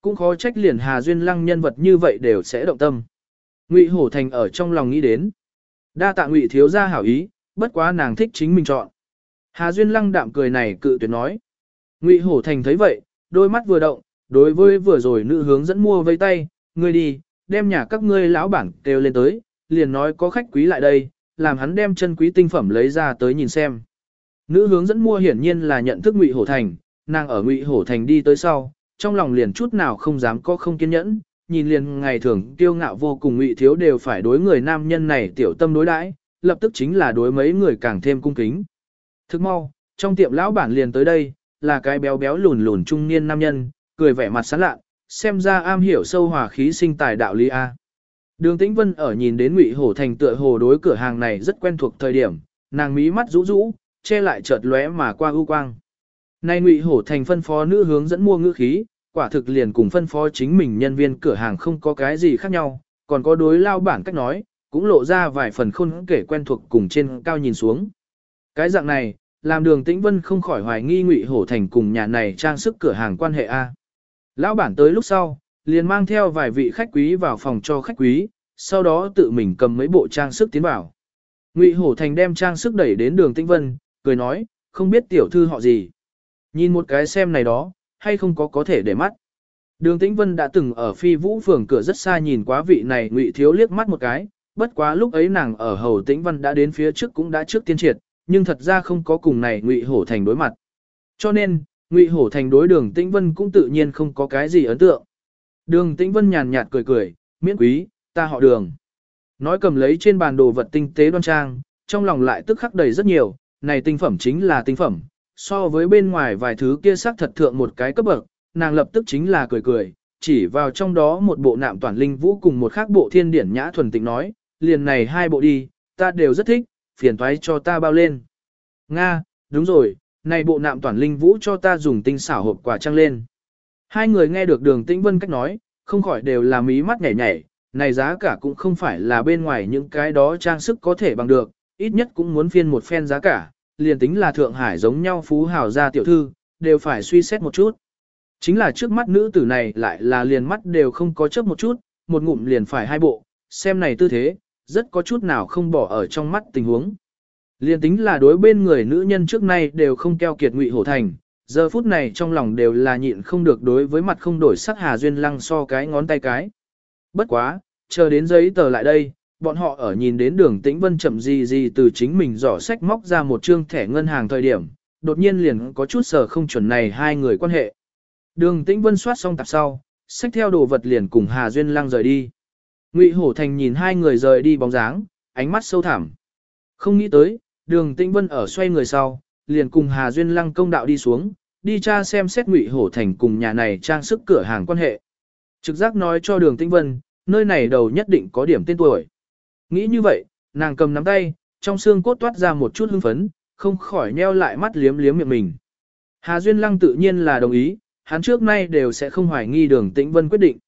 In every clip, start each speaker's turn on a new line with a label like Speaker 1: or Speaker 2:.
Speaker 1: cũng khó trách liền Hà Duyên Lăng nhân vật như vậy đều sẽ động tâm. Ngụy Hổ Thành ở trong lòng nghĩ đến. Đa tạ Ngụy thiếu gia hảo ý, bất quá nàng thích chính mình chọn. Hà Duyên Lăng đạm cười này cự tuyệt nói. Ngụy Hổ Thành thấy vậy, đôi mắt vừa động, đối với vừa rồi nữ hướng dẫn mua vây tay, ngươi đi, đem nhà các ngươi lão bản kêu lên tới, liền nói có khách quý lại đây, làm hắn đem chân quý tinh phẩm lấy ra tới nhìn xem. Nữ hướng dẫn mua hiển nhiên là nhận thức Ngụy Hổ Thành, nàng ở Ngụy Hổ Thành đi tới sau, trong lòng liền chút nào không dám có không kiên nhẫn, nhìn liền ngày thường tiêu ngạo vô cùng Ngụy thiếu đều phải đối người nam nhân này tiểu tâm đối đãi, lập tức chính là đối mấy người càng thêm cung kính. Thức mau, trong tiệm lão bản liền tới đây, là cái béo béo lùn lùn trung niên nam nhân, cười vẻ mặt sán lạ, xem ra am hiểu sâu hòa khí sinh tài đạo lý A. Đường Tĩnh Vân ở nhìn đến Ngụy Hổ Thành tựa hồ đối cửa hàng này rất quen thuộc thời điểm, nàng mí mắt rũ rũ, che lại chợt lóe mà qua ưu quang. Nay Ngụy Hổ Thành phân phó nữ hướng dẫn mua ngữ khí, quả thực liền cùng phân phó chính mình nhân viên cửa hàng không có cái gì khác nhau, còn có đối lao bản cách nói, cũng lộ ra vài phần khôn kể quen thuộc cùng trên cao nhìn xuống. Cái dạng này, làm đường tĩnh vân không khỏi hoài nghi ngụy hổ thành cùng nhà này trang sức cửa hàng quan hệ A. Lão bản tới lúc sau, liền mang theo vài vị khách quý vào phòng cho khách quý, sau đó tự mình cầm mấy bộ trang sức tiến vào. Ngụy hổ thành đem trang sức đẩy đến đường tĩnh vân, cười nói, không biết tiểu thư họ gì. Nhìn một cái xem này đó, hay không có có thể để mắt. Đường Tĩnh Vân đã từng ở phi vũ phường cửa rất xa nhìn quá vị này ngụy thiếu liếc mắt một cái, bất quá lúc ấy nàng ở hầu Tĩnh Vân đã đến phía trước cũng đã trước tiên triệt, nhưng thật ra không có cùng này Ngụy Hổ Thành đối mặt. Cho nên, Ngụy Hổ Thành đối đường Tĩnh Vân cũng tự nhiên không có cái gì ấn tượng. Đường Tĩnh Vân nhàn nhạt cười cười, miễn quý, ta họ đường. Nói cầm lấy trên bàn đồ vật tinh tế đoan trang, trong lòng lại tức khắc đầy rất nhiều, này tinh phẩm chính là tinh phẩm, so với bên ngoài vài thứ kia sắc thật thượng một cái cấp bậc, nàng lập tức chính là cười cười, chỉ vào trong đó một bộ nạm toàn linh vũ cùng một khác bộ thiên điển nhã thuần tịnh nói, liền này hai bộ đi, ta đều rất thích, phiền toái cho ta bao lên. Nga, đúng rồi, này bộ nạm toàn linh vũ cho ta dùng tinh xảo hộp quà trăng lên. Hai người nghe được đường tĩnh vân cách nói, không khỏi đều là mí mắt nhảy nhảy, này giá cả cũng không phải là bên ngoài những cái đó trang sức có thể bằng được, ít nhất cũng muốn phiên một phen giá cả, liền tính là Thượng Hải giống nhau phú hào gia tiểu thư, đều phải suy xét một chút. Chính là trước mắt nữ tử này lại là liền mắt đều không có chấp một chút, một ngụm liền phải hai bộ, xem này tư thế, rất có chút nào không bỏ ở trong mắt tình huống. liền tính là đối bên người nữ nhân trước nay đều không keo kiệt ngụy hổ thành, giờ phút này trong lòng đều là nhịn không được đối với mặt không đổi sắc Hà Duyên Lăng so cái ngón tay cái. Bất quá, chờ đến giấy tờ lại đây, bọn họ ở nhìn đến đường tĩnh vân chậm gì gì từ chính mình giỏ sách móc ra một trương thẻ ngân hàng thời điểm, đột nhiên liền có chút sở không chuẩn này hai người quan hệ. Đường tĩnh vân soát xong tạp sau, sách theo đồ vật liền cùng Hà Duyên lang rời đi. Ngụy Hổ Thành nhìn hai người rời đi bóng dáng, ánh mắt sâu thẳm. Không nghĩ tới, đường tĩnh vân ở xoay người sau, liền cùng Hà Duyên Lăng công đạo đi xuống, đi tra xem xét Ngụy Hổ Thành cùng nhà này trang sức cửa hàng quan hệ. Trực giác nói cho đường tĩnh vân, nơi này đầu nhất định có điểm tên tuổi. Nghĩ như vậy, nàng cầm nắm tay, trong xương cốt toát ra một chút hưng phấn, không khỏi nheo lại mắt liếm liếm miệng mình. Hà Duyên Lăng tự nhiên là đồng ý, hắn trước nay đều sẽ không hoài nghi đường tĩnh vân quyết định.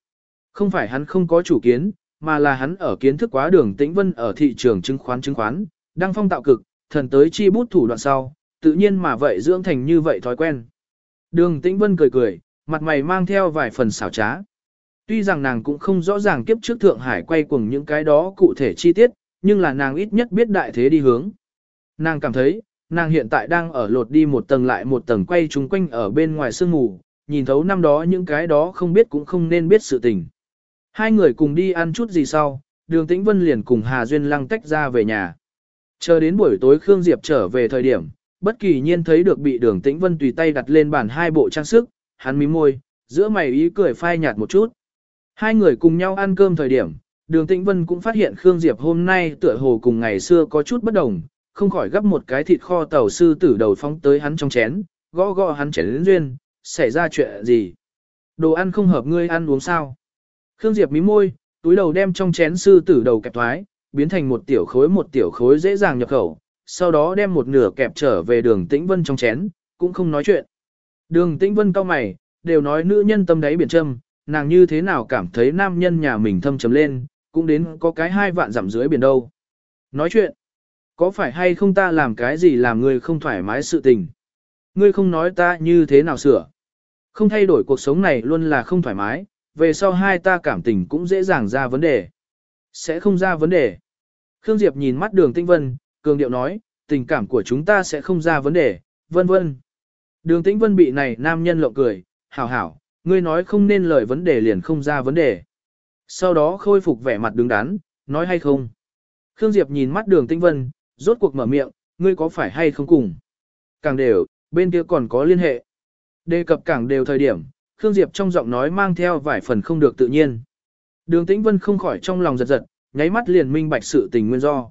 Speaker 1: Không phải hắn không có chủ kiến, mà là hắn ở kiến thức quá đường tĩnh vân ở thị trường chứng khoán chứng khoán, đang phong tạo cực, thần tới chi bút thủ đoạn sau, tự nhiên mà vậy dưỡng thành như vậy thói quen. Đường tĩnh vân cười cười, mặt mày mang theo vài phần xảo trá. Tuy rằng nàng cũng không rõ ràng kiếp trước Thượng Hải quay cùng những cái đó cụ thể chi tiết, nhưng là nàng ít nhất biết đại thế đi hướng. Nàng cảm thấy, nàng hiện tại đang ở lột đi một tầng lại một tầng quay chung quanh ở bên ngoài sương mù, nhìn thấu năm đó những cái đó không biết cũng không nên biết sự tình. Hai người cùng đi ăn chút gì sau, đường tĩnh vân liền cùng Hà Duyên Lăng tách ra về nhà. Chờ đến buổi tối Khương Diệp trở về thời điểm, bất kỳ nhiên thấy được bị đường tĩnh vân tùy tay đặt lên bàn hai bộ trang sức, hắn mím môi, giữa mày ý cười phai nhạt một chút. Hai người cùng nhau ăn cơm thời điểm, đường tĩnh vân cũng phát hiện Khương Diệp hôm nay tựa hồ cùng ngày xưa có chút bất đồng, không khỏi gấp một cái thịt kho tàu sư tử đầu phóng tới hắn trong chén, gõ gõ hắn chén đến duyên, xảy ra chuyện gì. Đồ ăn không hợp ngươi ăn uống sao. Khương Diệp mí môi, túi đầu đem trong chén sư tử đầu kẹp thoái, biến thành một tiểu khối một tiểu khối dễ dàng nhập khẩu, sau đó đem một nửa kẹp trở về đường tĩnh vân trong chén, cũng không nói chuyện. Đường tĩnh vân cau mày, đều nói nữ nhân tâm đáy biển châm, nàng như thế nào cảm thấy nam nhân nhà mình thâm trầm lên, cũng đến có cái hai vạn dặm dưới biển đâu. Nói chuyện, có phải hay không ta làm cái gì làm ngươi không thoải mái sự tình? Ngươi không nói ta như thế nào sửa? Không thay đổi cuộc sống này luôn là không thoải mái, về sau hai ta cảm tình cũng dễ dàng ra vấn đề. Sẽ không ra vấn đề. Khương Diệp nhìn mắt đường Tĩnh Vân, cường điệu nói, tình cảm của chúng ta sẽ không ra vấn đề, vân vân. Đường Tĩnh Vân bị này nam nhân lộng cười, hảo hảo, ngươi nói không nên lời vấn đề liền không ra vấn đề. Sau đó khôi phục vẻ mặt đứng đắn, nói hay không. Khương Diệp nhìn mắt đường Tinh Vân, rốt cuộc mở miệng, ngươi có phải hay không cùng. Càng đều, bên kia còn có liên hệ. Đề cập càng đều thời điểm, Khương Diệp trong giọng nói mang theo vài phần không được tự nhiên. Đường Tĩnh Vân không khỏi trong lòng giật giật, nháy mắt liền minh bạch sự tình nguyên do.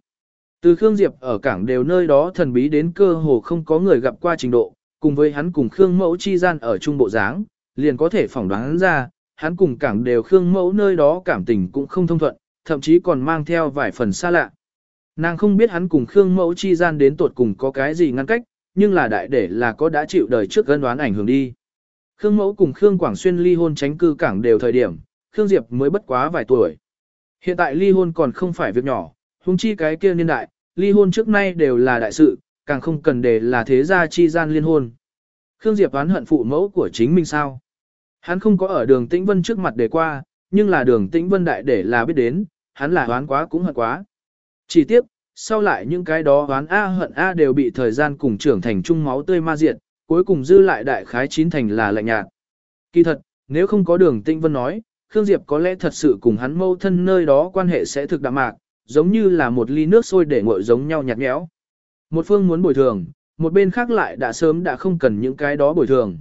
Speaker 1: Từ Khương Diệp ở cảng đều nơi đó thần bí đến cơ hồ không có người gặp qua trình độ, cùng với hắn cùng Khương Mẫu chi gian ở trung bộ dáng, liền có thể phỏng đoán ra, hắn cùng cảng đều Khương Mẫu nơi đó cảm tình cũng không thông thuận, thậm chí còn mang theo vài phần xa lạ. Nàng không biết hắn cùng Khương Mẫu chi gian đến tột cùng có cái gì ngăn cách, nhưng là đại để là có đã chịu đời trước gân đoán ảnh hưởng đi. Khương Mẫu cùng Khương Quảng Xuyên ly hôn tránh cư cảng đều thời điểm, Khương Diệp mới bất quá vài tuổi. Hiện tại ly hôn còn không phải việc nhỏ, huống chi cái kia niên đại, ly hôn trước nay đều là đại sự, càng không cần để là thế gia chi gian liên hôn. Khương Diệp oán hận phụ mẫu của chính mình sao? Hắn không có ở đường Tĩnh Vân trước mặt để qua, nhưng là đường Tĩnh Vân đại để là biết đến, hắn là hoán quá cũng hận quá. Chỉ tiếp, sau lại những cái đó hoán A hận A đều bị thời gian cùng trưởng thành chung máu tươi ma diệt, cuối cùng dư lại đại khái chín thành là lạnh nhạt. Kỳ thật, nếu không có đường Tĩnh Vân nói, Khương Diệp có lẽ thật sự cùng hắn mâu thân nơi đó quan hệ sẽ thực đạm mạc, giống như là một ly nước sôi để nguội giống nhau nhạt nhẽo. Một phương muốn bồi thường, một bên khác lại đã sớm đã không cần những cái đó bồi thường.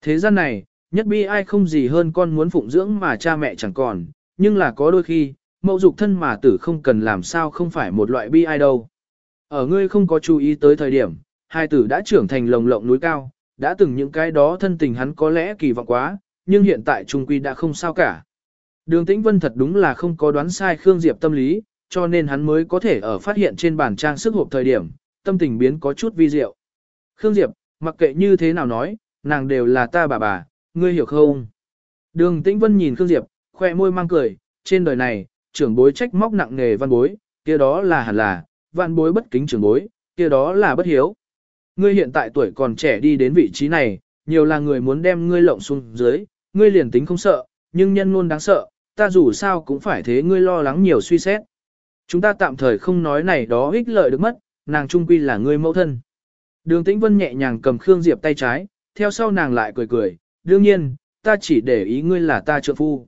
Speaker 1: Thế gian này, nhất bi ai không gì hơn con muốn phụng dưỡng mà cha mẹ chẳng còn, nhưng là có đôi khi, mẫu dục thân mà tử không cần làm sao không phải một loại bi ai đâu. Ở ngươi không có chú ý tới thời điểm, hai tử đã trưởng thành lồng lộng núi cao, đã từng những cái đó thân tình hắn có lẽ kỳ vọng quá, nhưng hiện tại trung quy đã không sao cả. Đường Tĩnh Vân thật đúng là không có đoán sai Khương Diệp tâm lý, cho nên hắn mới có thể ở phát hiện trên bàn trang sức hộp thời điểm, tâm tình biến có chút vi diệu. Khương Diệp, mặc kệ như thế nào nói, nàng đều là ta bà bà, ngươi hiểu không? Đường Tĩnh Vân nhìn Khương Diệp, khoe môi mang cười, trên đời này, trưởng bối trách móc nặng nghề văn bối, kia đó là hẳn là, văn bối bất kính trưởng bối, kia đó là bất hiếu. Ngươi hiện tại tuổi còn trẻ đi đến vị trí này, nhiều là người muốn đem ngươi lộng xuống dưới, ngươi liền tính không sợ, nhưng nhân luôn đáng sợ, ta dù sao cũng phải thế ngươi lo lắng nhiều suy xét. Chúng ta tạm thời không nói này đó ích lợi được mất, nàng trung quy là ngươi mẫu thân. Đường Tĩnh Vân nhẹ nhàng cầm Khương Diệp tay trái, theo sau nàng lại cười cười, đương nhiên, ta chỉ để ý ngươi là ta trợ phu.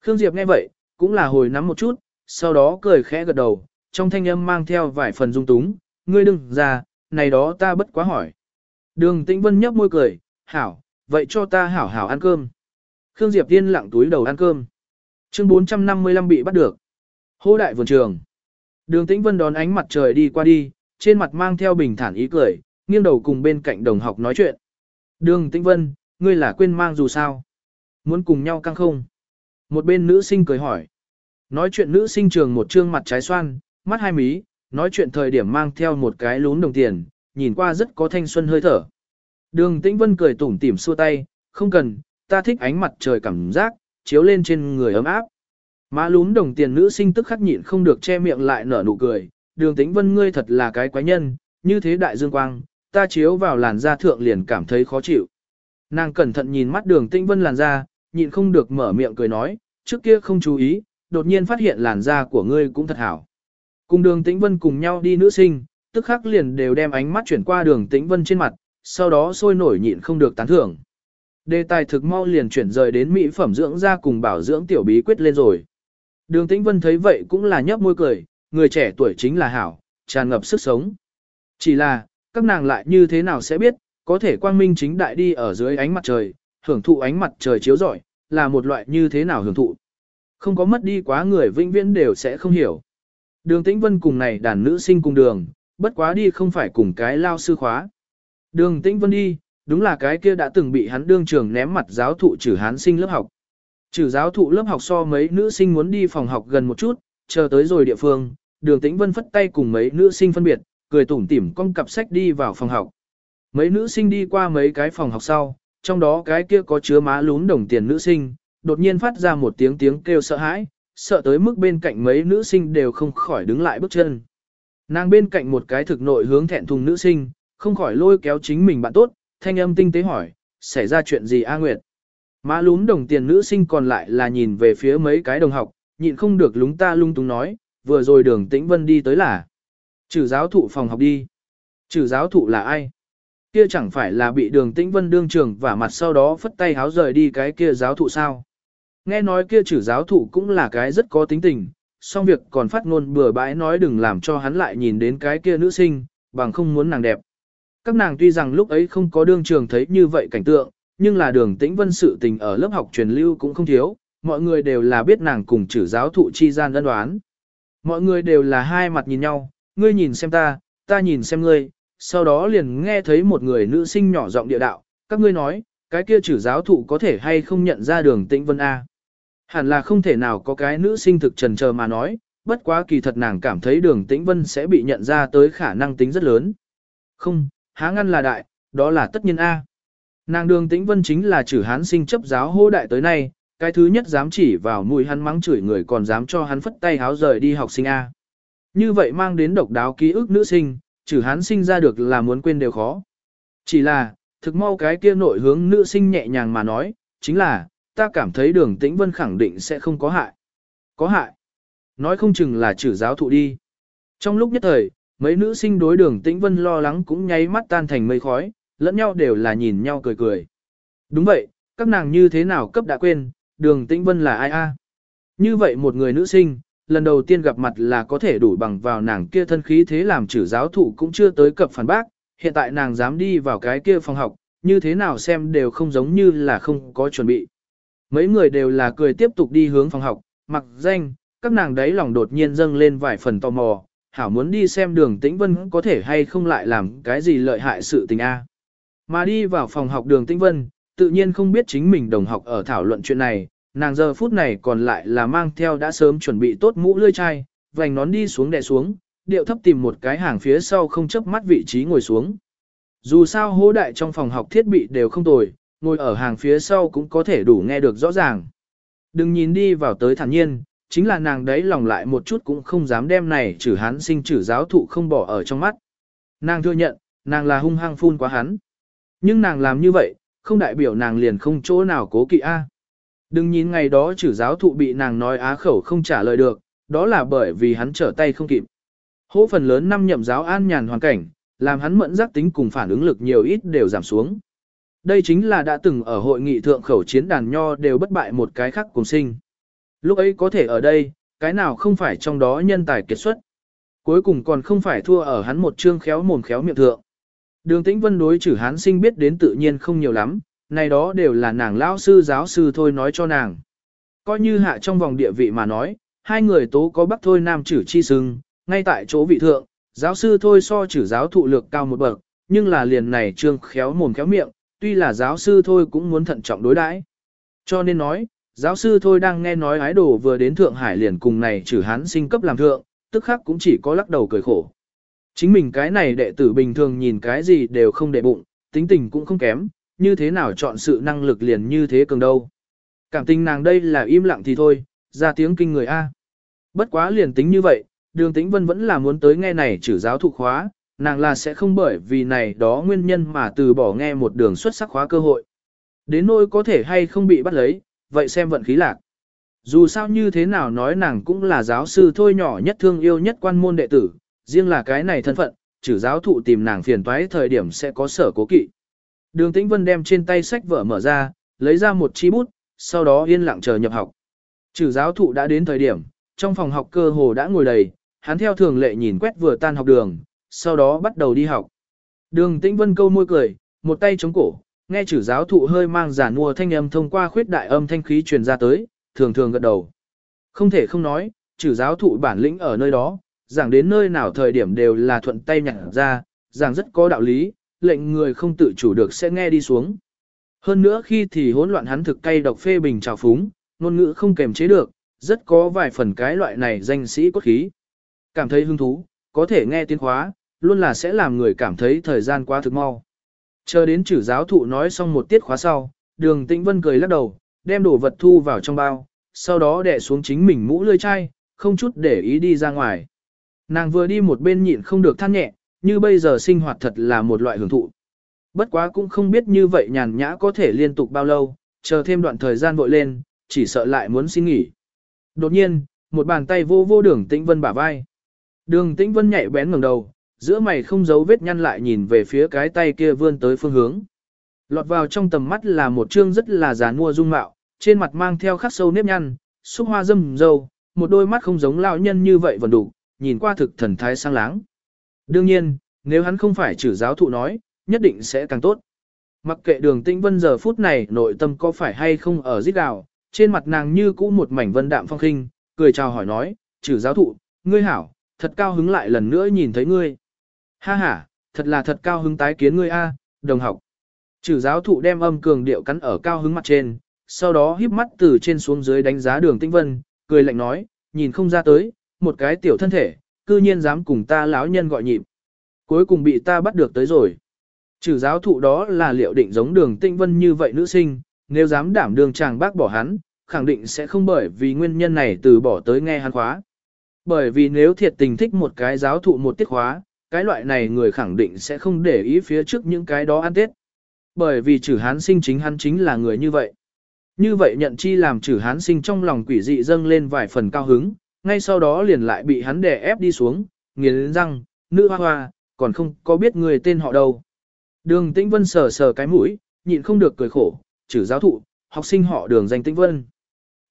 Speaker 1: Khương Diệp nghe vậy, cũng là hồi nắm một chút, sau đó cười khẽ gật đầu, trong thanh âm mang theo vài phần dung túng, ngươi đừng ra, này đó ta bất quá hỏi. Đường Tĩnh Vân nhấp môi cười, hảo, vậy cho ta hảo hảo ăn cơm. Khương Diệp Tiên lặng túi đầu ăn cơm. Chương 455 bị bắt được. Hô đại vườn trường. Đường Tĩnh Vân đón ánh mặt trời đi qua đi, trên mặt mang theo bình thản ý cười, nghiêng đầu cùng bên cạnh đồng học nói chuyện. Đường Tĩnh Vân, ngươi là quên mang dù sao? Muốn cùng nhau căng không? Một bên nữ sinh cười hỏi. Nói chuyện nữ sinh trường một trương mặt trái xoan, mắt hai mí, nói chuyện thời điểm mang theo một cái lún đồng tiền, nhìn qua rất có thanh xuân hơi thở. Đường Tĩnh Vân cười tủm tỉm xua tay, không cần, ta thích ánh mặt trời cảm giác, chiếu lên trên người ấm áp. Má lún đồng tiền nữ sinh tức khắc nhịn không được che miệng lại nở nụ cười, đường tĩnh vân ngươi thật là cái quái nhân, như thế đại dương quang, ta chiếu vào làn da thượng liền cảm thấy khó chịu. Nàng cẩn thận nhìn mắt đường tĩnh vân làn da, nhịn không được mở miệng cười nói, trước kia không chú ý, đột nhiên phát hiện làn da của ngươi cũng thật hảo. Cùng đường tĩnh vân cùng nhau đi nữ sinh, tức khắc liền đều đem ánh mắt chuyển qua đường tĩnh vân trên mặt, sau đó sôi nổi nhịn không được tán thưởng. Đề tài thực mau liền chuyển rời đến mỹ phẩm dưỡng da cùng bảo dưỡng tiểu bí quyết lên rồi. Đường Tĩnh Vân thấy vậy cũng là nhấp môi cười, người trẻ tuổi chính là hảo, tràn ngập sức sống. Chỉ là, các nàng lại như thế nào sẽ biết, có thể quang minh chính đại đi ở dưới ánh mặt trời, hưởng thụ ánh mặt trời chiếu rọi, là một loại như thế nào hưởng thụ. Không có mất đi quá người vĩnh viễn đều sẽ không hiểu. Đường Tĩnh Vân cùng này đàn nữ sinh cùng đường, bất quá đi không phải cùng cái lao sư khóa. Đường Tĩnh Vân đi, đúng là cái kia đã từng bị hắn đương trường ném mặt giáo thụ trừ hán sinh lớp học. Trừ giáo thụ lớp học so mấy nữ sinh muốn đi phòng học gần một chút, chờ tới rồi địa phương, đường tĩnh vân phất tay cùng mấy nữ sinh phân biệt, cười tủm tỉm con cặp sách đi vào phòng học. Mấy nữ sinh đi qua mấy cái phòng học sau, trong đó cái kia có chứa má lún đồng tiền nữ sinh, đột nhiên phát ra một tiếng tiếng kêu sợ hãi, sợ tới mức bên cạnh mấy nữ sinh đều không khỏi đứng lại bước chân. Nàng bên cạnh một cái thực nội hướng thẹn thùng nữ sinh, không khỏi lôi kéo chính mình bạn tốt, thanh âm tinh tế hỏi, xảy ra chuyện gì A Nguyệt? Má lún đồng tiền nữ sinh còn lại là nhìn về phía mấy cái đồng học, nhịn không được lúng ta lung tung nói, vừa rồi đường tĩnh vân đi tới là. Trừ giáo thụ phòng học đi. Trừ giáo thụ là ai? Kia chẳng phải là bị đường tĩnh vân đương trường và mặt sau đó phất tay háo rời đi cái kia giáo thụ sao? Nghe nói kia trừ giáo thụ cũng là cái rất có tính tình, song việc còn phát ngôn bừa bãi nói đừng làm cho hắn lại nhìn đến cái kia nữ sinh, bằng không muốn nàng đẹp. Các nàng tuy rằng lúc ấy không có đương trường thấy như vậy cảnh tượng, nhưng là đường tĩnh vân sự tình ở lớp học truyền lưu cũng không thiếu, mọi người đều là biết nàng cùng chử giáo thụ chi gian đơn đoán. Mọi người đều là hai mặt nhìn nhau, ngươi nhìn xem ta, ta nhìn xem ngươi, sau đó liền nghe thấy một người nữ sinh nhỏ giọng địa đạo, các ngươi nói, cái kia chử giáo thụ có thể hay không nhận ra đường tĩnh vân A. Hẳn là không thể nào có cái nữ sinh thực trần chờ mà nói, bất quá kỳ thật nàng cảm thấy đường tĩnh vân sẽ bị nhận ra tới khả năng tính rất lớn. Không, há ngăn là đại, đó là tất nhiên A. Nàng đường tĩnh vân chính là chử hán sinh chấp giáo hô đại tới nay, cái thứ nhất dám chỉ vào mùi hắn mắng chửi người còn dám cho hắn phất tay háo rời đi học sinh A. Như vậy mang đến độc đáo ký ức nữ sinh, trừ hắn sinh ra được là muốn quên đều khó. Chỉ là, thực mau cái kia nội hướng nữ sinh nhẹ nhàng mà nói, chính là, ta cảm thấy đường tĩnh vân khẳng định sẽ không có hại. Có hại. Nói không chừng là trừ giáo thụ đi. Trong lúc nhất thời, mấy nữ sinh đối đường tĩnh vân lo lắng cũng nháy mắt tan thành mây khói, lẫn nhau đều là nhìn nhau cười cười. Đúng vậy, các nàng như thế nào cấp đã quên, đường tĩnh vân là ai a? Như vậy một người nữ sinh, lần đầu tiên gặp mặt là có thể đủ bằng vào nàng kia thân khí thế làm chử giáo thụ cũng chưa tới cập phản bác, hiện tại nàng dám đi vào cái kia phòng học, như thế nào xem đều không giống như là không có chuẩn bị. Mấy người đều là cười tiếp tục đi hướng phòng học, mặc danh, các nàng đấy lòng đột nhiên dâng lên vài phần tò mò, hảo muốn đi xem đường tĩnh vân có thể hay không lại làm cái gì lợi hại sự tình a. Mà đi vào phòng học đường tĩnh vân, tự nhiên không biết chính mình đồng học ở thảo luận chuyện này, nàng giờ phút này còn lại là mang theo đã sớm chuẩn bị tốt mũ lươi chai, vành nón đi xuống đè xuống, điệu thấp tìm một cái hàng phía sau không chấp mắt vị trí ngồi xuống. Dù sao hố đại trong phòng học thiết bị đều không tồi, ngồi ở hàng phía sau cũng có thể đủ nghe được rõ ràng. Đừng nhìn đi vào tới thản nhiên, chính là nàng đấy lòng lại một chút cũng không dám đem này trừ hắn sinh trừ giáo thụ không bỏ ở trong mắt. Nàng thừa nhận, nàng là hung hăng phun quá hắn. Nhưng nàng làm như vậy, không đại biểu nàng liền không chỗ nào cố kỵ a. Đừng nhìn ngày đó trừ giáo thụ bị nàng nói á khẩu không trả lời được, đó là bởi vì hắn trở tay không kịp. Hỗ phần lớn năm nhậm giáo an nhàn hoàn cảnh, làm hắn mẫn giác tính cùng phản ứng lực nhiều ít đều giảm xuống. Đây chính là đã từng ở hội nghị thượng khẩu chiến đàn nho đều bất bại một cái khác cùng sinh. Lúc ấy có thể ở đây, cái nào không phải trong đó nhân tài kiệt xuất. Cuối cùng còn không phải thua ở hắn một chương khéo mồm khéo miệng thượng. Đường tĩnh vân đối chử hán sinh biết đến tự nhiên không nhiều lắm, này đó đều là nàng lão sư giáo sư thôi nói cho nàng. Coi như hạ trong vòng địa vị mà nói, hai người tố có bắc thôi nam chử chi sưng, ngay tại chỗ vị thượng, giáo sư thôi so chử giáo thụ lược cao một bậc, nhưng là liền này trương khéo mồm khéo miệng, tuy là giáo sư thôi cũng muốn thận trọng đối đãi. Cho nên nói, giáo sư thôi đang nghe nói ái đồ vừa đến Thượng Hải liền cùng này trừ hán sinh cấp làm thượng, tức khắc cũng chỉ có lắc đầu cười khổ. Chính mình cái này đệ tử bình thường nhìn cái gì đều không đệ bụng, tính tình cũng không kém, như thế nào chọn sự năng lực liền như thế cường đâu. Cảm tình nàng đây là im lặng thì thôi, ra tiếng kinh người A. Bất quá liền tính như vậy, đường tĩnh vân vẫn là muốn tới nghe này trừ giáo thụ khóa, nàng là sẽ không bởi vì này đó nguyên nhân mà từ bỏ nghe một đường xuất sắc khóa cơ hội. Đến nỗi có thể hay không bị bắt lấy, vậy xem vận khí lạc. Dù sao như thế nào nói nàng cũng là giáo sư thôi nhỏ nhất thương yêu nhất quan môn đệ tử, riêng là cái này thân phận, trừ giáo thụ tìm nàng phiền toái thời điểm sẽ có sở cố kỵ. Đường Tĩnh Vân đem trên tay sách vở mở ra, lấy ra một chi bút, sau đó yên lặng chờ nhập học. Trừ giáo thụ đã đến thời điểm, trong phòng học cơ hồ đã ngồi đầy, hắn theo thường lệ nhìn quét vừa tan học đường, sau đó bắt đầu đi học. Đường Tĩnh Vân câu môi cười, một tay chống cổ, nghe chử giáo thụ hơi mang giả mua thanh âm thông qua khuyết đại âm thanh khí truyền ra tới, thường thường gật đầu. Không thể không nói, chử giáo thụ bản lĩnh ở nơi đó, giảng đến nơi nào thời điểm đều là thuận tay nhặt ra, giảng rất có đạo lý, lệnh người không tự chủ được sẽ nghe đi xuống. Hơn nữa khi thì hỗn loạn hắn thực cay độc phê bình trào phúng, ngôn ngữ không kềm chế được, rất có vài phần cái loại này danh sĩ cốt khí. Cảm thấy hứng thú, có thể nghe tiếng khóa, luôn là sẽ làm người cảm thấy thời gian quá thực mau. Chờ đến chử giáo thụ nói xong một tiết khóa sau, đường tĩnh vân cười lắc đầu, đem đồ vật thu vào trong bao, sau đó đè xuống chính mình mũ lươi chai, không chút để ý đi ra ngoài. Nàng vừa đi một bên nhịn không được than nhẹ, như bây giờ sinh hoạt thật là một loại hưởng thụ. Bất quá cũng không biết như vậy nhàn nhã có thể liên tục bao lâu, chờ thêm đoạn thời gian vội lên, chỉ sợ lại muốn xin nghỉ. Đột nhiên, một bàn tay vô vô đường tĩnh vân bả vai. Đường tĩnh vân nhạy bén ngẩng đầu, giữa mày không giấu vết nhăn lại nhìn về phía cái tay kia vươn tới phương hướng. Lọt vào trong tầm mắt là một trương rất là giàn mua dung mạo, trên mặt mang theo khắc sâu nếp nhăn, xúc hoa dâm dâu, một đôi mắt không giống lão nhân như vậy vẫn đủ, nhìn qua thực thần thái sang láng. Đương nhiên, nếu hắn không phải trừ giáo thụ nói, nhất định sẽ càng tốt. Mặc kệ đường tĩnh vân giờ phút này nội tâm có phải hay không ở giết gào, trên mặt nàng như cũ một mảnh vân đạm phong khinh, cười chào hỏi nói, trừ giáo thụ, ngươi hảo, thật cao hứng lại lần nữa nhìn thấy ngươi. Ha ha, thật là thật cao hứng tái kiến ngươi a, đồng học. Trừ giáo thụ đem âm cường điệu cắn ở cao hứng mặt trên, sau đó híp mắt từ trên xuống dưới đánh giá đường tĩnh vân, cười lạnh nói, nhìn không ra tới, một cái tiểu thân thể, cư nhiên dám cùng ta lão nhân gọi nhịp. Cuối cùng bị ta bắt được tới rồi. Trừ giáo thụ đó là liệu định giống đường tinh vân như vậy nữ sinh, nếu dám đảm đường chàng bác bỏ hắn, khẳng định sẽ không bởi vì nguyên nhân này từ bỏ tới nghe hắn khóa. Bởi vì nếu thiệt tình thích một cái giáo thụ một tiết khóa, cái loại này người khẳng định sẽ không để ý phía trước những cái đó ăn tết. Bởi vì trừ hán sinh chính hắn chính là người như vậy. Như vậy nhận chi làm trừ hán sinh trong lòng quỷ dị dâng lên vài phần cao hứng, ngay sau đó liền lại bị hắn đè ép đi xuống, nghiến răng, nữ hoa hoa, còn không có biết người tên họ đâu. Đường Tĩnh Vân sờ sờ cái mũi, nhịn không được cười khổ, trừ giáo thụ, học sinh họ đường danh Tĩnh Vân.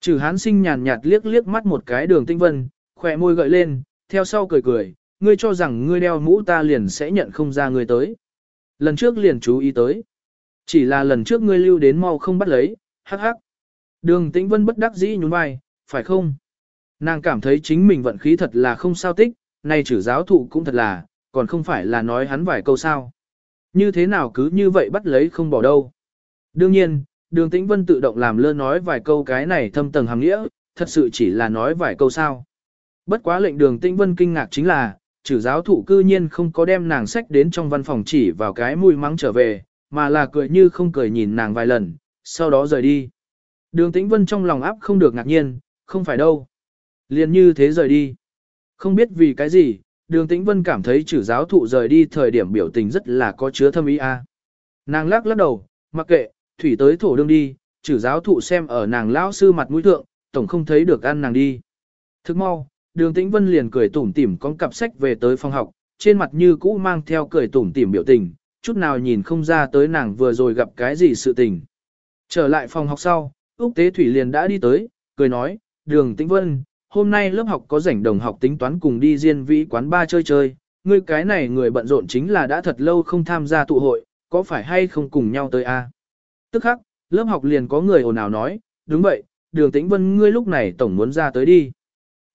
Speaker 1: Trừ hán sinh nhàn nhạt liếc liếc mắt một cái đường Tĩnh Vân, khỏe môi gợi lên, theo sau cười cười, ngươi cho rằng ngươi đeo mũ ta liền sẽ nhận không ra ngươi tới. Lần trước liền chú ý tới. Chỉ là lần trước ngươi lưu đến mau không bắt lấy, hắc hắc. Đường Tĩnh Vân bất đắc dĩ nhún vai, phải không? Nàng cảm thấy chính mình vận khí thật là không sao tích, nay trừ giáo thụ cũng thật là, còn không phải là nói hắn vài câu sao. Như thế nào cứ như vậy bắt lấy không bỏ đâu. Đương nhiên, đường tĩnh vân tự động làm lơ nói vài câu cái này thâm tầng hàng nghĩa, thật sự chỉ là nói vài câu sao. Bất quá lệnh đường tĩnh vân kinh ngạc chính là, trừ giáo thụ cư nhiên không có đem nàng sách đến trong văn phòng chỉ vào cái mùi mắng trở về, mà là cười như không cười nhìn nàng vài lần, sau đó rời đi. Đường tĩnh vân trong lòng áp không được ngạc nhiên, không phải đâu. Liền như thế rời đi. Không biết vì cái gì, đường tĩnh vân cảm thấy chử giáo thụ rời đi thời điểm biểu tình rất là có chứa thâm ý a. Nàng lắc lắc đầu, mặc kệ, thủy tới thổ đương đi, chử giáo thụ xem ở nàng lão sư mặt mũi thượng, tổng không thấy được ăn nàng đi. Thức mau, đường tĩnh vân liền cười tủm tỉm con cặp sách về tới phòng học, trên mặt như cũ mang theo cười tủm tỉm biểu tình, chút nào nhìn không ra tới nàng vừa rồi gặp cái gì sự tình. Trở lại phòng học sau, Úc Tế Thủy liền đã đi tới, cười nói, đường tĩnh vân, hôm nay lớp học có rảnh đồng học tính toán cùng đi diên vĩ quán ba chơi chơi, ngươi cái này người bận rộn chính là đã thật lâu không tham gia tụ hội, có phải hay không cùng nhau tới a? Tức khắc, lớp học liền có người ồn ào nói, đúng vậy, đường tĩnh vân ngươi lúc này tổng muốn ra tới đi.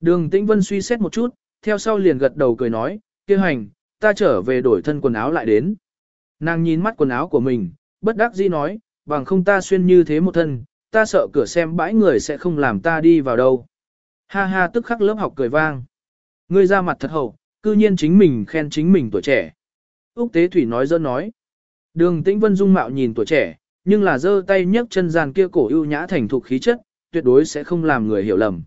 Speaker 1: Đường tĩnh vân suy xét một chút, theo sau liền gật đầu cười nói, kia hành, ta trở về đổi thân quần áo lại đến. Nàng nhìn mắt quần áo của mình, bất đắc dĩ nói, bằng không ta xuyên như thế một thân, ta sợ cửa xem bãi người sẽ không làm ta đi vào đâu. Ha ha tức khắc lớp học cười vang. Ngươi ra mặt thật hậu, cư nhiên chính mình khen chính mình tuổi trẻ. Úc Tế Thủy nói dơ nói. Đường Tĩnh Vân dung mạo nhìn tuổi trẻ, nhưng là giơ tay nhấc chân giàn kia cổ ưu nhã thành thục khí chất, tuyệt đối sẽ không làm người hiểu lầm.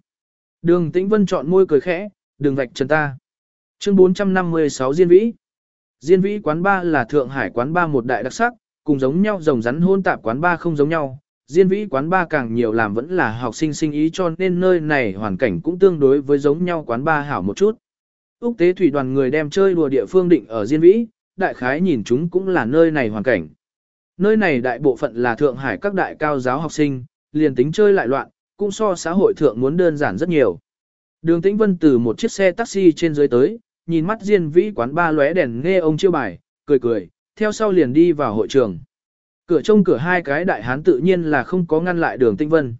Speaker 1: Đường Tĩnh Vân chọn môi cười khẽ, đừng vạch chân ta. Chương 456 Diên Vĩ Diên Vĩ quán ba là Thượng Hải quán ba một đại đặc sắc, cùng giống nhau rồng rắn hôn tạp quán ba không giống nhau, Diên vĩ quán ba càng nhiều làm vẫn là học sinh sinh ý cho nên nơi này hoàn cảnh cũng tương đối với giống nhau quán ba hảo một chút. Úc tế thủy đoàn người đem chơi đùa địa phương định ở Diên vĩ, đại khái nhìn chúng cũng là nơi này hoàn cảnh. Nơi này đại bộ phận là Thượng Hải các đại cao giáo học sinh, liền tính chơi lại loạn, cũng so xã hội thượng muốn đơn giản rất nhiều. Đường Tĩnh Vân từ một chiếc xe taxi trên dưới tới, nhìn mắt Diên Vĩ quán ba lóe đèn nghe ông chiêu bài, cười cười, theo sau liền đi vào hội trường. Cửa trông cửa hai cái đại hán tự nhiên là không có ngăn lại đường tinh vân.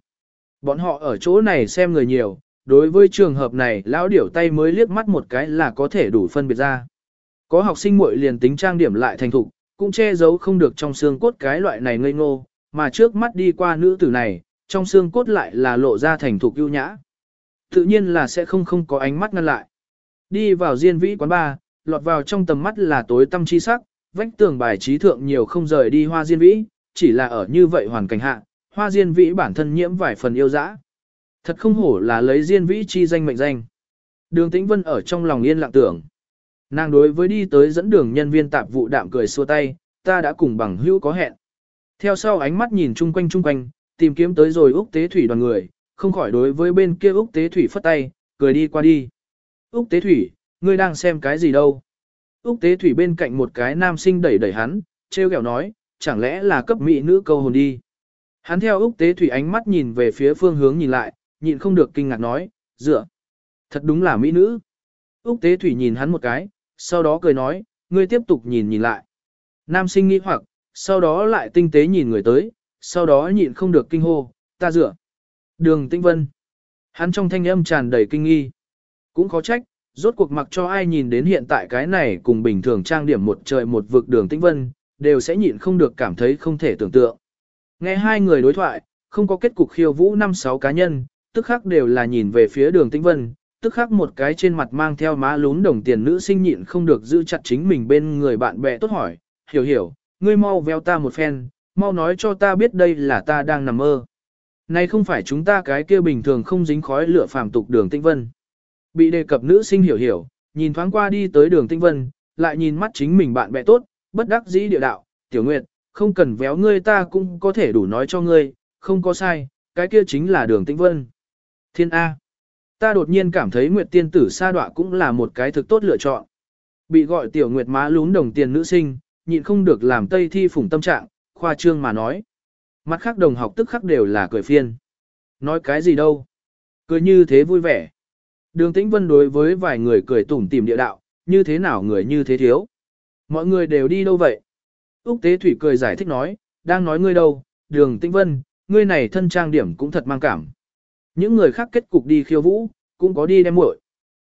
Speaker 1: Bọn họ ở chỗ này xem người nhiều, đối với trường hợp này lão điểu tay mới liếc mắt một cái là có thể đủ phân biệt ra. Có học sinh muội liền tính trang điểm lại thành thục, cũng che giấu không được trong xương cốt cái loại này ngây ngô, mà trước mắt đi qua nữ tử này, trong xương cốt lại là lộ ra thành thục ưu nhã. Tự nhiên là sẽ không không có ánh mắt ngăn lại. Đi vào diên vĩ quán ba, lọt vào trong tầm mắt là tối tâm chi sắc, vách tường bài trí thượng nhiều không rời đi hoa diên vĩ, chỉ là ở như vậy hoàn cảnh hạ, hoa diên vĩ bản thân nhiễm vài phần yêu dã. Thật không hổ là lấy diên vĩ chi danh mệnh danh. Đường tĩnh vân ở trong lòng yên lặng tưởng. Nàng đối với đi tới dẫn đường nhân viên tạp vụ đạm cười xua tay, ta đã cùng bằng hữu có hẹn. Theo sau ánh mắt nhìn chung quanh chung quanh, tìm kiếm tới rồi Úc Tế Thủy đoàn người, không khỏi đối với bên kia Úc Tế Thủy phất tay, cười đi qua đi. Úc Tế Thủy, ngươi đang xem cái gì đâu? Úc Tế Thủy bên cạnh một cái nam sinh đẩy đẩy hắn, treo kẹo nói, chẳng lẽ là cấp mỹ nữ câu hồn đi. Hắn theo Úc Tế Thủy ánh mắt nhìn về phía phương hướng nhìn lại, nhịn không được kinh ngạc nói, dựa. Thật đúng là mỹ nữ. Úc Tế Thủy nhìn hắn một cái, sau đó cười nói, ngươi tiếp tục nhìn nhìn lại. Nam sinh nghĩ hoặc, sau đó lại tinh tế nhìn người tới, sau đó nhịn không được kinh hô, ta dựa. Đường Tĩnh Vân. Hắn trong thanh âm tràn đầy kinh nghi. Cũng khó trách, rốt cuộc mặc cho ai nhìn đến hiện tại cái này cùng bình thường trang điểm một trời một vực đường Tĩnh Vân, đều sẽ nhịn không được cảm thấy không thể tưởng tượng. Nghe hai người đối thoại, không có kết cục khiêu vũ năm sáu cá nhân, tức khắc đều là nhìn về phía đường Tĩnh Vân, tức khắc một cái trên mặt mang theo má lún đồng tiền nữ sinh nhịn không được giữ chặt chính mình bên người bạn bè tốt hỏi, hiểu hiểu, ngươi mau veo ta một phen, mau nói cho ta biết đây là ta đang nằm mơ. Này không phải chúng ta cái kia bình thường không dính khói lửa phàm tục đường Tĩnh Vân. Bị đề cập nữ sinh hiểu hiểu, nhìn thoáng qua đi tới đường tinh Vân, lại nhìn mắt chính mình bạn bè tốt, bất đắc dĩ địa đạo, tiểu nguyệt, không cần véo ngươi ta cũng có thể đủ nói cho ngươi, không có sai, cái kia chính là đường tinh Vân. Thiên A. Ta đột nhiên cảm thấy Nguyệt tiên tử sa đọa cũng là một cái thực tốt lựa chọn. Bị gọi tiểu Nguyệt má lún đồng tiền nữ sinh, nhịn không được làm tây thi phủng tâm trạng, khoa trương mà nói. Mặt khác đồng học tức khắc đều là cười phiên. Nói cái gì đâu. Cười như thế vui vẻ. Đường Tĩnh Vân đối với vài người cười tủm tìm địa đạo, như thế nào người như thế thiếu. Mọi người đều đi đâu vậy? Úc Tế Thủy cười giải thích nói, đang nói ngươi đâu, đường Tĩnh Vân, ngươi này thân trang điểm cũng thật mang cảm. Những người khác kết cục đi khiêu vũ, cũng có đi đem muội.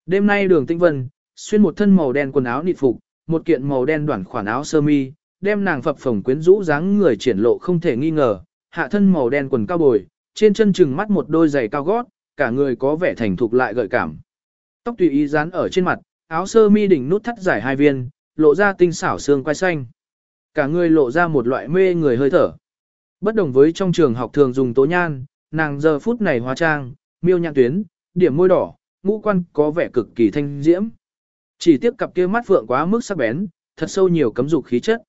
Speaker 1: Đêm nay đường Tĩnh Vân, xuyên một thân màu đen quần áo nịt phục, một kiện màu đen đoạn khoản áo sơ mi, đem nàng phập phồng quyến rũ dáng người triển lộ không thể nghi ngờ, hạ thân màu đen quần cao bồi, trên chân chừng mắt một đôi giày cao gót, cả người có vẻ thành thục lại gợi cảm. Tóc tùy ý dán ở trên mặt, áo sơ mi đỉnh nút thắt dài hai viên, lộ ra tinh xảo xương quai xanh. Cả người lộ ra một loại mê người hơi thở. Bất đồng với trong trường học thường dùng tố nhan, nàng giờ phút này hóa trang, miêu nhãn tuyến, điểm môi đỏ, ngũ quan có vẻ cực kỳ thanh diễm. Chỉ tiếp cặp kia mắt phượng quá mức sắc bén, thật sâu nhiều cấm dục khí chất.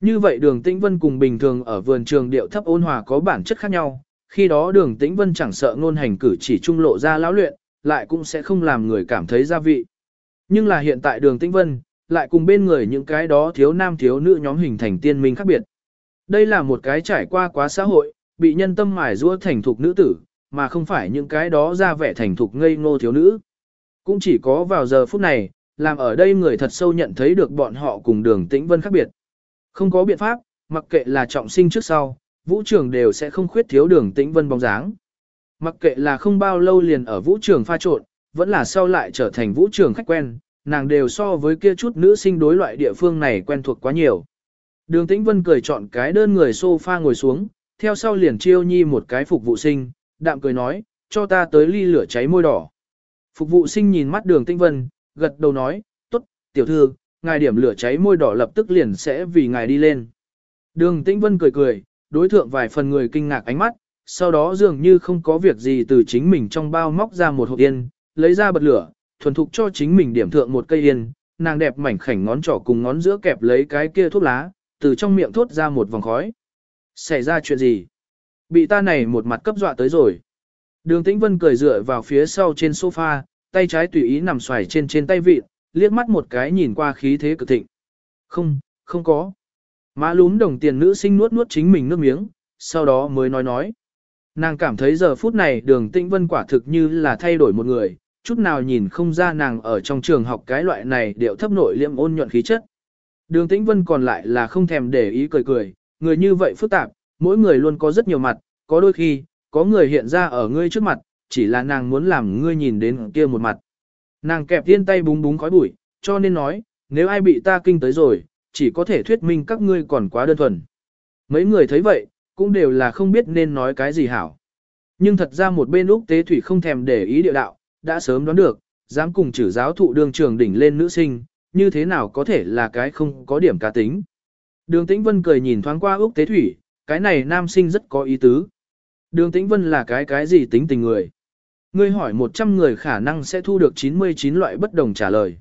Speaker 1: Như vậy đường tĩnh vân cùng bình thường ở vườn trường điệu thấp ôn hòa có bản chất khác nhau, khi đó đường tĩnh vân chẳng sợ ngôn hành cử chỉ trung lộ ra lão luyện, lại cũng sẽ không làm người cảm thấy gia vị. Nhưng là hiện tại đường tĩnh vân, lại cùng bên người những cái đó thiếu nam thiếu nữ nhóm hình thành tiên minh khác biệt. Đây là một cái trải qua quá xã hội, bị nhân tâm mài rua thành thục nữ tử, mà không phải những cái đó ra vẻ thành thục ngây ngô thiếu nữ. Cũng chỉ có vào giờ phút này, làm ở đây người thật sâu nhận thấy được bọn họ cùng đường tĩnh vân khác biệt. Không có biện pháp, mặc kệ là trọng sinh trước sau, vũ trường đều sẽ không khuyết thiếu đường tĩnh vân bóng dáng. Mặc kệ là không bao lâu liền ở vũ trường pha trộn, vẫn là sau lại trở thành vũ trường khách quen, nàng đều so với kia chút nữ sinh đối loại địa phương này quen thuộc quá nhiều. Đường tĩnh vân cười chọn cái đơn người sofa ngồi xuống, theo sau liền chiêu nhi một cái phục vụ sinh, đạm cười nói, cho ta tới ly lửa cháy môi đỏ. Phục vụ sinh nhìn mắt đường tĩnh vân, gật đầu nói, tốt, tiểu thư, ngài điểm lửa cháy môi đỏ lập tức liền sẽ vì ngài đi lên. Đường tĩnh vân cười cười, đối thượng vài phần người kinh ngạc ánh mắt, sau đó dường như không có việc gì từ chính mình trong bao móc ra một hộp yên, lấy ra bật lửa, thuần thục cho chính mình điểm thượng một cây yên, nàng đẹp mảnh khảnh ngón trỏ cùng ngón giữa kẹp lấy cái kia thuốc lá, từ trong miệng thốt ra một vòng khói. Xảy ra chuyện gì? Bị ta này một mặt cấp dọa tới rồi. Đường Tĩnh Vân cười dựa vào phía sau trên sofa, tay trái tùy ý nằm xoài trên trên tay vịt, liếc mắt một cái nhìn qua khí thế cực thịnh. Không, không có. Má lún đồng tiền nữ sinh nuốt nuốt chính mình nước miếng, sau đó mới nói nói. Nàng cảm thấy giờ phút này đường tĩnh vân quả thực như là thay đổi một người, chút nào nhìn không ra nàng ở trong trường học cái loại này điệu thấp nội liêm ôn nhuận khí chất. Đường tĩnh vân còn lại là không thèm để ý cười cười, người như vậy phức tạp, mỗi người luôn có rất nhiều mặt, có đôi khi, có người hiện ra ở ngươi trước mặt, chỉ là nàng muốn làm ngươi nhìn đến kia một mặt. Nàng kẹp tiên tay búng búng khói bụi, cho nên nói, nếu ai bị ta kinh tới rồi, chỉ có thể thuyết minh các ngươi còn quá đơn thuần. Mấy người thấy vậy, cũng đều là không biết nên nói cái gì hảo. Nhưng thật ra một bên Úc Tế Thủy không thèm để ý địa đạo, đã sớm đoán được, dám cùng chử giáo thụ đường trường đỉnh lên nữ sinh, như thế nào có thể là cái không có điểm cá tính. Đường Tĩnh Vân cười nhìn thoáng qua Úc Tế Thủy, cái này nam sinh rất có ý tứ. Đường Tĩnh Vân là cái cái gì tính tình người? Ngươi hỏi 100 người khả năng sẽ thu được 99 loại bất đồng trả lời.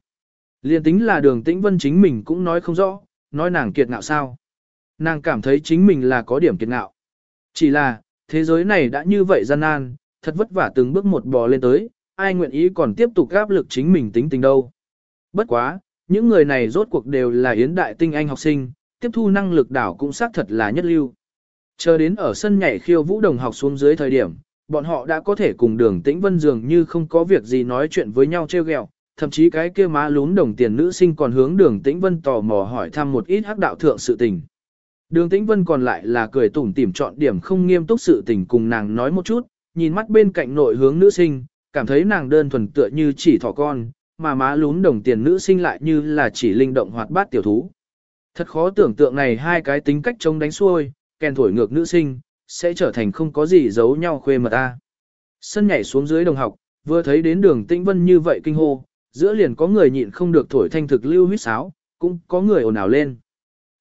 Speaker 1: Liên tính là đường Tĩnh Vân chính mình cũng nói không rõ, nói nàng kiệt ngạo sao. Nàng cảm thấy chính mình là có điểm kiệt ngạo. Chỉ là, thế giới này đã như vậy gian nan, thật vất vả từng bước một bò lên tới, ai nguyện ý còn tiếp tục áp lực chính mình tính tình đâu. Bất quá, những người này rốt cuộc đều là yến đại tinh anh học sinh, tiếp thu năng lực đảo cũng xác thật là nhất lưu. Chờ đến ở sân nhảy khiêu vũ đồng học xuống dưới thời điểm, bọn họ đã có thể cùng đường tĩnh vân dường như không có việc gì nói chuyện với nhau treo gẹo thậm chí cái kia má lún đồng tiền nữ sinh còn hướng đường tĩnh vân tò mò hỏi thăm một ít hắc đạo thượng sự tình. Đường tĩnh vân còn lại là cười tủm tỉm chọn điểm không nghiêm túc sự tình cùng nàng nói một chút, nhìn mắt bên cạnh nội hướng nữ sinh, cảm thấy nàng đơn thuần tựa như chỉ thỏ con, mà má lún đồng tiền nữ sinh lại như là chỉ linh động hoạt bát tiểu thú. Thật khó tưởng tượng này hai cái tính cách chống đánh xuôi, kèn thổi ngược nữ sinh, sẽ trở thành không có gì giấu nhau khuê mà ta. Sân nhảy xuống dưới đồng học, vừa thấy đến đường tĩnh vân như vậy kinh hô, giữa liền có người nhịn không được thổi thanh thực lưu huyết sáo, cũng có người ồn ào lên.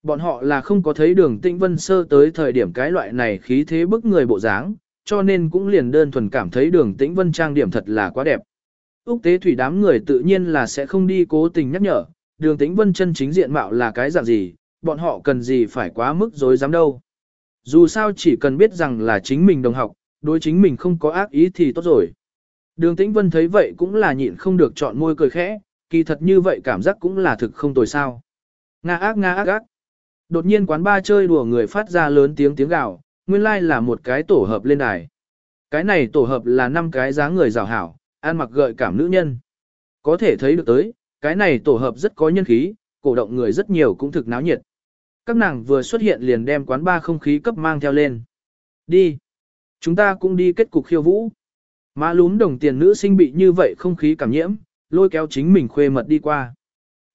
Speaker 1: Bọn họ là không có thấy đường tĩnh vân sơ tới thời điểm cái loại này khí thế bức người bộ dáng, cho nên cũng liền đơn thuần cảm thấy đường tĩnh vân trang điểm thật là quá đẹp. Úc tế thủy đám người tự nhiên là sẽ không đi cố tình nhắc nhở, đường tĩnh vân chân chính diện mạo là cái dạng gì, bọn họ cần gì phải quá mức dối dám đâu. Dù sao chỉ cần biết rằng là chính mình đồng học, đối chính mình không có ác ý thì tốt rồi. Đường tĩnh vân thấy vậy cũng là nhịn không được chọn môi cười khẽ, kỳ thật như vậy cảm giác cũng là thực không tồi sao. Nga ác nga ác ác. Đột nhiên quán ba chơi đùa người phát ra lớn tiếng tiếng gào, nguyên lai like là một cái tổ hợp lên đài. Cái này tổ hợp là năm cái dáng người rào hảo, ăn mặc gợi cảm nữ nhân. Có thể thấy được tới, cái này tổ hợp rất có nhân khí, cổ động người rất nhiều cũng thực náo nhiệt. Các nàng vừa xuất hiện liền đem quán ba không khí cấp mang theo lên. Đi. Chúng ta cũng đi kết cục khiêu vũ. Má lún đồng tiền nữ sinh bị như vậy không khí cảm nhiễm, lôi kéo chính mình khuê mật đi qua.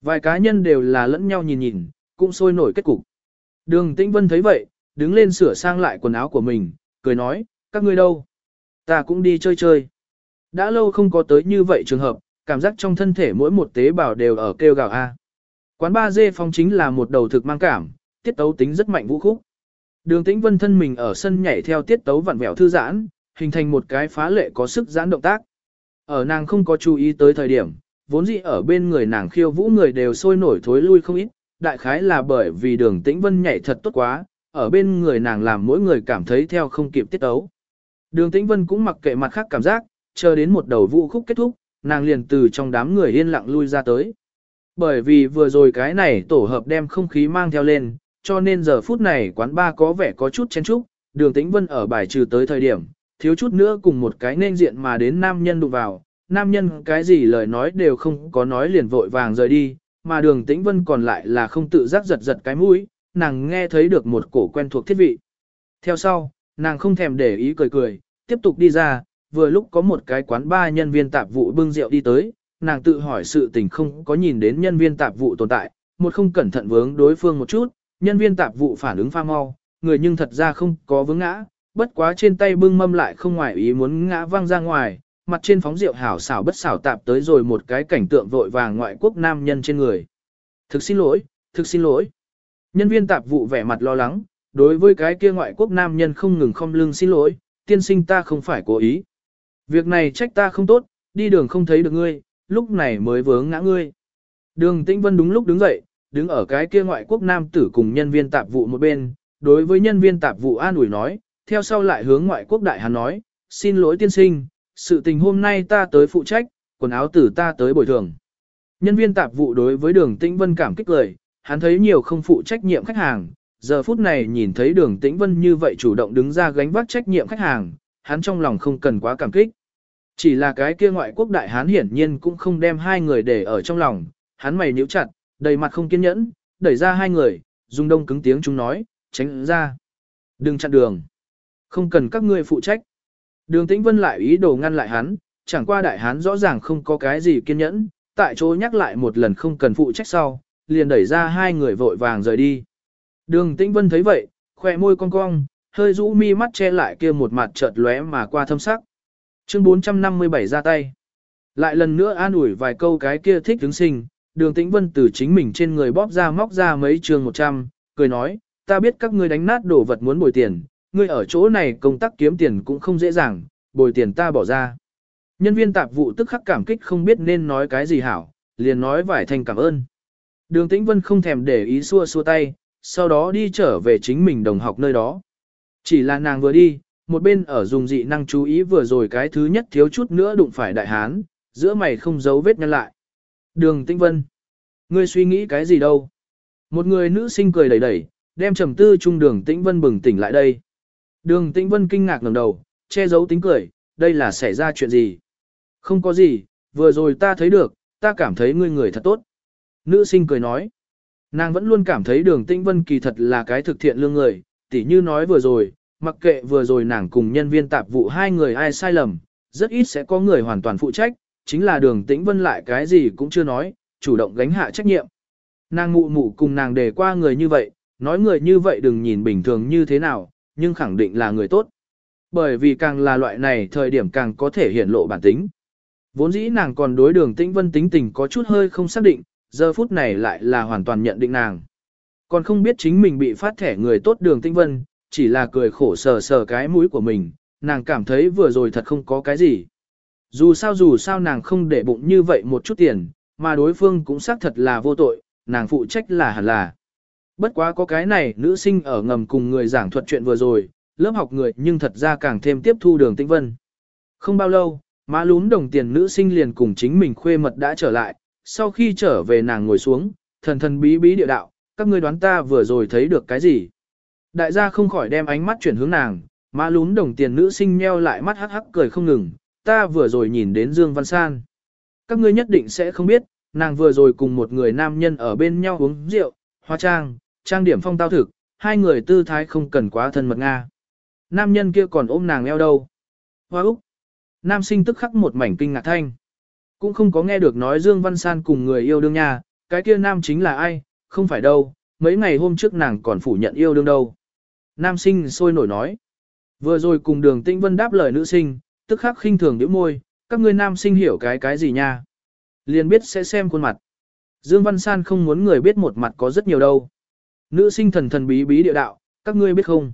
Speaker 1: Vài cá nhân đều là lẫn nhau nhìn nhìn, cũng sôi nổi kết cục. Đường Tĩnh Vân thấy vậy, đứng lên sửa sang lại quần áo của mình, cười nói, các ngươi đâu? Ta cũng đi chơi chơi. Đã lâu không có tới như vậy trường hợp, cảm giác trong thân thể mỗi một tế bào đều ở kêu gào A. Quán ba dê phong chính là một đầu thực mang cảm, tiết tấu tính rất mạnh vũ khúc. Đường tĩnh vân thân mình ở sân nhảy theo tiết tấu vặn vẹo thư giãn, hình thành một cái phá lệ có sức giãn động tác. Ở nàng không có chú ý tới thời điểm, vốn dĩ ở bên người nàng khiêu vũ người đều sôi nổi thối lui không ít, đại khái là bởi vì đường tĩnh vân nhảy thật tốt quá, ở bên người nàng làm mỗi người cảm thấy theo không kịp tiết ấu Đường tĩnh vân cũng mặc kệ mặt khác cảm giác, chờ đến một đầu vũ khúc kết thúc, nàng liền từ trong đám người yên lặng lui ra tới. Bởi vì vừa rồi cái này tổ hợp đem không khí mang theo lên, cho nên giờ phút này quán ba có vẻ có chút chén chúc, đường tĩnh vân ở bài trừ tới thời điểm, thiếu chút nữa cùng một cái nên diện mà đến nam nhân đụng vào, nam nhân cái gì lời nói đều không có nói liền vội vàng rời đi, mà đường tĩnh vân còn lại là không tự giác giật giật cái mũi, nàng nghe thấy được một cổ quen thuộc thiết vị. Theo sau, nàng không thèm để ý cười cười, tiếp tục đi ra, vừa lúc có một cái quán ba nhân viên tạp vụ bưng rượu đi tới, nàng tự hỏi sự tình không có nhìn đến nhân viên tạp vụ tồn tại, một không cẩn thận vướng đối phương một chút, nhân viên tạp vụ phản ứng pha mau, người nhưng thật ra không có vướng ngã, bất quá trên tay bưng mâm lại không ngoài ý muốn ngã văng ra ngoài, mặt trên phóng rượu hảo xảo bất xảo tạp tới rồi một cái cảnh tượng vội vàng ngoại quốc nam nhân trên người. Thực xin lỗi, thực xin lỗi. Nhân viên tạp vụ vẻ mặt lo lắng, đối với cái kia ngoại quốc nam nhân không ngừng không lưng xin lỗi, tiên sinh ta không phải cố ý. Việc này trách ta không tốt, đi đường không thấy được ngươi, lúc này mới vướng ngã ngươi. Đường Tĩnh Vân đúng lúc đứng dậy, đứng ở cái kia ngoại quốc nam tử cùng nhân viên tạp vụ một bên, đối với nhân viên tạp vụ an ủi nói, theo sau lại hướng ngoại quốc đại hắn nói, xin lỗi tiên sinh, sự tình hôm nay ta tới phụ trách, quần áo tử ta tới bồi thường. Nhân viên tạp vụ đối với đường Tĩnh Vân cảm kích lời, hắn thấy nhiều không phụ trách nhiệm khách hàng, giờ phút này nhìn thấy đường Tĩnh Vân như vậy chủ động đứng ra gánh vác trách nhiệm khách hàng, hắn trong lòng không cần quá cảm kích. Chỉ là cái kia ngoại quốc đại hán hiển nhiên cũng không đem hai người để ở trong lòng, hắn mày nhíu chặt, đầy mặt không kiên nhẫn, đẩy ra hai người, dùng đông cứng tiếng chúng nói, tránh ra. Đừng chặn đường. Không cần các ngươi phụ trách. Đường Tĩnh Vân lại ý đồ ngăn lại hắn, chẳng qua đại hán rõ ràng không có cái gì kiên nhẫn, tại chỗ nhắc lại một lần không cần phụ trách sau, liền đẩy ra hai người vội vàng rời đi. Đường Tĩnh Vân thấy vậy, khỏe môi cong cong, hơi rũ mi mắt che lại kia một mặt chợt lóe mà qua thâm sắc. Chương 457 ra tay. Lại lần nữa an ủi vài câu cái kia thích đứng sinh, đường tĩnh vân từ chính mình trên người bóp ra móc ra mấy trường 100, cười nói, ta biết các ngươi đánh nát đồ vật muốn bồi tiền, ngươi ở chỗ này công tác kiếm tiền cũng không dễ dàng, bồi tiền ta bỏ ra. Nhân viên tạp vụ tức khắc cảm kích không biết nên nói cái gì hảo, liền nói vải thành cảm ơn. Đường tĩnh vân không thèm để ý xua xua tay, sau đó đi trở về chính mình đồng học nơi đó. Chỉ là nàng vừa đi, một bên ở dùng dị năng chú ý vừa rồi cái thứ nhất thiếu chút nữa đụng phải đại hán, giữa mày không giấu vết nhăn lại. Đường Tĩnh Vân, ngươi suy nghĩ cái gì đâu? Một người nữ sinh cười đẩy đẩy, đem trầm tư trung đường Tĩnh Vân bừng tỉnh lại đây. Đường Tĩnh Vân kinh ngạc ngẩng đầu, che giấu tính cười, đây là xảy ra chuyện gì? Không có gì, vừa rồi ta thấy được, ta cảm thấy ngươi người thật tốt. Nữ sinh cười nói, nàng vẫn luôn cảm thấy đường Tĩnh Vân kỳ thật là cái thực thiện lương người, tỉ như nói vừa rồi, mặc kệ vừa rồi nàng cùng nhân viên tạp vụ hai người ai sai lầm, rất ít sẽ có người hoàn toàn phụ trách, chính là đường Tĩnh Vân lại cái gì cũng chưa nói, chủ động gánh hạ trách nhiệm. Nàng mụ mụ cùng nàng đề qua người như vậy, nói người như vậy đừng nhìn bình thường như thế nào, nhưng khẳng định là người tốt. Bởi vì càng là loại này thời điểm càng có thể hiển lộ bản tính. Vốn dĩ nàng còn đối đường tĩnh vân tính tình có chút hơi không xác định, giờ phút này lại là hoàn toàn nhận định nàng. Còn không biết chính mình bị phát thẻ người tốt đường tĩnh vân, chỉ là cười khổ sờ sờ cái mũi của mình, nàng cảm thấy vừa rồi thật không có cái gì. Dù sao dù sao nàng không để bụng như vậy một chút tiền, mà đối phương cũng xác thật là vô tội, nàng phụ trách là hẳn là. Bất quá có cái này nữ sinh ở ngầm cùng người giảng thuật chuyện vừa rồi, lớp học người nhưng thật ra càng thêm tiếp thu đường tĩnh vân. Không bao lâu, má lún đồng tiền nữ sinh liền cùng chính mình khuê mật đã trở lại, sau khi trở về nàng ngồi xuống, thần thần bí bí địa đạo, các ngươi đoán ta vừa rồi thấy được cái gì. Đại gia không khỏi đem ánh mắt chuyển hướng nàng, má lún đồng tiền nữ sinh nheo lại mắt hắc hắc cười không ngừng, ta vừa rồi nhìn đến Dương Văn San. Các ngươi nhất định sẽ không biết, nàng vừa rồi cùng một người nam nhân ở bên nhau uống rượu, hóa trang, trang điểm phong tao thực, hai người tư thái không cần quá thân mật Nga. Nam nhân kia còn ôm nàng eo đâu. Hoa Úc. Nam sinh tức khắc một mảnh kinh ngạc thanh. Cũng không có nghe được nói Dương Văn San cùng người yêu đương nha, cái kia nam chính là ai, không phải đâu, mấy ngày hôm trước nàng còn phủ nhận yêu đương đâu. Nam sinh sôi nổi nói. Vừa rồi cùng đường tĩnh vân đáp lời nữ sinh, tức khắc khinh thường điểm môi, các ngươi nam sinh hiểu cái cái gì nha. Liền biết sẽ xem khuôn mặt. Dương Văn San không muốn người biết một mặt có rất nhiều đâu. Nữ sinh thần thần bí bí địa đạo, các ngươi biết không?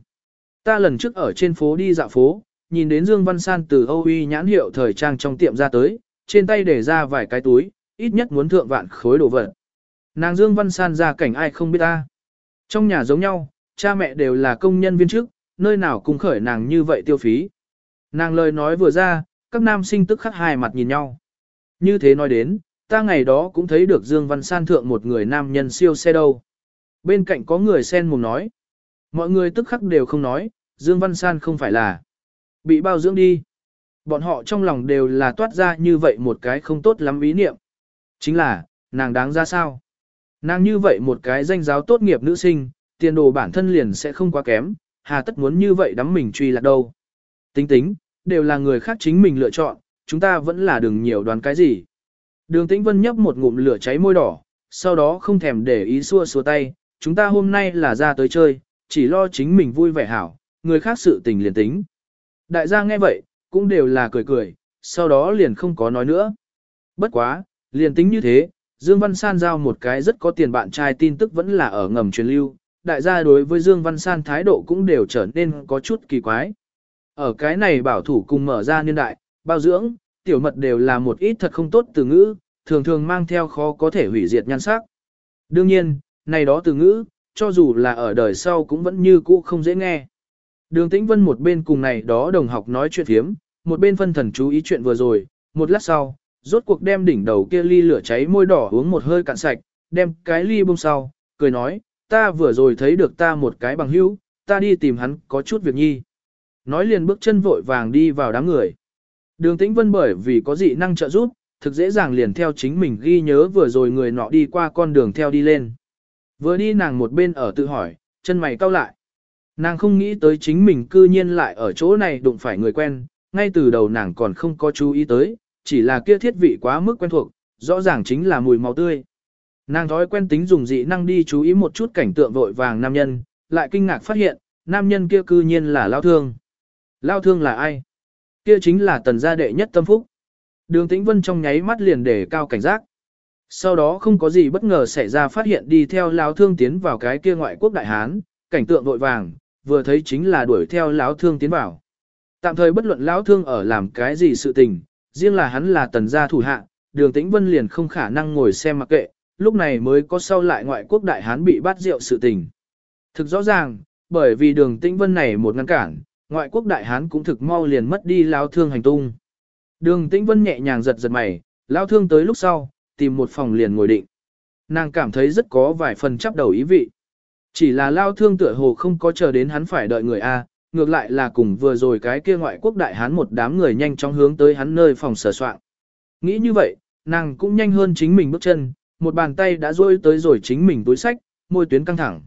Speaker 1: Ta lần trước ở trên phố đi dạo phố, nhìn đến Dương Văn San từ Âu Uy nhãn hiệu thời trang trong tiệm ra tới, trên tay để ra vài cái túi, ít nhất muốn thượng vạn khối đồ vật. Nàng Dương Văn San ra cảnh ai không biết ta. Trong nhà giống nhau, cha mẹ đều là công nhân viên chức, nơi nào cũng khởi nàng như vậy tiêu phí. Nàng lời nói vừa ra, các nam sinh tức khắc hai mặt nhìn nhau. Như thế nói đến, ta ngày đó cũng thấy được Dương Văn San thượng một người nam nhân siêu xe đâu. Bên cạnh có người sen mồm nói. Mọi người tức khắc đều không nói, Dương Văn San không phải là bị bao dưỡng đi. Bọn họ trong lòng đều là toát ra như vậy một cái không tốt lắm ý niệm. Chính là, nàng đáng ra sao? Nàng như vậy một cái danh giáo tốt nghiệp nữ sinh, tiền đồ bản thân liền sẽ không quá kém, hà tất muốn như vậy đắm mình truy lạc đâu. Tính tính, đều là người khác chính mình lựa chọn, chúng ta vẫn là đừng nhiều đoán cái gì. Đường Tĩnh Vân nhấp một ngụm lửa cháy môi đỏ, sau đó không thèm để ý xua xua tay, chúng ta hôm nay là ra tới chơi, chỉ lo chính mình vui vẻ hảo, người khác sự tình liền tính. Đại gia nghe vậy, cũng đều là cười cười, sau đó liền không có nói nữa. Bất quá, liền tính như thế, Dương Văn San giao một cái rất có tiền bạn trai tin tức vẫn là ở ngầm truyền lưu, đại gia đối với Dương Văn San thái độ cũng đều trở nên có chút kỳ quái. Ở cái này bảo thủ cùng mở ra niên đại, bao dưỡng, tiểu mật đều là một ít thật không tốt từ ngữ, thường thường mang theo khó có thể hủy diệt nhan sắc. Đương nhiên, này đó từ ngữ, cho dù là ở đời sau cũng vẫn như cũ không dễ nghe. Đường Tĩnh Vân một bên cùng này đó đồng học nói chuyện thiếm, một bên phân thần chú ý chuyện vừa rồi, một lát sau, rốt cuộc đem đỉnh đầu kia ly lửa cháy môi đỏ uống một hơi cạn sạch, đem cái ly bông sau, cười nói, ta vừa rồi thấy được ta một cái bằng hữu, ta đi tìm hắn có chút việc nhi. Nói liền bước chân vội vàng đi vào đám người. Đường Tĩnh Vân bởi vì có dị năng trợ giúp, thực dễ dàng liền theo chính mình ghi nhớ vừa rồi người nọ đi qua con đường theo đi lên. Vừa đi nàng một bên ở tự hỏi, chân mày cau lại. Nàng không nghĩ tới chính mình cư nhiên lại ở chỗ này đụng phải người quen, ngay từ đầu nàng còn không có chú ý tới, chỉ là kia thiết vị quá mức quen thuộc, rõ ràng chính là mùi máu tươi. Nàng thói quen tính dùng dị năng đi chú ý một chút cảnh tượng vội vàng nam nhân, lại kinh ngạc phát hiện, nam nhân kia cư nhiên là Lao Thương. Lao Thương là ai? Kia chính là tần gia đệ nhất tâm phúc. Đường Tĩnh Vân trong nháy mắt liền để cao cảnh giác. Sau đó không có gì bất ngờ xảy ra phát hiện đi theo Lão Thương tiến vào cái kia ngoại quốc đại hán, cảnh tượng vội vàng, vừa thấy chính là đuổi theo lão thương tiến vào. Tạm thời bất luận lão thương ở làm cái gì sự tình, riêng là hắn là tần gia thủ hạ, đường tĩnh vân liền không khả năng ngồi xem mặc kệ, lúc này mới có sau lại ngoại quốc đại hán bị bắt rượu sự tình. Thực rõ ràng, bởi vì đường tĩnh vân này một ngăn cản, ngoại quốc đại hán cũng thực mau liền mất đi lao thương hành tung. Đường tĩnh vân nhẹ nhàng giật giật mày, lao thương tới lúc sau, tìm một phòng liền ngồi định. Nàng cảm thấy rất có vài phần chắp đầu ý vị. Chỉ là lao thương tựa hồ không có chờ đến hắn phải đợi người A, ngược lại là cùng vừa rồi cái kia ngoại quốc đại hán một đám người nhanh chóng hướng tới hắn nơi phòng sở soạn. Nghĩ như vậy, nàng cũng nhanh hơn chính mình bước chân, một bàn tay đã rôi tới rồi chính mình túi sách, môi tuyến căng thẳng.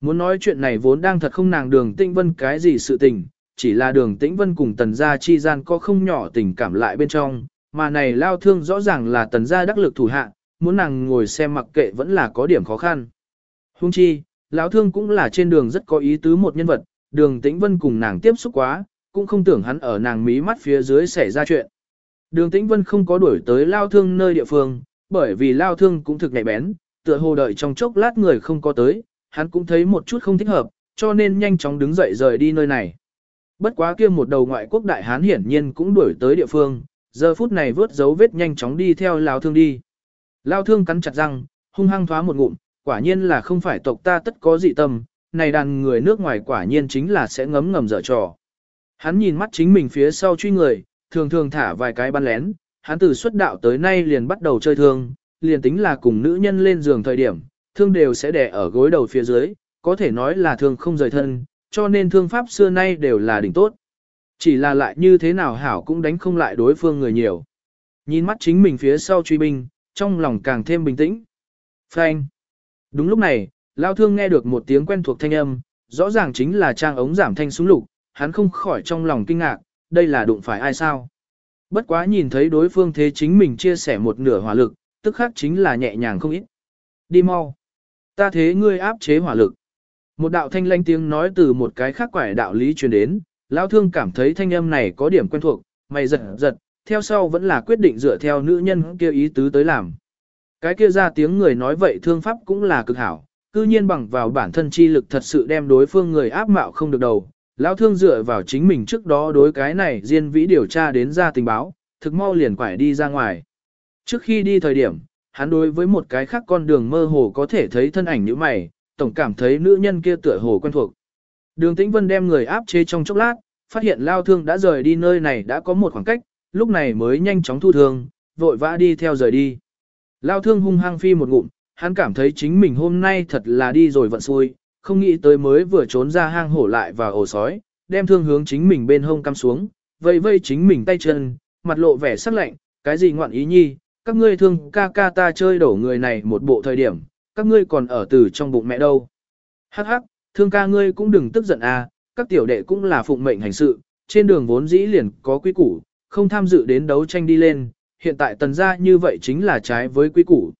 Speaker 1: Muốn nói chuyện này vốn đang thật không nàng đường tĩnh vân cái gì sự tình, chỉ là đường tĩnh vân cùng tần gia chi gian có không nhỏ tình cảm lại bên trong, mà này lao thương rõ ràng là tần gia đắc lực thủ hạ, muốn nàng ngồi xem mặc kệ vẫn là có điểm khó khăn. Hung chi, lão thương cũng là trên đường rất có ý tứ một nhân vật, đường tĩnh vân cùng nàng tiếp xúc quá, cũng không tưởng hắn ở nàng mí mắt phía dưới xảy ra chuyện. Đường tĩnh vân không có đuổi tới lao thương nơi địa phương, bởi vì lao thương cũng thực nhạy bén, tựa hồ đợi trong chốc lát người không có tới, hắn cũng thấy một chút không thích hợp, cho nên nhanh chóng đứng dậy rời đi nơi này. Bất quá kia một đầu ngoại quốc đại hán hiển nhiên cũng đuổi tới địa phương, giờ phút này vớt dấu vết nhanh chóng đi theo lao thương đi. Lao thương cắn chặt răng, hung hăng thoá một ngụm, quả nhiên là không phải tộc ta tất có dị tâm, này đàn người nước ngoài quả nhiên chính là sẽ ngấm ngầm dở trò. Hắn nhìn mắt chính mình phía sau truy người, thường thường thả vài cái bắn lén, hắn từ xuất đạo tới nay liền bắt đầu chơi thương, liền tính là cùng nữ nhân lên giường thời điểm, thương đều sẽ đè ở gối đầu phía dưới, có thể nói là thương không rời thân, cho nên thương pháp xưa nay đều là đỉnh tốt. Chỉ là lại như thế nào hảo cũng đánh không lại đối phương người nhiều. Nhìn mắt chính mình phía sau truy binh, trong lòng càng thêm bình tĩnh. Phanh. Đúng lúc này, Lao Thương nghe được một tiếng quen thuộc thanh âm, rõ ràng chính là trang ống giảm thanh súng lục, hắn không khỏi trong lòng kinh ngạc, đây là đụng phải ai sao. Bất quá nhìn thấy đối phương thế chính mình chia sẻ một nửa hỏa lực, tức khác chính là nhẹ nhàng không ít. Đi mau. Ta thế ngươi áp chế hỏa lực. Một đạo thanh lanh tiếng nói từ một cái khác quải đạo lý truyền đến, lão thương cảm thấy thanh âm này có điểm quen thuộc, mày giật giật, theo sau vẫn là quyết định dựa theo nữ nhân kia ý tứ tới làm. Cái kia ra tiếng người nói vậy thương pháp cũng là cực hảo, cư nhiên bằng vào bản thân chi lực thật sự đem đối phương người áp mạo không được đầu. Lão thương dựa vào chính mình trước đó đối cái này diên vĩ điều tra đến ra tình báo, thực mau liền quải đi ra ngoài. Trước khi đi thời điểm, hắn đối với một cái khác con đường mơ hồ có thể thấy thân ảnh như mày, tổng cảm thấy nữ nhân kia tựa hồ quen thuộc. Đường Tĩnh Vân đem người áp chế trong chốc lát, phát hiện lao thương đã rời đi nơi này đã có một khoảng cách, lúc này mới nhanh chóng thu thương, vội vã đi theo rời đi. Lao thương hung hăng phi một ngụm, hắn cảm thấy chính mình hôm nay thật là đi rồi vận xui, không nghĩ tới mới vừa trốn ra hang hổ lại và ổ sói, đem thương hướng chính mình bên hông cắm xuống, vây vây chính mình tay chân, mặt lộ vẻ sắc lạnh, cái gì ngoạn ý nhi, các ngươi thương ca ca ta chơi đổ người này một bộ thời điểm, các ngươi còn ở từ trong bụng mẹ đâu. Hắc hắc, thương ca ngươi cũng đừng tức giận à, các tiểu đệ cũng là phụng mệnh hành sự, trên đường vốn dĩ liền có quy củ, không tham dự đến đấu tranh đi lên, hiện tại tần gia như vậy chính là trái với quy củ.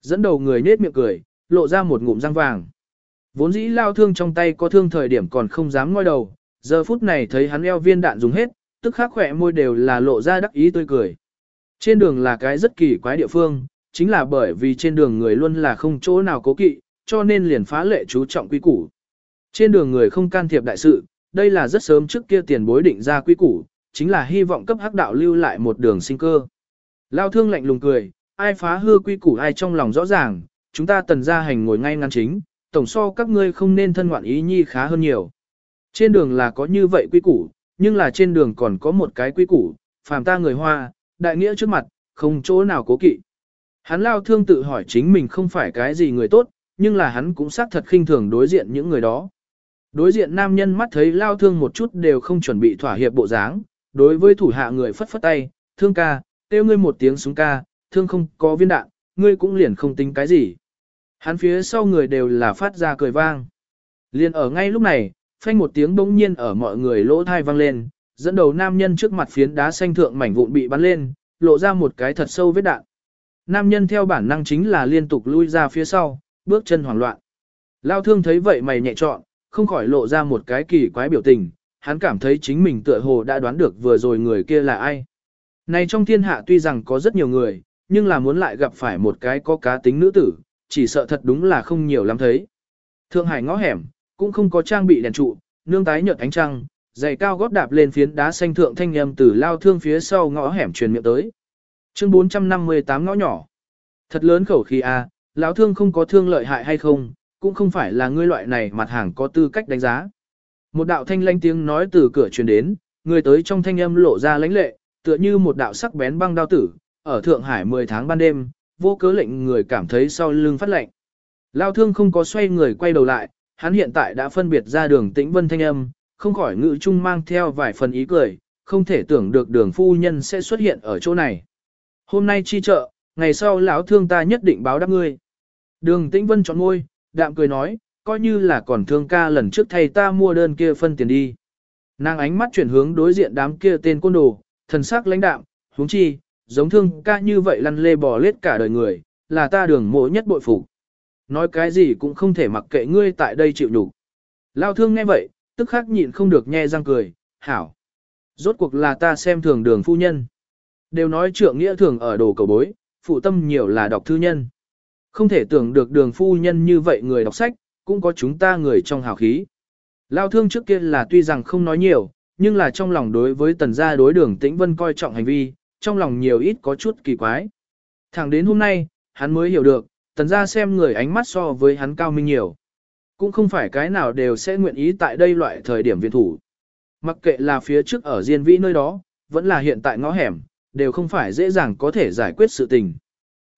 Speaker 1: Dẫn đầu người nết miệng cười, lộ ra một ngụm răng vàng. Vốn dĩ lao thương trong tay có thương thời điểm còn không dám ngoi đầu, giờ phút này thấy hắn eo viên đạn dùng hết, tức khắc khỏe môi đều là lộ ra đắc ý tươi cười. Trên đường là cái rất kỳ quái địa phương, chính là bởi vì trên đường người luôn là không chỗ nào cố kỵ, cho nên liền phá lệ chú trọng quy củ. Trên đường người không can thiệp đại sự, đây là rất sớm trước kia tiền bối định ra quy củ, chính là hy vọng cấp hắc đạo lưu lại một đường sinh cơ. Lao thương lạnh lùng cười, ai phá hư quy củ ai trong lòng rõ ràng, chúng ta tần gia hành ngồi ngay ngăn chính, tổng so các ngươi không nên thân ngoạn ý nhi khá hơn nhiều. Trên đường là có như vậy quy củ, nhưng là trên đường còn có một cái quy củ, phàm ta người hoa, đại nghĩa trước mặt, không chỗ nào cố kỵ. Hắn lao thương tự hỏi chính mình không phải cái gì người tốt, nhưng là hắn cũng xác thật khinh thường đối diện những người đó. Đối diện nam nhân mắt thấy lao thương một chút đều không chuẩn bị thỏa hiệp bộ dáng, đối với thủ hạ người phất phất tay, thương ca, kêu ngươi một tiếng súng ca, thương không có viên đạn, ngươi cũng liền không tính cái gì. Hắn phía sau người đều là phát ra cười vang. Liền ở ngay lúc này, phanh một tiếng bỗng nhiên ở mọi người lỗ thai vang lên, dẫn đầu nam nhân trước mặt phiến đá xanh thượng mảnh vụn bị bắn lên, lộ ra một cái thật sâu vết đạn. Nam nhân theo bản năng chính là liên tục lui ra phía sau, bước chân hoảng loạn. Lao thương thấy vậy mày nhẹ trọn, không khỏi lộ ra một cái kỳ quái biểu tình, hắn cảm thấy chính mình tựa hồ đã đoán được vừa rồi người kia là ai. Này trong thiên hạ tuy rằng có rất nhiều người, nhưng là muốn lại gặp phải một cái có cá tính nữ tử, chỉ sợ thật đúng là không nhiều lắm thấy. Thượng Hải ngõ hẻm, cũng không có trang bị đèn trụ, nương tái nhợt ánh trăng, giày cao gót đạp lên phiến đá xanh thượng thanh âm từ lao thương phía sau ngõ hẻm truyền miệng tới. Chương 458 ngõ nhỏ. Thật lớn khẩu khí a, lão thương không có thương lợi hại hay không, cũng không phải là ngươi loại này mặt hàng có tư cách đánh giá. Một đạo thanh lanh tiếng nói từ cửa truyền đến, người tới trong thanh âm lộ ra lãnh lệ, tựa như một đạo sắc bén băng đao tử, ở Thượng Hải 10 tháng ban đêm, vô cớ lệnh người cảm thấy sau lưng phát lạnh. Lao thương không có xoay người quay đầu lại, hắn hiện tại đã phân biệt ra đường tĩnh vân thanh âm, không khỏi ngữ trung mang theo vài phần ý cười, không thể tưởng được đường phu nhân sẽ xuất hiện ở chỗ này. Hôm nay chi trợ, ngày sau lão thương ta nhất định báo đáp ngươi. Đường tĩnh vân chọn ngôi, đạm cười nói, coi như là còn thương ca lần trước thầy ta mua đơn kia phân tiền đi. Nàng ánh mắt chuyển hướng đối diện đám kia tên côn đồ, thần sắc lãnh đạm, huống chi, giống thương ca như vậy lăn lê bò lết cả đời người, là ta đường mộ nhất bội phục. Nói cái gì cũng không thể mặc kệ ngươi tại đây chịu đủ. Lao thương nghe vậy, tức khắc nhịn không được nhe răng cười, hảo. Rốt cuộc là ta xem thường đường phu nhân. Đều nói trượng nghĩa thường ở đồ cầu bối, phụ tâm nhiều là đọc thư nhân. Không thể tưởng được đường phu nhân như vậy người đọc sách, cũng có chúng ta người trong hào khí. Lao thương trước kia là tuy rằng không nói nhiều, nhưng là trong lòng đối với tần gia đối đường tĩnh vân coi trọng hành vi, trong lòng nhiều ít có chút kỳ quái. Thẳng đến hôm nay, hắn mới hiểu được, tần gia xem người ánh mắt so với hắn cao minh nhiều. Cũng không phải cái nào đều sẽ nguyện ý tại đây loại thời điểm viện thủ. Mặc kệ là phía trước ở Diên Vĩ nơi đó, vẫn là hiện tại ngõ hẻm, đều không phải dễ dàng có thể giải quyết sự tình.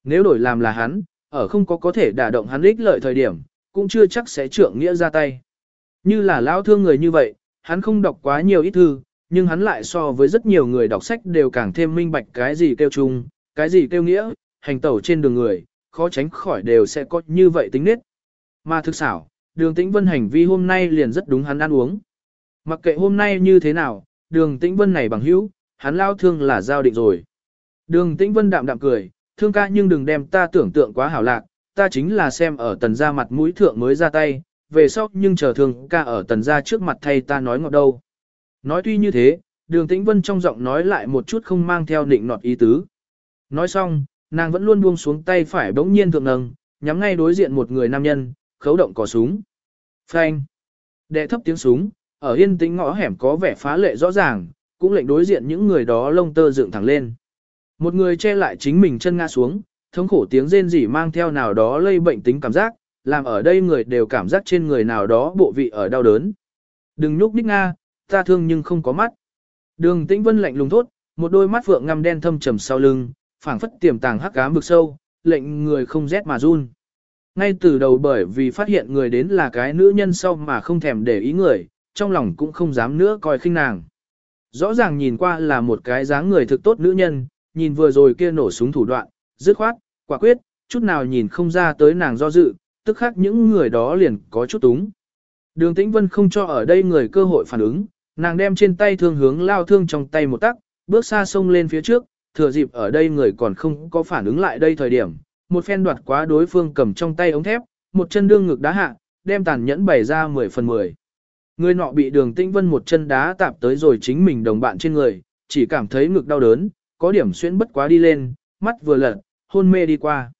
Speaker 1: Nếu đổi làm là hắn, ở không có có thể đả động hắn ích lợi thời điểm, cũng chưa chắc sẽ trưởng nghĩa ra tay. Như là lão thương người như vậy, hắn không đọc quá nhiều ít thư, nhưng hắn lại so với rất nhiều người đọc sách đều càng thêm minh bạch cái gì kêu chung, cái gì kêu nghĩa, hành tẩu trên đường người, khó tránh khỏi đều sẽ có như vậy tính nết. Mà thực xảo, đường tĩnh vân hành vi hôm nay liền rất đúng hắn ăn uống. Mặc kệ hôm nay như thế nào, đường tĩnh vân này bằng hữu, hắn lao thương là giao định rồi. Đường tĩnh vân đạm đạm cười, thương ca nhưng đừng đem ta tưởng tượng quá hảo lạc, ta chính là xem ở tần gia mặt mũi thượng mới ra tay, về sau nhưng chờ thương ca ở tần gia trước mặt thay ta nói ngọt đâu. Nói tuy như thế, đường tĩnh vân trong giọng nói lại một chút không mang theo nịnh nọt ý tứ. Nói xong, nàng vẫn luôn buông xuống tay phải bỗng nhiên thượng nâng, nhắm ngay đối diện một người nam nhân, khấu động cò súng. Phanh. Đệ thấp tiếng súng, ở yên tĩnh ngõ hẻm có vẻ phá lệ rõ ràng, cũng lệnh đối diện những người đó lông tơ dựng thẳng lên. Một người che lại chính mình chân ngã xuống, thống khổ tiếng rên rỉ mang theo nào đó lây bệnh tính cảm giác, làm ở đây người đều cảm giác trên người nào đó bộ vị ở đau đớn. Đừng nhúc nhích nga, ta thương nhưng không có mắt. Đường Tĩnh Vân lạnh lùng thốt, một đôi mắt phượng ngăm đen thâm trầm sau lưng, phảng phất tiềm tàng hắc ám vực sâu, lệnh người không rét mà run. Ngay từ đầu bởi vì phát hiện người đến là cái nữ nhân sau mà không thèm để ý người, trong lòng cũng không dám nữa coi khinh nàng. Rõ ràng nhìn qua là một cái dáng người thực tốt nữ nhân, nhìn vừa rồi kia nổ súng thủ đoạn, dứt khoát, quả quyết, chút nào nhìn không ra tới nàng do dự, tức khác những người đó liền có chút túng. Đường Tĩnh Vân không cho ở đây người cơ hội phản ứng, nàng đem trên tay thương hướng lao thương trong tay một tắc, bước xa sông lên phía trước, thừa dịp ở đây người còn không có phản ứng lại đây thời điểm, một phen đoạt quá đối phương cầm trong tay ống thép, một chân đương ngực đá hạ, đem tàn nhẫn bày ra 10 phần 10. Người nọ bị đường tĩnh vân một chân đá tạp tới rồi chính mình đồng bạn trên người, chỉ cảm thấy ngực đau đớn, có điểm xuyên bất quá đi lên, mắt vừa lật, hôn mê đi qua.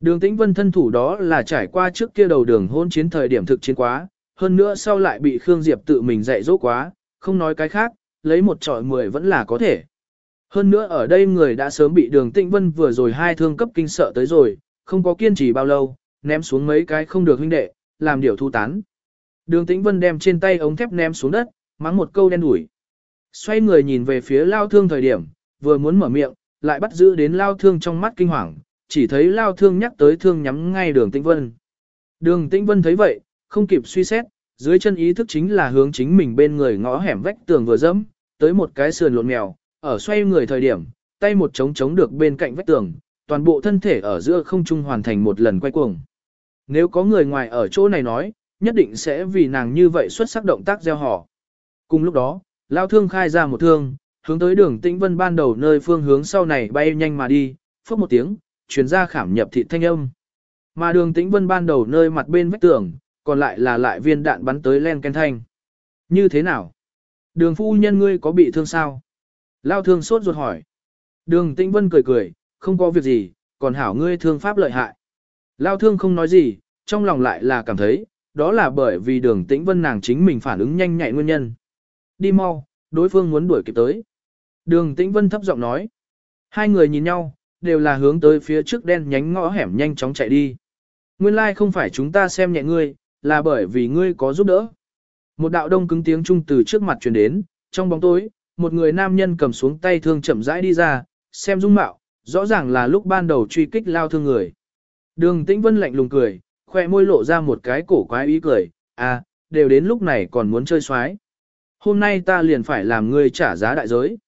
Speaker 1: Đường tĩnh vân thân thủ đó là trải qua trước kia đầu đường hôn chiến thời điểm thực chiến quá, hơn nữa sau lại bị Khương Diệp tự mình dạy dỗ quá, không nói cái khác, lấy một trọi mười vẫn là có thể. Hơn nữa ở đây người đã sớm bị đường tĩnh vân vừa rồi hai thương cấp kinh sợ tới rồi, không có kiên trì bao lâu, ném xuống mấy cái không được huynh đệ, làm điều thu tán. Đường tĩnh vân đem trên tay ống thép ném xuống đất, mắng một câu đen đủi. Xoay người nhìn về phía lao thương thời điểm, vừa muốn mở miệng, lại bắt giữ đến lao thương trong mắt kinh hoàng, chỉ thấy lao thương nhắc tới thương nhắm ngay đường tĩnh vân. Đường tĩnh vân thấy vậy, không kịp suy xét, dưới chân ý thức chính là hướng chính mình bên người ngõ hẻm vách tường vừa dẫm, tới một cái sườn lộn mèo, ở xoay người thời điểm, tay một chống chống được bên cạnh vách tường, toàn bộ thân thể ở giữa không trung hoàn thành một lần quay cuồng. Nếu có người ngoài ở chỗ này nói, nhất định sẽ vì nàng như vậy xuất sắc động tác gieo họ. Cùng lúc đó, lao thương khai ra một thương, hướng tới đường tĩnh vân ban đầu nơi phương hướng sau này bay nhanh mà đi, phốc một tiếng, chuyển ra khảm nhập thị thanh âm. Mà đường tĩnh vân ban đầu nơi mặt bên vách tường, còn lại là lại viên đạn bắn tới len ken thanh. Như thế nào? Đường phu nhân ngươi có bị thương sao? Lao thương sốt ruột hỏi. Đường tĩnh vân cười cười, không có việc gì, còn hảo ngươi thương pháp lợi hại. Lao thương không nói gì, trong lòng lại là cảm thấy, đó là bởi vì đường tĩnh vân nàng chính mình phản ứng nhanh nhạy nguyên nhân. Đi mau, đối phương muốn đuổi kịp tới. Đường tĩnh vân thấp giọng nói. Hai người nhìn nhau, đều là hướng tới phía trước đen nhánh ngõ hẻm nhanh chóng chạy đi. Nguyên lai like không phải chúng ta xem nhẹ ngươi, là bởi vì ngươi có giúp đỡ. Một đạo đông cứng tiếng trung từ trước mặt truyền đến, trong bóng tối, một người nam nhân cầm xuống tay thương chậm rãi đi ra, xem dung mạo, rõ ràng là lúc ban đầu truy kích lao thương người. Đường Tĩnh Vân lạnh lùng cười, khoe môi lộ ra một cái cổ quái ý cười, à, đều đến lúc này còn muốn chơi xoái. Hôm nay ta liền phải làm ngươi trả giá đại giới.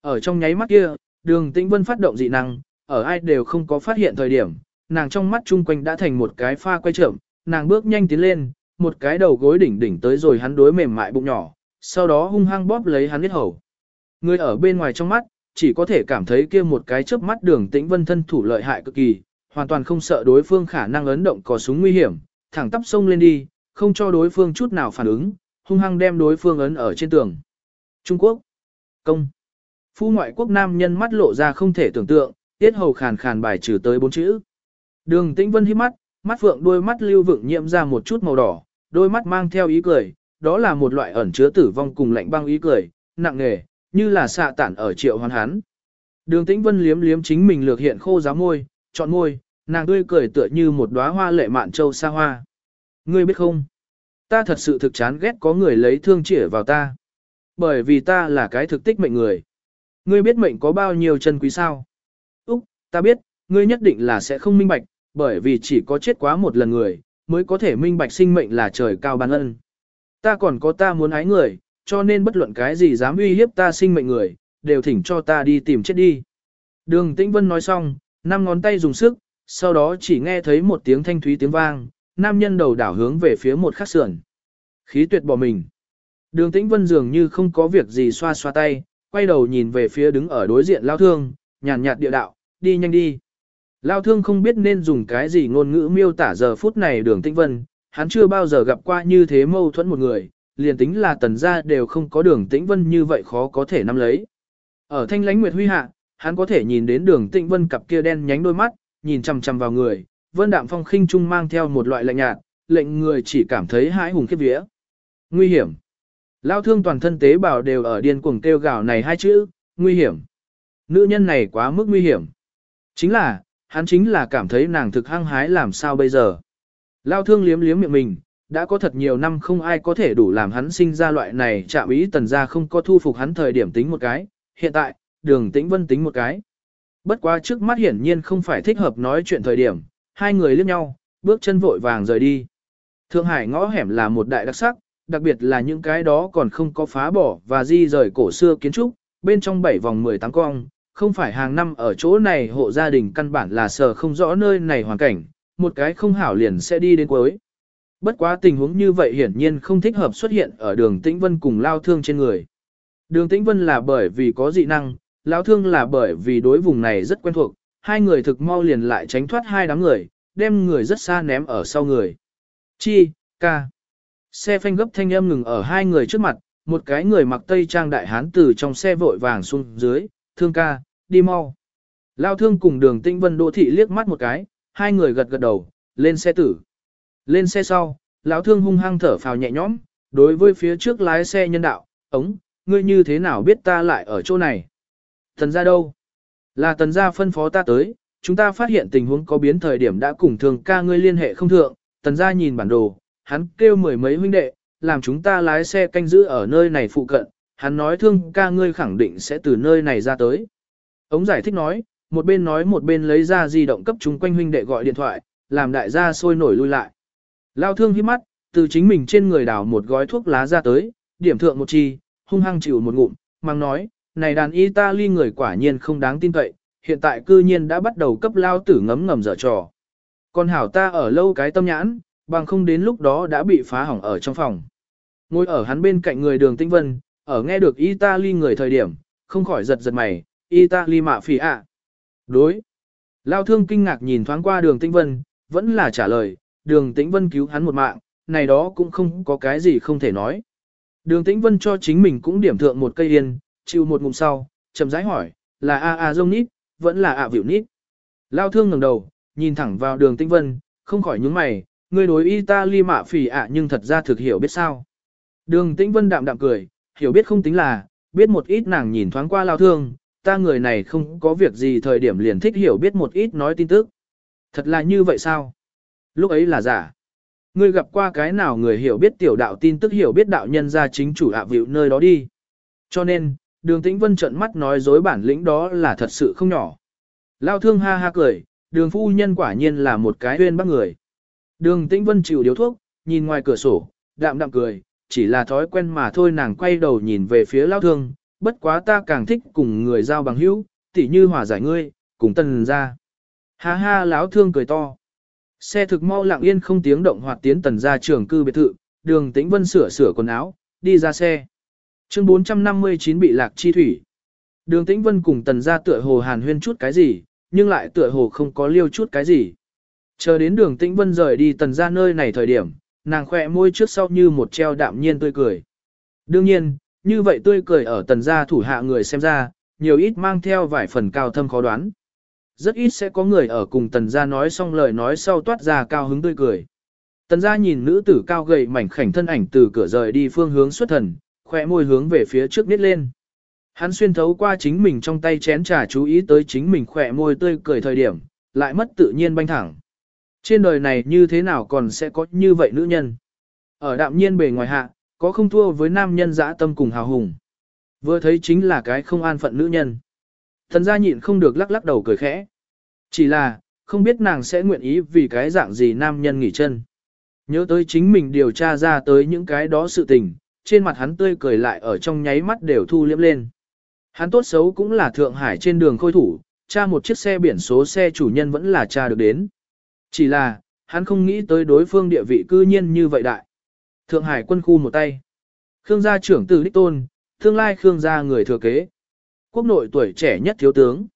Speaker 1: Ở trong nháy mắt kia, đường Tĩnh Vân phát động dị năng, ở ai đều không có phát hiện thời điểm, nàng trong mắt chung quanh đã thành một cái pha quay chậm, nàng bước nhanh tiến lên, một cái đầu gối đỉnh đỉnh tới rồi hắn đối mềm mại bụng nhỏ, sau đó hung hăng bóp lấy hắn huyết hầu. Người ở bên ngoài trong mắt, chỉ có thể cảm thấy kia một cái chớp mắt đường tĩnh vân thân thủ lợi hại cực kỳ, hoàn toàn không sợ đối phương khả năng ấn động có súng nguy hiểm, thẳng tắp sông lên đi, không cho đối phương chút nào phản ứng, hung hăng đem đối phương ấn ở trên tường. Trung Quốc. Công. Phu ngoại quốc nam nhân mắt lộ ra không thể tưởng tượng, tiết hầu khàn khàn bài trừ tới bốn chữ. Đường tĩnh vân hít mắt, mắt phượng đôi mắt lưu vượng nhiễm ra một chút màu đỏ, đôi mắt mang theo ý cười, đó là một loại ẩn chứa tử vong cùng lạnh băng ý cười, nặng nề, như là xạ tản ở triệu hoàn hán. Đường tĩnh vân liếm liếm chính mình lược hiện khô giá môi, chọn môi, nàng tươi cười tựa như một đóa hoa lệ mạn châu xa hoa. Ngươi biết không? Ta thật sự thực chán ghét có người lấy thương chĩa vào ta. Bởi vì ta là cái thực tích mệnh người. Ngươi biết mệnh có bao nhiêu chân quý sao? Úc, ta biết, ngươi nhất định là sẽ không minh bạch, bởi vì chỉ có chết quá một lần người, mới có thể minh bạch sinh mệnh là trời cao ban ân. Ta còn có ta muốn ái người, cho nên bất luận cái gì dám uy hiếp ta sinh mệnh người, đều thỉnh cho ta đi tìm chết đi. Đường Tĩnh Vân nói xong, năm ngón tay dùng sức, sau đó chỉ nghe thấy một tiếng thanh thúy tiếng vang, nam nhân đầu đảo hướng về phía một khắc sườn. Khí tuyệt bỏ mình. Đường Tĩnh Vân dường như không có việc gì xoa xoa tay, quay đầu nhìn về phía đứng ở đối diện lao thương, nhàn nhạt địa đạo, đi nhanh đi. Lao thương không biết nên dùng cái gì ngôn ngữ miêu tả giờ phút này đường Tĩnh Vân, hắn chưa bao giờ gặp qua như thế mâu thuẫn một người, liền tính là tần gia đều không có đường tĩnh vân như vậy khó có thể nắm lấy. Ở thanh lánh nguyệt huy hạ, hắn có thể nhìn đến đường tĩnh vân cặp kia đen nhánh đôi mắt, nhìn chằm chằm vào người, vân đạm phong khinh trung mang theo một loại lạnh nhạt, lệnh người chỉ cảm thấy hãi hùng khiếp vía. Nguy hiểm. Lao thương toàn thân tế bào đều ở điên cuồng kêu gào này hai chữ, nguy hiểm. Nữ nhân này quá mức nguy hiểm. Chính là, hắn chính là cảm thấy nàng thực hăng hái làm sao bây giờ. Lao thương liếm liếm miệng mình, đã có thật nhiều năm không ai có thể đủ làm hắn sinh ra loại này chạm ý tần ra không có thu phục hắn thời điểm tính một cái, hiện tại, đường tĩnh vân tính một cái. Bất quá trước mắt hiển nhiên không phải thích hợp nói chuyện thời điểm, hai người liếc nhau, bước chân vội vàng rời đi. Thượng Hải ngõ hẻm là một đại đặc sắc, đặc biệt là những cái đó còn không có phá bỏ và di rời cổ xưa kiến trúc, bên trong bảy vòng 18 cong, không phải hàng năm ở chỗ này hộ gia đình căn bản là sờ không rõ nơi này hoàn cảnh, một cái không hảo liền sẽ đi đến cuối. Bất quá tình huống như vậy hiển nhiên không thích hợp xuất hiện ở đường Tĩnh Vân cùng lao thương trên người. Đường Tĩnh Vân là bởi vì có dị năng, lao thương là bởi vì đối vùng này rất quen thuộc, hai người thực mau liền lại tránh thoát hai đám người, đem người rất xa ném ở sau người. Chi, ca. Xe phanh gấp thanh âm ngừng ở hai người trước mặt, một cái người mặc tây trang đại hán từ trong xe vội vàng xuống dưới, thương ca, đi mau. Lao thương cùng đường tinh Vân đô thị liếc mắt một cái, hai người gật gật đầu, lên xe tử. Lên xe sau, lão thương hung hăng thở phào nhẹ nhõm, đối với phía trước lái xe nhân đạo, ống, ngươi như thế nào biết ta lại ở chỗ này? thần ra đâu? Là tần gia phân phó ta tới, chúng ta phát hiện tình huống có biến thời điểm đã cùng thường ca ngươi liên hệ không thượng, tần gia nhìn bản đồ, hắn kêu mười mấy huynh đệ, làm chúng ta lái xe canh giữ ở nơi này phụ cận, hắn nói thương ca ngươi khẳng định sẽ từ nơi này ra tới. Ống giải thích nói, một bên nói một bên lấy ra di động cấp chúng quanh huynh đệ gọi điện thoại, làm đại gia sôi nổi lui lại. Lao thương hiếp mắt, từ chính mình trên người đào một gói thuốc lá ra tới, điểm thượng một chi, hung hăng chịu một ngụm, mang nói, này đàn Italy người quả nhiên không đáng tin cậy, hiện tại cư nhiên đã bắt đầu cấp lao tử ngấm ngầm dở trò. Còn hảo ta ở lâu cái tâm nhãn, bằng không đến lúc đó đã bị phá hỏng ở trong phòng. Ngồi ở hắn bên cạnh người đường Tĩnh vân, ở nghe được Italy người thời điểm, không khỏi giật giật mày, Italy mạ phỉ ạ. Đối. Lao thương kinh ngạc nhìn thoáng qua đường Tĩnh vân, vẫn là trả lời, đường tĩnh vân cứu hắn một mạng, này đó cũng không có cái gì không thể nói. Đường tĩnh vân cho chính mình cũng điểm thượng một cây yên, chịu một ngụm sau, chậm rãi hỏi, là a a dông nít, vẫn là ạ à nít. Lao thương ngẩng đầu, nhìn thẳng vào đường tĩnh vân, không khỏi nhướng mày, Ngươi đối Italy mạ phỉ ạ nhưng thật ra thực hiểu biết sao. Đường tĩnh vân đạm đạm cười, hiểu biết không tính là, biết một ít nàng nhìn thoáng qua lao thương, ta người này không có việc gì thời điểm liền thích hiểu biết một ít nói tin tức. Thật là như vậy sao? lúc ấy là giả. Ngươi gặp qua cái nào người hiểu biết tiểu đạo tin tức hiểu biết đạo nhân ra chính chủ ạ vịu nơi đó đi. Cho nên, đường tĩnh vân trận mắt nói dối bản lĩnh đó là thật sự không nhỏ. Lao thương ha ha cười, đường phu nhân quả nhiên là một cái huyên bác người. Đường tĩnh vân chịu điếu thuốc, nhìn ngoài cửa sổ, đạm đạm cười, chỉ là thói quen mà thôi nàng quay đầu nhìn về phía lao thương, bất quá ta càng thích cùng người giao bằng hữu, tỉ như hòa giải ngươi, cùng tần ra. Ha ha lão thương cười to. Xe thực mau lặng yên không tiếng động hoạt tiến tần ra trường cư biệt thự, đường tĩnh vân sửa sửa quần áo, đi ra xe. Chương 459 bị lạc chi thủy. Đường tĩnh vân cùng tần ra tựa hồ hàn huyên chút cái gì, nhưng lại tựa hồ không có liêu chút cái gì. Chờ đến đường tĩnh vân rời đi tần ra nơi này thời điểm, nàng khỏe môi trước sau như một treo đạm nhiên tươi cười. Đương nhiên, như vậy tươi cười ở tần gia thủ hạ người xem ra, nhiều ít mang theo vài phần cao thâm khó đoán. Rất ít sẽ có người ở cùng tần gia nói xong lời nói sau toát ra cao hứng tươi cười. Tần gia nhìn nữ tử cao gầy mảnh khảnh thân ảnh từ cửa rời đi phương hướng xuất thần, khỏe môi hướng về phía trước nít lên. Hắn xuyên thấu qua chính mình trong tay chén trà chú ý tới chính mình khỏe môi tươi cười thời điểm, lại mất tự nhiên banh thẳng. Trên đời này như thế nào còn sẽ có như vậy nữ nhân? Ở đạm nhiên bề ngoài hạ, có không thua với nam nhân dã tâm cùng hào hùng. Vừa thấy chính là cái không an phận nữ nhân. Thần gia nhịn không được lắc lắc đầu cười khẽ. Chỉ là, không biết nàng sẽ nguyện ý vì cái dạng gì nam nhân nghỉ chân. Nhớ tới chính mình điều tra ra tới những cái đó sự tình, trên mặt hắn tươi cười lại ở trong nháy mắt đều thu liếm lên. Hắn tốt xấu cũng là Thượng Hải trên đường khôi thủ, tra một chiếc xe biển số xe chủ nhân vẫn là tra được đến. Chỉ là, hắn không nghĩ tới đối phương địa vị cư nhiên như vậy đại. Thượng Hải quân khu một tay. Khương gia trưởng tử đích tôn, tương lai Khương gia người thừa kế. Quốc nội tuổi trẻ nhất thiếu tướng.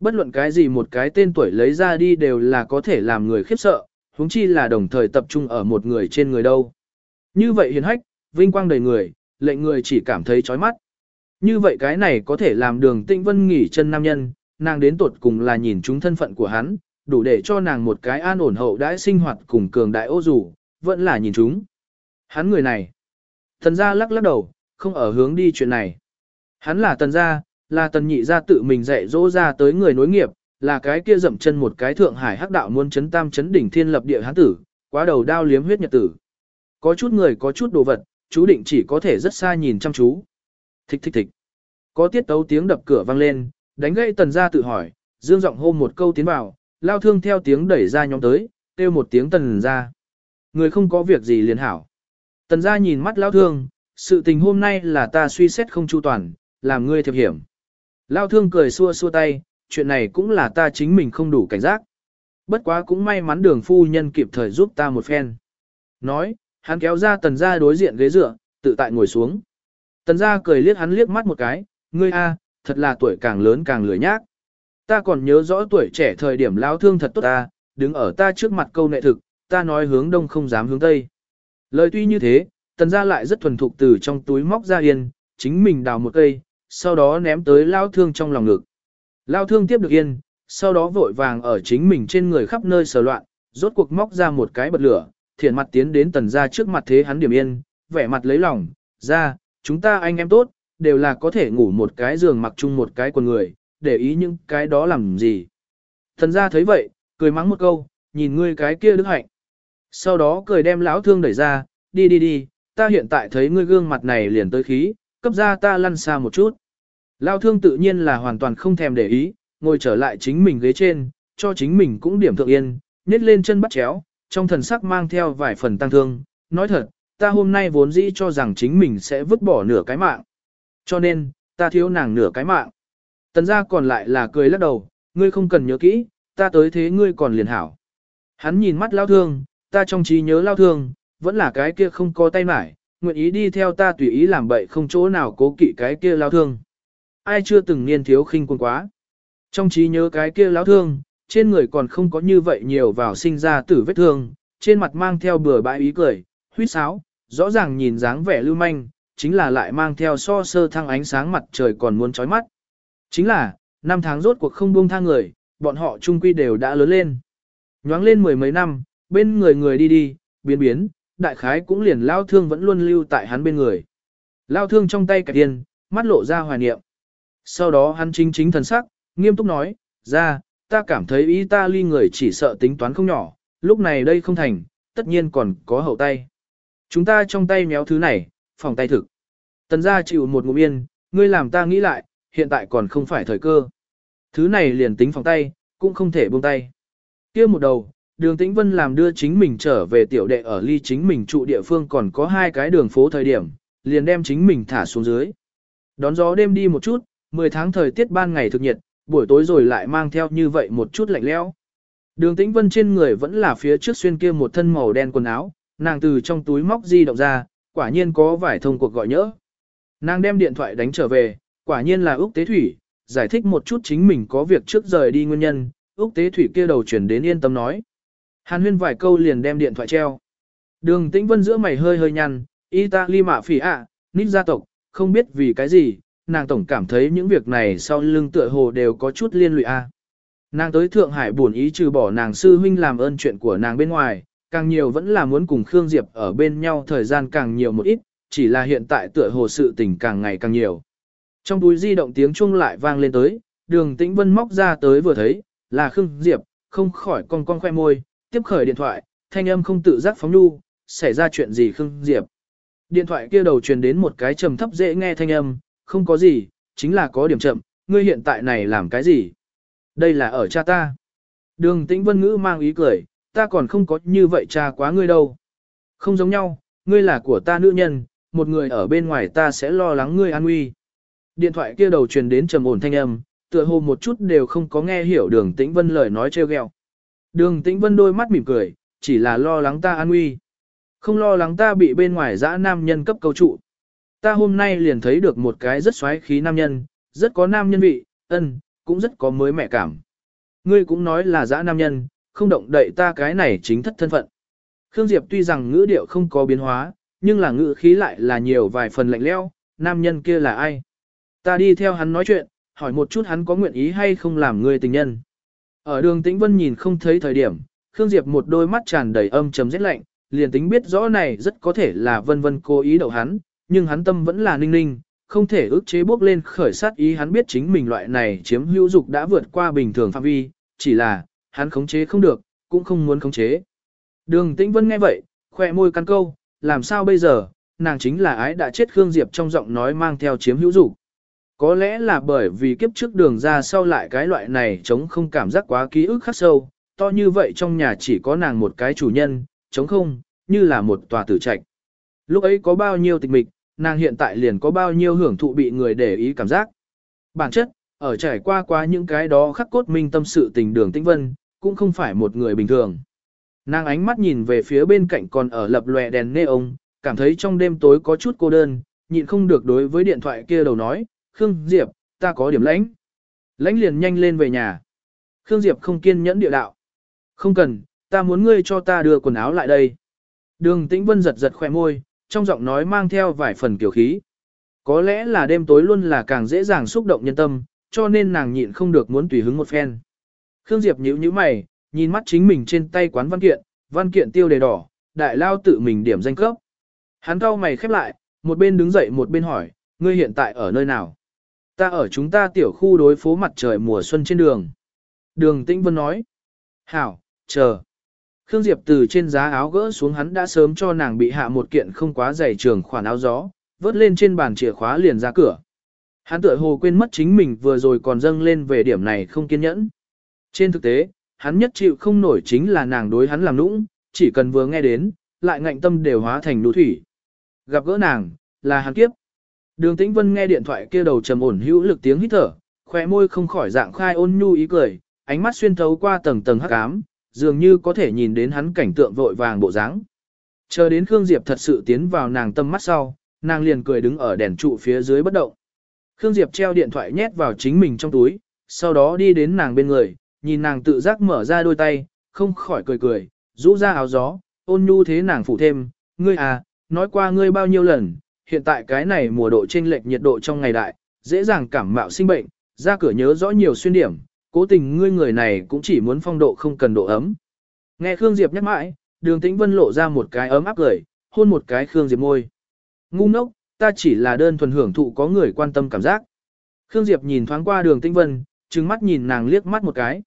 Speaker 1: Bất luận cái gì một cái tên tuổi lấy ra đi đều là có thể làm người khiếp sợ, huống chi là đồng thời tập trung ở một người trên người đâu. Như vậy hiền hách, vinh quang đầy người, lệnh người chỉ cảm thấy chói mắt. Như vậy cái này có thể làm đường tĩnh vân nghỉ chân nam nhân, nàng đến tuột cùng là nhìn chúng thân phận của hắn, đủ để cho nàng một cái an ổn hậu đãi sinh hoạt cùng cường đại ô dù, vẫn là nhìn chúng. Hắn người này. Tần gia lắc lắc đầu, không ở hướng đi chuyện này. Hắn là tần gia, là tần nhị gia tự mình dạy dỗ ra tới người nối nghiệp, là cái kia dậm chân một cái thượng hải hắc đạo muôn chấn tam chấn đỉnh thiên lập địa hắn tử, quá đầu đao liếm huyết nhật tử. Có chút người có chút đồ vật, chú định chỉ có thể rất xa nhìn chăm chú. Thích thích thích. Có tiết tấu tiếng đập cửa vang lên, đánh gãy tần gia tự hỏi, dương giọng hô một câu tiến vào, lao thương theo tiếng đẩy ra nhóm tới, kêu một tiếng tần gia. Người không có việc gì liền hảo. Tần gia nhìn mắt lao thương, sự tình hôm nay là ta suy xét không chu toàn, làm ngươi thiệp hiểm. Lao thương cười xua xua tay, chuyện này cũng là ta chính mình không đủ cảnh giác. Bất quá cũng may mắn đường phu nhân kịp thời giúp ta một phen. Nói, hắn kéo ra tần gia đối diện ghế dựa, tự tại ngồi xuống. Tần gia cười liếc hắn liếc mắt một cái, ngươi a, thật là tuổi càng lớn càng lười nhác. Ta còn nhớ rõ tuổi trẻ thời điểm lao thương thật tốt ta, đứng ở ta trước mặt câu nệ thực, ta nói hướng đông không dám hướng tây. Lời tuy như thế, tần gia lại rất thuần thục từ trong túi móc ra yên, chính mình đào một cây, sau đó ném tới lao thương trong lòng ngực. Lao thương tiếp được yên, sau đó vội vàng ở chính mình trên người khắp nơi sờ loạn, rốt cuộc móc ra một cái bật lửa, thiện mặt tiến đến tần gia trước mặt thế hắn điểm yên, vẻ mặt lấy lòng, ra, chúng ta anh em tốt, đều là có thể ngủ một cái giường mặc chung một cái quần người, để ý những cái đó làm gì. Thần gia thấy vậy, cười mắng một câu, nhìn ngươi cái kia đức hạnh. Sau đó cười đem lão thương đẩy ra, đi đi đi, ta hiện tại thấy ngươi gương mặt này liền tới khí, cấp ra ta lăn xa một chút. Lão thương tự nhiên là hoàn toàn không thèm để ý, ngồi trở lại chính mình ghế trên, cho chính mình cũng điểm thượng yên, nhét lên chân bắt chéo, trong thần sắc mang theo vài phần tăng thương, nói thật, ta hôm nay vốn dĩ cho rằng chính mình sẽ vứt bỏ nửa cái mạng. Cho nên, ta thiếu nàng nửa cái mạng. Tần gia còn lại là cười lắc đầu, ngươi không cần nhớ kỹ, ta tới thế ngươi còn liền hảo. Hắn nhìn mắt lao thương, ta trong trí nhớ lao thương, vẫn là cái kia không có tay mải, nguyện ý đi theo ta tùy ý làm bậy không chỗ nào cố kỵ cái kia lao thương. Ai chưa từng niên thiếu khinh quân quá. Trong trí nhớ cái kia lao thương, trên người còn không có như vậy nhiều vào sinh ra tử vết thương, trên mặt mang theo bừa bãi ý cười, huyết sáo, rõ ràng nhìn dáng vẻ lưu manh, chính là lại mang theo so sơ thăng ánh sáng mặt trời còn muốn chói mắt. Chính là, năm tháng rốt cuộc không buông tha người, bọn họ chung quy đều đã lớn lên. Nhoáng lên mười mấy năm, bên người người đi đi, biến biến, đại khái cũng liền lao thương vẫn luôn lưu tại hắn bên người. Lao thương trong tay cả tiền, mắt lộ ra hoài niệm. Sau đó hắn chính chính thần sắc, nghiêm túc nói, ra, ta cảm thấy ý ta ly người chỉ sợ tính toán không nhỏ, lúc này đây không thành, tất nhiên còn có hậu tay. Chúng ta trong tay méo thứ này, phòng tay thực. Tần gia chịu một ngụm yên, ngươi làm ta nghĩ lại, hiện tại còn không phải thời cơ. Thứ này liền tính phòng tay, cũng không thể buông tay. kia một đầu, đường tĩnh vân làm đưa chính mình trở về tiểu đệ ở ly chính mình trụ địa phương còn có hai cái đường phố thời điểm, liền đem chính mình thả xuống dưới. Đón gió đêm đi một chút, 10 tháng thời tiết ban ngày thực nhiệt, buổi tối rồi lại mang theo như vậy một chút lạnh lẽo. Đường tĩnh vân trên người vẫn là phía trước xuyên kia một thân màu đen quần áo, nàng từ trong túi móc di động ra, quả nhiên có vài thông cuộc gọi nhỡ. Nàng đem điện thoại đánh trở về, quả nhiên là Úc Tế Thủy, giải thích một chút chính mình có việc trước rời đi nguyên nhân, Úc Tế Thủy kia đầu chuyển đến yên tâm nói. Hàn huyên vài câu liền đem điện thoại treo. Đường tĩnh vân giữa mày hơi hơi nhăn, Italy mạ phỉ ạ, nít gia tộc, không biết vì cái gì, nàng tổng cảm thấy những việc này sau lưng tựa hồ đều có chút liên lụy a. Nàng tới Thượng Hải buồn ý trừ bỏ nàng sư huynh làm ơn chuyện của nàng bên ngoài, càng nhiều vẫn là muốn cùng Khương Diệp ở bên nhau thời gian càng nhiều một ít, chỉ là hiện tại tựa hồ sự tình càng ngày càng nhiều. Trong túi di động tiếng chuông lại vang lên tới, đường tĩnh vân móc ra tới vừa thấy, là Khương Diệp, không khỏi con con khoe môi, tiếp khởi điện thoại, thanh âm không tự giác phóng nhu, xảy ra chuyện gì Khương Diệp. Điện thoại kia đầu truyền đến một cái trầm thấp dễ nghe thanh âm, không có gì, chính là có điểm chậm, ngươi hiện tại này làm cái gì? Đây là ở cha ta. Đường tĩnh vân ngữ mang ý cười, ta còn không có như vậy cha quá ngươi đâu. Không giống nhau, ngươi là của ta nữ nhân, một người ở bên ngoài ta sẽ lo lắng ngươi an nguy. Điện thoại kia đầu truyền đến trầm ổn thanh âm, tựa hồ một chút đều không có nghe hiểu đường tĩnh vân lời nói trêu ghẹo. Đường tĩnh vân đôi mắt mỉm cười, chỉ là lo lắng ta an nguy. Không lo lắng ta bị bên ngoài dã nam nhân cấp câu trụ. Ta hôm nay liền thấy được một cái rất xoáy khí nam nhân, rất có nam nhân vị, ân, cũng rất có mới mẹ cảm. Ngươi cũng nói là dã nam nhân, không động đậy ta cái này chính thất thân phận. Khương Diệp tuy rằng ngữ điệu không có biến hóa, nhưng là ngữ khí lại là nhiều vài phần lạnh lẽo. nam nhân kia là ai? Ta đi theo hắn nói chuyện, hỏi một chút hắn có nguyện ý hay không làm người tình nhân. Ở đường Tĩnh Vân nhìn không thấy thời điểm, Khương Diệp một đôi mắt tràn đầy âm trầm rét lạnh, liền tính biết rõ này rất có thể là vân vân cố ý đậu hắn, nhưng hắn tâm vẫn là ninh ninh, không thể ức chế bước lên khởi sát ý hắn biết chính mình loại này chiếm hữu dục đã vượt qua bình thường phạm vi, chỉ là, hắn khống chế không được, cũng không muốn khống chế. Đường Tĩnh Vân nghe vậy, khỏe môi căn câu, làm sao bây giờ, nàng chính là ái đã chết Khương Diệp trong giọng nói mang theo chiếm hữu dục. Có lẽ là bởi vì kiếp trước đường ra sau lại cái loại này chống không cảm giác quá ký ức khắc sâu, to như vậy trong nhà chỉ có nàng một cái chủ nhân, chống không, như là một tòa tử trạch. Lúc ấy có bao nhiêu tịch mịch, nàng hiện tại liền có bao nhiêu hưởng thụ bị người để ý cảm giác. Bản chất, ở trải qua qua những cái đó khắc cốt minh tâm sự tình đường tĩnh vân, cũng không phải một người bình thường. Nàng ánh mắt nhìn về phía bên cạnh còn ở lập lòe đèn nê ông, cảm thấy trong đêm tối có chút cô đơn, nhịn không được đối với điện thoại kia đầu nói, Khương Diệp, ta có điểm lãnh. Lãnh liền nhanh lên về nhà. Khương Diệp không kiên nhẫn địa đạo. Không cần, ta muốn ngươi cho ta đưa quần áo lại đây. Đường Tĩnh Vân giật giật khỏe môi, trong giọng nói mang theo vài phần kiểu khí. Có lẽ là đêm tối luôn là càng dễ dàng xúc động nhân tâm, cho nên nàng nhịn không được muốn tùy hứng một phen. Khương Diệp nhíu nhíu mày, nhìn mắt chính mình trên tay quán văn kiện, văn kiện tiêu đề đỏ, đại lao tự mình điểm danh cấp. Hắn cau mày khép lại, một bên đứng dậy một bên hỏi, ngươi hiện tại ở nơi nào? Ta ở chúng ta tiểu khu đối phố mặt trời mùa xuân trên đường. Đường Tĩnh Vân nói. Hảo, chờ. Khương Diệp từ trên giá áo gỡ xuống hắn đã sớm cho nàng bị hạ một kiện không quá dày trường khoản áo gió, vớt lên trên bàn chìa khóa liền ra cửa. Hắn tựa hồ quên mất chính mình vừa rồi còn dâng lên về điểm này không kiên nhẫn. Trên thực tế, hắn nhất chịu không nổi chính là nàng đối hắn làm nũng, chỉ cần vừa nghe đến, lại ngạnh tâm đều hóa thành nụ thủy. Gặp gỡ nàng, là hắn kiếp. Đường Tĩnh Vân nghe điện thoại kia đầu trầm ổn hữu lực tiếng hít thở, khóe môi không khỏi dạng khai ôn nhu ý cười, ánh mắt xuyên thấu qua tầng tầng hắc ám, dường như có thể nhìn đến hắn cảnh tượng vội vàng bộ dáng. Chờ đến Khương Diệp thật sự tiến vào nàng tâm mắt sau, nàng liền cười đứng ở đèn trụ phía dưới bất động. Khương Diệp treo điện thoại nhét vào chính mình trong túi, sau đó đi đến nàng bên người, nhìn nàng tự giác mở ra đôi tay, không khỏi cười cười, rũ ra áo gió, ôn nhu thế nàng phủ thêm, ngươi à, nói qua ngươi bao nhiêu lần, hiện tại cái này mùa độ chênh lệch nhiệt độ trong ngày đại, dễ dàng cảm mạo sinh bệnh, ra cửa nhớ rõ nhiều xuyên điểm, cố tình ngươi người này cũng chỉ muốn phong độ không cần độ ấm. Nghe Khương Diệp nhắc mãi, đường tĩnh vân lộ ra một cái ấm áp cười, hôn một cái Khương Diệp môi. Ngu ngốc, ta chỉ là đơn thuần hưởng thụ có người quan tâm cảm giác. Khương Diệp nhìn thoáng qua đường tĩnh vân, trừng mắt nhìn nàng liếc mắt một cái.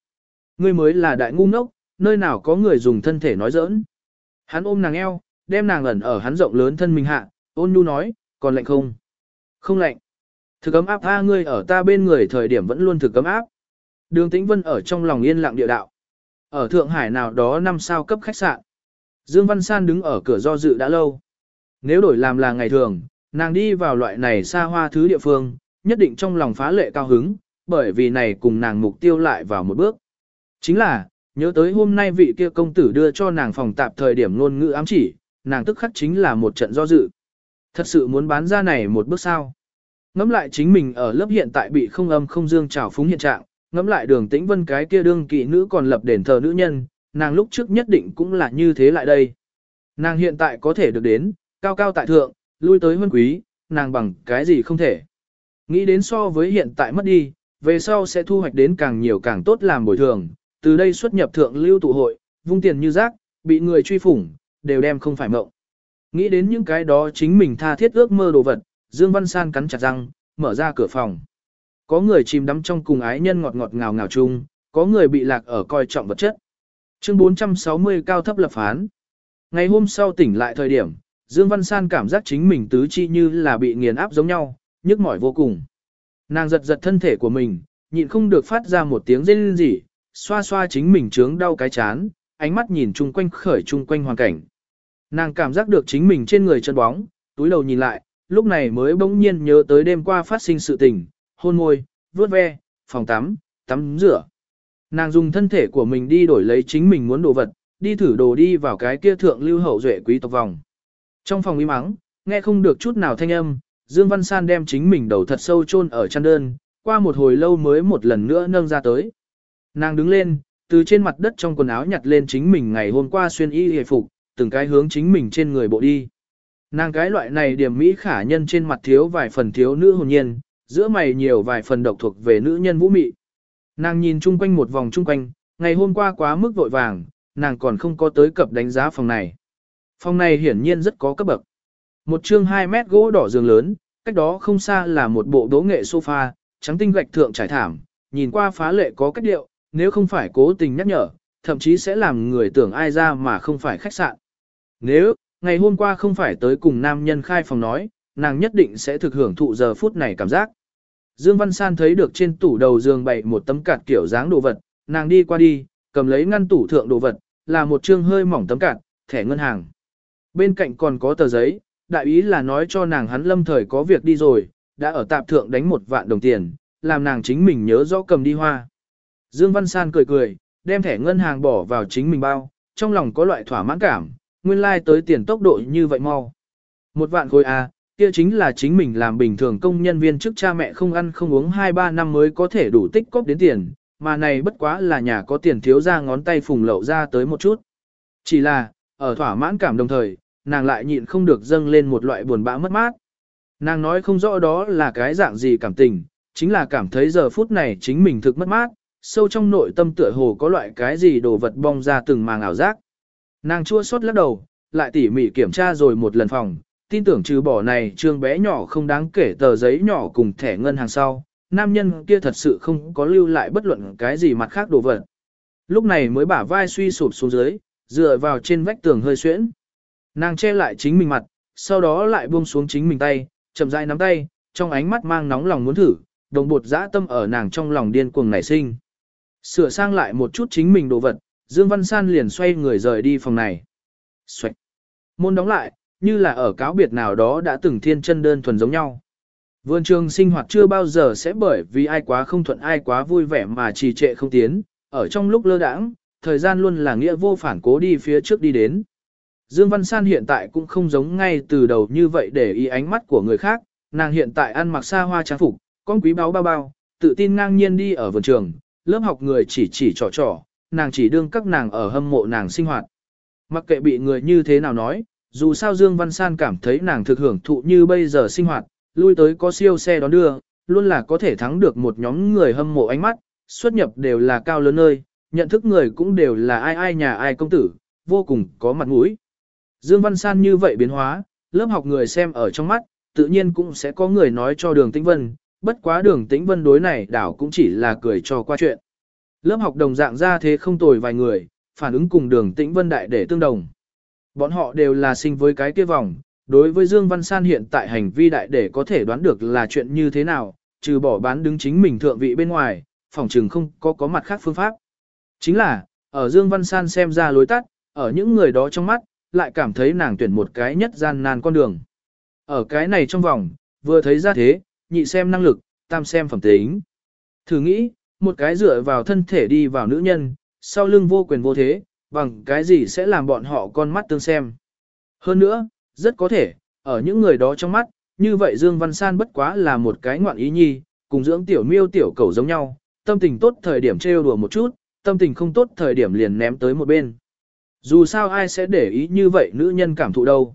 Speaker 1: Ngươi mới là đại ngu ngốc, nơi nào có người dùng thân thể nói giỡn. Hắn ôm nàng eo, đem nàng ẩn ở hắn rộng lớn thân mình hạ, ôn nhu nói, còn lạnh không? Không lạnh. Thực ấm áp tha ngươi ở ta bên người thời điểm vẫn luôn thực ấm áp. Đường Tĩnh Vân ở trong lòng yên lặng địa đạo. Ở Thượng Hải nào đó năm sao cấp khách sạn. Dương Văn San đứng ở cửa do dự đã lâu. Nếu đổi làm là ngày thường, nàng đi vào loại này xa hoa thứ địa phương, nhất định trong lòng phá lệ cao hứng, bởi vì này cùng nàng mục tiêu lại vào một bước. Chính là, nhớ tới hôm nay vị kia công tử đưa cho nàng phòng tạp thời điểm ngôn ngữ ám chỉ, nàng tức khắc chính là một trận do dự. Thật sự muốn bán ra này một bước sao? Ngắm lại chính mình ở lớp hiện tại bị không âm không dương trào phúng hiện trạng, ngắm lại đường tĩnh vân cái kia đương kỵ nữ còn lập đền thờ nữ nhân, nàng lúc trước nhất định cũng là như thế lại đây. Nàng hiện tại có thể được đến, cao cao tại thượng, lui tới huân quý, nàng bằng cái gì không thể. Nghĩ đến so với hiện tại mất đi, về sau sẽ thu hoạch đến càng nhiều càng tốt làm bồi thường, từ đây xuất nhập thượng lưu tụ hội, vung tiền như rác, bị người truy phủng, đều đem không phải mộng. Nghĩ đến những cái đó chính mình tha thiết ước mơ đồ vật, Dương Văn San cắn chặt răng, mở ra cửa phòng. Có người chìm đắm trong cùng ái nhân ngọt ngọt ngào ngào chung, có người bị lạc ở coi trọng vật chất. Chương 460 cao thấp lập phán. Ngày hôm sau tỉnh lại thời điểm, Dương Văn San cảm giác chính mình tứ chi như là bị nghiền áp giống nhau, nhức mỏi vô cùng. Nàng giật giật thân thể của mình, nhịn không được phát ra một tiếng rên rỉ, xoa xoa chính mình trướng đau cái chán, ánh mắt nhìn chung quanh khởi chung quanh hoàn cảnh. Nàng cảm giác được chính mình trên người chân bóng, túi đầu nhìn lại, lúc này mới bỗng nhiên nhớ tới đêm qua phát sinh sự tình, hôn môi, vuốt ve, phòng tắm, tắm rửa. Nàng dùng thân thể của mình đi đổi lấy chính mình muốn đồ vật, đi thử đồ đi vào cái kia thượng lưu hậu duệ quý tộc vòng. Trong phòng im mắng, nghe không được chút nào thanh âm, Dương Văn San đem chính mình đầu thật sâu chôn ở chăn đơn, qua một hồi lâu mới một lần nữa nâng ra tới. Nàng đứng lên, từ trên mặt đất trong quần áo nhặt lên chính mình ngày hôm qua xuyên y hề phục, từng cái hướng chính mình trên người bộ đi. Nàng cái loại này điểm mỹ khả nhân trên mặt thiếu vài phần thiếu nữ hồn nhiên, giữa mày nhiều vài phần độc thuộc về nữ nhân vũ mị. Nàng nhìn chung quanh một vòng chung quanh, ngày hôm qua quá mức vội vàng, nàng còn không có tới cập đánh giá phòng này. Phòng này hiển nhiên rất có cấp bậc. Một chương 2 mét gỗ đỏ giường lớn, cách đó không xa là một bộ đố nghệ sofa, trắng tinh gạch thượng trải thảm, nhìn qua phá lệ có cách điệu, nếu không phải cố tình nhắc nhở, thậm chí sẽ làm người tưởng ai ra mà không phải khách sạn. Nếu, ngày hôm qua không phải tới cùng nam nhân khai phòng nói, nàng nhất định sẽ thực hưởng thụ giờ phút này cảm giác. Dương Văn San thấy được trên tủ đầu giường bày một tấm cạt kiểu dáng đồ vật, nàng đi qua đi, cầm lấy ngăn tủ thượng đồ vật, là một chương hơi mỏng tấm cạt, thẻ ngân hàng. Bên cạnh còn có tờ giấy, đại ý là nói cho nàng hắn lâm thời có việc đi rồi, đã ở tạp thượng đánh một vạn đồng tiền, làm nàng chính mình nhớ rõ cầm đi hoa. Dương Văn San cười cười, đem thẻ ngân hàng bỏ vào chính mình bao, trong lòng có loại thỏa mãn cảm, nguyên lai like tới tiền tốc độ như vậy mau. Một vạn khối A, kia chính là chính mình làm bình thường công nhân viên trước cha mẹ không ăn không uống 2-3 năm mới có thể đủ tích cóp đến tiền, mà này bất quá là nhà có tiền thiếu ra ngón tay phùng lậu ra tới một chút. Chỉ là, ở thỏa mãn cảm đồng thời, nàng lại nhịn không được dâng lên một loại buồn bã mất mát. Nàng nói không rõ đó là cái dạng gì cảm tình, chính là cảm thấy giờ phút này chính mình thực mất mát, sâu trong nội tâm tựa hồ có loại cái gì đồ vật bong ra từng màng ảo giác. Nàng chua xót lắc đầu, lại tỉ mỉ kiểm tra rồi một lần phòng, tin tưởng trừ bỏ này trương bé nhỏ không đáng kể tờ giấy nhỏ cùng thẻ ngân hàng sau, nam nhân kia thật sự không có lưu lại bất luận cái gì mặt khác đồ vật. Lúc này mới bả vai suy sụp xuống dưới, dựa vào trên vách tường hơi xuyễn. Nàng che lại chính mình mặt, sau đó lại buông xuống chính mình tay, chậm rãi nắm tay, trong ánh mắt mang nóng lòng muốn thử, đồng bột dã tâm ở nàng trong lòng điên cuồng nảy sinh. Sửa sang lại một chút chính mình đồ vật, Dương Văn San liền xoay người rời đi phòng này. Xoạch. Môn đóng lại, như là ở cáo biệt nào đó đã từng thiên chân đơn thuần giống nhau. Vườn trường sinh hoạt chưa bao giờ sẽ bởi vì ai quá không thuận ai quá vui vẻ mà trì trệ không tiến, ở trong lúc lơ đãng, thời gian luôn là nghĩa vô phản cố đi phía trước đi đến. Dương Văn San hiện tại cũng không giống ngay từ đầu như vậy để ý ánh mắt của người khác, nàng hiện tại ăn mặc xa hoa trang phục, con quý báo bao bao, tự tin ngang nhiên đi ở vườn trường, lớp học người chỉ chỉ trò trò, nàng chỉ đương các nàng ở hâm mộ nàng sinh hoạt. Mặc kệ bị người như thế nào nói, dù sao Dương Văn San cảm thấy nàng thực hưởng thụ như bây giờ sinh hoạt, lui tới có siêu xe đón đưa, luôn là có thể thắng được một nhóm người hâm mộ ánh mắt, xuất nhập đều là cao lớn nơi, nhận thức người cũng đều là ai ai nhà ai công tử, vô cùng có mặt mũi. Dương Văn San như vậy biến hóa, lớp học người xem ở trong mắt, tự nhiên cũng sẽ có người nói cho đường tĩnh vân, bất quá đường tĩnh vân đối này đảo cũng chỉ là cười cho qua chuyện. Lớp học đồng dạng ra thế không tồi vài người, phản ứng cùng đường tĩnh vân đại để tương đồng. Bọn họ đều là sinh với cái kia vòng, đối với Dương Văn San hiện tại hành vi đại để có thể đoán được là chuyện như thế nào, trừ bỏ bán đứng chính mình thượng vị bên ngoài, phòng trừng không có có mặt khác phương pháp. Chính là, ở Dương Văn San xem ra lối tắt, ở những người đó trong mắt, lại cảm thấy nàng tuyển một cái nhất gian nan con đường. Ở cái này trong vòng, vừa thấy ra thế, nhị xem năng lực, tam xem phẩm tính. Thử nghĩ, một cái dựa vào thân thể đi vào nữ nhân, sau lưng vô quyền vô thế, bằng cái gì sẽ làm bọn họ con mắt tương xem. Hơn nữa, rất có thể, ở những người đó trong mắt, như vậy Dương Văn San bất quá là một cái ngoạn ý nhi, cùng dưỡng tiểu miêu tiểu cầu giống nhau, tâm tình tốt thời điểm trêu đùa một chút, tâm tình không tốt thời điểm liền ném tới một bên. Dù sao ai sẽ để ý như vậy nữ nhân cảm thụ đâu.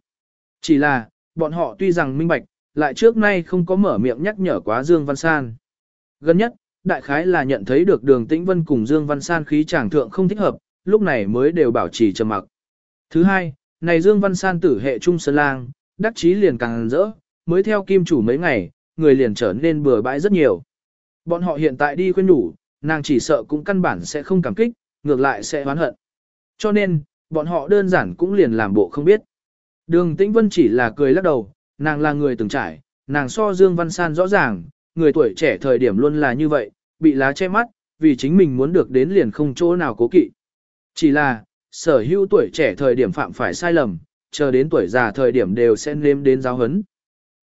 Speaker 1: Chỉ là, bọn họ tuy rằng minh bạch, lại trước nay không có mở miệng nhắc nhở quá Dương Văn San. Gần nhất, đại khái là nhận thấy được đường tĩnh vân cùng Dương Văn San khí tràng thượng không thích hợp, lúc này mới đều bảo trì trầm mặc. Thứ hai, này Dương Văn San tử hệ trung sơn lang, đắc chí liền càng rỡ, mới theo kim chủ mấy ngày, người liền trở nên bừa bãi rất nhiều. Bọn họ hiện tại đi khuyên nhủ, nàng chỉ sợ cũng căn bản sẽ không cảm kích, ngược lại sẽ oán hận. Cho nên, bọn họ đơn giản cũng liền làm bộ không biết. Đường Tĩnh Vân chỉ là cười lắc đầu, nàng là người từng trải, nàng so Dương Văn San rõ ràng, người tuổi trẻ thời điểm luôn là như vậy, bị lá che mắt, vì chính mình muốn được đến liền không chỗ nào cố kỵ. Chỉ là, sở hữu tuổi trẻ thời điểm phạm phải sai lầm, chờ đến tuổi già thời điểm đều sẽ nếm đến giáo hấn.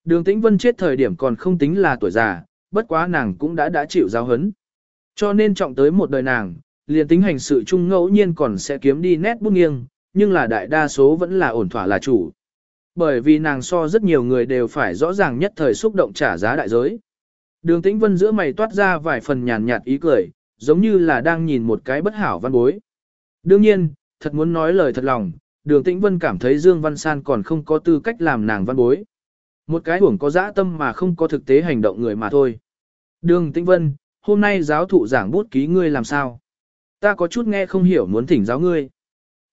Speaker 1: Đường Tĩnh Vân chết thời điểm còn không tính là tuổi già, bất quá nàng cũng đã đã chịu giáo hấn. Cho nên trọng tới một đời nàng, liền tính hành sự chung ngẫu nhiên còn sẽ kiếm đi nét bút nghiêng, nhưng là đại đa số vẫn là ổn thỏa là chủ. Bởi vì nàng so rất nhiều người đều phải rõ ràng nhất thời xúc động trả giá đại giới. Đường tĩnh vân giữa mày toát ra vài phần nhàn nhạt ý cười, giống như là đang nhìn một cái bất hảo văn bối. Đương nhiên, thật muốn nói lời thật lòng, đường tĩnh vân cảm thấy Dương Văn San còn không có tư cách làm nàng văn bối. Một cái hưởng có dã tâm mà không có thực tế hành động người mà thôi. Đường tĩnh vân, hôm nay giáo thụ giảng bút ký ngươi làm sao? Ta có chút nghe không hiểu muốn thỉnh giáo ngươi.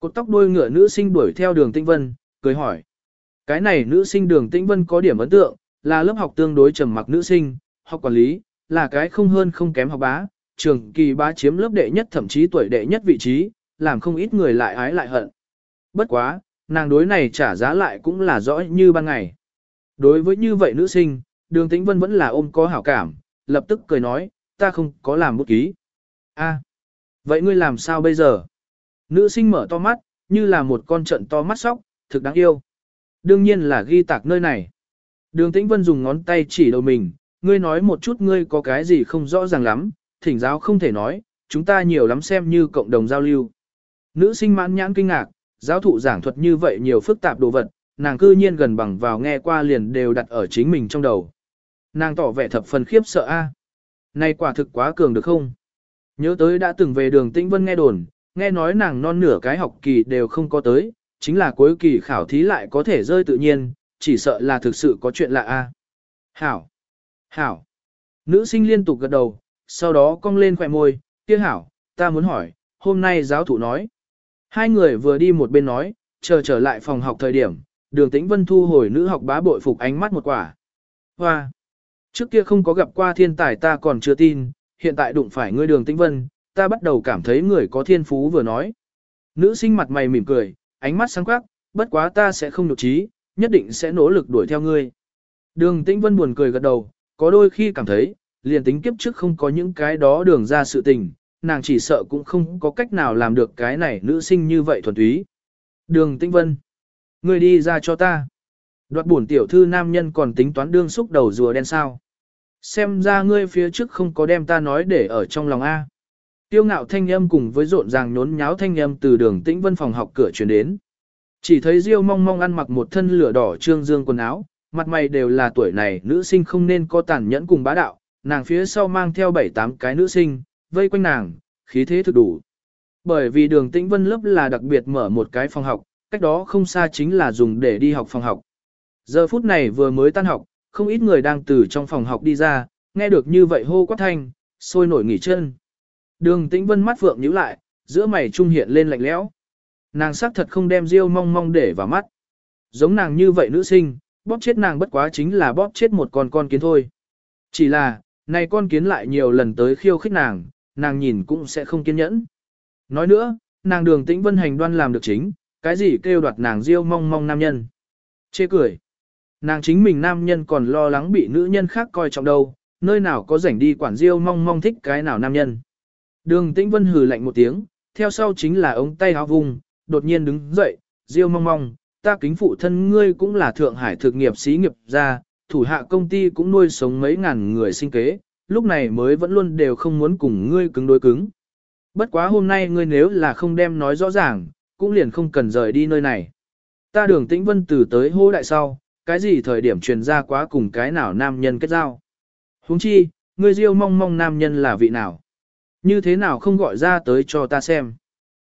Speaker 1: Cột tóc đuôi ngựa nữ sinh đuổi theo đường tĩnh vân, cười hỏi. Cái này nữ sinh đường tĩnh vân có điểm ấn tượng, là lớp học tương đối trầm mặc nữ sinh, học quản lý, là cái không hơn không kém học bá, trường kỳ bá chiếm lớp đệ nhất thậm chí tuổi đệ nhất vị trí, làm không ít người lại ái lại hận. Bất quá, nàng đối này trả giá lại cũng là rõ như ban ngày. Đối với như vậy nữ sinh, đường tĩnh vân vẫn là ôm có hảo cảm, lập tức cười nói, ta không có làm bút ký. a vậy ngươi làm sao bây giờ? Nữ sinh mở to mắt, như là một con trận to mắt sóc, thực đáng yêu. Đương nhiên là ghi tạc nơi này. Đường Tĩnh Vân dùng ngón tay chỉ đầu mình, ngươi nói một chút ngươi có cái gì không rõ ràng lắm, thỉnh giáo không thể nói, chúng ta nhiều lắm xem như cộng đồng giao lưu. Nữ sinh mãn nhãn kinh ngạc, giáo thụ giảng thuật như vậy nhiều phức tạp đồ vật, nàng cư nhiên gần bằng vào nghe qua liền đều đặt ở chính mình trong đầu. Nàng tỏ vẻ thập phần khiếp sợ a. À. Này quả thực quá cường được không? Nhớ tới đã từng về đường Tĩnh Vân nghe đồn, nghe nói nàng non nửa cái học kỳ đều không có tới, chính là cuối kỳ khảo thí lại có thể rơi tự nhiên, chỉ sợ là thực sự có chuyện lạ a. Hảo! Hảo! Nữ sinh liên tục gật đầu, sau đó cong lên khỏe môi, kia hảo, ta muốn hỏi, hôm nay giáo thụ nói. Hai người vừa đi một bên nói, chờ trở lại phòng học thời điểm, đường tĩnh vân thu hồi nữ học bá bội phục ánh mắt một quả. Hoa! Trước kia không có gặp qua thiên tài ta còn chưa tin, hiện tại đụng phải ngươi đường tĩnh vân, ta bắt đầu cảm thấy người có thiên phú vừa nói. Nữ sinh mặt mày mỉm cười, ánh mắt sáng quắc, bất quá ta sẽ không nhục trí, nhất định sẽ nỗ lực đuổi theo ngươi. Đường Tĩnh Vân buồn cười gật đầu, có đôi khi cảm thấy, liền tính kiếp trước không có những cái đó đường ra sự tình, nàng chỉ sợ cũng không có cách nào làm được cái này nữ sinh như vậy thuần túy. Đường Tĩnh Vân, người đi ra cho ta. Đoạt bổn tiểu thư nam nhân còn tính toán đương xúc đầu rùa đen sao. Xem ra ngươi phía trước không có đem ta nói để ở trong lòng A. Tiêu ngạo thanh âm cùng với rộn ràng nhốn nháo thanh âm từ đường tĩnh vân phòng học cửa truyền đến. Chỉ thấy Diêu mong mong ăn mặc một thân lửa đỏ trương dương quần áo, mặt mày đều là tuổi này nữ sinh không nên có tàn nhẫn cùng bá đạo, nàng phía sau mang theo bảy tám cái nữ sinh, vây quanh nàng, khí thế thực đủ. Bởi vì đường tĩnh vân lớp là đặc biệt mở một cái phòng học, cách đó không xa chính là dùng để đi học phòng học. Giờ phút này vừa mới tan học, không ít người đang từ trong phòng học đi ra, nghe được như vậy hô quát thanh, sôi nổi nghỉ chân. Đường tĩnh vân mắt vượng nhíu lại, giữa mày trung hiện lên lạnh lẽo. Nàng sắc thật không đem riêu mong mong để vào mắt. Giống nàng như vậy nữ sinh, bóp chết nàng bất quá chính là bóp chết một con con kiến thôi. Chỉ là, này con kiến lại nhiều lần tới khiêu khích nàng, nàng nhìn cũng sẽ không kiên nhẫn. Nói nữa, nàng đường tĩnh vân hành đoan làm được chính, cái gì kêu đoạt nàng diêu mong mong nam nhân. Chê cười. Nàng chính mình nam nhân còn lo lắng bị nữ nhân khác coi trọng đâu, nơi nào có rảnh đi quản diêu mong mong thích cái nào nam nhân. Đường tĩnh vân hừ lạnh một tiếng, theo sau chính là ống tay áo vùng, đột nhiên đứng dậy, diêu mong mong, ta kính phụ thân ngươi cũng là Thượng Hải thực nghiệp xí nghiệp gia, thủ hạ công ty cũng nuôi sống mấy ngàn người sinh kế, lúc này mới vẫn luôn đều không muốn cùng ngươi cứng đối cứng. Bất quá hôm nay ngươi nếu là không đem nói rõ ràng, cũng liền không cần rời đi nơi này. Ta đường tĩnh vân từ tới hô đại sau, cái gì thời điểm truyền ra quá cùng cái nào nam nhân kết giao. huống chi, ngươi diêu mong mong nam nhân là vị nào. Như thế nào không gọi ra tới cho ta xem.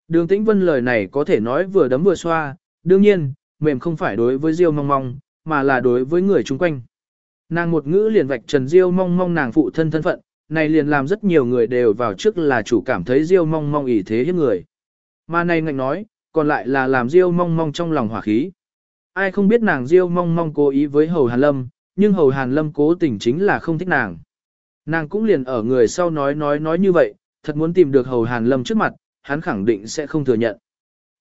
Speaker 1: Đường tĩnh vân lời này có thể nói vừa đấm vừa xoa, đương nhiên, mềm không phải đối với diêu mong mong, mà là đối với người chung quanh. Nàng một ngữ liền vạch trần diêu mong mong nàng phụ thân thân phận, này liền làm rất nhiều người đều vào trước là chủ cảm thấy diêu mong mong ý thế hiếp người. Mà này ngạnh nói, còn lại là làm diêu mong mong trong lòng hỏa khí. Ai không biết nàng diêu mong mong cố ý với hầu hàn lâm, nhưng hầu hàn lâm cố tình chính là không thích nàng. Nàng cũng liền ở người sau nói nói nói như vậy, thật muốn tìm được hầu hàn lâm trước mặt, hắn khẳng định sẽ không thừa nhận.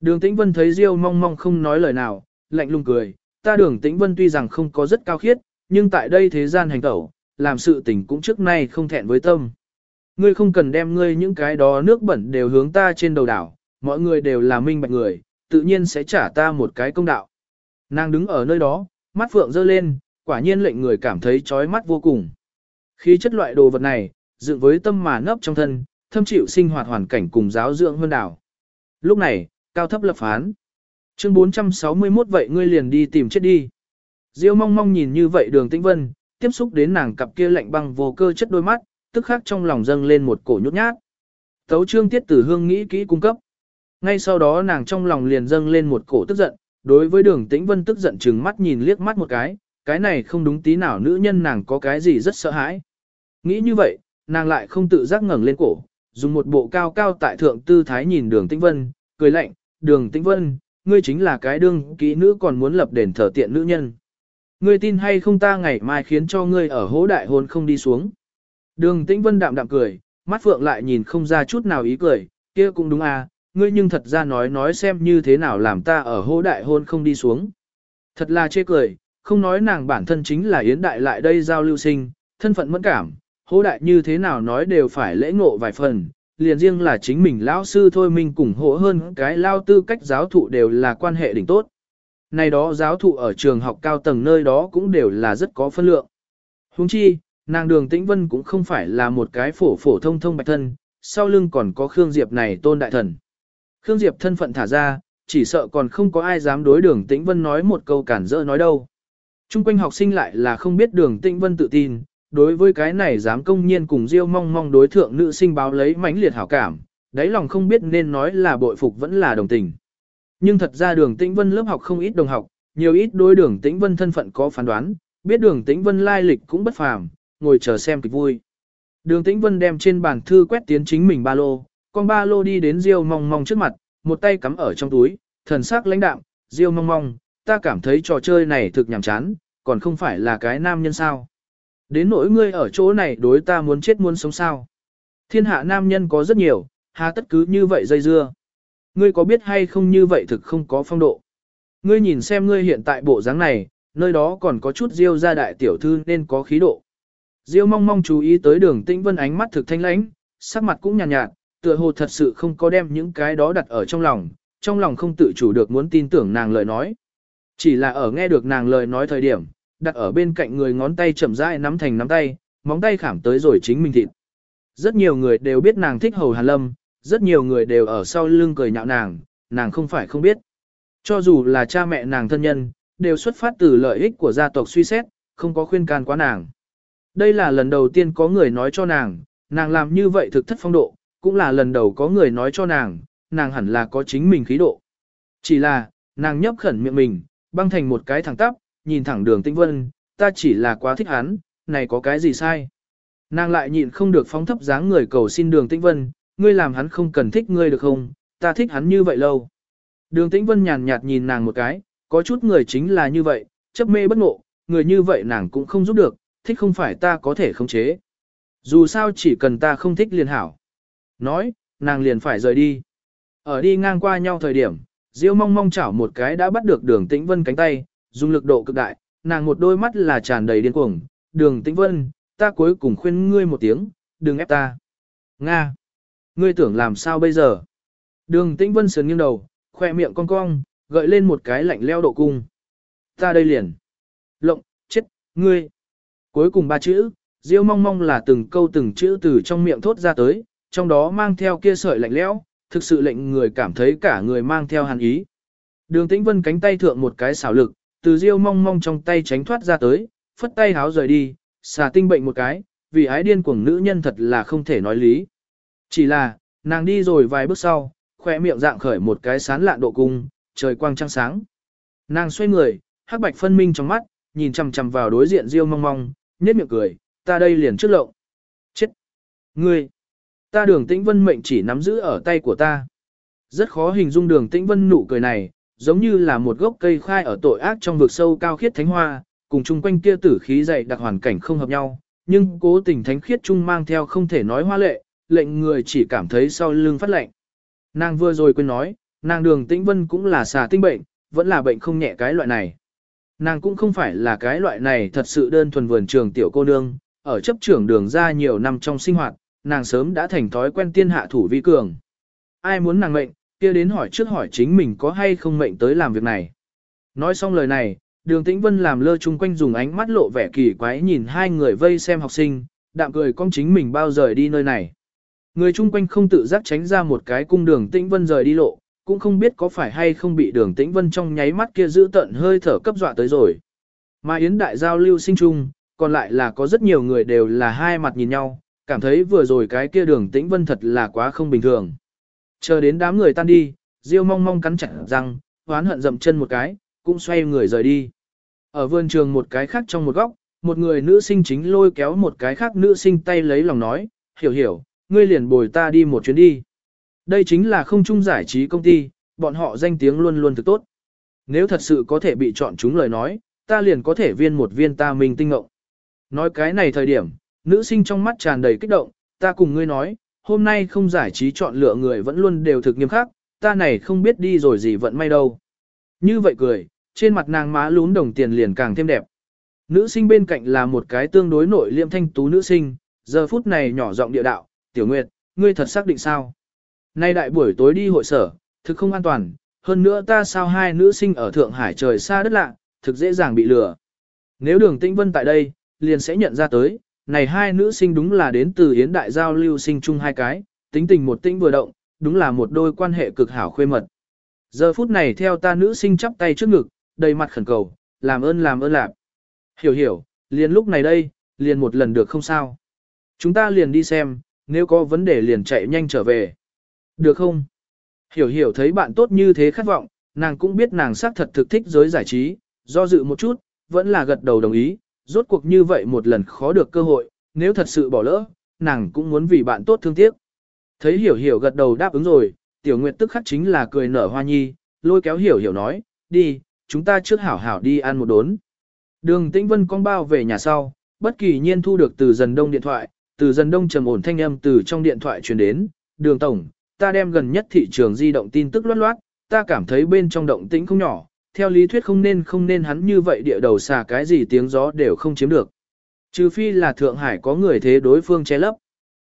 Speaker 1: Đường Tĩnh Vân thấy Diêu mong mong không nói lời nào, lạnh lùng cười, ta đường Tĩnh Vân tuy rằng không có rất cao khiết, nhưng tại đây thế gian hành tẩu, làm sự tình cũng trước nay không thẹn với tâm. Ngươi không cần đem ngươi những cái đó nước bẩn đều hướng ta trên đầu đảo, mọi người đều là minh bạch người, tự nhiên sẽ trả ta một cái công đạo. Nàng đứng ở nơi đó, mắt phượng dơ lên, quả nhiên lệnh người cảm thấy chói mắt vô cùng. Khi chất loại đồ vật này, dựng với tâm mà ngấp trong thân, thâm chịu sinh hoạt hoàn cảnh cùng giáo dưỡng hơn đảo. Lúc này, cao thấp lập phán. Chương 461 vậy ngươi liền đi tìm chết đi. Diêu mong mong nhìn như vậy đường tĩnh vân, tiếp xúc đến nàng cặp kia lạnh băng vô cơ chất đôi mắt, tức khắc trong lòng dâng lên một cổ nhút nhát. Tấu trương tiết tử hương nghĩ kỹ cung cấp. Ngay sau đó nàng trong lòng liền dâng lên một cổ tức giận, đối với đường tĩnh vân tức giận chừng mắt nhìn liếc mắt một cái, cái này không đúng tí nào nữ nhân nàng có cái gì rất sợ hãi. Nghĩ như vậy, nàng lại không tự giác ngẩng lên cổ, dùng một bộ cao cao tại thượng tư thái nhìn đường tĩnh vân, cười lạnh, đường tĩnh vân, ngươi chính là cái đương kỹ nữ còn muốn lập đền thờ tiện nữ nhân. Ngươi tin hay không ta ngày mai khiến cho ngươi ở hố đại hôn không đi xuống. Đường tĩnh vân đạm đạm cười, mắt phượng lại nhìn không ra chút nào ý cười, kia cũng đúng à, ngươi nhưng thật ra nói nói xem như thế nào làm ta ở hố đại hôn không đi xuống. Thật là chê cười, không nói nàng bản thân chính là yến đại lại đây giao lưu sinh, thân phận mẫn cảm, hố đại như thế nào nói đều phải lễ ngộ vài phần, liền riêng là chính mình lão sư thôi mình cùng hộ hơn cái lao tư cách giáo thụ đều là quan hệ đỉnh tốt. Này đó giáo thụ ở trường học cao tầng nơi đó cũng đều là rất có phân lượng. Huống chi, nàng đường tĩnh vân cũng không phải là một cái phổ phổ thông thông bạch thân, sau lưng còn có Khương Diệp này tôn đại thần. Khương Diệp thân phận thả ra, chỉ sợ còn không có ai dám đối đường tĩnh vân nói một câu cản rỡ nói đâu. Trung quanh học sinh lại là không biết đường tĩnh vân tự tin, đối với cái này dám công nhiên cùng Diêu mong mong đối thượng nữ sinh báo lấy mãnh liệt hảo cảm, đáy lòng không biết nên nói là bội phục vẫn là đồng tình. Nhưng thật ra đường tĩnh vân lớp học không ít đồng học, nhiều ít đối đường tĩnh vân thân phận có phán đoán, biết đường tĩnh vân lai lịch cũng bất phàm, ngồi chờ xem kịch vui. Đường tĩnh vân đem trên bàn thư quét tiến chính mình ba lô, con ba lô đi đến Diêu mong mong trước mặt, một tay cắm ở trong túi, thần sắc lãnh đạm, Diêu mong mong, ta cảm thấy trò chơi này thực nhàm chán, còn không phải là cái nam nhân sao. Đến nỗi ngươi ở chỗ này đối ta muốn chết muốn sống sao. Thiên hạ nam nhân có rất nhiều, hà tất cứ như vậy dây dưa. Ngươi có biết hay không như vậy thực không có phong độ. Ngươi nhìn xem ngươi hiện tại bộ dáng này, nơi đó còn có chút diêu gia đại tiểu thư nên có khí độ. Diêu mong mong chú ý tới đường tĩnh vân ánh mắt thực thanh lãnh, sắc mặt cũng nhàn nhạt, nhạt, tựa hồ thật sự không có đem những cái đó đặt ở trong lòng, trong lòng không tự chủ được muốn tin tưởng nàng lời nói. Chỉ là ở nghe được nàng lời nói thời điểm, đặt ở bên cạnh người ngón tay chậm rãi nắm thành nắm tay, móng tay khảm tới rồi chính mình thịt. Rất nhiều người đều biết nàng thích hầu hàn lâm, rất nhiều người đều ở sau lưng cười nhạo nàng, nàng không phải không biết. Cho dù là cha mẹ nàng thân nhân, đều xuất phát từ lợi ích của gia tộc suy xét, không có khuyên can quá nàng. Đây là lần đầu tiên có người nói cho nàng, nàng làm như vậy thực thất phong độ, cũng là lần đầu có người nói cho nàng, nàng hẳn là có chính mình khí độ. Chỉ là, nàng nhấp khẩn miệng mình, băng thành một cái thẳng tắp, nhìn thẳng đường tĩnh vân, ta chỉ là quá thích hắn, này có cái gì sai. Nàng lại nhịn không được phóng thấp dáng người cầu xin đường tĩnh vân, ngươi làm hắn không cần thích ngươi được không, ta thích hắn như vậy lâu. Đường tĩnh vân nhàn nhạt nhìn nàng một cái, có chút người chính là như vậy, chấp mê bất ngộ, người như vậy nàng cũng không giúp được, thích không phải ta có thể khống chế. Dù sao chỉ cần ta không thích liền hảo. Nói, nàng liền phải rời đi. Ở đi ngang qua nhau thời điểm, Diêu mong mong chảo một cái đã bắt được đường tĩnh vân cánh tay, dùng lực độ cực đại, nàng một đôi mắt là tràn đầy điên cuồng. Đường tĩnh vân, ta cuối cùng khuyên ngươi một tiếng, đừng ép ta. Nga! Ngươi tưởng làm sao bây giờ? Đường tĩnh vân sườn nghiêng đầu, khoe miệng cong cong, gợi lên một cái lạnh leo độ cung. Ta đây liền. Lộng, chết, ngươi. Cuối cùng ba chữ, Diêu mong mong là từng câu từng chữ từ trong miệng thốt ra tới, trong đó mang theo kia sợi lạnh lẽo, thực sự lệnh người cảm thấy cả người mang theo hàn ý. Đường Tĩnh Vân cánh tay thượng một cái xảo lực, từ Diêu mong mong trong tay tránh thoát ra tới, phất tay háo rời đi, xà tinh bệnh một cái, vì ái điên cuồng nữ nhân thật là không thể nói lý. Chỉ là, nàng đi rồi vài bước sau, khoe miệng dạng khởi một cái sán lạn độ cung, trời quang trăng sáng. Nàng xoay người, hắc bạch phân minh trong mắt, nhìn chằm chằm vào đối diện Diêu mong mong, nhếch miệng cười, ta đây liền trước lộng. Chết! Ngươi! Ta đường tĩnh vân mệnh chỉ nắm giữ ở tay của ta. Rất khó hình dung đường tĩnh vân nụ cười này, giống như là một gốc cây khai ở tội ác trong vực sâu cao khiết thánh hoa, cùng chung quanh kia tử khí dày đặc hoàn cảnh không hợp nhau, nhưng cố tình thánh khiết chung mang theo không thể nói hoa lệ, lệnh người chỉ cảm thấy sau lưng phát lạnh. Nàng vừa rồi quên nói, nàng đường tĩnh vân cũng là xà tinh bệnh, vẫn là bệnh không nhẹ cái loại này. Nàng cũng không phải là cái loại này thật sự đơn thuần vườn trường tiểu cô nương, ở chấp trưởng đường ra nhiều năm trong sinh hoạt, nàng sớm đã thành thói quen tiên hạ thủ vi cường. Ai muốn nàng mệnh, kia đến hỏi trước hỏi chính mình có hay không mệnh tới làm việc này. Nói xong lời này, đường tĩnh vân làm lơ chung quanh dùng ánh mắt lộ vẻ kỳ quái nhìn hai người vây xem học sinh, đạm cười con chính mình bao rời đi nơi này. Người chung quanh không tự giác tránh ra một cái cung đường tĩnh vân rời đi lộ, cũng không biết có phải hay không bị đường tĩnh vân trong nháy mắt kia giữ tận hơi thở cấp dọa tới rồi. Mà yến đại giao lưu sinh chung, còn lại là có rất nhiều người đều là hai mặt nhìn nhau, cảm thấy vừa rồi cái kia đường tĩnh vân thật là quá không bình thường. Chờ đến đám người tan đi, Diêu mong mong cắn chặt răng, hoán hận dậm chân một cái, cũng xoay người rời đi. Ở vườn trường một cái khác trong một góc, một người nữ sinh chính lôi kéo một cái khác nữ sinh tay lấy lòng nói, hiểu hiểu, ngươi liền bồi ta đi một chuyến đi. Đây chính là không trung giải trí công ty, bọn họ danh tiếng luôn luôn thực tốt. Nếu thật sự có thể bị chọn chúng lời nói, ta liền có thể viên một viên ta mình tinh ngộng. Nói cái này thời điểm, nữ sinh trong mắt tràn đầy kích động, ta cùng ngươi nói, hôm nay không giải trí chọn lựa người vẫn luôn đều thực nghiêm khắc, ta này không biết đi rồi gì vận may đâu. Như vậy cười, trên mặt nàng má lún đồng tiền liền càng thêm đẹp. Nữ sinh bên cạnh là một cái tương đối nội liêm thanh tú nữ sinh, giờ phút này nhỏ giọng địa đạo, tiểu nguyệt, ngươi thật xác định sao? Nay đại buổi tối đi hội sở, thực không an toàn, hơn nữa ta sao hai nữ sinh ở Thượng Hải trời xa đất lạ, thực dễ dàng bị lừa. Nếu đường tĩnh vân tại đây, liền sẽ nhận ra tới, này hai nữ sinh đúng là đến từ Yến Đại Giao lưu sinh chung hai cái, tính tình một tĩnh vừa động, đúng là một đôi quan hệ cực hảo khuê mật. Giờ phút này theo ta nữ sinh chắp tay trước ngực, đầy mặt khẩn cầu, làm ơn làm ơn lạc. Hiểu hiểu, liền lúc này đây, liền một lần được không sao. Chúng ta liền đi xem, nếu có vấn đề liền chạy nhanh trở về. Được không? Hiểu hiểu thấy bạn tốt như thế khát vọng, nàng cũng biết nàng xác thật thực thích giới giải trí, do dự một chút, vẫn là gật đầu đồng ý, rốt cuộc như vậy một lần khó được cơ hội, nếu thật sự bỏ lỡ, nàng cũng muốn vì bạn tốt thương tiếc. Thấy hiểu hiểu gật đầu đáp ứng rồi, tiểu nguyệt tức khắc chính là cười nở hoa nhi, lôi kéo hiểu hiểu nói, đi, chúng ta trước hảo hảo đi ăn một đốn. Đường tĩnh vân con bao về nhà sau, bất kỳ nhiên thu được từ dần đông điện thoại, từ dần đông trầm ổn thanh âm từ trong điện thoại truyền đến, đường tổng, ta đem gần nhất thị trường di động tin tức loát loát, ta cảm thấy bên trong động tĩnh không nhỏ, theo lý thuyết không nên không nên hắn như vậy địa đầu xà cái gì tiếng gió đều không chiếm được. Trừ phi là Thượng Hải có người thế đối phương che lấp.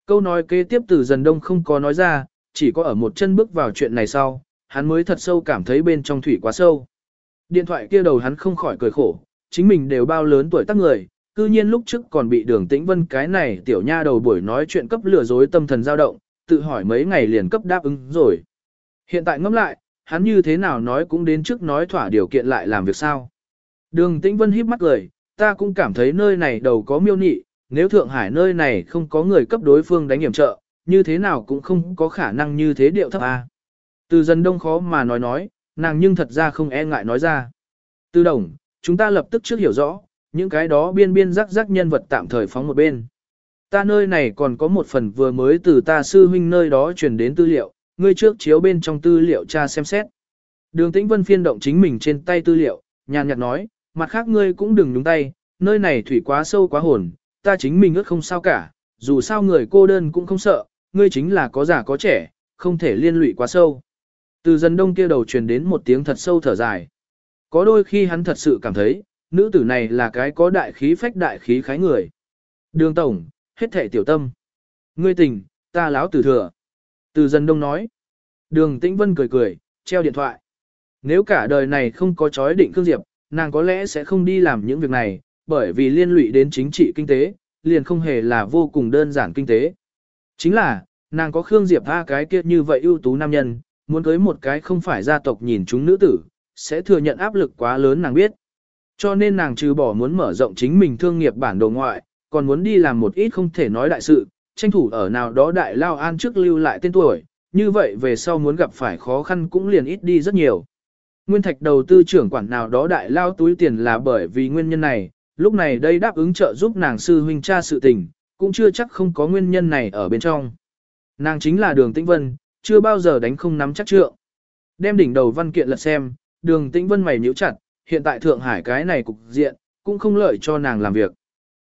Speaker 1: Câu nói kế tiếp từ dần đông không có nói ra, chỉ có ở một chân bước vào chuyện này sau, hắn mới thật sâu cảm thấy bên trong thủy quá sâu. Điện thoại kia đầu hắn không khỏi cười khổ, chính mình đều bao lớn tuổi tác người, cư nhiên lúc trước còn bị đường tĩnh vân cái này tiểu nha đầu buổi nói chuyện cấp lừa dối tâm thần dao động, tự hỏi mấy ngày liền cấp đáp ứng rồi. Hiện tại ngẫm lại, hắn như thế nào nói cũng đến trước nói thỏa điều kiện lại làm việc sao. Đường Tĩnh Vân híp mắt cười, ta cũng cảm thấy nơi này đầu có miêu nị, nếu Thượng Hải nơi này không có người cấp đối phương đánh hiểm trợ, như thế nào cũng không có khả năng như thế điệu thấp a. Từ dân đông khó mà nói nói, nàng nhưng thật ra không e ngại nói ra. Từ đồng, chúng ta lập tức trước hiểu rõ, những cái đó biên biên rắc rắc nhân vật tạm thời phóng một bên. Ta nơi này còn có một phần vừa mới từ ta sư huynh nơi đó truyền đến tư liệu, ngươi trước chiếu bên trong tư liệu tra xem xét. Đường Tĩnh Vân phiên động chính mình trên tay tư liệu, nhàn nhạt nói, mặt khác ngươi cũng đừng nhúng tay, nơi này thủy quá sâu quá hồn, ta chính mình ước không sao cả, dù sao người cô đơn cũng không sợ, ngươi chính là có già có trẻ, không thể liên lụy quá sâu. Từ dân đông kia đầu truyền đến một tiếng thật sâu thở dài. Có đôi khi hắn thật sự cảm thấy, nữ tử này là cái có đại khí phách đại khí khái người. Đường tổng, hết thể tiểu tâm. Ngươi tình, ta láo tử thừa. Từ dân đông nói. Đường tĩnh vân cười cười, treo điện thoại. Nếu cả đời này không có chói định Khương Diệp, nàng có lẽ sẽ không đi làm những việc này, bởi vì liên lụy đến chính trị kinh tế, liền không hề là vô cùng đơn giản kinh tế. Chính là, nàng có Khương Diệp tha cái kia như vậy ưu tú nam nhân, muốn cưới một cái không phải gia tộc nhìn chúng nữ tử, sẽ thừa nhận áp lực quá lớn nàng biết. Cho nên nàng trừ bỏ muốn mở rộng chính mình thương nghiệp bản đồ ngoại, còn muốn đi làm một ít không thể nói đại sự, tranh thủ ở nào đó đại lao an trước lưu lại tên tuổi, như vậy về sau muốn gặp phải khó khăn cũng liền ít đi rất nhiều. Nguyên thạch đầu tư trưởng quản nào đó đại lao túi tiền là bởi vì nguyên nhân này, lúc này đây đáp ứng trợ giúp nàng sư huynh cha sự tình, cũng chưa chắc không có nguyên nhân này ở bên trong. Nàng chính là đường tĩnh vân, chưa bao giờ đánh không nắm chắc trượng. Đem đỉnh đầu văn kiện lật xem, đường tĩnh vân mày nhíu chặt, hiện tại Thượng Hải cái này cục diện, cũng không lợi cho nàng làm việc.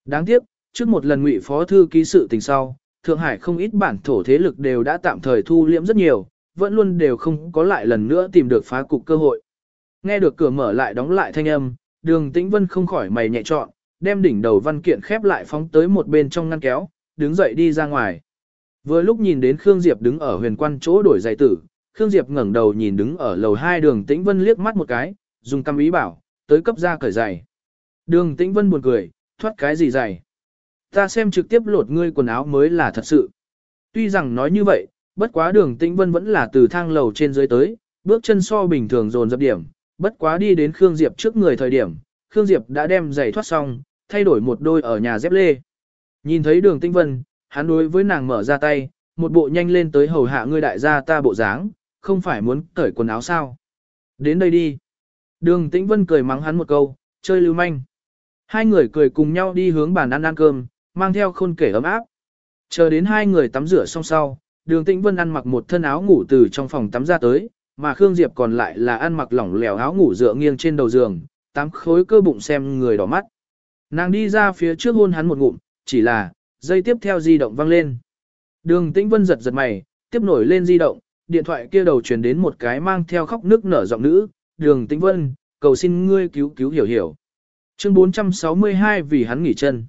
Speaker 1: Đáng tiếc, trước một lần ngụy phó thư ký sự tình sau, Thượng Hải không ít bản thổ thế lực đều đã tạm thời thu liễm rất nhiều, vẫn luôn đều không có lại lần nữa tìm được phá cục cơ hội. Nghe được cửa mở lại đóng lại thanh âm, đường tĩnh vân không khỏi mày nhẹ trọn, đem đỉnh đầu văn kiện khép lại phóng tới một bên trong ngăn kéo, đứng dậy đi ra ngoài. Vừa lúc nhìn đến Khương Diệp đứng ở huyền quan chỗ đổi giày tử, Khương Diệp ngẩng đầu nhìn đứng ở lầu hai đường tĩnh vân liếc mắt một cái, dùng căm ý bảo, tới cấp ra cởi giày. Đường tĩnh vân buồn cười, thoát cái gì giày. Ta xem trực tiếp lột ngươi quần áo mới là thật sự. Tuy rằng nói như vậy, bất quá đường tĩnh vân vẫn là từ thang lầu trên dưới tới, bước chân so bình thường dồn dập điểm, bất quá đi đến Khương Diệp trước người thời điểm, Khương Diệp đã đem giày thoát xong, thay đổi một đôi ở nhà dép lê. Nhìn thấy đường tĩnh vân, hắn đối với nàng mở ra tay, một bộ nhanh lên tới hầu hạ ngươi đại gia ta bộ dáng, không phải muốn cởi quần áo sao. Đến đây đi. Đường tĩnh vân cười mắng hắn một câu, chơi lưu manh. Hai người cười cùng nhau đi hướng bàn ăn ăn cơm, mang theo khôn kể ấm áp. Chờ đến hai người tắm rửa xong sau, đường tĩnh vân ăn mặc một thân áo ngủ từ trong phòng tắm ra tới, mà Khương Diệp còn lại là ăn mặc lỏng lẻo áo ngủ dựa nghiêng trên đầu giường, tám khối cơ bụng xem người đỏ mắt. Nàng đi ra phía trước hôn hắn một ngụm, chỉ là, dây tiếp theo di động vang lên. Đường tĩnh vân giật giật mày, tiếp nổi lên di động, điện thoại kia đầu truyền đến một cái mang theo khóc nước nở giọng nữ, đường tĩnh vân, cầu xin ngươi cứu cứu hiểu hiểu. Chương 462 vì hắn nghỉ chân.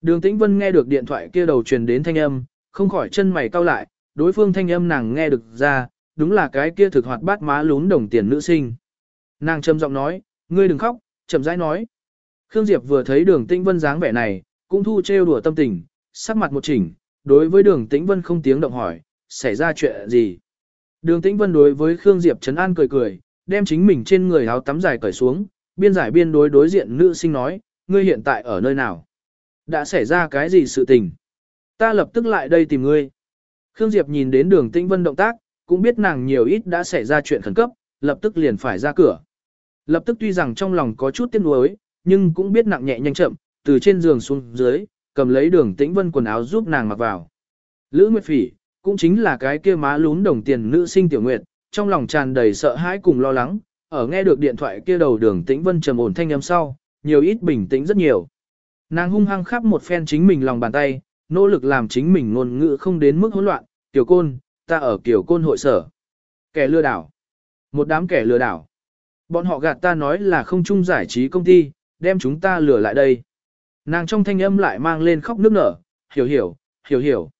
Speaker 1: Đường tĩnh vân nghe được điện thoại kia đầu truyền đến thanh âm, không khỏi chân mày cau lại, đối phương thanh âm nàng nghe được ra, đúng là cái kia thực hoạt bát má lún đồng tiền nữ sinh. Nàng trầm giọng nói, ngươi đừng khóc, chậm rãi nói. Khương Diệp vừa thấy đường tĩnh vân dáng vẻ này, cũng thu trêu đùa tâm tình, sắc mặt một chỉnh, đối với đường tĩnh vân không tiếng động hỏi, xảy ra chuyện gì. Đường tĩnh vân đối với Khương Diệp trấn an cười cười, đem chính mình trên người áo tắm dài cởi xuống, biên giải biên đối đối diện nữ sinh nói, ngươi hiện tại ở nơi nào? Đã xảy ra cái gì sự tình? Ta lập tức lại đây tìm ngươi. Khương Diệp nhìn đến đường tĩnh vân động tác, cũng biết nàng nhiều ít đã xảy ra chuyện khẩn cấp, lập tức liền phải ra cửa. Lập tức tuy rằng trong lòng có chút tiếc nuối, nhưng cũng biết nặng nhẹ nhanh chậm, từ trên giường xuống dưới, cầm lấy đường tĩnh vân quần áo giúp nàng mặc vào. Lữ Nguyệt Phỉ, cũng chính là cái kia má lún đồng tiền nữ sinh tiểu nguyệt, trong lòng tràn đầy sợ hãi cùng lo lắng, ở nghe được điện thoại kia đầu đường tĩnh vân trầm ổn thanh âm sau, nhiều ít bình tĩnh rất nhiều. Nàng hung hăng khắp một phen chính mình lòng bàn tay, nỗ lực làm chính mình ngôn ngữ không đến mức hỗn loạn, tiểu côn, ta ở kiểu côn hội sở. Kẻ lừa đảo. Một đám kẻ lừa đảo. Bọn họ gạt ta nói là không chung giải trí công ty, đem chúng ta lừa lại đây. Nàng trong thanh âm lại mang lên khóc nước nở, hiểu hiểu, hiểu hiểu.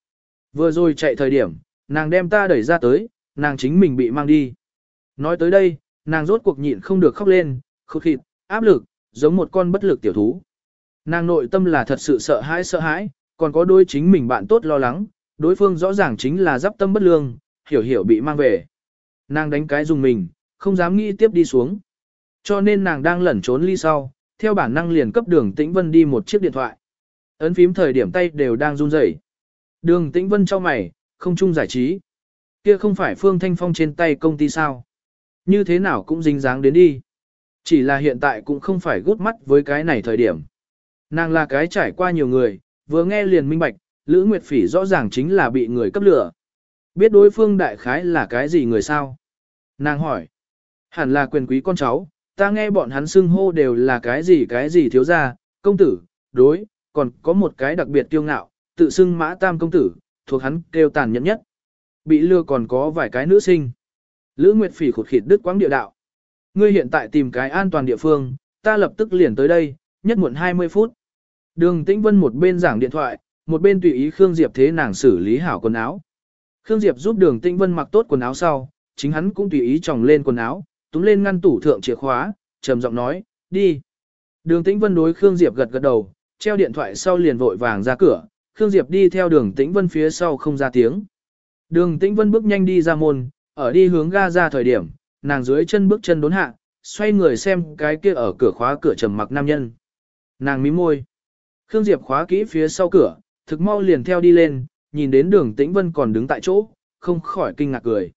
Speaker 1: Vừa rồi chạy thời điểm, nàng đem ta đẩy ra tới, nàng chính mình bị mang đi. Nói tới đây, nàng rốt cuộc nhịn không được khóc lên, khúc khịt, áp lực, giống một con bất lực tiểu thú. Nàng nội tâm là thật sự sợ hãi sợ hãi, còn có đôi chính mình bạn tốt lo lắng, đối phương rõ ràng chính là giáp tâm bất lương, hiểu hiểu bị mang về. Nàng đánh cái dùng mình, không dám nghĩ tiếp đi xuống. Cho nên nàng đang lẩn trốn ly sau, theo bản năng liền cấp đường Tĩnh Vân đi một chiếc điện thoại. Ấn phím thời điểm tay đều đang run rẩy. Đường Tĩnh Vân cho mày, không chung giải trí. Kia không phải Phương Thanh Phong trên tay công ty sao. Như thế nào cũng dính dáng đến đi. Chỉ là hiện tại cũng không phải gút mắt với cái này thời điểm. Nàng là cái trải qua nhiều người, vừa nghe liền minh bạch, Lữ Nguyệt Phỉ rõ ràng chính là bị người cấp lửa. Biết đối phương đại khái là cái gì người sao? Nàng hỏi. Hẳn là quyền quý con cháu, ta nghe bọn hắn xưng hô đều là cái gì cái gì thiếu gia, công tử, đối, còn có một cái đặc biệt kiêu ngạo, tự xưng mã tam công tử, thuộc hắn kêu tàn nhẫn nhất. Bị lừa còn có vài cái nữ sinh. Lữ Nguyệt Phỉ khụt khịt đứt quãng địa đạo. Ngươi hiện tại tìm cái an toàn địa phương, ta lập tức liền tới đây, nhất muộn 20 phút. Đường Tĩnh Vân một bên giảng điện thoại, một bên tùy ý Khương Diệp thế nàng xử lý hảo quần áo. Khương Diệp giúp Đường Tĩnh Vân mặc tốt quần áo sau, chính hắn cũng tùy ý tròng lên quần áo, túm lên ngăn tủ thượng chìa khóa, trầm giọng nói, đi. Đường Tĩnh Vân đối Khương Diệp gật gật đầu, treo điện thoại sau liền vội vàng ra cửa, Khương Diệp đi theo đường Tĩnh Vân phía sau không ra tiếng. Đường Tĩnh Vân bước nhanh đi ra môn, ở đi hướng ga ra thời điểm, nàng dưới chân bước chân đốn hạ, xoay người xem cái kia ở cửa khóa cửa trầm mặc nam nhân. Nàng mím môi. Khương Diệp khóa kỹ phía sau cửa, thực mau liền theo đi lên, nhìn đến đường Tĩnh Vân còn đứng tại chỗ, không khỏi kinh ngạc cười.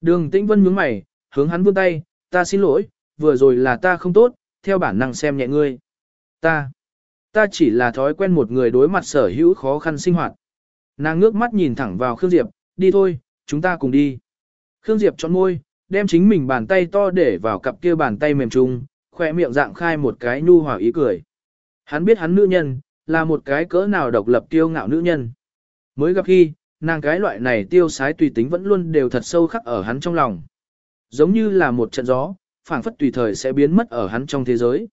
Speaker 1: Đường Tĩnh Vân nhướng mày, hướng hắn vươn tay, ta xin lỗi, vừa rồi là ta không tốt, theo bản năng xem nhẹ ngươi. Ta, ta chỉ là thói quen một người đối mặt sở hữu khó khăn sinh hoạt. Nàng ngước mắt nhìn thẳng vào Khương Diệp, đi thôi, chúng ta cùng đi. Khương Diệp chọn môi, đem chính mình bàn tay to để vào cặp kia bàn tay mềm trung, khỏe miệng dạng khai một cái nhu hòa ý cười. Hắn biết hắn nữ nhân, là một cái cỡ nào độc lập tiêu ngạo nữ nhân. Mới gặp khi, nàng cái loại này tiêu sái tùy tính vẫn luôn đều thật sâu khắc ở hắn trong lòng. Giống như là một trận gió, phảng phất tùy thời sẽ biến mất ở hắn trong thế giới.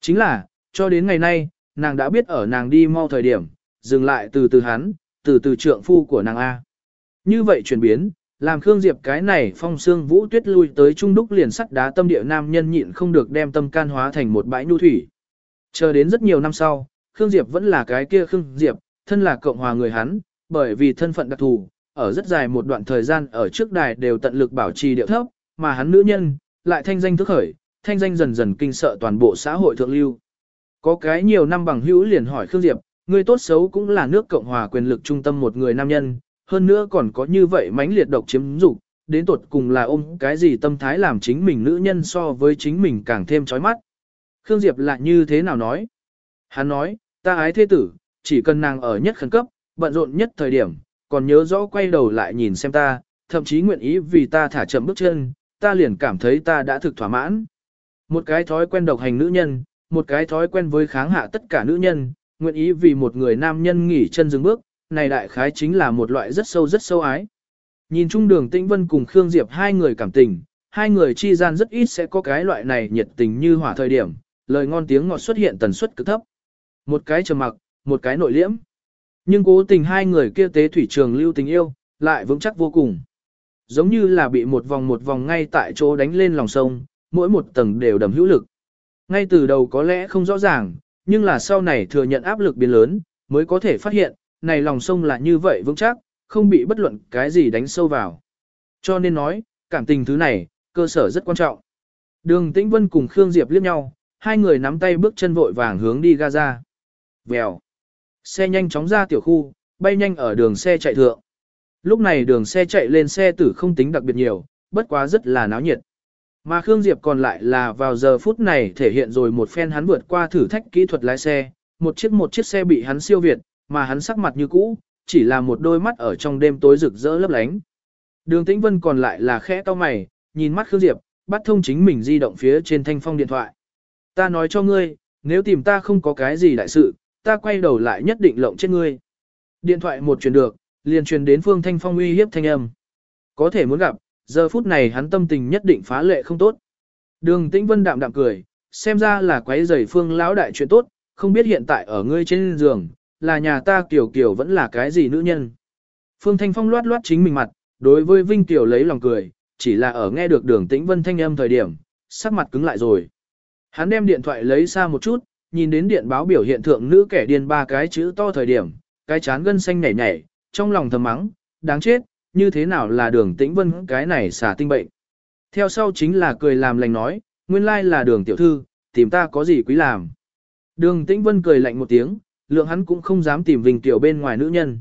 Speaker 1: Chính là, cho đến ngày nay, nàng đã biết ở nàng đi mau thời điểm, dừng lại từ từ hắn, từ từ trượng phu của nàng A. Như vậy chuyển biến, làm Khương Diệp cái này phong xương vũ tuyết lui tới trung đúc liền sắt đá tâm địa nam nhân nhịn không được đem tâm can hóa thành một bãi nhu thủy. Chờ đến rất nhiều năm sau, Khương Diệp vẫn là cái kia Khương Diệp, thân là cộng hòa người hắn, bởi vì thân phận đặc thù, ở rất dài một đoạn thời gian ở trước đài đều tận lực bảo trì điệu thấp, mà hắn nữ nhân, lại thanh danh thức khởi, thanh danh dần dần kinh sợ toàn bộ xã hội thượng lưu. Có cái nhiều năm bằng hữu liền hỏi Khương Diệp, người tốt xấu cũng là nước Cộng hòa quyền lực trung tâm một người nam nhân, hơn nữa còn có như vậy mãnh liệt độc chiếm dục, đến tuột cùng là ôm cái gì tâm thái làm chính mình nữ nhân so với chính mình càng thêm chói mắt. Khương Diệp lại như thế nào nói? Hắn nói, ta ái thế tử, chỉ cần nàng ở nhất khẩn cấp, bận rộn nhất thời điểm, còn nhớ rõ quay đầu lại nhìn xem ta, thậm chí nguyện ý vì ta thả chậm bước chân, ta liền cảm thấy ta đã thực thỏa mãn. Một cái thói quen độc hành nữ nhân, một cái thói quen với kháng hạ tất cả nữ nhân, nguyện ý vì một người nam nhân nghỉ chân dừng bước, này đại khái chính là một loại rất sâu rất sâu ái. Nhìn chung đường Tĩnh Vân cùng Khương Diệp hai người cảm tình, hai người chi gian rất ít sẽ có cái loại này nhiệt tình như hỏa thời điểm, lời ngon tiếng ngọt xuất hiện tần suất cực thấp. Một cái trầm mặc, một cái nội liễm. Nhưng cố tình hai người kia tế thủy trường lưu tình yêu, lại vững chắc vô cùng. Giống như là bị một vòng một vòng ngay tại chỗ đánh lên lòng sông, mỗi một tầng đều đầm hữu lực. Ngay từ đầu có lẽ không rõ ràng, nhưng là sau này thừa nhận áp lực biến lớn, mới có thể phát hiện, này lòng sông là như vậy vững chắc, không bị bất luận cái gì đánh sâu vào. Cho nên nói, cảm tình thứ này, cơ sở rất quan trọng. Đường Tĩnh Vân cùng Khương Diệp liếc nhau, hai người nắm tay bước chân vội vàng hướng đi Gaza. Vèo. Xe nhanh chóng ra tiểu khu, bay nhanh ở đường xe chạy thượng. Lúc này đường xe chạy lên xe tử không tính đặc biệt nhiều, bất quá rất là náo nhiệt. Mà Khương Diệp còn lại là vào giờ phút này thể hiện rồi một phen hắn vượt qua thử thách kỹ thuật lái xe, một chiếc một chiếc xe bị hắn siêu việt, mà hắn sắc mặt như cũ, chỉ là một đôi mắt ở trong đêm tối rực rỡ lấp lánh. Đường Tĩnh Vân còn lại là khẽ to mày, nhìn mắt Khương Diệp, bắt thông chính mình di động phía trên thanh phong điện thoại. Ta nói cho ngươi, nếu tìm ta không có cái gì đại sự, ta quay đầu lại nhất định lộng chết ngươi. Điện thoại một truyền được, liền truyền đến Phương Thanh Phong uy hiếp thanh âm. Có thể muốn gặp, giờ phút này hắn tâm tình nhất định phá lệ không tốt. Đường Tĩnh Vân đạm đạm cười, xem ra là quấy rầy Phương lão đại chuyện tốt, không biết hiện tại ở ngươi trên giường, là nhà ta kiểu kiểu vẫn là cái gì nữ nhân. Phương Thanh Phong loát loát chính mình mặt, đối với Vinh Tiểu lấy lòng cười, chỉ là ở nghe được đường Tĩnh Vân thanh âm thời điểm, sắc mặt cứng lại rồi. Hắn đem điện thoại lấy xa một chút, nhìn đến điện báo biểu hiện thượng nữ kẻ điên ba cái chữ to thời điểm, cái chán gân xanh nhảy nhảy, trong lòng thầm mắng, đáng chết, như thế nào là đường tĩnh vân cái này xả tinh bệnh. Theo sau chính là cười làm lành nói, nguyên lai là đường tiểu thư, tìm ta có gì quý làm. Đường tĩnh vân cười lạnh một tiếng, lượng hắn cũng không dám tìm Vinh Tiểu bên ngoài nữ nhân.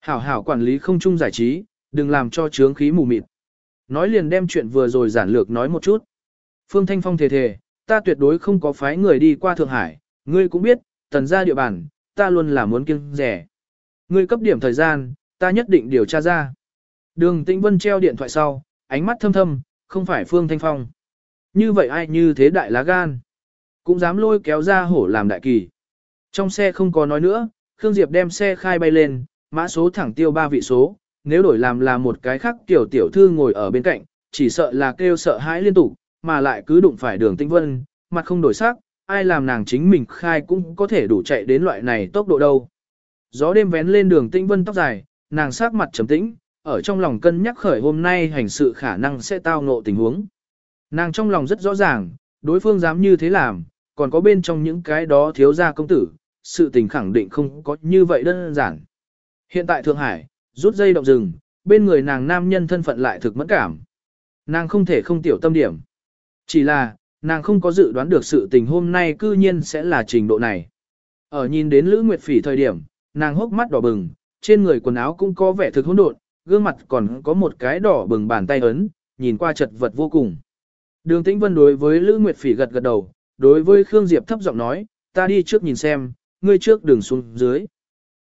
Speaker 1: Hảo hảo quản lý không chung giải trí, đừng làm cho trướng khí mù mịt. Nói liền đem chuyện vừa rồi giản lược nói một chút. Phương Thanh Phong thề thề, ta tuyệt đối không có phái người đi qua Thượng Hải, ngươi cũng biết, tần gia địa bàn, ta luôn là muốn kiêng rẻ. Ngươi cấp điểm thời gian, ta nhất định điều tra ra. Đường Tĩnh Vân treo điện thoại sau, ánh mắt thâm thâm, không phải Phương Thanh Phong. Như vậy ai như thế đại lá gan, cũng dám lôi kéo ra hổ làm đại kỳ. Trong xe không có nói nữa, Khương Diệp đem xe khai bay lên, mã số thẳng tiêu ba vị số, nếu đổi làm là một cái khác tiểu tiểu thư ngồi ở bên cạnh, chỉ sợ là kêu sợ hãi liên tục, mà lại cứ đụng phải đường tĩnh vân, mặt không đổi sắc, ai làm nàng chính mình khai cũng có thể đủ chạy đến loại này tốc độ đâu. Gió đêm vén lên đường tĩnh vân tóc dài, nàng sát mặt trầm tĩnh, ở trong lòng cân nhắc khởi hôm nay hành sự khả năng sẽ tao ngộ tình huống. Nàng trong lòng rất rõ ràng, đối phương dám như thế làm, còn có bên trong những cái đó thiếu gia công tử, sự tình khẳng định không có như vậy đơn giản. Hiện tại Thượng Hải, rút dây động rừng, bên người nàng nam nhân thân phận lại thực mẫn cảm. Nàng không thể không tiểu tâm điểm. Chỉ là, nàng không có dự đoán được sự tình hôm nay cư nhiên sẽ là trình độ này. Ở nhìn đến Lữ Nguyệt Phỉ thời điểm, nàng hốc mắt đỏ bừng, trên người quần áo cũng có vẻ thực hỗn độn, gương mặt còn có một cái đỏ bừng bàn tay ấn, nhìn qua chật vật vô cùng. Đường Tĩnh Vân đối với Lữ Nguyệt Phỉ gật gật đầu, đối với Khương Diệp thấp giọng nói, ta đi trước nhìn xem, ngươi trước đường xuống dưới.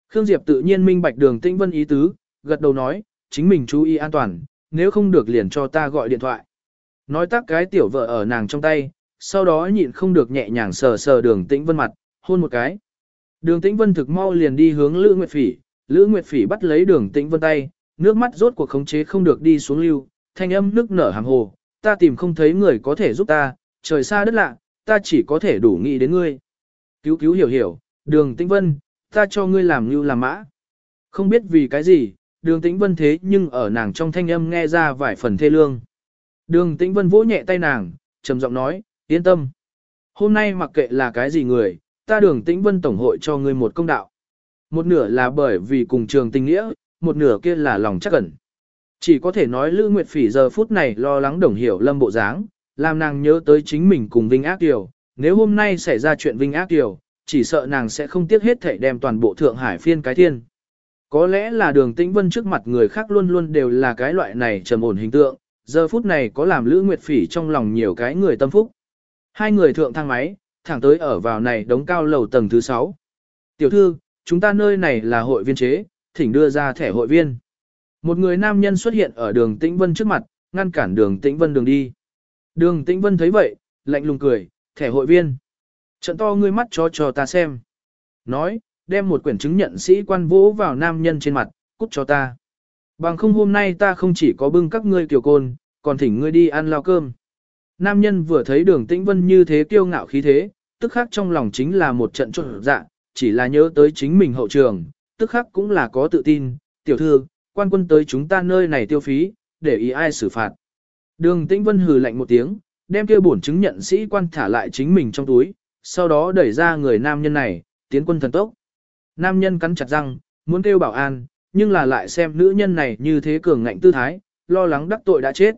Speaker 1: Khương Diệp tự nhiên minh bạch đường Tĩnh Vân ý tứ, gật đầu nói, chính mình chú ý an toàn, nếu không được liền cho ta gọi điện thoại. Nói tác cái tiểu vợ ở nàng trong tay, sau đó nhịn không được nhẹ nhàng sờ sờ đường Tĩnh Vân mặt, hôn một cái. Đường Tĩnh Vân thực mau liền đi hướng Lữ Nguyệt Phỉ, Lữ Nguyệt Phỉ bắt lấy đường Tĩnh Vân tay, nước mắt rốt cuộc khống chế không được đi xuống lưu, thanh âm nước nở hàng hồ, ta tìm không thấy người có thể giúp ta, trời xa đất lạ, ta chỉ có thể đủ nghĩ đến ngươi. Cứu cứu hiểu hiểu, đường tĩnh vân, ta cho ngươi làm như làm mã. Không biết vì cái gì, đường tĩnh vân thế nhưng ở nàng trong thanh âm nghe ra vài phần thê lương. Đường tĩnh vân vỗ nhẹ tay nàng, trầm giọng nói, yên tâm. Hôm nay mặc kệ là cái gì người, ta đường tĩnh vân tổng hội cho ngươi một công đạo. Một nửa là bởi vì cùng trường tình nghĩa, một nửa kia là lòng chắc ẩn. Chỉ có thể nói Lữ Nguyệt Phỉ giờ phút này lo lắng đồng hiểu lâm bộ dáng, làm nàng nhớ tới chính mình cùng Vinh Ác Kiều. Nếu hôm nay xảy ra chuyện Vinh Ác Kiều, chỉ sợ nàng sẽ không tiếc hết thể đem toàn bộ Thượng Hải phiên cái thiên. Có lẽ là đường tĩnh vân trước mặt người khác luôn luôn đều là cái loại này trầm ổn hình tượng, giờ phút này có làm Lữ Nguyệt Phỉ trong lòng nhiều cái người tâm phúc. Hai người thượng thang máy, thẳng tới ở vào này đống cao lầu tầng thứ 6. Tiểu thư, chúng ta nơi này là hội viên chế, thỉnh đưa ra thẻ hội viên. Một người nam nhân xuất hiện ở đường Tĩnh Vân trước mặt, ngăn cản đường Tĩnh Vân đường đi. Đường Tĩnh Vân thấy vậy, lạnh lùng cười, thẻ hội viên. Trận to ngươi mắt cho cho ta xem. Nói, đem một quyển chứng nhận sĩ quan vỗ vào nam nhân trên mặt, cút cho ta. Bằng không hôm nay ta không chỉ có bưng các ngươi kiều côn, còn thỉnh ngươi đi ăn lao cơm. Nam nhân vừa thấy đường tĩnh vân như thế kiêu ngạo khí thế, tức khắc trong lòng chính là một trận trộn dạ, chỉ là nhớ tới chính mình hậu trường, tức khắc cũng là có tự tin, tiểu thư, quan quân tới chúng ta nơi này tiêu phí, để ý ai xử phạt. Đường Tĩnh Vân hừ lạnh một tiếng, đem kia bổn chứng nhận sĩ quan thả lại chính mình trong túi, sau đó đẩy ra người nam nhân này, tiến quân thần tốc. Nam nhân cắn chặt răng, muốn kêu bảo an, nhưng là lại xem nữ nhân này như thế cường ngạnh tư thái, lo lắng đắc tội đã chết.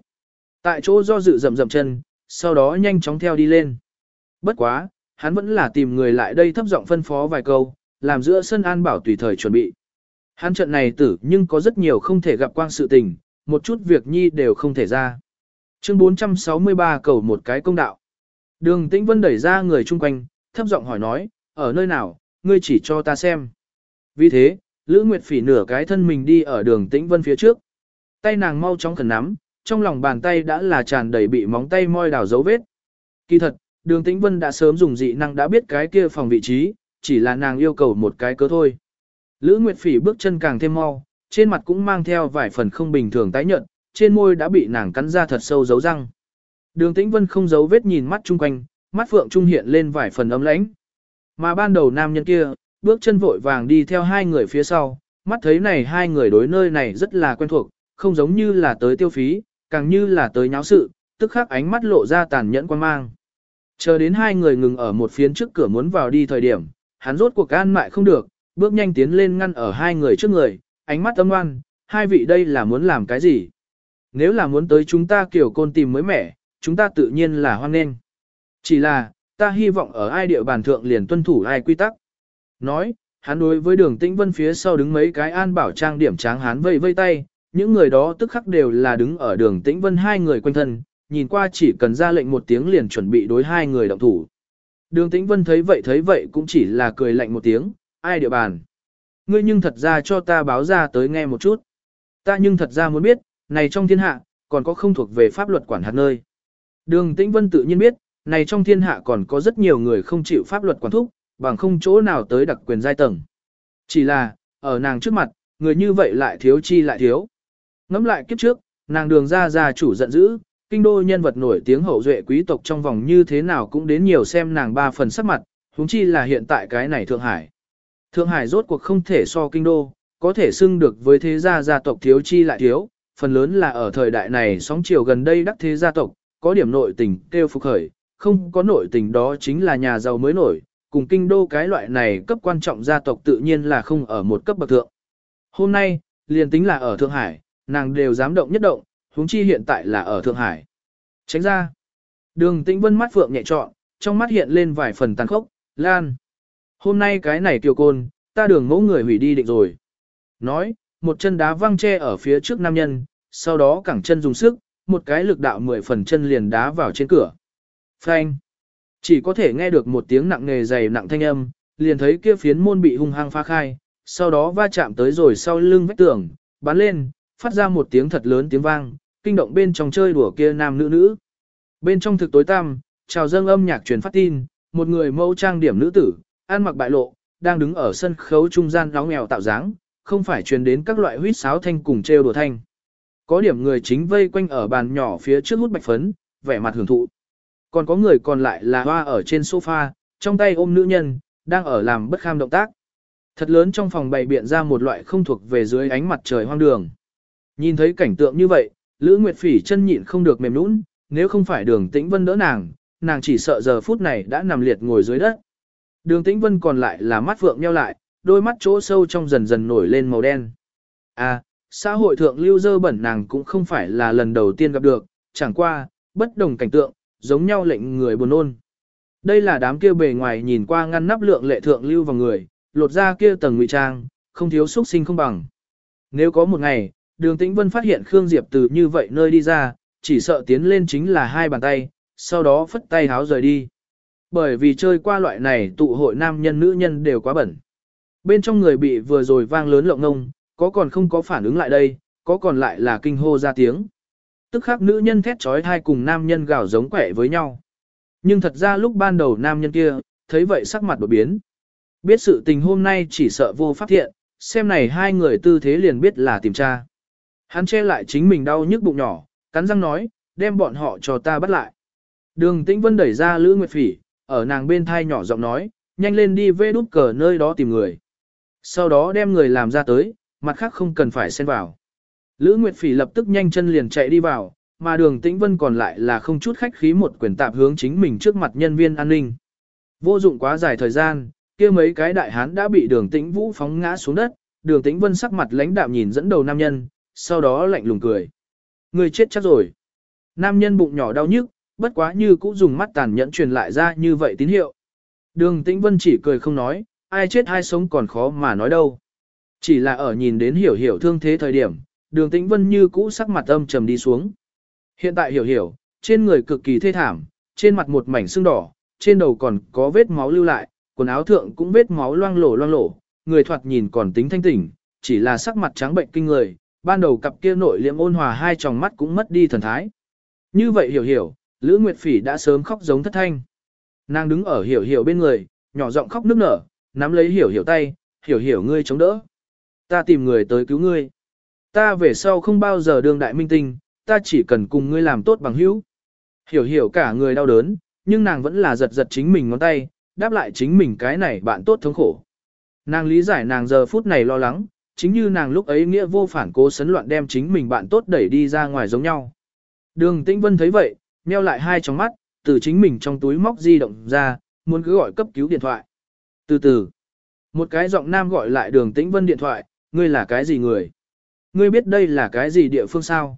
Speaker 1: Tại chỗ do dự rầm rầm chân, sau đó nhanh chóng theo đi lên. Bất quá, hắn vẫn là tìm người lại đây thấp giọng phân phó vài câu, làm giữa sân an bảo tùy thời chuẩn bị. Hắn trận này tử nhưng có rất nhiều không thể gặp quang sự tình, một chút việc nhi đều không thể ra. Chương 463 cầu một cái công đạo. Đường Tĩnh Vân đẩy ra người chung quanh, thấp giọng hỏi nói, ở nơi nào, ngươi chỉ cho ta xem. Vì thế, Lữ Nguyệt Phỉ nửa cái thân mình đi ở đường Tĩnh Vân phía trước. Tay nàng mau chóng khẩn nắm, trong lòng bàn tay đã là tràn đầy bị móng tay moi đào dấu vết. Kỳ thật, đường Tĩnh Vân đã sớm dùng dị năng đã biết cái kia phòng vị trí, chỉ là nàng yêu cầu một cái cớ thôi. Lữ Nguyệt Phỉ bước chân càng thêm mau, trên mặt cũng mang theo vài phần không bình thường tái nhợt, trên môi đã bị nàng cắn ra thật sâu dấu răng. Đường Tĩnh Vân không giấu vết nhìn mắt chung quanh, mắt phượng trung hiện lên vài phần ấm lãnh. Mà ban đầu nam nhân kia, bước chân vội vàng đi theo hai người phía sau, mắt thấy này hai người đối nơi này rất là quen thuộc, không giống như là tới tiêu phí, càng như là tới nháo sự, tức khắc ánh mắt lộ ra tàn nhẫn quan mang. Chờ đến hai người ngừng ở một phiến trước cửa muốn vào đi thời điểm, hắn rốt cuộc an mại không được, bước nhanh tiến lên ngăn ở hai người trước người, ánh mắt âm ngoan, hai vị đây là muốn làm cái gì? Nếu là muốn tới chúng ta kiểu côn tìm mới mẻ, chúng ta tự nhiên là hoan nghênh. Chỉ là, ta hy vọng ở ai địa bàn thượng liền tuân thủ ai quy tắc. Nói, hắn đối với đường tĩnh vân phía sau đứng mấy cái an bảo trang điểm tráng hắn vây vây tay, những người đó tức khắc đều là đứng ở đường tĩnh vân hai người quanh thân, nhìn qua chỉ cần ra lệnh một tiếng liền chuẩn bị đối hai người động thủ. Đường tĩnh vân thấy vậy thấy vậy cũng chỉ là cười lạnh một tiếng, ai địa bàn. Ngươi nhưng thật ra cho ta báo ra tới nghe một chút. Ta nhưng thật ra muốn biết, này trong thiên hạ, còn có không thuộc về pháp luật quản hạt nơi. Đường Tĩnh Vân tự nhiên biết, này trong thiên hạ còn có rất nhiều người không chịu pháp luật quản thúc, bằng không chỗ nào tới đặc quyền giai tầng. Chỉ là, ở nàng trước mặt, người như vậy lại thiếu chi lại thiếu. Ngắm lại kiếp trước, nàng đường ra gia chủ giận dữ, kinh đô nhân vật nổi tiếng hậu duệ quý tộc trong vòng như thế nào cũng đến nhiều xem nàng ba phần sắc mặt, huống chi là hiện tại cái này Thượng Hải. Thượng Hải rốt cuộc không thể so kinh đô, có thể xưng được với thế gia gia tộc thiếu chi lại thiếu, phần lớn là ở thời đại này sóng chiều gần đây đắc thế gia tộc, có điểm nội tình kêu phục khởi, không có nội tình đó chính là nhà giàu mới nổi, cùng kinh đô cái loại này cấp quan trọng gia tộc tự nhiên là không ở một cấp bậc thượng. Hôm nay, liền tính là ở Thượng Hải, nàng đều dám động nhất động, huống chi hiện tại là ở Thượng Hải. Tránh ra. Đường tĩnh vân mắt phượng nhẹ trọn, trong mắt hiện lên vài phần tàn khốc, lan. Hôm nay cái này kiều côn, ta đường mẫu người hủy đi định rồi. Nói, một chân đá văng tre ở phía trước nam nhân, sau đó cẳng chân dùng sức, một cái lực đạo mười phần chân liền đá vào trên cửa. Phanh. Chỉ có thể nghe được một tiếng nặng nề dày nặng thanh âm, liền thấy kia phiến môn bị hung hăng phá khai, sau đó va chạm tới rồi sau lưng vách tường, bắn lên, phát ra một tiếng thật lớn tiếng vang, kinh động bên trong chơi đùa kia nam nữ nữ. Bên trong thực tối tăm, chào dâng âm nhạc truyền phát tin, một người mẫu trang điểm nữ tử, ăn mặc bại lộ, đang đứng ở sân khấu trung gian nóng nghèo tạo dáng, không phải truyền đến các loại huýt sáo thanh cùng trêu đùa thanh. Có điểm người chính vây quanh ở bàn nhỏ phía trước hút bạch phấn, vẻ mặt hưởng thụ. Còn có người còn lại là hoa ở trên sofa, trong tay ôm nữ nhân, đang ở làm bất kham động tác. Thật lớn trong phòng bày biện ra một loại không thuộc về dưới ánh mặt trời hoang đường. Nhìn thấy cảnh tượng như vậy, Lữ Nguyệt Phỉ chân nhịn không được mềm nũng, nếu không phải đường tĩnh vân đỡ nàng, nàng chỉ sợ giờ phút này đã nằm liệt ngồi dưới đất. Đường tĩnh vân còn lại là mắt vượng nheo lại, đôi mắt chỗ sâu trong dần dần nổi lên màu đen. À, xã hội thượng lưu dơ bẩn nàng cũng không phải là lần đầu tiên gặp được, chẳng qua, bất đồng cảnh tượng, giống nhau lệnh người buồn ôn. Đây là đám kia bề ngoài nhìn qua ngăn nắp lượng lệ thượng lưu vào người, lột ra kia tầng ngụy trang, không thiếu xuất sinh không bằng. Nếu có một ngày, đường tĩnh vân phát hiện Khương Diệp từ như vậy nơi đi ra, chỉ sợ tiến lên chính là hai bàn tay, sau đó phất tay háo rời đi. Bởi vì chơi qua loại này tụ hội nam nhân nữ nhân đều quá bẩn. Bên trong người bị vừa rồi vang lớn lộng ngông, có còn không có phản ứng lại đây, có còn lại là kinh hô ra tiếng. Tức khắc nữ nhân thét trói thai cùng nam nhân gào giống quẻ với nhau. Nhưng thật ra lúc ban đầu nam nhân kia, thấy vậy sắc mặt đột biến. Biết sự tình hôm nay chỉ sợ vô pháp thiện, xem này hai người tư thế liền biết là tìm tra. Hắn che lại chính mình đau nhức bụng nhỏ, cắn răng nói, đem bọn họ cho ta bắt lại. Đường Tĩnh Vân đẩy ra Lữ Nguyệt Phỉ, ở nàng bên thai nhỏ giọng nói, nhanh lên đi vê đút cờ nơi đó tìm người. Sau đó đem người làm ra tới, mặt khác không cần phải xen vào. Lữ Nguyệt Phỉ lập tức nhanh chân liền chạy đi vào, mà đường Tĩnh Vân còn lại là không chút khách khí một quyền tạp hướng chính mình trước mặt nhân viên an ninh. Vô dụng quá dài thời gian, kia mấy cái đại hán đã bị đường Tĩnh Vũ phóng ngã xuống đất, đường Tĩnh Vân sắc mặt lãnh đạm nhìn dẫn đầu nam nhân, sau đó lạnh lùng cười. Người chết chắc rồi. Nam nhân bụng nhỏ đau nhức, bất quá như cũng dùng mắt tàn nhẫn truyền lại ra như vậy tín hiệu. Đường Tĩnh Vân chỉ cười không nói, ai chết ai sống còn khó mà nói đâu. Chỉ là ở nhìn đến hiểu hiểu thương thế thời điểm, đường Tĩnh Vân như cũ sắc mặt âm trầm đi xuống. Hiện tại hiểu hiểu, trên người cực kỳ thê thảm, trên mặt một mảnh sưng đỏ, trên đầu còn có vết máu lưu lại, quần áo thượng cũng vết máu loang lổ loang lổ, người thoạt nhìn còn tính thanh tỉnh, chỉ là sắc mặt trắng bệnh kinh người, ban đầu cặp kia nội liễm ôn hòa hai tròng mắt cũng mất đi thần thái. Như vậy hiểu hiểu, Lữ Nguyệt Phỉ đã sớm khóc giống thất thanh. Nàng đứng ở hiểu hiểu bên người, nhỏ giọng khóc nức nở, nắm lấy hiểu hiểu tay, hiểu hiểu ngươi chống đỡ. Ta tìm người tới cứu ngươi. Ta về sau không bao giờ đương đại minh tinh, ta chỉ cần cùng ngươi làm tốt bằng hữu. Hiểu hiểu cả người đau đớn, nhưng nàng vẫn là giật giật chính mình ngón tay, đáp lại chính mình cái này bạn tốt thống khổ. Nàng lý giải nàng giờ phút này lo lắng, chính như nàng lúc ấy nghĩa vô phản cố sấn loạn đem chính mình bạn tốt đẩy đi ra ngoài giống nhau. Đường Tĩnh Vân thấy vậy, nheo lại hai tròng mắt, từ chính mình trong túi móc di động ra, muốn cứ gọi cấp cứu điện thoại. Từ từ, một cái giọng nam gọi lại đường Tĩnh Vân điện thoại, ngươi là cái gì người? Ngươi biết đây là cái gì địa phương sao?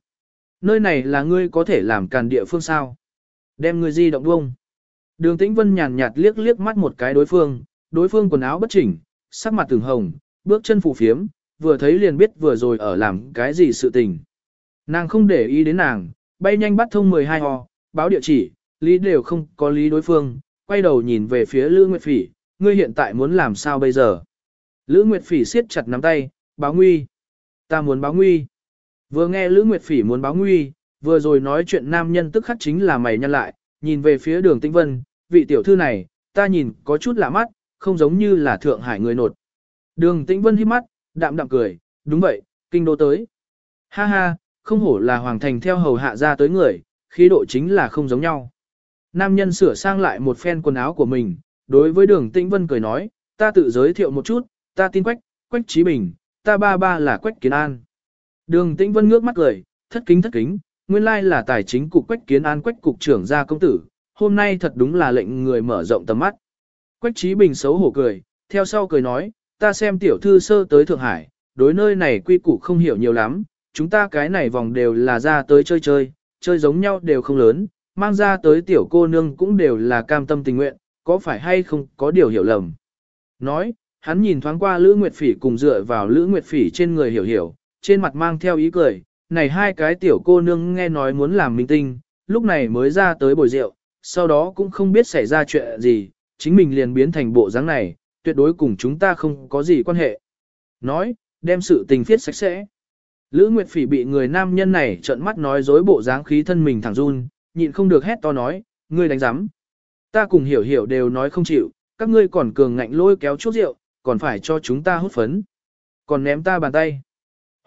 Speaker 1: Nơi này là ngươi có thể làm càn địa phương sao? Đem ngươi di động buông. Đường Tĩnh Vân nhàn nhạt liếc liếc mắt một cái đối phương, đối phương quần áo bất chỉnh, sắc mặt từng hồng, bước chân phù phiếm, vừa thấy liền biết vừa rồi ở làm cái gì sự tình. Nàng không để ý đến nàng, bay nhanh bắt thông 12 ho, báo địa chỉ, lý đều không có lý đối phương, quay đầu nhìn về phía Lữ Nguyệt Phỉ, ngươi hiện tại muốn làm sao bây giờ? Lữ Nguyệt Phỉ siết chặt nắm tay, báo nguy. Ta muốn báo nguy. Vừa nghe Lữ Nguyệt Phỉ muốn báo nguy, vừa rồi nói chuyện nam nhân tức khắc chính là mày nhăn lại, nhìn về phía đường Tĩnh Vân, vị tiểu thư này, ta nhìn có chút lạ mắt, không giống như là Thượng Hải người nột. Đường Tĩnh Vân hít mắt, đạm đạm cười, đúng vậy, kinh đô tới. Ha ha, không hổ là hoàng thành theo hầu hạ ra tới người, khí độ chính là không giống nhau. Nam nhân sửa sang lại một phen quần áo của mình, đối với đường tĩnh vân cười nói, ta tự giới thiệu một chút, ta tin quách, quách trí bình, ta ba ba là quách kiến an. Đường tĩnh vân ngước mắt cười, thất kính thất kính, nguyên lai là tài chính cục quách kiến an quách cục trưởng gia công tử, hôm nay thật đúng là lệnh người mở rộng tầm mắt. Quách trí bình xấu hổ cười, theo sau cười nói, ta xem tiểu thư sơ tới Thượng Hải, đối nơi này quy củ không hiểu nhiều lắm, chúng ta cái này vòng đều là ra tới chơi chơi, chơi giống nhau đều không lớn, mang ra tới tiểu cô nương cũng đều là cam tâm tình nguyện, có phải hay không có điều hiểu lầm. Nói, hắn nhìn thoáng qua Lữ Nguyệt Phỉ cùng dựa vào Lữ Nguyệt Phỉ trên người hiểu hiểu, trên mặt mang theo ý cười, này hai cái tiểu cô nương nghe nói muốn làm minh tinh, lúc này mới ra tới bồi rượu, sau đó cũng không biết xảy ra chuyện gì, chính mình liền biến thành bộ dáng này, tuyệt đối cùng chúng ta không có gì quan hệ. Nói, đem sự tình phiết sạch sẽ. Lữ Nguyệt Phỉ bị người nam nhân này trợn mắt nói dối bộ dáng khí thân mình thẳng run, nhịn không được hét to nói, ngươi đánh giám. Ta cùng hiểu hiểu đều nói không chịu, các ngươi còn cường ngạnh lôi kéo chút rượu, còn phải cho chúng ta hút phấn. Còn ném ta bàn tay.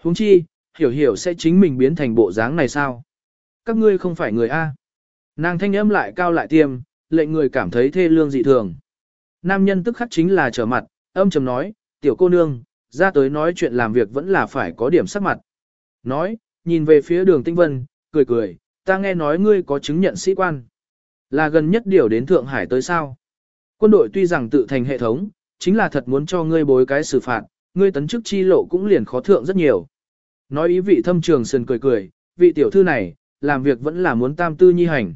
Speaker 1: huống chi, hiểu hiểu sẽ chính mình biến thành bộ dáng này sao? Các ngươi không phải người A. Nàng thanh âm lại cao lại tiêm, lệnh người cảm thấy thê lương dị thường. Nam nhân tức khắc chính là trở mặt, âm trầm nói, tiểu cô nương, ra tới nói chuyện làm việc vẫn là phải có điểm sắc mặt. Nói, nhìn về phía đường tinh vân, cười cười, ta nghe nói ngươi có chứng nhận sĩ quan. Là gần nhất điều đến Thượng Hải tới sao. Quân đội tuy rằng tự thành hệ thống, chính là thật muốn cho ngươi bối cái xử phạt, ngươi tấn chức chi lộ cũng liền khó thượng rất nhiều. Nói ý vị thâm trường sần cười cười, vị tiểu thư này, làm việc vẫn là muốn tam tư nhi hành.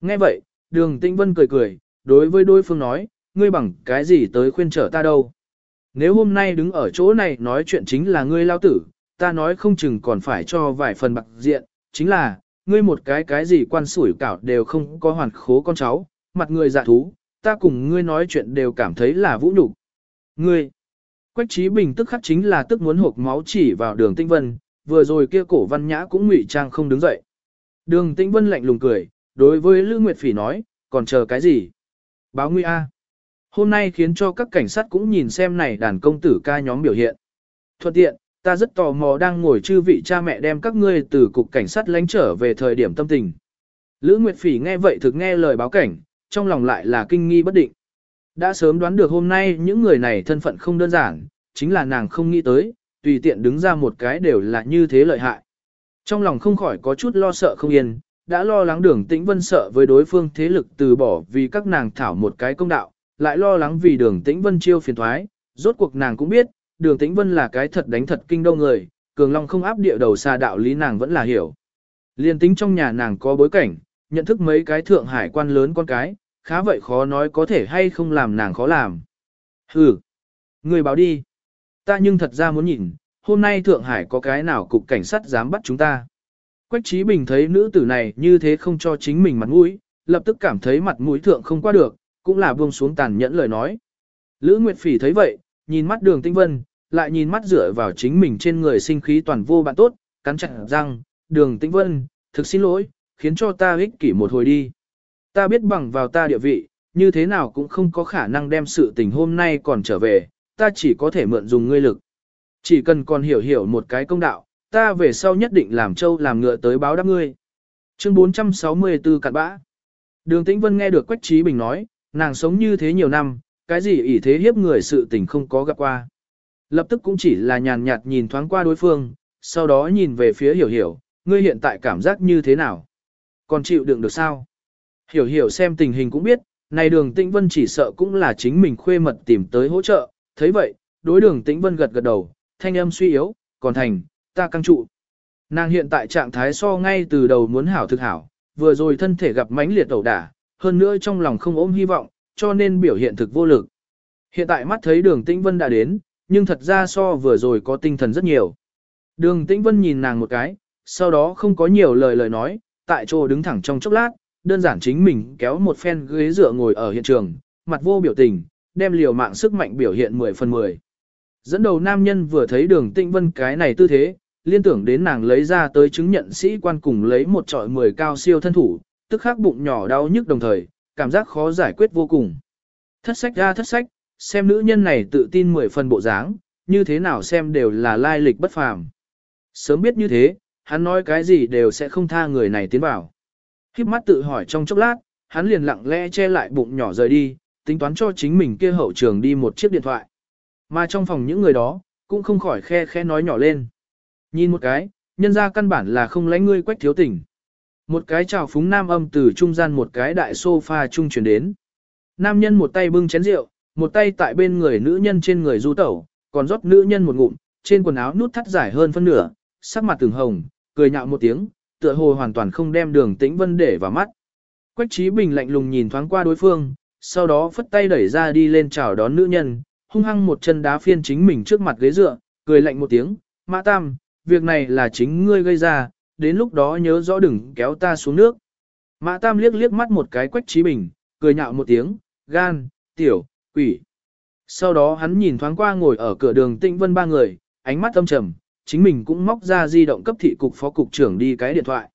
Speaker 1: Nghe vậy, đường Tinh vân cười cười, đối với đối phương nói, ngươi bằng cái gì tới khuyên trở ta đâu. Nếu hôm nay đứng ở chỗ này nói chuyện chính là ngươi lao tử, ta nói không chừng còn phải cho vài phần bạc diện, chính là, ngươi một cái cái gì quan sủi cảo đều không có hoàn khố con cháu, mặt người dạ thú, ta cùng ngươi nói chuyện đều cảm thấy là vũ nhục. Ngươi, Quách Trí Bình tức khắc chính là tức muốn hộp máu chỉ vào đường Tinh Vân, vừa rồi kia cổ văn nhã cũng ngụy trang không đứng dậy. Đường Tinh Vân lạnh lùng cười, đối với Lữ Nguyệt Phỉ nói, còn chờ cái gì? Báo nguy A. Hôm nay khiến cho các cảnh sát cũng nhìn xem này đàn công tử ca nhóm biểu hiện. Thuận tiện, ta rất tò mò đang ngồi chư vị cha mẹ đem các ngươi từ cục cảnh sát lánh trở về thời điểm tâm tình. Lữ Nguyệt Phỉ nghe vậy thực nghe lời báo cảnh, trong lòng lại là kinh nghi bất định. Đã sớm đoán được hôm nay những người này thân phận không đơn giản, chính là nàng không nghĩ tới, tùy tiện đứng ra một cái đều là như thế lợi hại. Trong lòng không khỏi có chút lo sợ không yên, đã lo lắng đường tĩnh vân sợ với đối phương thế lực từ bỏ vì các nàng thảo một cái công đạo, lại lo lắng vì đường tĩnh vân chiêu phiền thoái, rốt cuộc nàng cũng biết, đường tĩnh vân là cái thật đánh thật kinh đâu người, cường long không áp địa đầu xa đạo lý nàng vẫn là hiểu. Liên tính trong nhà nàng có bối cảnh, nhận thức mấy cái thượng hải quan lớn con cái, khá vậy khó nói có thể hay không làm nàng khó làm. Hừ, người báo đi. Ta nhưng thật ra muốn nhìn, hôm nay Thượng Hải có cái nào cục cảnh sát dám bắt chúng ta. Quách Trí Bình thấy nữ tử này như thế không cho chính mình mặt mũi, lập tức cảm thấy mặt mũi thượng không qua được, cũng là buông xuống tàn nhẫn lời nói. Lữ Nguyệt Phỉ thấy vậy, nhìn mắt đường tinh vân, lại nhìn mắt dựa vào chính mình trên người sinh khí toàn vô bạn tốt, cắn chặt răng, đường tinh vân, thực xin lỗi, khiến cho ta ích kỷ một hồi đi. Ta biết bằng vào ta địa vị, như thế nào cũng không có khả năng đem sự tình hôm nay còn trở về, ta chỉ có thể mượn dùng ngươi lực. Chỉ cần còn hiểu hiểu một cái công đạo, ta về sau nhất định làm trâu làm ngựa tới báo đáp ngươi. Chương 464 cặn bã. Đường Tĩnh Vân nghe được Quách Trí Bình nói, nàng sống như thế nhiều năm, cái gì ỷ thế hiếp người sự tình không có gặp qua. Lập tức cũng chỉ là nhàn nhạt nhìn thoáng qua đối phương, sau đó nhìn về phía hiểu hiểu, ngươi hiện tại cảm giác như thế nào? Còn chịu đựng được sao? Hiểu hiểu xem tình hình cũng biết, này đường tĩnh vân chỉ sợ cũng là chính mình khuê mật tìm tới hỗ trợ, thấy vậy, đối đường tĩnh vân gật gật đầu, thanh âm suy yếu, còn thành, ta căng trụ. Nàng hiện tại trạng thái so ngay từ đầu muốn hảo thực hảo, vừa rồi thân thể gặp mãnh liệt ẩu đả, hơn nữa trong lòng không ôm hy vọng, cho nên biểu hiện thực vô lực. Hiện tại mắt thấy đường tĩnh vân đã đến, nhưng thật ra so vừa rồi có tinh thần rất nhiều. Đường tĩnh vân nhìn nàng một cái, sau đó không có nhiều lời lời nói, tại chỗ đứng thẳng trong chốc lát, đơn giản chính mình kéo một phen ghế dựa ngồi ở hiện trường, mặt vô biểu tình, đem liều mạng sức mạnh biểu hiện 10 phần 10. Dẫn đầu nam nhân vừa thấy đường tĩnh vân cái này tư thế, liên tưởng đến nàng lấy ra tới chứng nhận sĩ quan cùng lấy một trọi 10 cao siêu thân thủ, tức khắc bụng nhỏ đau nhức đồng thời, cảm giác khó giải quyết vô cùng. Thất sách ra thất sách, xem nữ nhân này tự tin 10 phần bộ dáng, như thế nào xem đều là lai lịch bất phàm. Sớm biết như thế, hắn nói cái gì đều sẽ không tha người này tiến vào. Khiếp mắt tự hỏi trong chốc lát, hắn liền lặng lẽ che lại bụng nhỏ rời đi, tính toán cho chính mình kia hậu trường đi một chiếc điện thoại. Mà trong phòng những người đó, cũng không khỏi khe khe nói nhỏ lên. Nhìn một cái, nhân ra căn bản là không lánh ngươi quách thiếu tình. Một cái chào phúng nam âm từ trung gian một cái đại sofa trung chuyển đến. Nam nhân một tay bưng chén rượu, một tay tại bên người nữ nhân trên người du tẩu, còn rót nữ nhân một ngụm, trên quần áo nút thắt dài hơn phân nửa, sắc mặt từng hồng, cười nhạo một tiếng, tựa hồ hoàn toàn không đem đường tĩnh vân để vào mắt. Quách trí bình lạnh lùng nhìn thoáng qua đối phương, sau đó phất tay đẩy ra đi lên chào đón nữ nhân, hung hăng một chân đá phiên chính mình trước mặt ghế dựa, cười lạnh một tiếng, mã tam, việc này là chính ngươi gây ra, đến lúc đó nhớ rõ đừng kéo ta xuống nước. Mã tam liếc liếc mắt một cái quách trí bình, cười nhạo một tiếng, gan, tiểu, quỷ. Sau đó hắn nhìn thoáng qua ngồi ở cửa đường Tịnh vân ba người, ánh mắt âm trầm, chính mình cũng móc ra di động cấp thị cục phó cục trưởng đi cái điện thoại.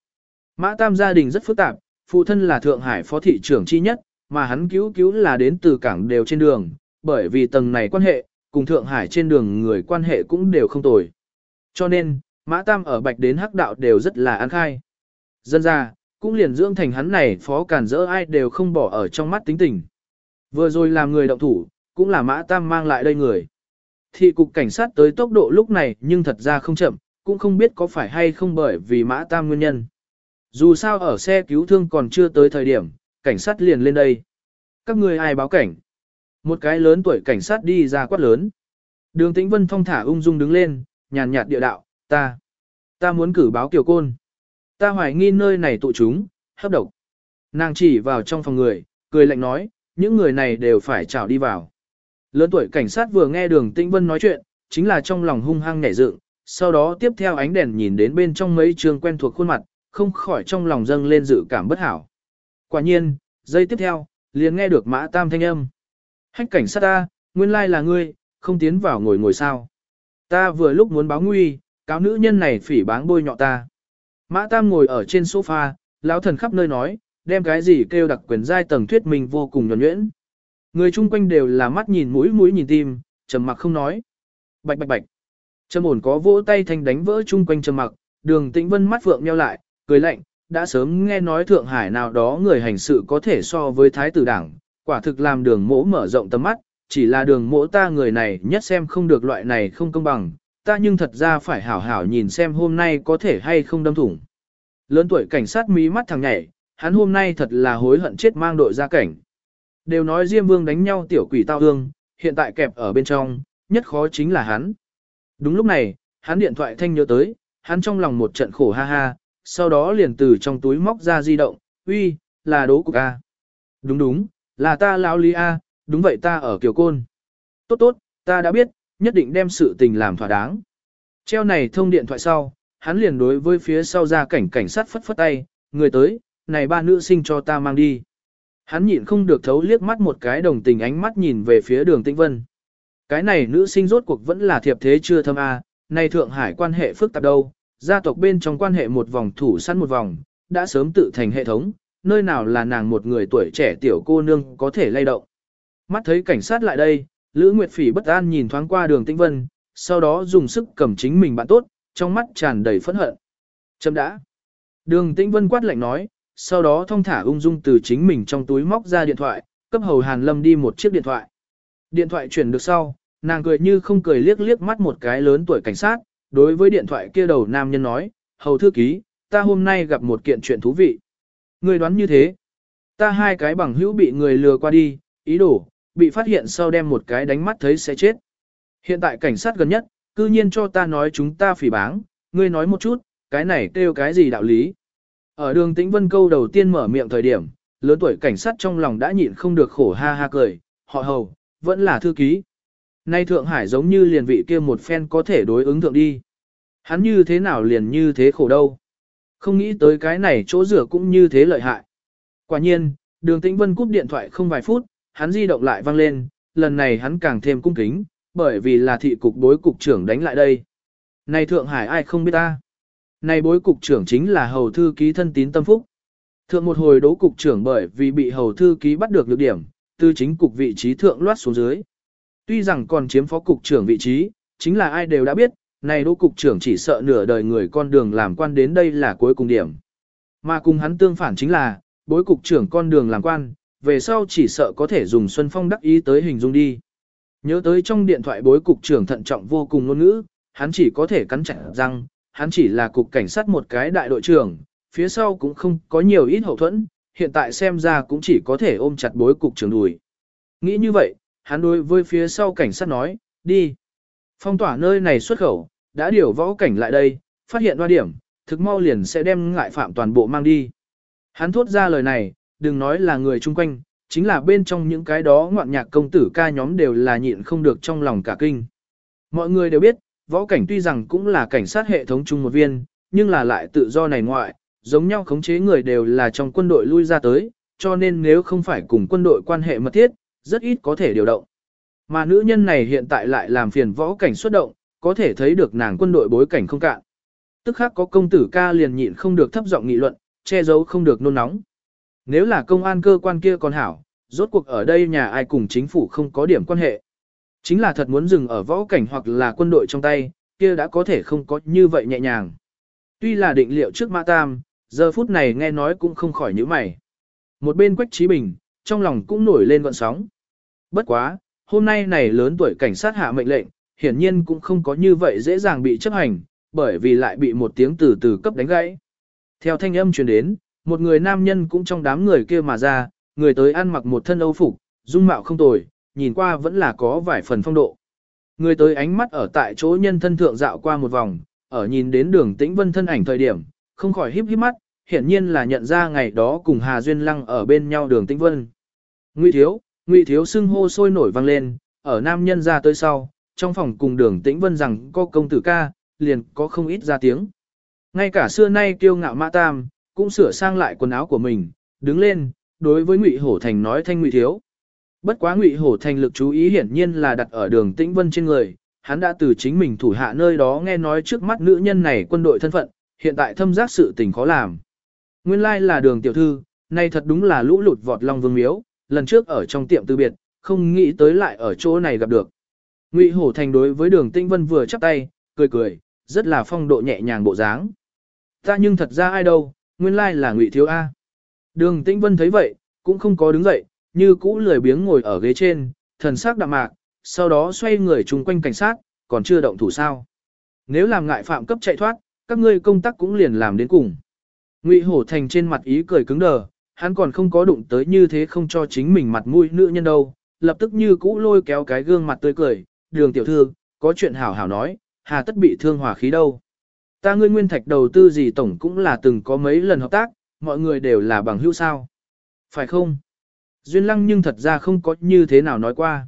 Speaker 1: Mã Tam gia đình rất phức tạp, phụ thân là Thượng Hải phó thị trưởng chi nhất, mà hắn cứu cứu là đến từ cảng đều trên đường, bởi vì tầng này quan hệ, cùng Thượng Hải trên đường người quan hệ cũng đều không tồi. Cho nên, Mã Tam ở Bạch đến Hắc Đạo đều rất là an khai. Dân ra, cũng liền dưỡng thành hắn này phó cản dỡ ai đều không bỏ ở trong mắt tính tình. Vừa rồi làm người động thủ, cũng là Mã Tam mang lại đây người. Thị cục cảnh sát tới tốc độ lúc này nhưng thật ra không chậm, cũng không biết có phải hay không bởi vì Mã Tam nguyên nhân. Dù sao ở xe cứu thương còn chưa tới thời điểm, cảnh sát liền lên đây. Các người ai báo cảnh? Một cái lớn tuổi cảnh sát đi ra quát lớn. Đường Tĩnh Vân thong thả ung dung đứng lên, nhàn nhạt địa đạo, ta, ta muốn cử báo kiều côn. Ta hoài nghi nơi này tụ chúng, hấp độc. Nàng chỉ vào trong phòng người, cười lạnh nói, những người này đều phải trảo đi vào. Lớn tuổi cảnh sát vừa nghe đường Tĩnh Vân nói chuyện, chính là trong lòng hung hăng nhảy dựng, sau đó tiếp theo ánh đèn nhìn đến bên trong mấy trường quen thuộc khuôn mặt, không khỏi trong lòng dâng lên dự cảm bất hảo. Quả nhiên, giây tiếp theo, liền nghe được mã tam thanh âm. Hách cảnh sát ta, nguyên lai là ngươi, không tiến vào ngồi ngồi sao. Ta vừa lúc muốn báo nguy, cáo nữ nhân này phỉ báng bôi nhọ ta. Mã tam ngồi ở trên sofa, lão thần khắp nơi nói, đem cái gì kêu đặc quyền giai tầng thuyết mình vô cùng nhuẩn nhuyễn. Người chung quanh đều là mắt nhìn mũi mũi nhìn tim, trầm mặc không nói. Bạch bạch bạch. Trầm ổn có vỗ tay thanh đánh vỡ chung quanh trầm mặc, đường tĩnh vân mắt vượng nheo lại, cười lạnh, đã sớm nghe nói Thượng Hải nào đó người hành sự có thể so với thái tử đảng, quả thực làm đường mỗ mở rộng tầm mắt, chỉ là đường mỗ ta người này nhất xem không được loại này không công bằng, ta nhưng thật ra phải hảo hảo nhìn xem hôm nay có thể hay không đâm thủng. Lớn tuổi cảnh sát mí mắt thằng nhảy, hắn hôm nay thật là hối hận chết mang đội ra cảnh. Đều nói Diêm Vương đánh nhau tiểu quỷ tao hương, hiện tại kẹp ở bên trong, nhất khó chính là hắn. Đúng lúc này, hắn điện thoại thanh nhớ tới, hắn trong lòng một trận khổ ha ha, sau đó liền từ trong túi móc ra di động, uy, là đố cục A. Đúng đúng, là ta lão lý A, đúng vậy ta ở Kiều Côn. Tốt tốt, ta đã biết, nhất định đem sự tình làm thỏa đáng. Treo này thông điện thoại sau, hắn liền đối với phía sau ra cảnh cảnh sát phất phất tay, người tới, này ba nữ sinh cho ta mang đi. Hắn nhịn không được thấu liếc mắt một cái đồng tình ánh mắt nhìn về phía đường tĩnh vân. Cái này nữ sinh rốt cuộc vẫn là thiệp thế chưa thâm A, này Thượng Hải quan hệ phức tạp đâu, gia tộc bên trong quan hệ một vòng thủ săn một vòng, đã sớm tự thành hệ thống, nơi nào là nàng một người tuổi trẻ tiểu cô nương có thể lay động. Mắt thấy cảnh sát lại đây, Lữ Nguyệt Phỉ bất an nhìn thoáng qua đường Tĩnh Vân, sau đó dùng sức cầm chính mình bạn tốt, trong mắt tràn đầy phẫn hận. Chấm đã. Đường Tĩnh Vân quát lạnh nói, sau đó thong thả ung dung từ chính mình trong túi móc ra điện thoại, cấp hầu Hàn Lâm đi một chiếc điện thoại. Điện thoại chuyển được sau, nàng cười như không cười liếc liếc mắt một cái lớn tuổi cảnh sát, đối với điện thoại kia đầu nam nhân nói, hầu thư ký, ta hôm nay gặp một kiện chuyện thú vị. Người đoán như thế. Ta hai cái bằng hữu bị người lừa qua đi, ý đồ, bị phát hiện sau đem một cái đánh mắt thấy sẽ chết. Hiện tại cảnh sát gần nhất, cư nhiên cho ta nói chúng ta phỉ báng, ngươi nói một chút, cái này kêu cái gì đạo lý. Ở đường tĩnh vân câu đầu tiên mở miệng thời điểm, lớn tuổi cảnh sát trong lòng đã nhịn không được khổ ha ha cười, họ hầu, vẫn là thư ký. Nay Thượng Hải giống như liền vị kia một phen có thể đối ứng thượng đi. Hắn như thế nào liền như thế khổ đâu. Không nghĩ tới cái này chỗ rửa cũng như thế lợi hại. Quả nhiên, đường tĩnh vân cúp điện thoại không vài phút, hắn di động lại vang lên, lần này hắn càng thêm cung kính, bởi vì là thị cục bối cục trưởng đánh lại đây. Này Thượng Hải ai không biết ta. Này bối cục trưởng chính là hầu thư ký thân tín tâm phúc. Thượng một hồi đố cục trưởng bởi vì bị hầu thư ký bắt được lược điểm, từ chính cục vị trí thượng loát xuống dưới. Tuy rằng còn chiếm phó cục trưởng vị trí, chính là ai đều đã biết, này đỗ cục trưởng chỉ sợ nửa đời người con đường làm quan đến đây là cuối cùng điểm. Mà cùng hắn tương phản chính là, bối cục trưởng con đường làm quan, về sau chỉ sợ có thể dùng Xuân Phong đắc ý tới hình dung đi. Nhớ tới trong điện thoại bối cục trưởng thận trọng vô cùng ngôn ngữ, hắn chỉ có thể cắn chặt răng, hắn chỉ là cục cảnh sát một cái đại đội trưởng, phía sau cũng không có nhiều ít hậu thuẫn, hiện tại xem ra cũng chỉ có thể ôm chặt bối cục trưởng đùi. Nghĩ như vậy, hắn đối với phía sau cảnh sát nói, đi. Phong tỏa nơi này xuất khẩu, đã điều võ cảnh lại đây, phát hiện đoa điểm, thực mau liền sẽ đem ngại phạm toàn bộ mang đi. Hắn thốt ra lời này, đừng nói là người chung quanh, chính là bên trong những cái đó ngoạn nhạc công tử ca nhóm đều là nhịn không được trong lòng cả kinh. Mọi người đều biết, võ cảnh tuy rằng cũng là cảnh sát hệ thống chung một viên, nhưng là lại tự do này ngoại, giống nhau khống chế người đều là trong quân đội lui ra tới, cho nên nếu không phải cùng quân đội quan hệ mật thiết, rất ít có thể điều động. Mà nữ nhân này hiện tại lại làm phiền võ cảnh xuất động, có thể thấy được nàng quân đội bối cảnh không cạn. Tức khác có công tử ca liền nhịn không được thấp giọng nghị luận, che giấu không được nôn nóng. Nếu là công an cơ quan kia còn hảo, rốt cuộc ở đây nhà ai cùng chính phủ không có điểm quan hệ. Chính là thật muốn dừng ở võ cảnh hoặc là quân đội trong tay, kia đã có thể không có như vậy nhẹ nhàng. Tuy là định liệu trước Mã Tam, giờ phút này nghe nói cũng không khỏi nhíu mày. Một bên Quách Trí Bình, trong lòng cũng nổi lên gọn sóng. Bất quá, hôm nay này lớn tuổi cảnh sát hạ mệnh lệnh, hiển nhiên cũng không có như vậy dễ dàng bị chấp hành, bởi vì lại bị một tiếng từ từ cấp đánh gãy. Theo thanh âm truyền đến, một người nam nhân cũng trong đám người kia mà ra, người tới ăn mặc một thân âu phục, dung mạo không tồi, nhìn qua vẫn là có vài phần phong độ. Người tới ánh mắt ở tại chỗ nhân thân thượng dạo qua một vòng, ở nhìn đến đường tĩnh vân thân ảnh thời điểm, không khỏi híp híp mắt, hiển nhiên là nhận ra ngày đó cùng Hà Duyên Lăng ở bên nhau đường tĩnh vân. Ngụy thiếu, ngụy thiếu xưng hô sôi nổi vang lên, ở nam nhân ra tới sau, trong phòng cùng đường tĩnh vân rằng có công tử ca, liền có không ít ra tiếng. Ngay cả xưa nay kiêu ngạo mã tam, cũng sửa sang lại quần áo của mình, đứng lên, đối với Ngụy Hổ Thành nói thanh Ngụy thiếu. Bất quá Ngụy Hổ Thành lực chú ý hiển nhiên là đặt ở đường Tĩnh Vân trên người, hắn đã từ chính mình thủ hạ nơi đó nghe nói trước mắt nữ nhân này quân đội thân phận, hiện tại thâm giác sự tình khó làm. Nguyên lai là đường tiểu thư, nay thật đúng là lũ lụt vọt long vương miếu, lần trước ở trong tiệm từ biệt, không nghĩ tới lại ở chỗ này gặp được. Ngụy Hổ Thành đối với đường Tĩnh Vân vừa chắp tay, cười cười, rất là phong độ nhẹ nhàng bộ dáng. Ta nhưng thật ra ai đâu, nguyên lai là Ngụy Thiếu A. Đường Tĩnh Vân thấy vậy, cũng không có đứng dậy, như cũ lười biếng ngồi ở ghế trên, thần sắc đạm mạc, sau đó xoay người chung quanh cảnh sát, còn chưa động thủ sao. Nếu làm ngại phạm cấp chạy thoát, các ngươi công tác cũng liền làm đến cùng. Ngụy Hổ Thành trên mặt ý cười cứng đờ, hắn còn không có đụng tới như thế không cho chính mình mặt mũi nữ nhân đâu, lập tức như cũ lôi kéo cái gương mặt tươi cười, đường tiểu thư, có chuyện hảo hảo nói, hà tất bị thương hòa khí đâu. Ta ngươi nguyên thạch đầu tư gì tổng cũng là từng có mấy lần hợp tác, mọi người đều là bằng hữu sao. Phải không? Duyên lăng nhưng thật ra không có như thế nào nói qua.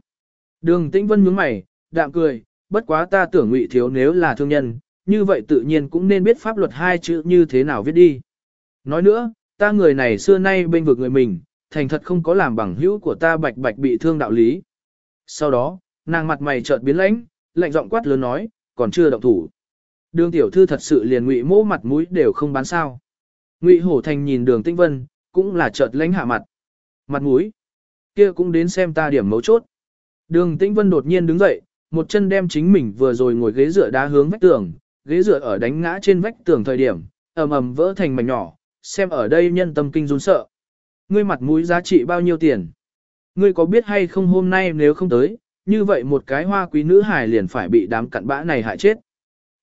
Speaker 1: Đường tĩnh vân nhướng mày, đạm cười, bất quá ta tưởng ngụy thiếu nếu là thương nhân, như vậy tự nhiên cũng nên biết pháp luật hai chữ như thế nào viết đi. Nói nữa, ta người này xưa nay bên vực người mình, thành thật không có làm bằng hữu của ta bạch bạch bị thương đạo lý. Sau đó, nàng mặt mày chợt biến lãnh, lạnh giọng quát lớn nói, còn chưa động thủ. Đường tiểu thư thật sự liền ngụy mỗ mặt mũi đều không bán sao. Ngụy Hổ Thành nhìn đường Tĩnh Vân, cũng là chợt lánh hạ mặt. Mặt mũi, kia cũng đến xem ta điểm mấu chốt. Đường Tĩnh Vân đột nhiên đứng dậy, một chân đem chính mình vừa rồi ngồi ghế dựa đá hướng vách tường, ghế dựa ở đánh ngã trên vách tường thời điểm, ầm ầm vỡ thành mảnh nhỏ, xem ở đây nhân tâm kinh run sợ. Ngươi mặt mũi giá trị bao nhiêu tiền? Ngươi có biết hay không hôm nay nếu không tới, như vậy một cái hoa quý nữ hài liền phải bị đám cặn bã này hại chết.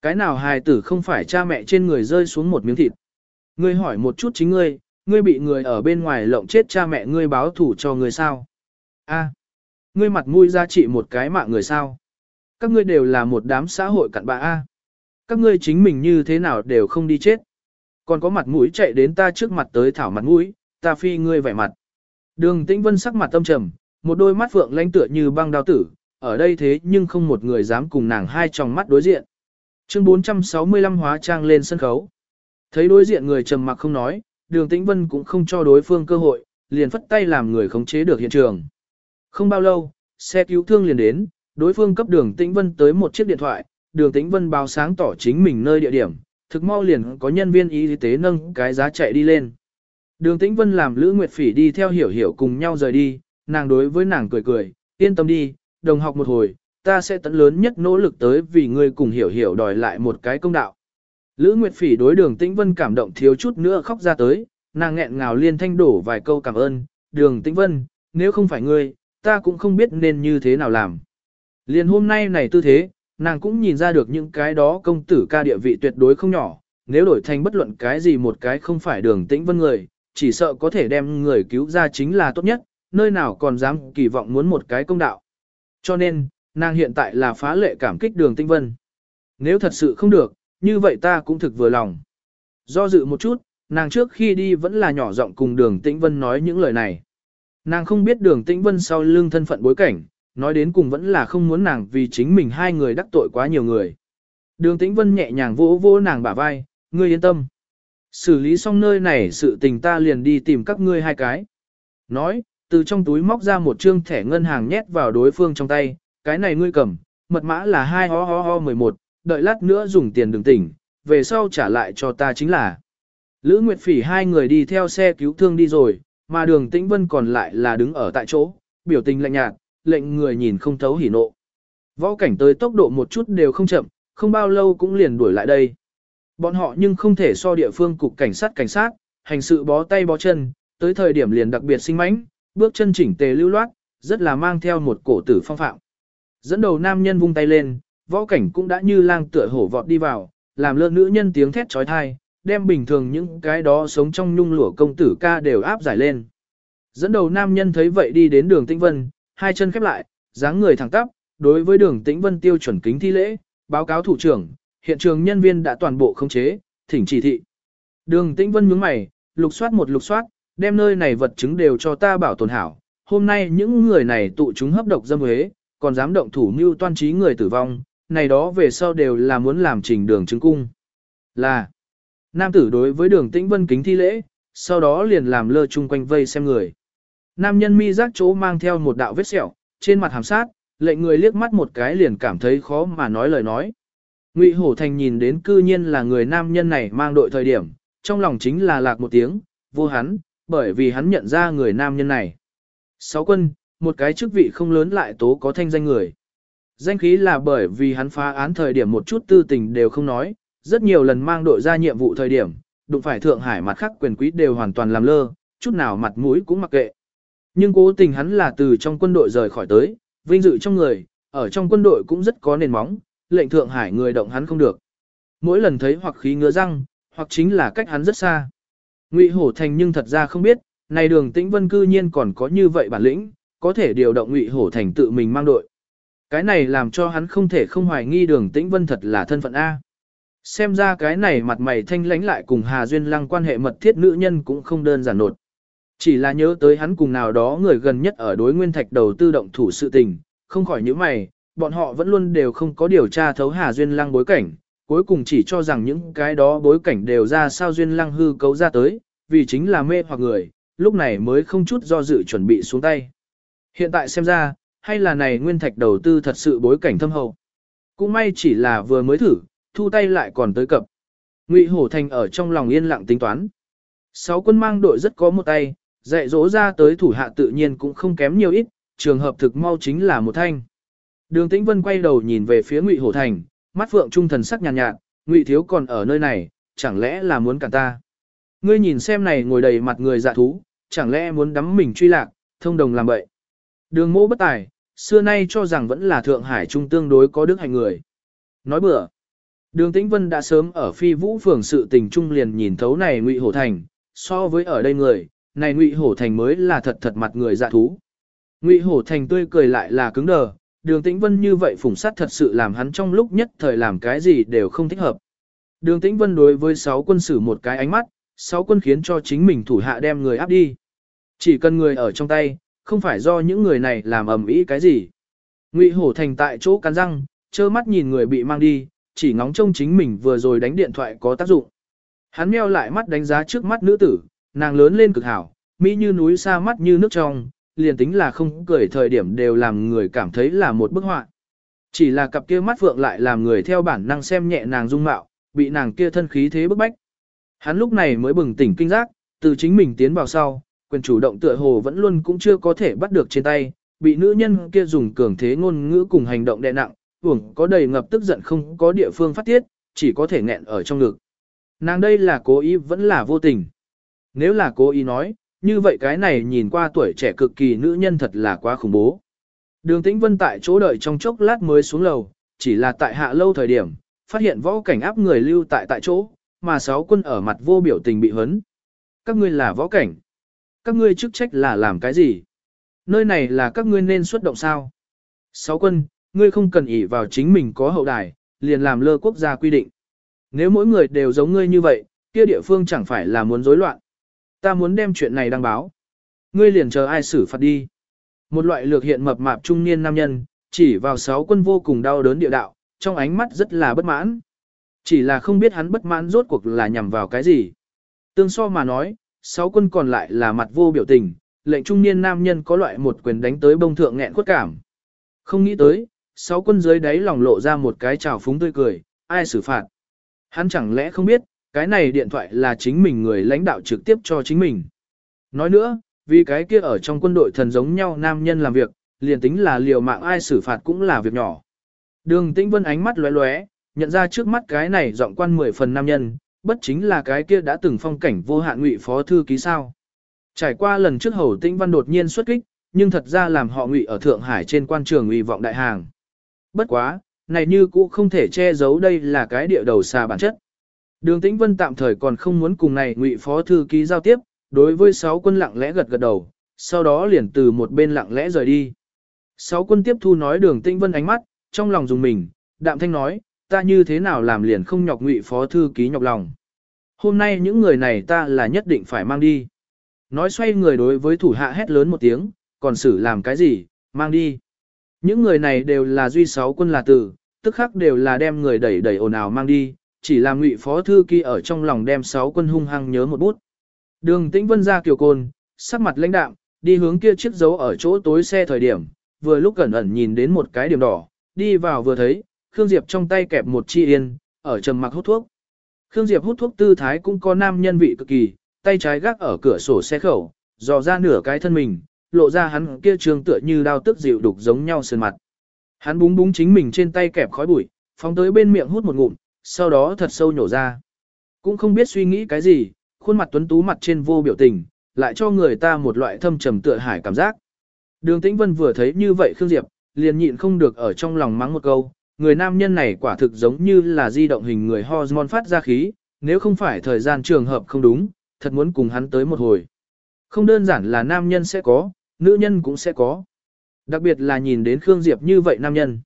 Speaker 1: Cái nào hài tử không phải cha mẹ trên người rơi xuống một miếng thịt. Ngươi hỏi một chút chính ngươi, ngươi bị người ở bên ngoài lộng chết cha mẹ ngươi báo thủ cho ngươi sao? A, ngươi mặt mũi ra trị một cái mạng người sao? Các ngươi đều là một đám xã hội cặn bã A. Các ngươi chính mình như thế nào đều không đi chết. Còn có mặt mũi chạy đến ta trước mặt tới thảo mặt mũi, ta phi ngươi vẻ mặt. Đường tĩnh vân sắc mặt tâm trầm, một đôi mắt phượng lãnh tựa như băng đao tử, ở đây thế nhưng không một người dám cùng nàng hai tròng mắt đối diện. Chương 465 hóa trang lên sân khấu. Thấy đối diện người trầm mặc không nói, đường tĩnh vân cũng không cho đối phương cơ hội, liền phất tay làm người khống chế được hiện trường. Không bao lâu, xe cứu thương liền đến, đối phương cấp đường tĩnh vân tới một chiếc điện thoại, đường tĩnh vân báo sáng tỏ chính mình nơi địa điểm, thực mau liền có nhân viên y tế nâng cái giá chạy đi lên. Đường tĩnh vân làm Lữ Nguyệt Phỉ đi theo hiểu hiểu cùng nhau rời đi, nàng đối với nàng cười cười, yên tâm đi, đồng học một hồi, ta sẽ tận lớn nhất nỗ lực tới vì ngươi cùng hiểu hiểu đòi lại một cái công đạo. Lữ Nguyệt Phỉ đối đường Tĩnh Vân cảm động thiếu chút nữa khóc ra tới, nàng nghẹn ngào liên thanh đổ vài câu cảm ơn, đường Tĩnh Vân, nếu không phải ngươi, ta cũng không biết nên như thế nào làm. Liền hôm nay này tư thế, nàng cũng nhìn ra được những cái đó công tử ca địa vị tuyệt đối không nhỏ, nếu đổi thành bất luận cái gì một cái không phải đường tĩnh vân người, chỉ sợ có thể đem người cứu ra chính là tốt nhất, nơi nào còn dám kỳ vọng muốn một cái công đạo. Cho nên, nàng hiện tại là phá lệ cảm kích đường tĩnh vân. Nếu thật sự không được, như vậy ta cũng thực vừa lòng. Do dự một chút, nàng trước khi đi vẫn là nhỏ giọng cùng đường tĩnh vân nói những lời này. Nàng không biết đường tĩnh vân sau lưng thân phận bối cảnh, nói đến cùng vẫn là không muốn nàng vì chính mình hai người đắc tội quá nhiều người. Đường tĩnh vân nhẹ nhàng vỗ vỗ nàng bả vai, ngươi yên tâm. Xử lý xong nơi này sự tình ta liền đi tìm các ngươi hai cái. Nói, từ trong túi móc ra một trương thẻ ngân hàng nhét vào đối phương trong tay, cái này ngươi cầm, mật mã là 2 ho ho ho 11, đợi lát nữa dùng tiền đừng tỉnh, về sau trả lại cho ta chính là. Lữ Nguyệt Phỉ hai người đi theo xe cứu thương đi rồi, mà đường tĩnh vân còn lại là đứng ở tại chỗ, biểu tình lạnh nhạt, lệnh người nhìn không thấu hỉ nộ. Võ cảnh tới tốc độ một chút đều không chậm, không bao lâu cũng liền đuổi lại đây. Bọn họ nhưng không thể so địa phương cục cảnh sát cảnh sát, hành sự bó tay bó chân, tới thời điểm liền đặc biệt sinh mãnh, bước chân chỉnh tề lưu loát, rất là mang theo một cổ tử phong phạm. Dẫn đầu nam nhân vung tay lên, võ cảnh cũng đã như lang tựa hổ vọt đi vào, làm lơ nữ nhân tiếng thét trói thai, đem bình thường những cái đó sống trong nhung lụa công tử ca đều áp giải lên. Dẫn đầu nam nhân thấy vậy đi đến đường Tĩnh Vân, hai chân khép lại, dáng người thẳng tắp, đối với đường Tĩnh Vân tiêu chuẩn kính thi lễ, báo cáo thủ trưởng, hiện trường nhân viên đã toàn bộ khống chế, thỉnh chỉ thị. Đường Tĩnh Vân nhướng mày, lục soát một lục soát, đem nơi này vật chứng đều cho ta bảo tồn hảo. Hôm nay những người này tụ chúng hấp độc dâm huế, còn dám động thủ mưu toan trí người tử vong, này đó về sau đều là muốn làm trình đường chứng cung. Là, nam tử đối với đường Tĩnh Vân kính thi lễ, sau đó liền làm lơ chung quanh vây xem người. Nam nhân mi giác chỗ mang theo một đạo vết sẹo, trên mặt hàm sát, lệnh người liếc mắt một cái liền cảm thấy khó mà nói lời nói. Ngụy Hổ Thành nhìn đến cư nhiên là người nam nhân này mang đội thời điểm, trong lòng chính là lạc một tiếng, vô hắn, bởi vì hắn nhận ra người nam nhân này. Sáu quân, một cái chức vị không lớn lại tố có thanh danh người. Danh khí là bởi vì hắn phá án thời điểm một chút tư tình đều không nói, rất nhiều lần mang đội ra nhiệm vụ thời điểm, đụng phải Thượng Hải mặt khác quyền quý đều hoàn toàn làm lơ, chút nào mặt mũi cũng mặc kệ. Nhưng cố tình hắn là từ trong quân đội rời khỏi tới, vinh dự trong người, ở trong quân đội cũng rất có nền móng, lệnh Thượng Hải người động hắn không được. Mỗi lần thấy hoặc khí ngứa răng, hoặc chính là cách hắn rất xa. Ngụy Hổ Thành nhưng thật ra không biết, này đường tĩnh vân cư nhiên còn có như vậy bản lĩnh, có thể điều động Ngụy Hổ Thành tự mình mang đội. Cái này làm cho hắn không thể không hoài nghi đường tĩnh vân thật là thân phận A. Xem ra cái này mặt mày thanh lánh lại cùng Hà Duyên Lăng quan hệ mật thiết nữ nhân cũng không đơn giản nột. Chỉ là nhớ tới hắn cùng nào đó người gần nhất ở đối nguyên thạch đầu tư động thủ sự tình, không khỏi những mày, bọn họ vẫn luôn đều không có điều tra thấu Hà Duyên Lăng bối cảnh, cuối cùng chỉ cho rằng những cái đó bối cảnh đều ra sao Duyên Lăng hư cấu ra tới, vì chính là mê hoặc người, lúc này mới không chút do dự chuẩn bị xuống tay. Hiện tại xem ra, hay là này nguyên thạch đầu tư thật sự bối cảnh thâm hậu. Cũng may chỉ là vừa mới thử, thu tay lại còn tới cập. Ngụy Hổ Thành ở trong lòng yên lặng tính toán. Sáu quân mang đội rất có một tay, dạy dỗ ra tới thủ hạ tự nhiên cũng không kém nhiều ít, trường hợp thực mau chính là một thanh. Đường Tĩnh Vân quay đầu nhìn về phía Ngụy Hổ Thành, mắt phượng trung thần sắc nhàn nhạt, nhạt, Ngụy thiếu còn ở nơi này, chẳng lẽ là muốn cản ta? Ngươi nhìn xem này ngồi đầy mặt người dạ thú, chẳng lẽ muốn đắm mình truy lạc, thông đồng làm vậy? Đường mô bất tài, xưa nay cho rằng vẫn là Thượng Hải trung tương đối có đức hạnh người. Nói bừa. Đường Tĩnh Vân đã sớm ở phi vũ phường sự tình trung liền nhìn thấu này Ngụy Hổ Thành, so với ở đây người, này Ngụy Hổ Thành mới là thật thật mặt người dạ thú. Ngụy Hổ Thành tươi cười lại là cứng đờ, đường tĩnh vân như vậy phủng sát thật sự làm hắn trong lúc nhất thời làm cái gì đều không thích hợp. Đường tĩnh vân đối với sáu quân sử một cái ánh mắt, sáu quân khiến cho chính mình thủ hạ đem người áp đi. Chỉ cần người ở trong tay, không phải do những người này làm ầm ĩ cái gì. Ngụy Hổ Thành tại chỗ cắn răng, trơ mắt nhìn người bị mang đi, chỉ ngóng trông chính mình vừa rồi đánh điện thoại có tác dụng. Hắn meo lại mắt đánh giá trước mắt nữ tử, nàng lớn lên cực hảo, mỹ như núi xa mắt như nước trong, liền tính là không cười thời điểm đều làm người cảm thấy là một bức họa. Chỉ là cặp kia mắt vượng lại làm người theo bản năng xem nhẹ nàng dung mạo, bị nàng kia thân khí thế bức bách. Hắn lúc này mới bừng tỉnh kinh giác, từ chính mình tiến vào sau, quyền chủ động tựa hồ vẫn luôn cũng chưa có thể bắt được trên tay, bị nữ nhân kia dùng cường thế ngôn ngữ cùng hành động đè nặng, uổng có đầy ngập tức giận không có địa phương phát tiết, chỉ có thể nghẹn ở trong ngực. Nàng đây là cố ý vẫn là vô tình. Nếu là cố ý nói, như vậy cái này nhìn qua tuổi trẻ cực kỳ nữ nhân thật là quá khủng bố. Đường Tĩnh Vân tại chỗ đợi trong chốc lát mới xuống lầu, chỉ là tại hạ lâu thời điểm, phát hiện võ cảnh áp người lưu tại tại chỗ, mà sáu quân ở mặt vô biểu tình bị hấn. Các ngươi là võ cảnh. Các ngươi chức trách là làm cái gì? Nơi này là các ngươi nên xuất động sao? Sáu quân, ngươi không cần ỷ vào chính mình có hậu đài, liền làm lơ quốc gia quy định. Nếu mỗi người đều giống ngươi như vậy, kia địa phương chẳng phải là muốn rối loạn. Ta muốn đem chuyện này đăng báo. Ngươi liền chờ ai xử phạt đi. Một loại lược hiện mập mạp trung niên nam nhân, chỉ vào sáu quân vô cùng đau đớn địa đạo, trong ánh mắt rất là bất mãn. Chỉ là không biết hắn bất mãn rốt cuộc là nhằm vào cái gì. Tương so mà nói, sáu quân còn lại là mặt vô biểu tình, lệnh trung niên nam nhân có loại một quyền đánh tới bông thượng nghẹn khuất cảm. Không nghĩ tới, sáu quân dưới đáy lòng lộ ra một cái trào phúng tươi cười, ai xử phạt. Hắn chẳng lẽ không biết, cái này điện thoại là chính mình người lãnh đạo trực tiếp cho chính mình. Nói nữa, vì cái kia ở trong quân đội thần giống nhau nam nhân làm việc, liền tính là liều mạng ai xử phạt cũng là việc nhỏ. Đường Tĩnh Vân ánh mắt lóe lóe, nhận ra trước mắt cái này giọng quan mười phần nam nhân, bất chính là cái kia đã từng phong cảnh vô hạn ngụy phó thư ký sao. Trải qua lần trước hầu Tĩnh Văn đột nhiên xuất kích, nhưng thật ra làm họ ngụy ở Thượng Hải trên quan trường uy vọng đại hàng. Bất quá, này như cũ không thể che giấu đây là cái địa đầu xa bản chất. Đường Tĩnh Vân tạm thời còn không muốn cùng này ngụy phó thư ký giao tiếp, đối với sáu quân lặng lẽ gật gật đầu, sau đó liền từ một bên lặng lẽ rời đi. Sáu quân tiếp thu nói đường Tĩnh Vân ánh mắt, trong lòng dùng mình, đạm thanh nói, ta như thế nào làm liền không nhọc ngụy phó thư ký nhọc lòng. Hôm nay những người này ta là nhất định phải mang đi. Nói xoay người đối với thủ hạ hét lớn một tiếng, còn xử làm cái gì, mang đi. Những người này đều là duy sáu quân là tử, tức khắc đều là đem người đẩy đẩy ồn ào mang đi, chỉ là ngụy phó thư ký ở trong lòng đem sáu quân hung hăng nhớ một bút. Đường tĩnh vân ra kiều côn, sắc mặt lãnh đạm, đi hướng kia chiếc dấu ở chỗ tối xe thời điểm, vừa lúc cẩn ẩn nhìn đến một cái điểm đỏ, đi vào vừa thấy, Khương Diệp trong tay kẹp một chi yên, ở trầm mặc hút thuốc. Khương Diệp hút thuốc tư thái cũng có nam nhân vị cực kỳ, tay trái gác ở cửa sổ xe khẩu, dò ra nửa cái thân mình, lộ ra hắn kia trường tựa như đao tức dịu đục giống nhau sườn mặt. Hắn búng búng chính mình trên tay kẹp khói bụi, phóng tới bên miệng hút một ngụm, sau đó thật sâu nhổ ra. Cũng không biết suy nghĩ cái gì, khuôn mặt tuấn tú mặt trên vô biểu tình, lại cho người ta một loại thâm trầm tựa hải cảm giác. Đường Tĩnh Vân vừa thấy như vậy Khương Diệp, liền nhịn không được ở trong lòng mắng một câu, người nam nhân này quả thực giống như là di động hình người hormone phát ra khí, nếu không phải thời gian trường hợp không đúng, thật muốn cùng hắn tới một hồi. Không đơn giản là nam nhân sẽ có, nữ nhân cũng sẽ có. Đặc biệt là nhìn đến Khương Diệp như vậy nam nhân.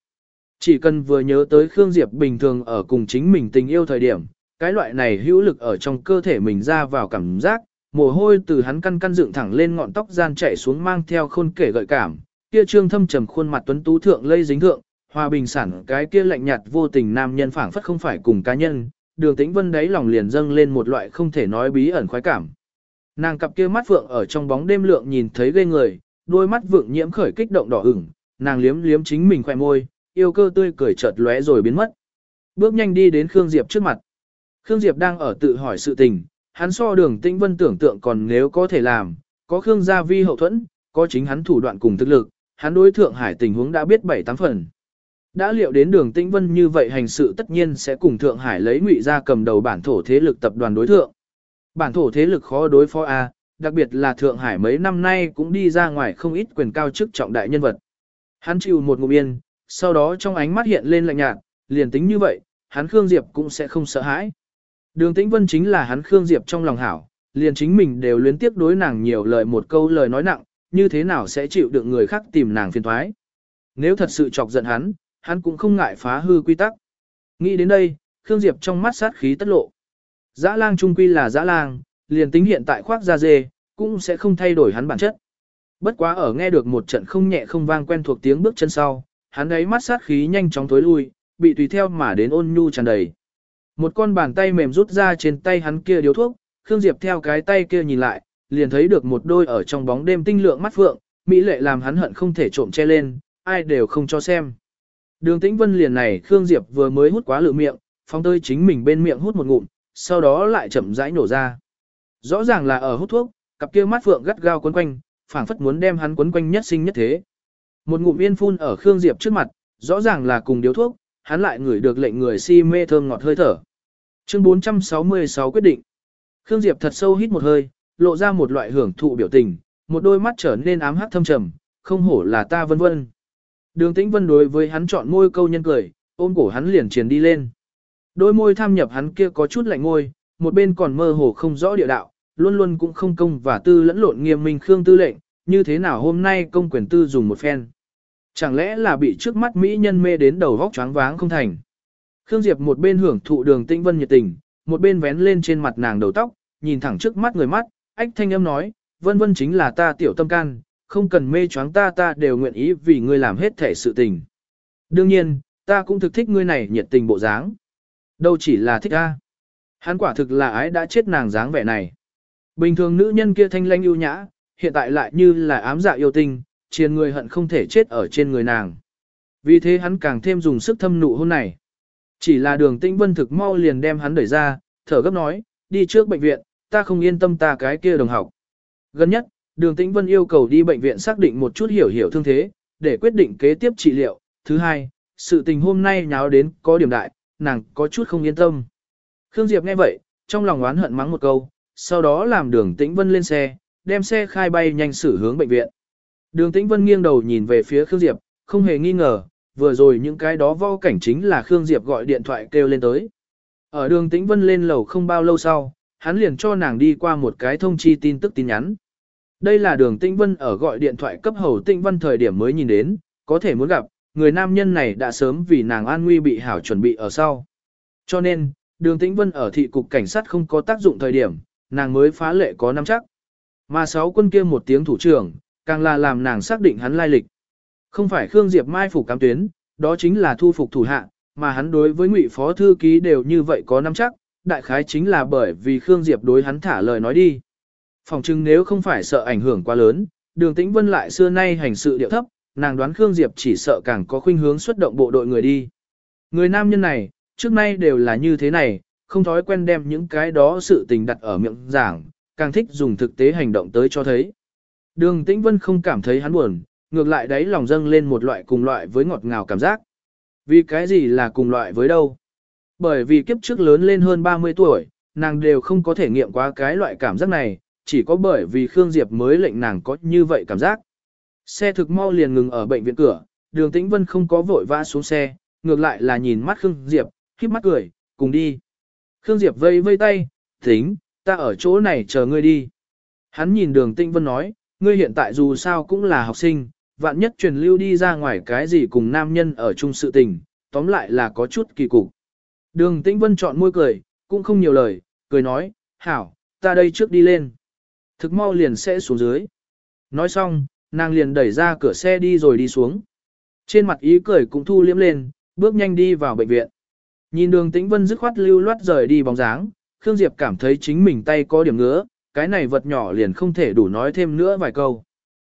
Speaker 1: Chỉ cần vừa nhớ tới Khương Diệp bình thường ở cùng chính mình tình yêu thời điểm, cái loại này hữu lực ở trong cơ thể mình ra vào cảm giác, mồ hôi từ hắn căn căn dựng thẳng lên ngọn tóc gian chạy xuống mang theo khôn kể gợi cảm, kia trương thâm trầm khuôn mặt tuấn tú thượng lây dính thượng, hòa bình sản cái kia lạnh nhạt vô tình nam nhân phảng phất không phải cùng cá nhân, đường tĩnh vân đáy lòng liền dâng lên một loại không thể nói bí ẩn khoái cảm. Nàng cặp kia mắt vượng ở trong bóng đêm lượng nhìn thấy ghê người, đôi mắt vượng nhiễm khởi kích động đỏ ửng, nàng liếm liếm chính mình khỏe môi, yêu cơ tươi cười chợt lóe rồi biến mất. Bước nhanh đi đến Khương Diệp trước mặt. Khương Diệp đang ở tự hỏi sự tình, hắn so đường tĩnh vân tưởng tượng còn nếu có thể làm, có Khương gia vi hậu thuẫn, có chính hắn thủ đoạn cùng thực lực, hắn đối thượng hải tình huống đã biết bảy tám phần. Đã liệu đến đường tĩnh vân như vậy hành sự tất nhiên sẽ cùng Thượng Hải lấy ngụy ra cầm đầu bản thổ thế lực tập đoàn đối thượng. Bản thổ thế lực khó đối phó A, đặc biệt là Thượng Hải mấy năm nay cũng đi ra ngoài không ít quyền cao chức trọng đại nhân vật. Hắn chịu một ngụm yên, sau đó trong ánh mắt hiện lên lạnh nhạt, liền tính như vậy, hắn Khương Diệp cũng sẽ không sợ hãi. Đường Tĩnh Vân chính là hắn Khương Diệp trong lòng hảo, liền chính mình đều luyến tiếc đối nàng nhiều lời một câu lời nói nặng, như thế nào sẽ chịu được người khác tìm nàng phiền thoái. Nếu thật sự chọc giận hắn, hắn cũng không ngại phá hư quy tắc. Nghĩ đến đây, Khương Diệp trong mắt sát khí tất lộ. Dã lang trung quy là dã lang, liền tính hiện tại khoác da dê, cũng sẽ không thay đổi hắn bản chất. Bất quá ở nghe được một trận không nhẹ không vang quen thuộc tiếng bước chân sau, hắn ấy mắt sát khí nhanh chóng tối lui, bị tùy theo mà đến ôn nhu tràn đầy. Một con bàn tay mềm rút ra trên tay hắn kia điếu thuốc, Khương Diệp theo cái tay kia nhìn lại, liền thấy được một đôi ở trong bóng đêm tinh lượng mắt phượng, mỹ lệ làm hắn hận không thể trộm che lên, ai đều không cho xem. Đường Tĩnh Vân liền này Khương Diệp vừa mới hút quá lự miệng, phóng tới chính mình bên miệng hút một ngụm, sau đó lại chậm rãi nổ ra. Rõ ràng là ở hút thuốc, cặp kia mắt phượng gắt gao quấn quanh, phảng phất muốn đem hắn quấn quanh nhất sinh nhất thế. Một ngụm yên phun ở Khương Diệp trước mặt, rõ ràng là cùng điếu thuốc, hắn lại ngửi được lệnh người si mê thơm ngọt hơi thở. Chương 466 quyết định. Khương Diệp thật sâu hít một hơi, lộ ra một loại hưởng thụ biểu tình, một đôi mắt trở nên ám hắc thâm trầm, không hổ là ta vân vân. Đường Tĩnh Vân đối với hắn chọn môi câu nhân cười, ôm cổ hắn liền truyền đi lên. Đôi môi tham nhập hắn kia có chút lạnh ngôi, một bên còn mơ hồ không rõ địa đạo, luôn luôn cũng không công và tư lẫn lộn nghiêm minh Khương Tư lệnh, như thế nào hôm nay công quyền tư dùng một phen. Chẳng lẽ là bị trước mắt Mỹ nhân mê đến đầu vóc choáng váng không thành. Khương Diệp một bên hưởng thụ đường tĩnh vân nhiệt tình, một bên vén lên trên mặt nàng đầu tóc, nhìn thẳng trước mắt người mắt, ách thanh âm nói, vân vân chính là ta tiểu tâm can, không cần mê choáng ta ta đều nguyện ý vì ngươi làm hết thể sự tình. Đương nhiên, ta cũng thực thích ngươi này nhiệt tình bộ dáng. Đâu chỉ là thích a. Hắn quả thực là ái đã chết nàng dáng vẻ này. Bình thường nữ nhân kia thanh lanh ưu nhã, hiện tại lại như là ám dạ yêu tinh, chiền người hận không thể chết ở trên người nàng. Vì thế hắn càng thêm dùng sức thâm nụ hôn này. Chỉ là đường tĩnh vân thực mau liền đem hắn đẩy ra, thở gấp nói, đi trước bệnh viện, ta không yên tâm ta cái kia đồng học. Gần nhất, đường tĩnh vân yêu cầu đi bệnh viện xác định một chút hiểu hiểu thương thế, để quyết định kế tiếp trị liệu. Thứ hai, sự tình hôm nay nháo đến có điểm đại, nàng có chút không yên tâm. Khương Diệp nghe vậy, trong lòng oán hận mắng một câu, sau đó làm đường tĩnh vân lên xe, đem xe khai bay nhanh xử hướng bệnh viện. Đường tĩnh vân nghiêng đầu nhìn về phía Khương Diệp, không hề nghi ngờ, vừa rồi những cái đó vo cảnh chính là Khương Diệp gọi điện thoại kêu lên tới. Ở đường tĩnh vân lên lầu không bao lâu sau, hắn liền cho nàng đi qua một cái thông chi tin tức tin nhắn. Đây là đường tĩnh vân ở gọi điện thoại cấp hầu tĩnh vân thời điểm mới nhìn đến, có thể muốn gặp, người nam nhân này đã sớm vì nàng an nguy bị hảo chuẩn bị ở sau. Cho nên, đường tĩnh vân ở thị cục cảnh sát không có tác dụng thời điểm, nàng mới phá lệ có nắm chắc. Mà sáu quân kia một tiếng thủ trưởng, càng là làm nàng xác định hắn lai lịch. Không phải Khương Diệp mai phục cám tuyến, đó chính là thu phục thủ hạ, mà hắn đối với ngụy phó thư ký đều như vậy có nắm chắc, đại khái chính là bởi vì Khương Diệp đối hắn thả lời nói đi. Phòng trưng nếu không phải sợ ảnh hưởng quá lớn, đường tĩnh vân lại xưa nay hành sự điệu thấp, nàng đoán Khương Diệp chỉ sợ càng có khuynh hướng xuất động bộ đội người đi. Người nam nhân này, trước nay đều là như thế này, không thói quen đem những cái đó sự tình đặt ở miệng giảng, càng thích dùng thực tế hành động tới cho thấy. Đường Tĩnh Vân không cảm thấy hắn buồn, ngược lại đấy lòng dâng lên một loại cùng loại với ngọt ngào cảm giác. Vì cái gì là cùng loại với đâu? Bởi vì kiếp trước lớn lên hơn 30 tuổi, nàng đều không có thể nghiệm qua cái loại cảm giác này, chỉ có bởi vì Khương Diệp mới lệnh nàng có như vậy cảm giác. Xe thực mau liền ngừng ở bệnh viện cửa, đường Tĩnh Vân không có vội vã xuống xe, ngược lại là nhìn mắt Khương Diệp, khiếp mắt cười, cùng đi. Khương Diệp vây vây tay, tính, ta ở chỗ này chờ ngươi đi. Hắn nhìn đường Tĩnh Vân nói, ngươi hiện tại dù sao cũng là học sinh, vạn nhất truyền lưu đi ra ngoài cái gì cùng nam nhân ở chung sự tình, tóm lại là có chút kỳ cục. Đường Tĩnh Vân chọn môi cười, cũng không nhiều lời, cười nói, hảo, ta đây trước đi lên. Thực mau liền sẽ xuống dưới. Nói xong, nàng liền đẩy ra cửa xe đi rồi đi xuống. Trên mặt ý cười cũng thu liếm lên, bước nhanh đi vào bệnh viện. Nhìn đường Tĩnh Vân dứt khoát lưu loát rời đi bóng dáng, Khương Diệp cảm thấy chính mình tay có điểm ngứa, cái này vật nhỏ liền không thể đủ nói thêm nữa vài câu.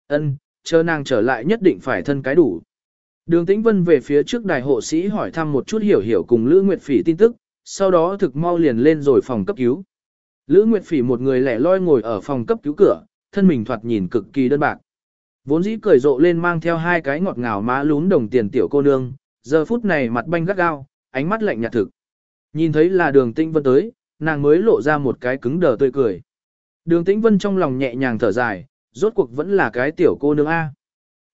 Speaker 1: Ân, chờ nàng trở lại nhất định phải thân cái đủ. Đường Tĩnh Vân về phía trước đài hộ sĩ hỏi thăm một chút hiểu hiểu cùng Lữ Nguyệt Phỉ tin tức, sau đó thực mau liền lên rồi phòng cấp cứu. Lữ Nguyệt Phỉ một người lẻ loi ngồi ở phòng cấp cứu cửa, thân mình thoạt nhìn cực kỳ đơn bạc. Vốn dĩ cười rộ lên mang theo hai cái ngọt ngào má lún đồng tiền tiểu cô nương, giờ phút này mặt banh gắt gao, ánh mắt lạnh nhạt thực. Nhìn thấy là đường Tĩnh Vân tới, nàng mới lộ ra một cái cứng đờ tươi cười. Đường Tĩnh Vân trong lòng nhẹ nhàng thở dài, rốt cuộc vẫn là cái tiểu cô nương A.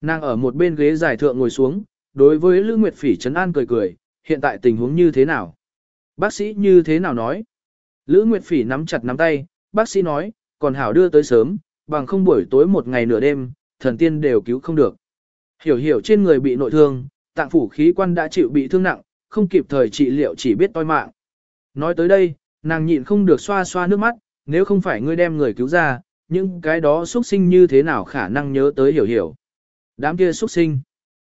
Speaker 1: Nàng ở một bên ghế dài thượng ngồi xuống, đối với Lữ Nguyệt Phỉ trấn an cười cười, hiện tại tình huống như thế nào? Bác sĩ như thế nào nói? Lữ Nguyệt Phỉ nắm chặt nắm tay, bác sĩ nói, còn hảo đưa tới sớm, bằng không buổi tối một ngày nửa đêm, thần tiên đều cứu không được. Hiểu hiểu trên người bị nội thương, tạng phủ khí quan đã chịu bị thương nặng, không kịp thời trị liệu chỉ biết toi mạng. Nói tới đây, nàng nhịn không được xoa xoa nước mắt, nếu không phải ngươi đem người cứu ra, những cái đó xuất sinh như thế nào khả năng nhớ tới hiểu hiểu. Đám kia xuất sinh.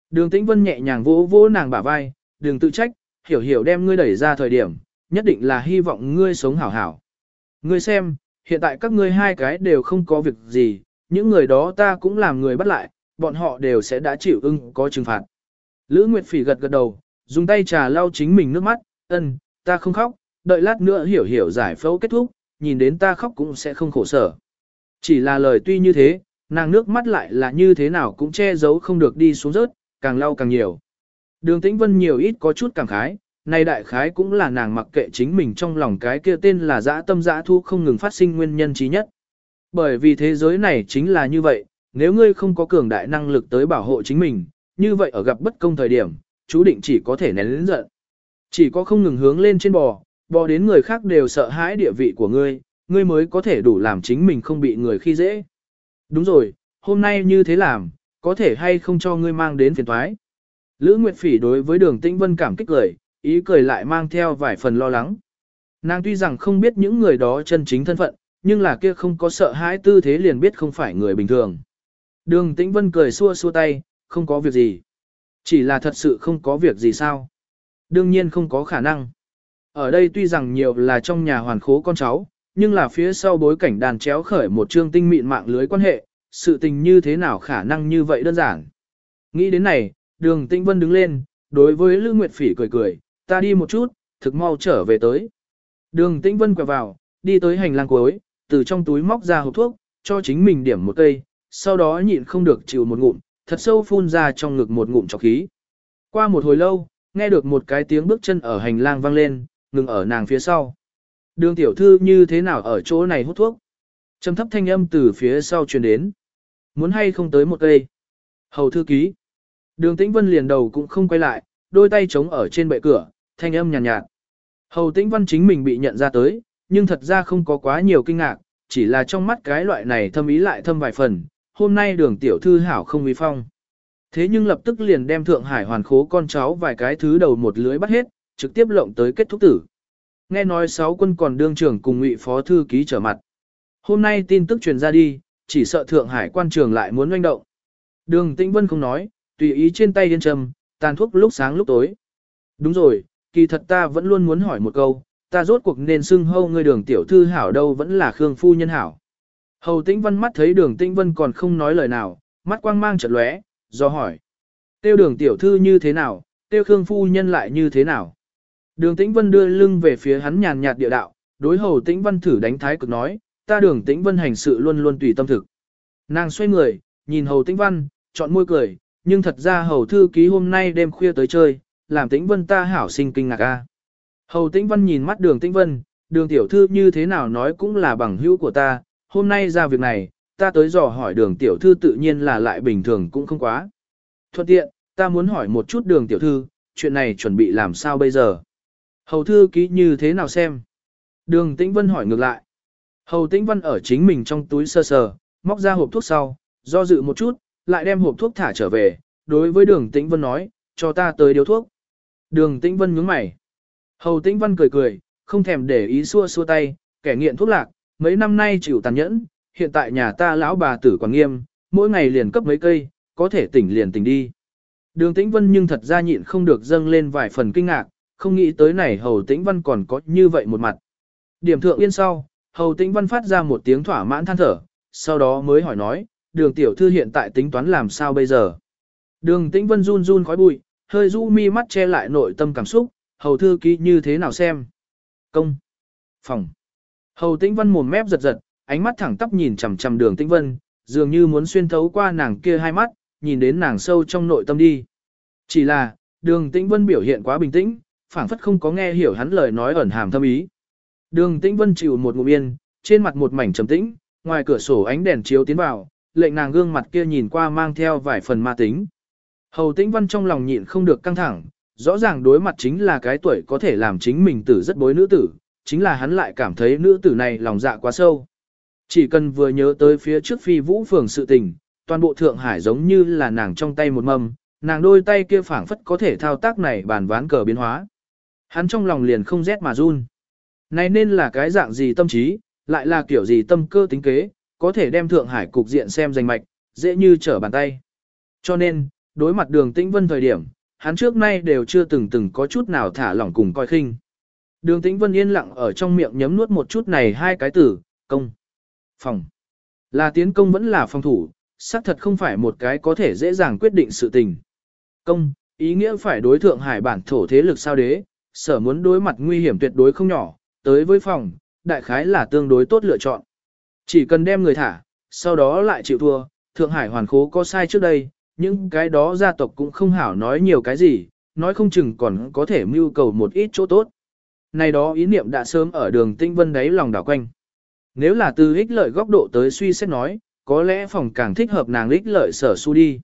Speaker 1: Đường Tĩnh Vân nhẹ nhàng vỗ vỗ nàng bả vai, đừng tự trách, hiểu hiểu đem ngươi đẩy ra thời điểm, nhất định là hy vọng ngươi sống hảo hảo. Ngươi xem, hiện tại các ngươi hai cái đều không có việc gì, những người đó ta cũng làm người bắt lại, bọn họ đều sẽ đã chịu ưng có trừng phạt. Lữ Nguyệt Phỉ gật gật đầu, dùng tay trà lau chính mình nước mắt, ân, ta không khóc, đợi lát nữa hiểu hiểu giải phẫu kết thúc, nhìn đến ta khóc cũng sẽ không khổ sở. Chỉ là lời tuy như thế, nàng nước mắt lại là như thế nào cũng che giấu không được đi xuống rớt, càng lau càng nhiều. Đường Tĩnh Vân nhiều ít có chút cảm khái, nay đại khái cũng là nàng mặc kệ chính mình trong lòng cái kia tên là dã tâm dã thu không ngừng phát sinh nguyên nhân trí nhất. Bởi vì thế giới này chính là như vậy, nếu ngươi không có cường đại năng lực tới bảo hộ chính mình, như vậy ở gặp bất công thời điểm, chú định chỉ có thể nén lĩnh giận. Chỉ có không ngừng hướng lên trên bò, bò đến người khác đều sợ hãi địa vị của ngươi, ngươi mới có thể đủ làm chính mình không bị người khi dễ. Đúng rồi, hôm nay như thế làm, có thể hay không cho ngươi mang đến phiền thoái. Lữ Nguyệt Phỉ đối với đường Tĩnh Vân cảm kích cười, ý cười lại mang theo vài phần lo lắng. Nàng tuy rằng không biết những người đó chân chính thân phận, nhưng là kia không có sợ hãi tư thế liền biết không phải người bình thường. Đường Tĩnh Vân cười xua xua tay, không có việc gì. Chỉ là thật sự không có việc gì sao. Đương nhiên không có khả năng. Ở đây tuy rằng nhiều là trong nhà hoàn khố con cháu, nhưng là phía sau bối cảnh đàn chéo khởi một chương tinh mịn mạng lưới quan hệ, sự tình như thế nào khả năng như vậy đơn giản. Nghĩ đến này, đường Tĩnh Vân đứng lên, đối với Lữ Nguyệt Phỉ cười cười, ta đi một chút, thực mau trở về tới. Đường Tĩnh Vân quẹo vào, đi tới hành lang cuối, từ trong túi móc ra hộp thuốc, cho chính mình điểm một cây, sau đó nhịn không được chịu một ngụm, thật sâu phun ra trong ngực một ngụm trọc khí. Qua một hồi lâu, nghe được một cái tiếng bước chân ở hành lang vang lên, ngừng ở nàng phía sau. Đường tiểu thư như thế nào ở chỗ này hút thuốc? Trầm thấp thanh âm từ phía sau truyền đến. Muốn hay không tới một cây? Hầu thư ký. Đường tĩnh vân liền đầu cũng không quay lại, đôi tay chống ở trên bệ cửa, thanh âm nhàn nhạt, nhạt. Hầu tĩnh văn chính mình bị nhận ra tới, nhưng thật ra không có quá nhiều kinh ngạc, chỉ là trong mắt cái loại này thâm ý lại thâm vài phần, hôm nay đường tiểu thư hảo không uy phong. Thế nhưng lập tức liền đem Thượng Hải hoàn khố con cháu vài cái thứ đầu một lưới bắt hết, trực tiếp lộng tới kết thúc tử. Nghe nói sáu quân còn đương trưởng cùng ngụy phó thư ký trở mặt. Hôm nay tin tức truyền ra đi, chỉ sợ Thượng Hải quan trường lại muốn doanh động. Đường Tĩnh Vân không nói, tùy ý trên tay điên trầm, tàn thuốc lúc sáng lúc tối. Đúng rồi, kỳ thật ta vẫn luôn muốn hỏi một câu, ta rốt cuộc nên xưng hâu ngươi đường tiểu thư hảo đâu vẫn là Khương phu nhân hảo. Hầu Tĩnh Vân mắt thấy đường Tĩnh Vân còn không nói lời nào, mắt quang mang chợt lóe, do hỏi. Tiêu đường tiểu thư như thế nào, tiêu Khương phu nhân lại như thế nào. Đường Tĩnh Vân đưa lưng về phía hắn nhàn nhạt địa đạo, đối hầu Tĩnh Vân thử đánh thái cực nói, ta đường Tĩnh Vân hành sự luôn luôn tùy tâm thực. Nàng xoay người, nhìn hầu Tĩnh Vân, chọn môi cười, nhưng thật ra hầu thư ký hôm nay đêm khuya tới chơi, làm Tĩnh Vân ta hảo sinh kinh ngạc a. Hầu Tĩnh Vân nhìn mắt đường Tĩnh Vân, đường tiểu thư như thế nào nói cũng là bằng hữu của ta, hôm nay ra việc này, ta tới dò hỏi đường tiểu thư tự nhiên là lại bình thường cũng không quá. Thuận tiện, ta muốn hỏi một chút đường tiểu thư, chuyện này chuẩn bị làm sao bây giờ? Hầu thư ký như thế nào xem? Đường Tĩnh Vân hỏi ngược lại. Hầu Tĩnh Vân ở chính mình trong túi sơ sờ, móc ra hộp thuốc sau, do dự một chút, lại đem hộp thuốc thả trở về, đối với đường Tĩnh Vân nói, cho ta tới điếu thuốc. Đường Tĩnh Vân nhướng mày. Hầu Tĩnh Vân cười cười, không thèm để ý xua xua tay, kẻ nghiện thuốc lạc, mấy năm nay chịu tàn nhẫn, hiện tại nhà ta lão bà tử quản nghiêm, mỗi ngày liền cấp mấy cây, có thể tỉnh liền tỉnh đi. Đường Tĩnh Vân nhưng thật ra nhịn không được dâng lên vài phần kinh ngạc, không nghĩ tới này Hầu Tĩnh Văn còn có như vậy một mặt. Điểm thượng yên sau, Hầu Tĩnh Văn phát ra một tiếng thỏa mãn than thở, sau đó mới hỏi nói, đường tiểu thư hiện tại tính toán làm sao bây giờ. Đường Tĩnh Vân run run khói bụi, hơi rũ mi mắt che lại nội tâm cảm xúc, hầu thư ký như thế nào xem. Công. Phòng. Hầu Tĩnh Vân mồm mép giật giật, ánh mắt thẳng tắp nhìn chằm chằm đường Tĩnh Vân, dường như muốn xuyên thấu qua nàng kia hai mắt, nhìn đến nàng sâu trong nội tâm đi. Chỉ là, đường Tĩnh Vân biểu hiện quá bình tĩnh, phảng phất không có nghe hiểu hắn lời nói ẩn hàm thâm ý. Đường Tĩnh Vân chịu một ngụm yên, trên mặt một mảnh trầm tĩnh, ngoài cửa sổ ánh đèn chiếu tiến vào, lệnh nàng gương mặt kia nhìn qua mang theo vài phần ma tính. Hầu Tĩnh Văn trong lòng nhịn không được căng thẳng, rõ ràng đối mặt chính là cái tuổi có thể làm chính mình tử rất bối nữ tử, chính là hắn lại cảm thấy nữ tử này lòng dạ quá sâu. Chỉ cần vừa nhớ tới phía trước phi vũ phường sự tình, toàn bộ Thượng Hải giống như là nàng trong tay một mâm, nàng đôi tay kia phảng phất có thể thao tác này bàn ván cờ biến hóa. Hắn trong lòng liền không rét mà run. Này nên là cái dạng gì tâm trí, lại là kiểu gì tâm cơ tính kế, có thể đem Thượng Hải cục diện xem danh mạch, dễ như trở bàn tay. Cho nên, đối mặt đường tĩnh vân thời điểm, hắn trước nay đều chưa từng từng có chút nào thả lỏng cùng coi khinh. Đường tĩnh vân yên lặng ở trong miệng nhấm nuốt một chút này hai cái từ, công, phòng. Là tiến công vẫn là phòng thủ, xác thật không phải một cái có thể dễ dàng quyết định sự tình. Công, ý nghĩa phải đối thượng hải bản thổ thế lực sao đế, sở muốn đối mặt nguy hiểm tuyệt đối không nhỏ, tới với phòng, đại khái là tương đối tốt lựa chọn. Chỉ cần đem người thả, sau đó lại chịu thua, Thượng Hải hoàn khố có sai trước đây, những cái đó gia tộc cũng không hảo nói nhiều cái gì, nói không chừng còn có thể mưu cầu một ít chỗ tốt. Này đó ý niệm đã sớm ở đường tinh vân đáy lòng đảo quanh. Nếu là từ ích lợi góc độ tới suy xét nói, có lẽ phòng càng thích hợp nàng ích lợi sở su đi.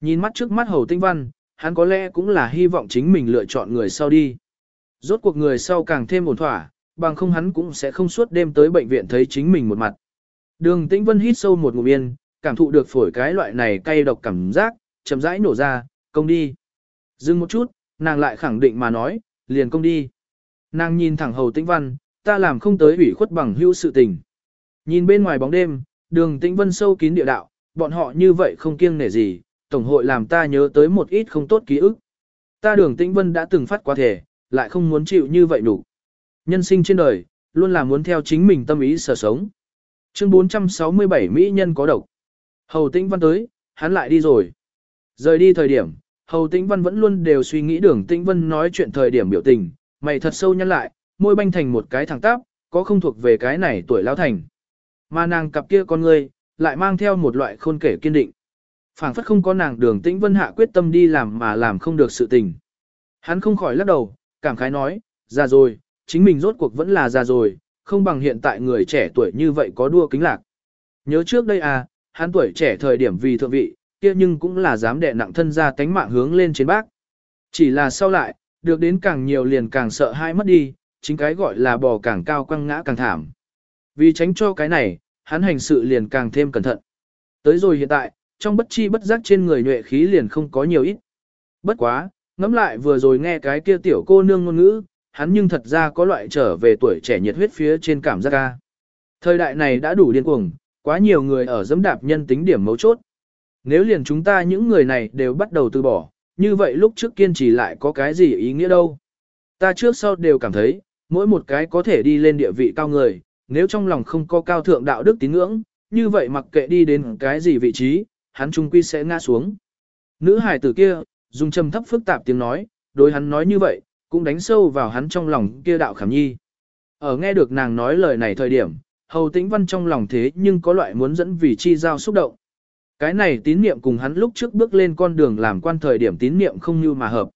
Speaker 1: Nhìn mắt trước mắt hầu tinh văn, hắn có lẽ cũng là hy vọng chính mình lựa chọn người sau đi. Rốt cuộc người sau càng thêm ổn thỏa, bằng không hắn cũng sẽ không suốt đêm tới bệnh viện thấy chính mình một mặt. Đường tĩnh vân hít sâu một ngụm yên, cảm thụ được phổi cái loại này cay độc cảm giác, chậm rãi nổ ra, công đi. Dừng một chút, nàng lại khẳng định mà nói, liền công đi. Nàng nhìn thẳng hầu tĩnh văn, ta làm không tới ủy khuất bằng hữu sự tình. Nhìn bên ngoài bóng đêm, đường tĩnh vân sâu kín địa đạo, bọn họ như vậy không kiêng nể gì, tổng hội làm ta nhớ tới một ít không tốt ký ức. Ta đường tĩnh vân đã từng phát quá thể, lại không muốn chịu như vậy đủ. Nhân sinh trên đời, luôn là muốn theo chính mình tâm ý sở sống. Chương 467 Mỹ nhân có độc. Hầu tĩnh văn tới, hắn lại đi rồi. Rời đi thời điểm, hầu tĩnh văn vẫn luôn đều suy nghĩ đường tĩnh vân nói chuyện thời điểm biểu tình, mày thật sâu nhăn lại, môi banh thành một cái thẳng tắp, có không thuộc về cái này tuổi lão thành. Mà nàng cặp kia con người, lại mang theo một loại khôn kể kiên định. phảng phất không có nàng đường tĩnh vân hạ quyết tâm đi làm mà làm không được sự tình. Hắn không khỏi lắc đầu, cảm khái nói, già rồi, chính mình rốt cuộc vẫn là già rồi, không bằng hiện tại người trẻ tuổi như vậy có đua kính lạc. Nhớ trước đây à, hắn tuổi trẻ thời điểm vì thượng vị, kia nhưng cũng là dám đè nặng thân ra tánh mạng hướng lên trên bác. Chỉ là sau lại, được đến càng nhiều liền càng sợ hai mất đi, chính cái gọi là bò càng cao quăng ngã càng thảm. Vì tránh cho cái này, hắn hành sự liền càng thêm cẩn thận. Tới rồi hiện tại, trong bất chi bất giác trên người nhuệ khí liền không có nhiều ít. Bất quá, ngẫm lại vừa rồi nghe cái kia tiểu cô nương ngôn ngữ, hắn nhưng thật ra có loại trở về tuổi trẻ nhiệt huyết phía trên cảm giác ca. Thời đại này đã đủ điên cuồng, quá nhiều người ở dẫm đạp nhân tính điểm mấu chốt. Nếu liền chúng ta những người này đều bắt đầu từ bỏ, như vậy lúc trước kiên trì lại có cái gì ý nghĩa đâu. Ta trước sau đều cảm thấy, mỗi một cái có thể đi lên địa vị cao người, nếu trong lòng không có cao thượng đạo đức tín ngưỡng, như vậy mặc kệ đi đến cái gì vị trí, hắn trung quy sẽ ngã xuống. Nữ hải tử kia, dùng trầm thấp phức tạp tiếng nói, đối hắn nói như vậy, cũng đánh sâu vào hắn trong lòng kia đạo khảm nhi. Ở nghe được nàng nói lời này thời điểm, hầu tĩnh văn trong lòng thế nhưng có loại muốn dẫn vì chi giao xúc động. Cái này tín niệm cùng hắn lúc trước bước lên con đường làm quan thời điểm tín niệm không như mà hợp.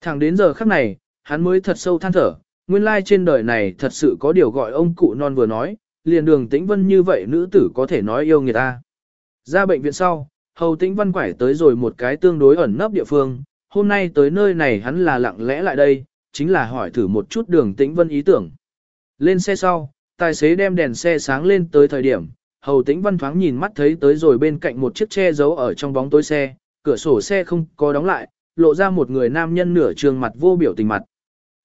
Speaker 1: Thẳng đến giờ khắc này, hắn mới thật sâu than thở, nguyên lai trên đời này thật sự có điều gọi ông cụ non vừa nói, liền đường tĩnh vân như vậy nữ tử có thể nói yêu người ta. Ra bệnh viện sau, hầu tĩnh văn quải tới rồi một cái tương đối ẩn nấp địa phương, hôm nay tới nơi này hắn là lặng lẽ lại đây, chính là hỏi thử một chút đường tĩnh vân ý tưởng. Lên xe sau, tài xế đem đèn xe sáng lên tới thời điểm, hầu tĩnh văn thoáng nhìn mắt thấy tới rồi bên cạnh một chiếc che giấu ở trong bóng tối xe, cửa sổ xe không có đóng lại, lộ ra một người nam nhân nửa trường mặt vô biểu tình mặt.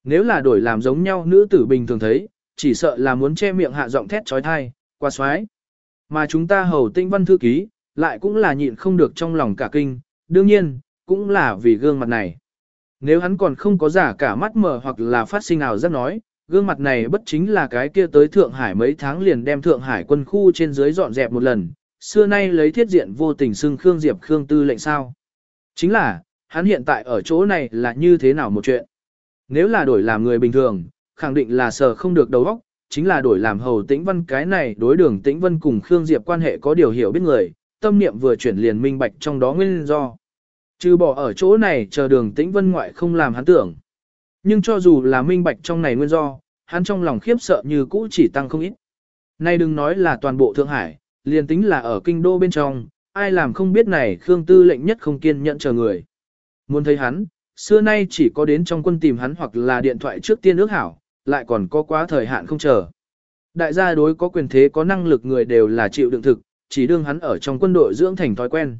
Speaker 1: Nếu là đổi làm giống nhau nữ tử bình thường thấy, chỉ sợ là muốn che miệng hạ giọng thét trói thai, qua xoái. Mà chúng ta hầu tĩnh văn thư ký, lại cũng là nhịn không được trong lòng cả kinh, đương nhiên, cũng là vì gương mặt này. Nếu hắn còn không có giả cả mắt mở hoặc là phát sinh nào rất nói, gương mặt này bất chính là cái kia tới Thượng Hải mấy tháng liền đem Thượng Hải quân khu trên dưới dọn dẹp một lần, xưa nay lấy thiết diện vô tình xưng Khương Diệp Khương Tư lệnh sao. Chính là, hắn hiện tại ở chỗ này là như thế nào một chuyện. Nếu là đổi làm người bình thường, khẳng định là sờ không được đầu óc, chính là đổi làm hầu tĩnh văn cái này đối đường tĩnh vân cùng Khương Diệp quan hệ có điều hiểu biết người, tâm niệm vừa chuyển liền minh bạch trong đó nguyên do. Trừ bỏ ở chỗ này chờ đường tĩnh vân ngoại không làm hắn tưởng. Nhưng cho dù là minh bạch trong này nguyên do, hắn trong lòng khiếp sợ như cũ chỉ tăng không ít. Nay đừng nói là toàn bộ Thượng Hải, liền tính là ở kinh đô bên trong, ai làm không biết này Khương Tư lệnh nhất không kiên nhẫn chờ người. Muốn thấy hắn, xưa nay chỉ có đến trong quân tìm hắn hoặc là điện thoại trước tiên ước hảo, lại còn có quá thời hạn không chờ. Đại gia đối có quyền thế có năng lực người đều là chịu đựng thực, chỉ đương hắn ở trong quân đội dưỡng thành thói quen.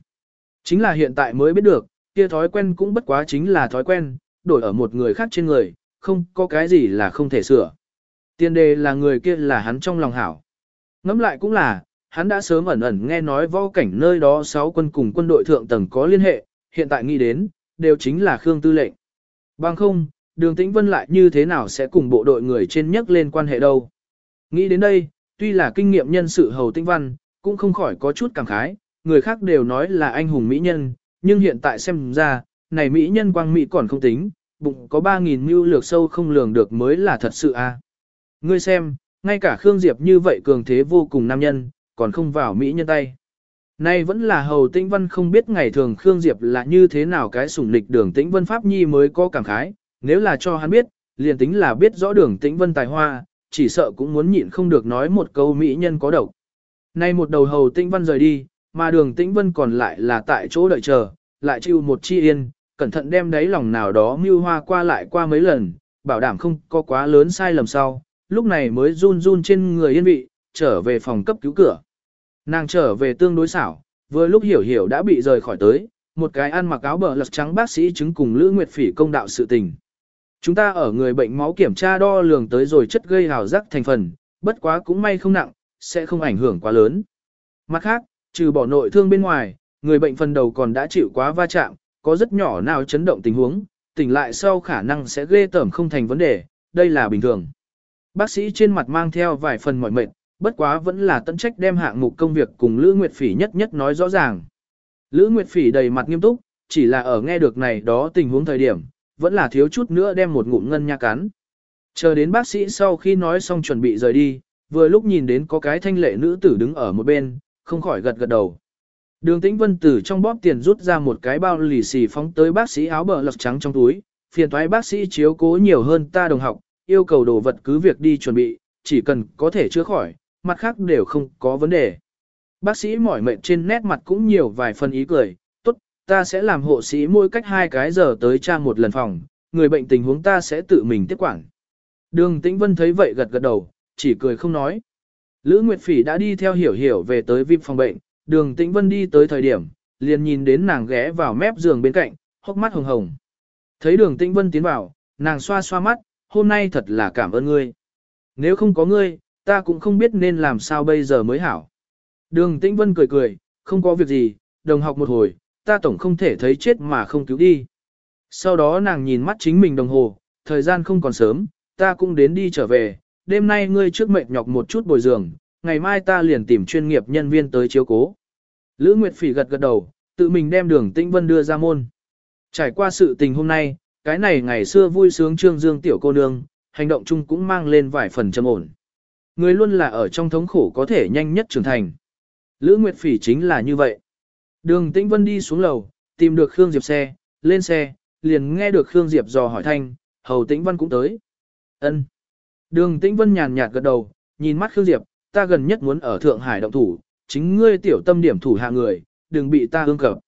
Speaker 1: Chính là hiện tại mới biết được, kia thói quen cũng bất quá chính là thói quen, đổi ở một người khác trên người, không có cái gì là không thể sửa. Tiên đề là người kia là hắn trong lòng hảo. Ngẫm lại cũng là, hắn đã sớm ẩn ẩn nghe nói võ cảnh nơi đó sáu quân cùng quân đội thượng tầng có liên hệ, hiện tại nghĩ đến, đều chính là Khương Tư lệnh. Bằng không, đường tĩnh vân lại như thế nào sẽ cùng bộ đội người trên nhắc lên quan hệ đâu. Nghĩ đến đây, tuy là kinh nghiệm nhân sự hầu tĩnh văn, cũng không khỏi có chút cảm khái, người khác đều nói là anh hùng mỹ nhân, nhưng hiện tại xem ra, này mỹ nhân quang mỹ còn không tính, bụng có 3.000 mưu lược sâu không lường được mới là thật sự a. À. Ngươi xem, ngay cả Khương Diệp như vậy cường thế vô cùng nam nhân, còn không vào mỹ nhân tay. Nay vẫn là hầu tĩnh văn không biết ngày thường Khương Diệp là như thế nào cái sủng lịch đường tĩnh vân Pháp Nhi mới có cảm khái, nếu là cho hắn biết, liền tính là biết rõ đường tĩnh vân tài hoa, chỉ sợ cũng muốn nhịn không được nói một câu mỹ nhân có độc. Nay một đầu hầu tĩnh văn rời đi, mà đường tĩnh vân còn lại là tại chỗ đợi chờ, lại chịu một chi yên, cẩn thận đem đáy lòng nào đó mưu hoa qua lại qua mấy lần, bảo đảm không có quá lớn sai lầm sau, lúc này mới run run trên người yên vị, trở về phòng cấp cứu cửa. Nàng trở về tương đối xảo, vừa lúc hiểu hiểu đã bị rời khỏi tới, một cái ăn mặc áo bờ lật trắng bác sĩ chứng cùng Lữ Nguyệt Phỉ công đạo sự tình. Chúng ta ở người bệnh máu kiểm tra đo lường tới rồi chất gây hào rắc thành phần, bất quá cũng may không nặng, sẽ không ảnh hưởng quá lớn. Mặt khác, trừ bỏ nội thương bên ngoài, người bệnh phần đầu còn đã chịu quá va chạm, có rất nhỏ nào chấn động tình huống, tỉnh lại sau khả năng sẽ ghê tởm không thành vấn đề, đây là bình thường. Bác sĩ trên mặt mang theo vài phần mỏi mệt, bất quá vẫn là tận trách đem hạng mục công việc cùng Lữ Nguyệt Phỉ nhất nhất nói rõ ràng. Lữ Nguyệt Phỉ đầy mặt nghiêm túc, chỉ là ở nghe được này đó tình huống thời điểm, vẫn là thiếu chút nữa đem một ngụm ngân nha cắn. Chờ đến bác sĩ sau khi nói xong chuẩn bị rời đi, vừa lúc nhìn đến có cái thanh lệ nữ tử đứng ở một bên, không khỏi gật gật đầu. Đường tĩnh vân tử trong bóp tiền rút ra một cái bao lì xì phóng tới bác sĩ áo bờ lọc trắng trong túi, phiền thoái bác sĩ chiếu cố nhiều hơn ta đồng học, yêu cầu đồ vật cứ việc đi chuẩn bị, chỉ cần có thể chữa khỏi, mặt khác đều không có vấn đề. Bác sĩ mỏi mệt trên nét mặt cũng nhiều vài phần ý cười, tốt, ta sẽ làm hộ sĩ mỗi cách hai cái giờ tới tra một lần phòng, người bệnh tình huống ta sẽ tự mình tiếp quản. Đường Tĩnh Vân thấy vậy gật gật đầu, chỉ cười không nói. Lữ Nguyệt Phỉ đã đi theo hiểu hiểu về tới VIP phòng bệnh, đường Tĩnh Vân đi tới thời điểm, liền nhìn đến nàng ghé vào mép giường bên cạnh, hốc mắt hồng hồng. Thấy đường Tĩnh Vân tiến vào, nàng xoa xoa mắt, hôm nay thật là cảm ơn ngươi. Nếu không có ngươi, ta cũng không biết nên làm sao bây giờ mới hảo. Đường Tĩnh Vân cười cười, không có việc gì, đồng học một hồi, ta tổng không thể thấy chết mà không cứu đi. Sau đó nàng nhìn mắt chính mình đồng hồ, thời gian không còn sớm, ta cũng đến đi trở về, đêm nay ngươi trước mệt nhọc một chút bồi giường, ngày mai ta liền tìm chuyên nghiệp nhân viên tới chiếu cố. Lữ Nguyệt Phỉ gật gật đầu, tự mình đem đường Tĩnh Vân đưa ra môn. Trải qua sự tình hôm nay, cái này ngày xưa vui sướng trương dương tiểu cô nương, hành động chung cũng mang lên vài phần trầm ổn. Người luôn là ở trong thống khổ có thể nhanh nhất trưởng thành. Lữ Nguyệt Phỉ chính là như vậy. Đường Tĩnh Vân đi xuống lầu, tìm được Khương Diệp xe, lên xe, liền nghe được Khương Diệp dò hỏi thanh, Hầu Tĩnh Vân cũng tới. Ân. Đường Tĩnh Vân nhàn nhạt gật đầu, nhìn mắt Khương Diệp, ta gần nhất muốn ở Thượng Hải động thủ, chính ngươi tiểu tâm điểm thủ hạ người, đừng bị ta ương cập.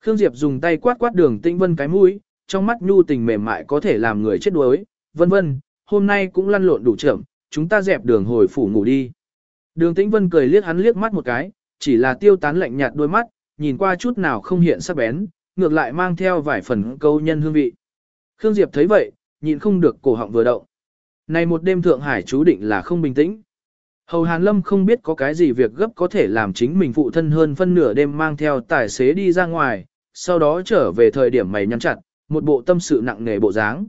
Speaker 1: Khương Diệp dùng tay quát quát đường Tĩnh Vân cái mũi, trong mắt nhu tình mềm mại có thể làm người chết đuối, vân vân, hôm nay cũng lăn lộn đủ trưởng, chúng ta dẹp đường hồi phủ ngủ đi. Đường Tĩnh Vân cười liếc hắn liếc mắt một cái, chỉ là tiêu tán lạnh nhạt đôi mắt, nhìn qua chút nào không hiện sắc bén, ngược lại mang theo vài phần câu nhân hương vị. Khương Diệp thấy vậy, nhịn không được cổ họng vừa động. Này một đêm Thượng Hải chú định là không bình tĩnh. Hầu Hàn Lâm không biết có cái gì việc gấp có thể làm chính mình phụ thân hơn phân nửa đêm mang theo tài xế đi ra ngoài, sau đó trở về thời điểm mày nhăn chặt, một bộ tâm sự nặng nề bộ dáng.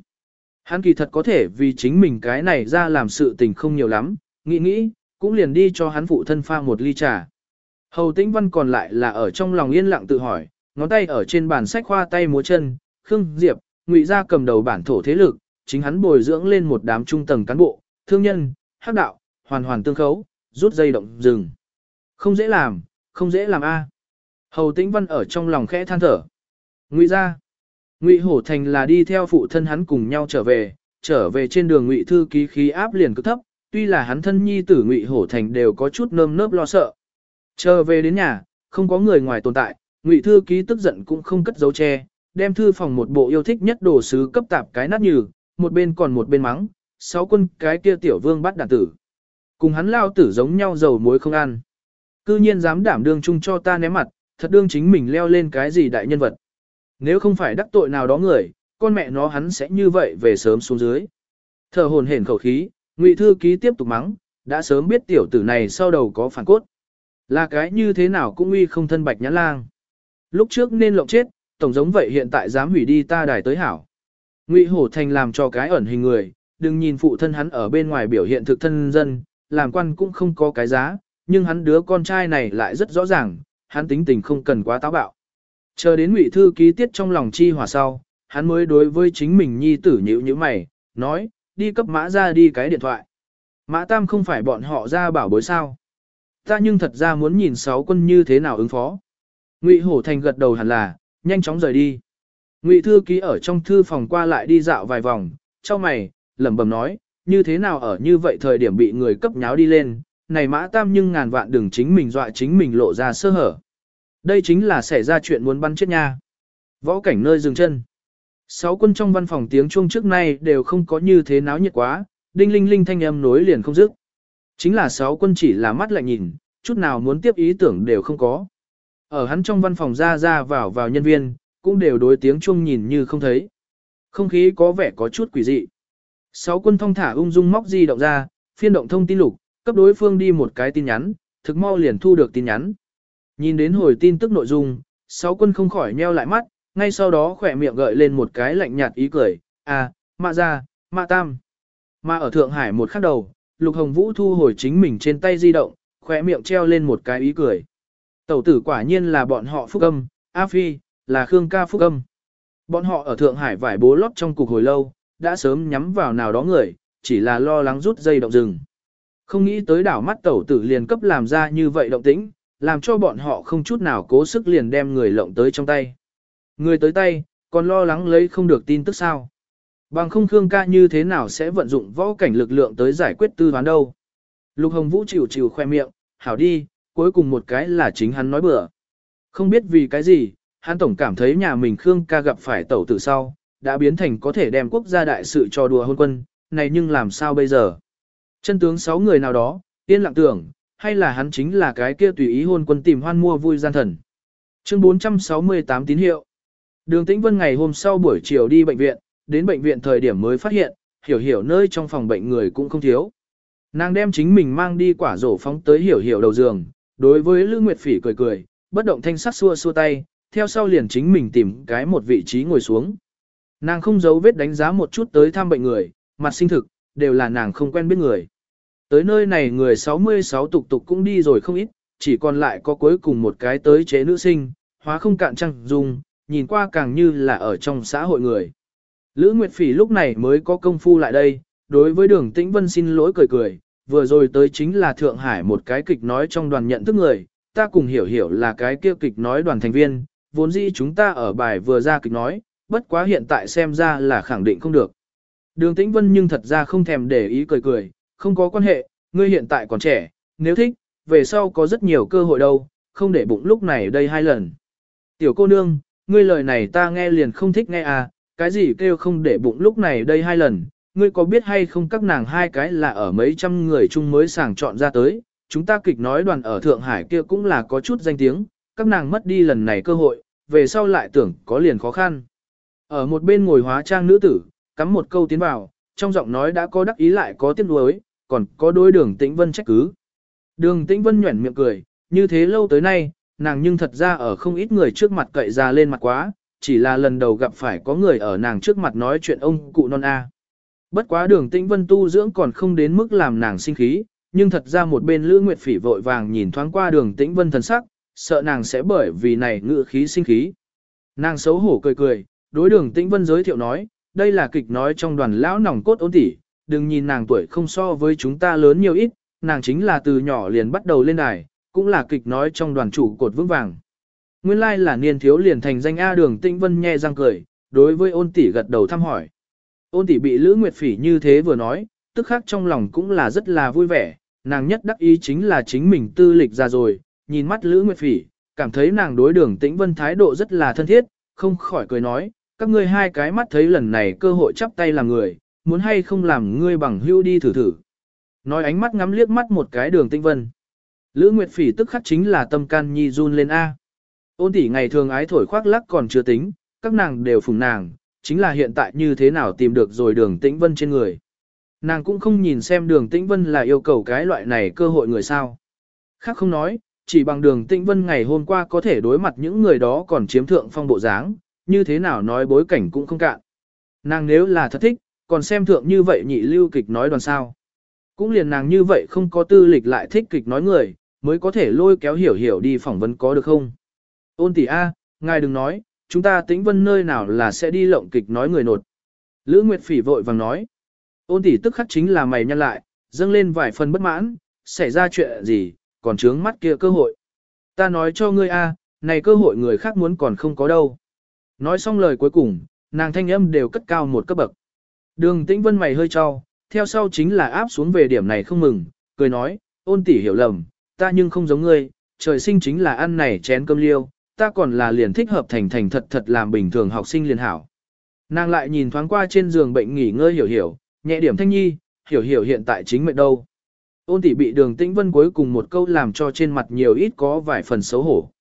Speaker 1: Hắn kỳ thật có thể vì chính mình cái này ra làm sự tình không nhiều lắm, nghĩ nghĩ, cũng liền đi cho hắn phụ thân pha một ly trà. Hầu tĩnh văn còn lại là ở trong lòng yên lặng tự hỏi, ngón tay ở trên bàn sách khoa tay múa chân, Khương Diệp, ngụy gia cầm đầu bản thổ thế lực, chính hắn bồi dưỡng lên một đám trung tầng cán bộ, thương nhân, hắc đạo, hoàn hoàn tương khấu, rút dây động dừng, Không dễ làm, không dễ làm a. Hầu tĩnh văn ở trong lòng khẽ than thở. Ngụy ra. Ngụy Hổ Thành là đi theo phụ thân hắn cùng nhau trở về, trở về trên đường Ngụy thư ký khí áp liền cực thấp, tuy là hắn thân nhi tử Ngụy Hổ Thành đều có chút nơm nớp lo sợ. Trở về đến nhà, không có người ngoài tồn tại, Ngụy thư ký tức giận cũng không cất dấu che, đem thư phòng một bộ yêu thích nhất đồ sứ cấp tạp cái nát nhừ, một bên còn một bên mắng, sáu quân cái kia tiểu vương bắt đàn tử. Cùng hắn lao tử giống nhau dầu muối không ăn. Cư nhiên dám đảm đương chung cho ta ném mặt, thật đương chính mình leo lên cái gì đại nhân vật. Nếu không phải đắc tội nào đó người, con mẹ nó hắn sẽ như vậy về sớm xuống dưới. Thở hồn hển khẩu khí, Ngụy thư ký tiếp tục mắng, đã sớm biết tiểu tử này sau đầu có phản cốt. Là cái như thế nào cũng uy không thân bạch nhãn lang. Lúc trước nên lộng chết, tổng giống vậy hiện tại dám hủy đi ta đài tới hảo. Ngụy Hổ Thành làm cho cái ẩn hình người, đừng nhìn phụ thân hắn ở bên ngoài biểu hiện thực thân dân, làm quan cũng không có cái giá, nhưng hắn đứa con trai này lại rất rõ ràng, hắn tính tình không cần quá táo bạo. Chờ đến Ngụy thư ký tiết trong lòng chi hòa sau, hắn mới đối với chính mình nhi tử nhữ như mày, nói, đi cấp mã ra đi cái điện thoại. Mã Tam không phải bọn họ ra bảo bối sao. Ta nhưng thật ra muốn nhìn sáu quân như thế nào ứng phó. Ngụy Hổ Thành gật đầu hẳn là, nhanh chóng rời đi. Ngụy thư ký ở trong thư phòng qua lại đi dạo vài vòng, cho mày, lẩm bẩm nói, như thế nào ở như vậy thời điểm bị người cấp nháo đi lên, này mã tam nhưng ngàn vạn đừng chính mình dọa chính mình lộ ra sơ hở. Đây chính là xảy ra chuyện muốn bắn chết nha. Võ cảnh nơi dừng chân. Sáu quân trong văn phòng tiếng chuông trước nay đều không có như thế náo nhiệt quá, đinh linh linh thanh âm nối liền không dứt. Chính là sáu quân chỉ là mắt lại nhìn, chút nào muốn tiếp ý tưởng đều không có. Ở hắn trong văn phòng ra ra vào vào nhân viên, cũng đều đối tiếng chuông nhìn như không thấy. Không khí có vẻ có chút quỷ dị. Sáu quân thông thả ung dung móc di động ra, phiên động thông tin lục, cấp đối phương đi một cái tin nhắn, thực mau liền thu được tin nhắn. Nhìn đến hồi tin tức nội dung, sáu quân không khỏi nheo lại mắt, ngay sau đó khỏe miệng gợi lên một cái lạnh nhạt ý cười, à, mạ ra, mạ tam. Mà ở Thượng Hải một khắc đầu, Lục Hồng Vũ thu hồi chính mình trên tay di động, khỏe miệng treo lên một cái ý cười. Tẩu tử quả nhiên là bọn họ phúc âm, A Phi, là Khương ca phúc âm. Bọn họ ở Thượng Hải vải bố lót trong cục hồi lâu, đã sớm nhắm vào nào đó người, chỉ là lo lắng rút dây động rừng. Không nghĩ tới đảo mắt tẩu tử liền cấp làm ra như vậy động tĩnh, làm cho bọn họ không chút nào cố sức liền đem người lộng tới trong tay. Người tới tay, còn lo lắng lấy không được tin tức sao. Bằng không Khương ca như thế nào sẽ vận dụng võ cảnh lực lượng tới giải quyết tư toán đâu. Lục Hồng Vũ chịu chịu khoe miệng, hảo đi, cuối cùng một cái là chính hắn nói bừa. Không biết vì cái gì, hắn tổng cảm thấy nhà mình Khương ca gặp phải tẩu tử sau, đã biến thành có thể đem quốc gia đại sự cho đùa hôn quân, này nhưng làm sao bây giờ? Chân tướng sáu người nào đó, yên lặng tưởng, hay là hắn chính là cái kia tùy ý hôn quân tìm hoan mua vui gian thần. Chương 468 tín hiệu. Đường Tĩnh Vân ngày hôm sau buổi chiều đi bệnh viện, đến bệnh viện thời điểm mới phát hiện, hiểu hiểu nơi trong phòng bệnh người cũng không thiếu. Nàng đem chính mình mang đi quả rổ phóng tới hiểu hiểu đầu giường, đối với Lữ Nguyệt Phỉ cười cười, bất động thanh sắc xua xua tay, theo sau liền chính mình tìm cái một vị trí ngồi xuống. Nàng không giấu vết đánh giá một chút tới thăm bệnh người, mặt sinh thực, đều là nàng không quen biết người. Tới nơi này người 66 tục tục cũng đi rồi không ít, chỉ còn lại có cuối cùng một cái tới chế nữ sinh, hóa không cạn trăng dung, nhìn qua càng như là ở trong xã hội người. Lữ Nguyệt Phỉ lúc này mới có công phu lại đây, đối với đường Tĩnh Vân xin lỗi cười cười, vừa rồi tới chính là Thượng Hải một cái kịch nói trong đoàn nhận thức người, ta cùng hiểu hiểu là cái kia kịch nói đoàn thành viên, vốn dĩ chúng ta ở bài vừa ra kịch nói, bất quá hiện tại xem ra là khẳng định không được. Đường Tĩnh Vân nhưng thật ra không thèm để ý cười cười, không có quan hệ, ngươi hiện tại còn trẻ, nếu thích, về sau có rất nhiều cơ hội đâu, không để bụng lúc này đây hai lần. Tiểu cô nương, ngươi lời này ta nghe liền không thích nghe à, cái gì kêu không để bụng lúc này đây hai lần, ngươi có biết hay không các nàng hai cái là ở mấy trăm người chung mới sàng chọn ra tới, chúng ta kịch nói đoàn ở Thượng Hải kia cũng là có chút danh tiếng, các nàng mất đi lần này cơ hội, về sau lại tưởng có liền khó khăn. Ở một bên ngồi hóa trang nữ tử, cắm một câu tiến vào, trong giọng nói đã có đắc ý lại có tiếc nuối, còn có đôi đường tĩnh vân trách cứ. Đường tĩnh vân nhuẩn miệng cười, như thế lâu tới nay, nàng nhưng thật ra ở không ít người trước mặt cậy ra lên mặt quá, chỉ là lần đầu gặp phải có người ở nàng trước mặt nói chuyện ông cụ non A. Bất quá đường tĩnh vân tu dưỡng còn không đến mức làm nàng sinh khí, nhưng thật ra một bên Lữ Nguyệt Phỉ vội vàng nhìn thoáng qua đường tĩnh vân thần sắc, sợ nàng sẽ bởi vì này ngự khí sinh khí. Nàng xấu hổ cười cười, đối đường tĩnh vân giới thiệu nói, đây là kịch nói trong đoàn lão nòng cốt ôn tỷ, đừng nhìn nàng tuổi không so với chúng ta lớn nhiều ít, nàng chính là từ nhỏ liền bắt đầu lên đài, cũng là kịch nói trong đoàn chủ cột vững vàng. Nguyên lai là niên thiếu liền thành danh A đường tĩnh vân nhe răng cười, đối với ôn tỷ gật đầu thăm hỏi. Ôn tỷ bị Lữ Nguyệt Phỉ như thế vừa nói, tức khắc trong lòng cũng là rất là vui vẻ, nàng nhất đắc ý chính là chính mình tư lịch ra rồi, nhìn mắt Lữ Nguyệt Phỉ, cảm thấy nàng đối đường tĩnh vân thái độ rất là thân thiết, không khỏi cười nói, các ngươi hai cái mắt thấy lần này cơ hội chắp tay làm người, muốn hay không làm ngươi bằng hưu đi thử thử. Nói ánh mắt ngắm liếc mắt một cái đường tĩnh vân. Lữ Nguyệt Phỉ tức khắc chính là tâm can nhi run lên A. Ôn tỷ ngày thường ái thổi khoác lắc còn chưa tính, các nàng đều phùng nàng, chính là hiện tại như thế nào tìm được rồi đường tĩnh vân trên người. Nàng cũng không nhìn xem đường tĩnh vân là yêu cầu cái loại này cơ hội người sao. Khác không nói, chỉ bằng đường tĩnh vân ngày hôm qua có thể đối mặt những người đó còn chiếm thượng phong bộ dáng, như thế nào nói bối cảnh cũng không cạn. Nàng nếu là thật thích, còn xem thượng như vậy nhị lưu kịch nói đoàn sao. Cũng liền nàng như vậy không có tư lịch lại thích kịch nói người, mới có thể lôi kéo hiểu hiểu đi phỏng vấn có được không. Ôn tỷ A, ngài đừng nói, chúng ta tĩnh vân nơi nào là sẽ đi lộng kịch nói người nột. Lữ Nguyệt Phỉ vội vàng nói. Ôn tỷ tức khắc chính là mày nhăn lại, dâng lên vài phần bất mãn, xảy ra chuyện gì, còn trướng mắt kia cơ hội. Ta nói cho ngươi a, này cơ hội người khác muốn còn không có đâu. Nói xong lời cuối cùng, nàng thanh âm đều cất cao một cấp bậc. Đường tĩnh vân mày hơi cho, theo sau chính là áp xuống về điểm này không mừng, cười nói, ôn tỷ hiểu lầm, ta nhưng không giống ngươi, trời sinh chính là ăn này chén cơm liêu, ta còn là liền thích hợp thành thành thật thật làm bình thường học sinh liền hảo. Nàng lại nhìn thoáng qua trên giường bệnh nghỉ ngơi hiểu hiểu, nhẹ điểm thanh nhi, hiểu hiểu hiện tại chính mệnh đâu. Ôn tỷ bị đường tĩnh vân cuối cùng một câu làm cho trên mặt nhiều ít có vài phần xấu hổ.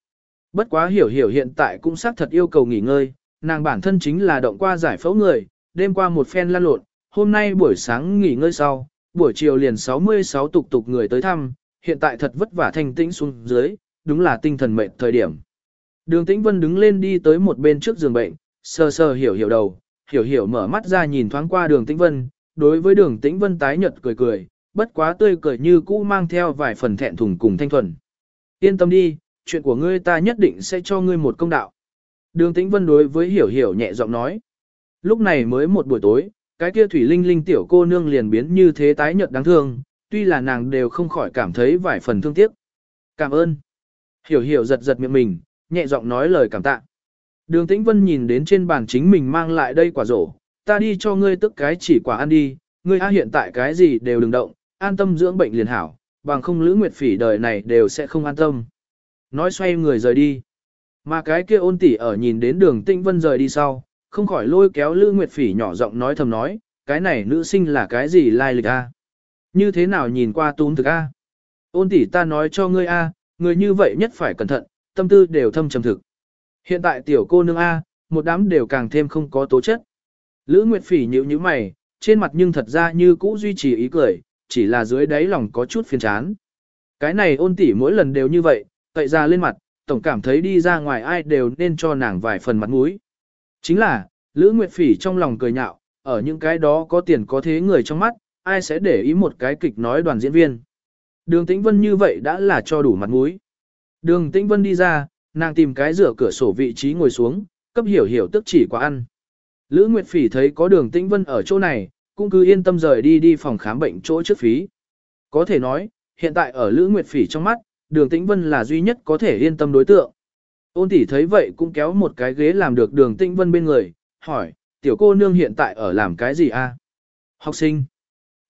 Speaker 1: Bất quá hiểu hiểu hiện tại cũng xác thật yêu cầu nghỉ ngơi, nàng bản thân chính là động qua giải phẫu người, đêm qua một phen lan lộn, hôm nay buổi sáng nghỉ ngơi sau, buổi chiều liền 66 tục tục người tới thăm, hiện tại thật vất vả thanh tĩnh xuống dưới, đúng là tinh thần mệt thời điểm. Đường Tĩnh Vân đứng lên đi tới một bên trước giường bệnh, sờ sờ hiểu hiểu đầu, hiểu hiểu mở mắt ra nhìn thoáng qua đường Tĩnh Vân, đối với đường Tĩnh Vân tái nhợt cười cười, bất quá tươi cười như cũ mang theo vài phần thẹn thùng cùng thanh thuần. Yên tâm đi, chuyện của ngươi ta nhất định sẽ cho ngươi một công đạo. Đường Tĩnh Vân đối với hiểu hiểu nhẹ giọng nói. Lúc này mới một buổi tối, cái kia thủy linh linh tiểu cô nương liền biến như thế tái nhợt đáng thương, tuy là nàng đều không khỏi cảm thấy vài phần thương tiếc. Cảm ơn. Hiểu hiểu giật giật miệng mình, nhẹ giọng nói lời cảm tạ. Đường Tĩnh Vân nhìn đến trên bàn chính mình mang lại đây quả rổ, ta đi cho ngươi tức cái chỉ quả ăn đi, ngươi a hiện tại cái gì đều đừng động, an tâm dưỡng bệnh liền hảo, bằng không Lữ Nguyệt Phỉ đời này đều sẽ không an tâm. Nói xoay người rời đi. Mà cái kia ôn tỷ ở nhìn đến đường tinh Vân rời đi sau, không khỏi lôi kéo Lữ Nguyệt Phỉ nhỏ giọng nói thầm nói, cái này nữ sinh là cái gì lai lịch a? Như thế nào nhìn qua túm thực a? Ôn tỷ ta nói cho ngươi a, người như vậy nhất phải cẩn thận, tâm tư đều thâm trầm thực. Hiện tại tiểu cô nương A, một đám đều càng thêm không có tố chất. Lữ Nguyệt Phỉ nhíu nhíu mày, trên mặt nhưng thật ra như cũ duy trì ý cười, chỉ là dưới đáy lòng có chút phiền chán. Cái này ôn tỉ mỗi lần đều như vậy, cậy ra lên mặt, tổng cảm thấy đi ra ngoài ai đều nên cho nàng vài phần mặt mũi. Chính là, Lữ Nguyệt Phỉ trong lòng cười nhạo, ở những cái đó có tiền có thế người trong mắt, ai sẽ để ý một cái kịch nói đoàn diễn viên. Đường Tĩnh Vân như vậy đã là cho đủ mặt mũi. Đường Tĩnh Vân đi ra, nàng tìm cái rửa cửa sổ vị trí ngồi xuống, cấp hiểu hiểu tức chỉ quá ăn. Lữ Nguyệt Phỉ thấy có đường Tĩnh Vân ở chỗ này, cũng cứ yên tâm rời đi đi phòng khám bệnh chỗ trước phí. Có thể nói, hiện tại ở Lữ Nguyệt Phỉ trong mắt, đường Tĩnh Vân là duy nhất có thể yên tâm đối tượng. Ôn tỷ thấy vậy cũng kéo một cái ghế làm được đường Tĩnh Vân bên người, hỏi, tiểu cô nương hiện tại ở làm cái gì a? Học sinh.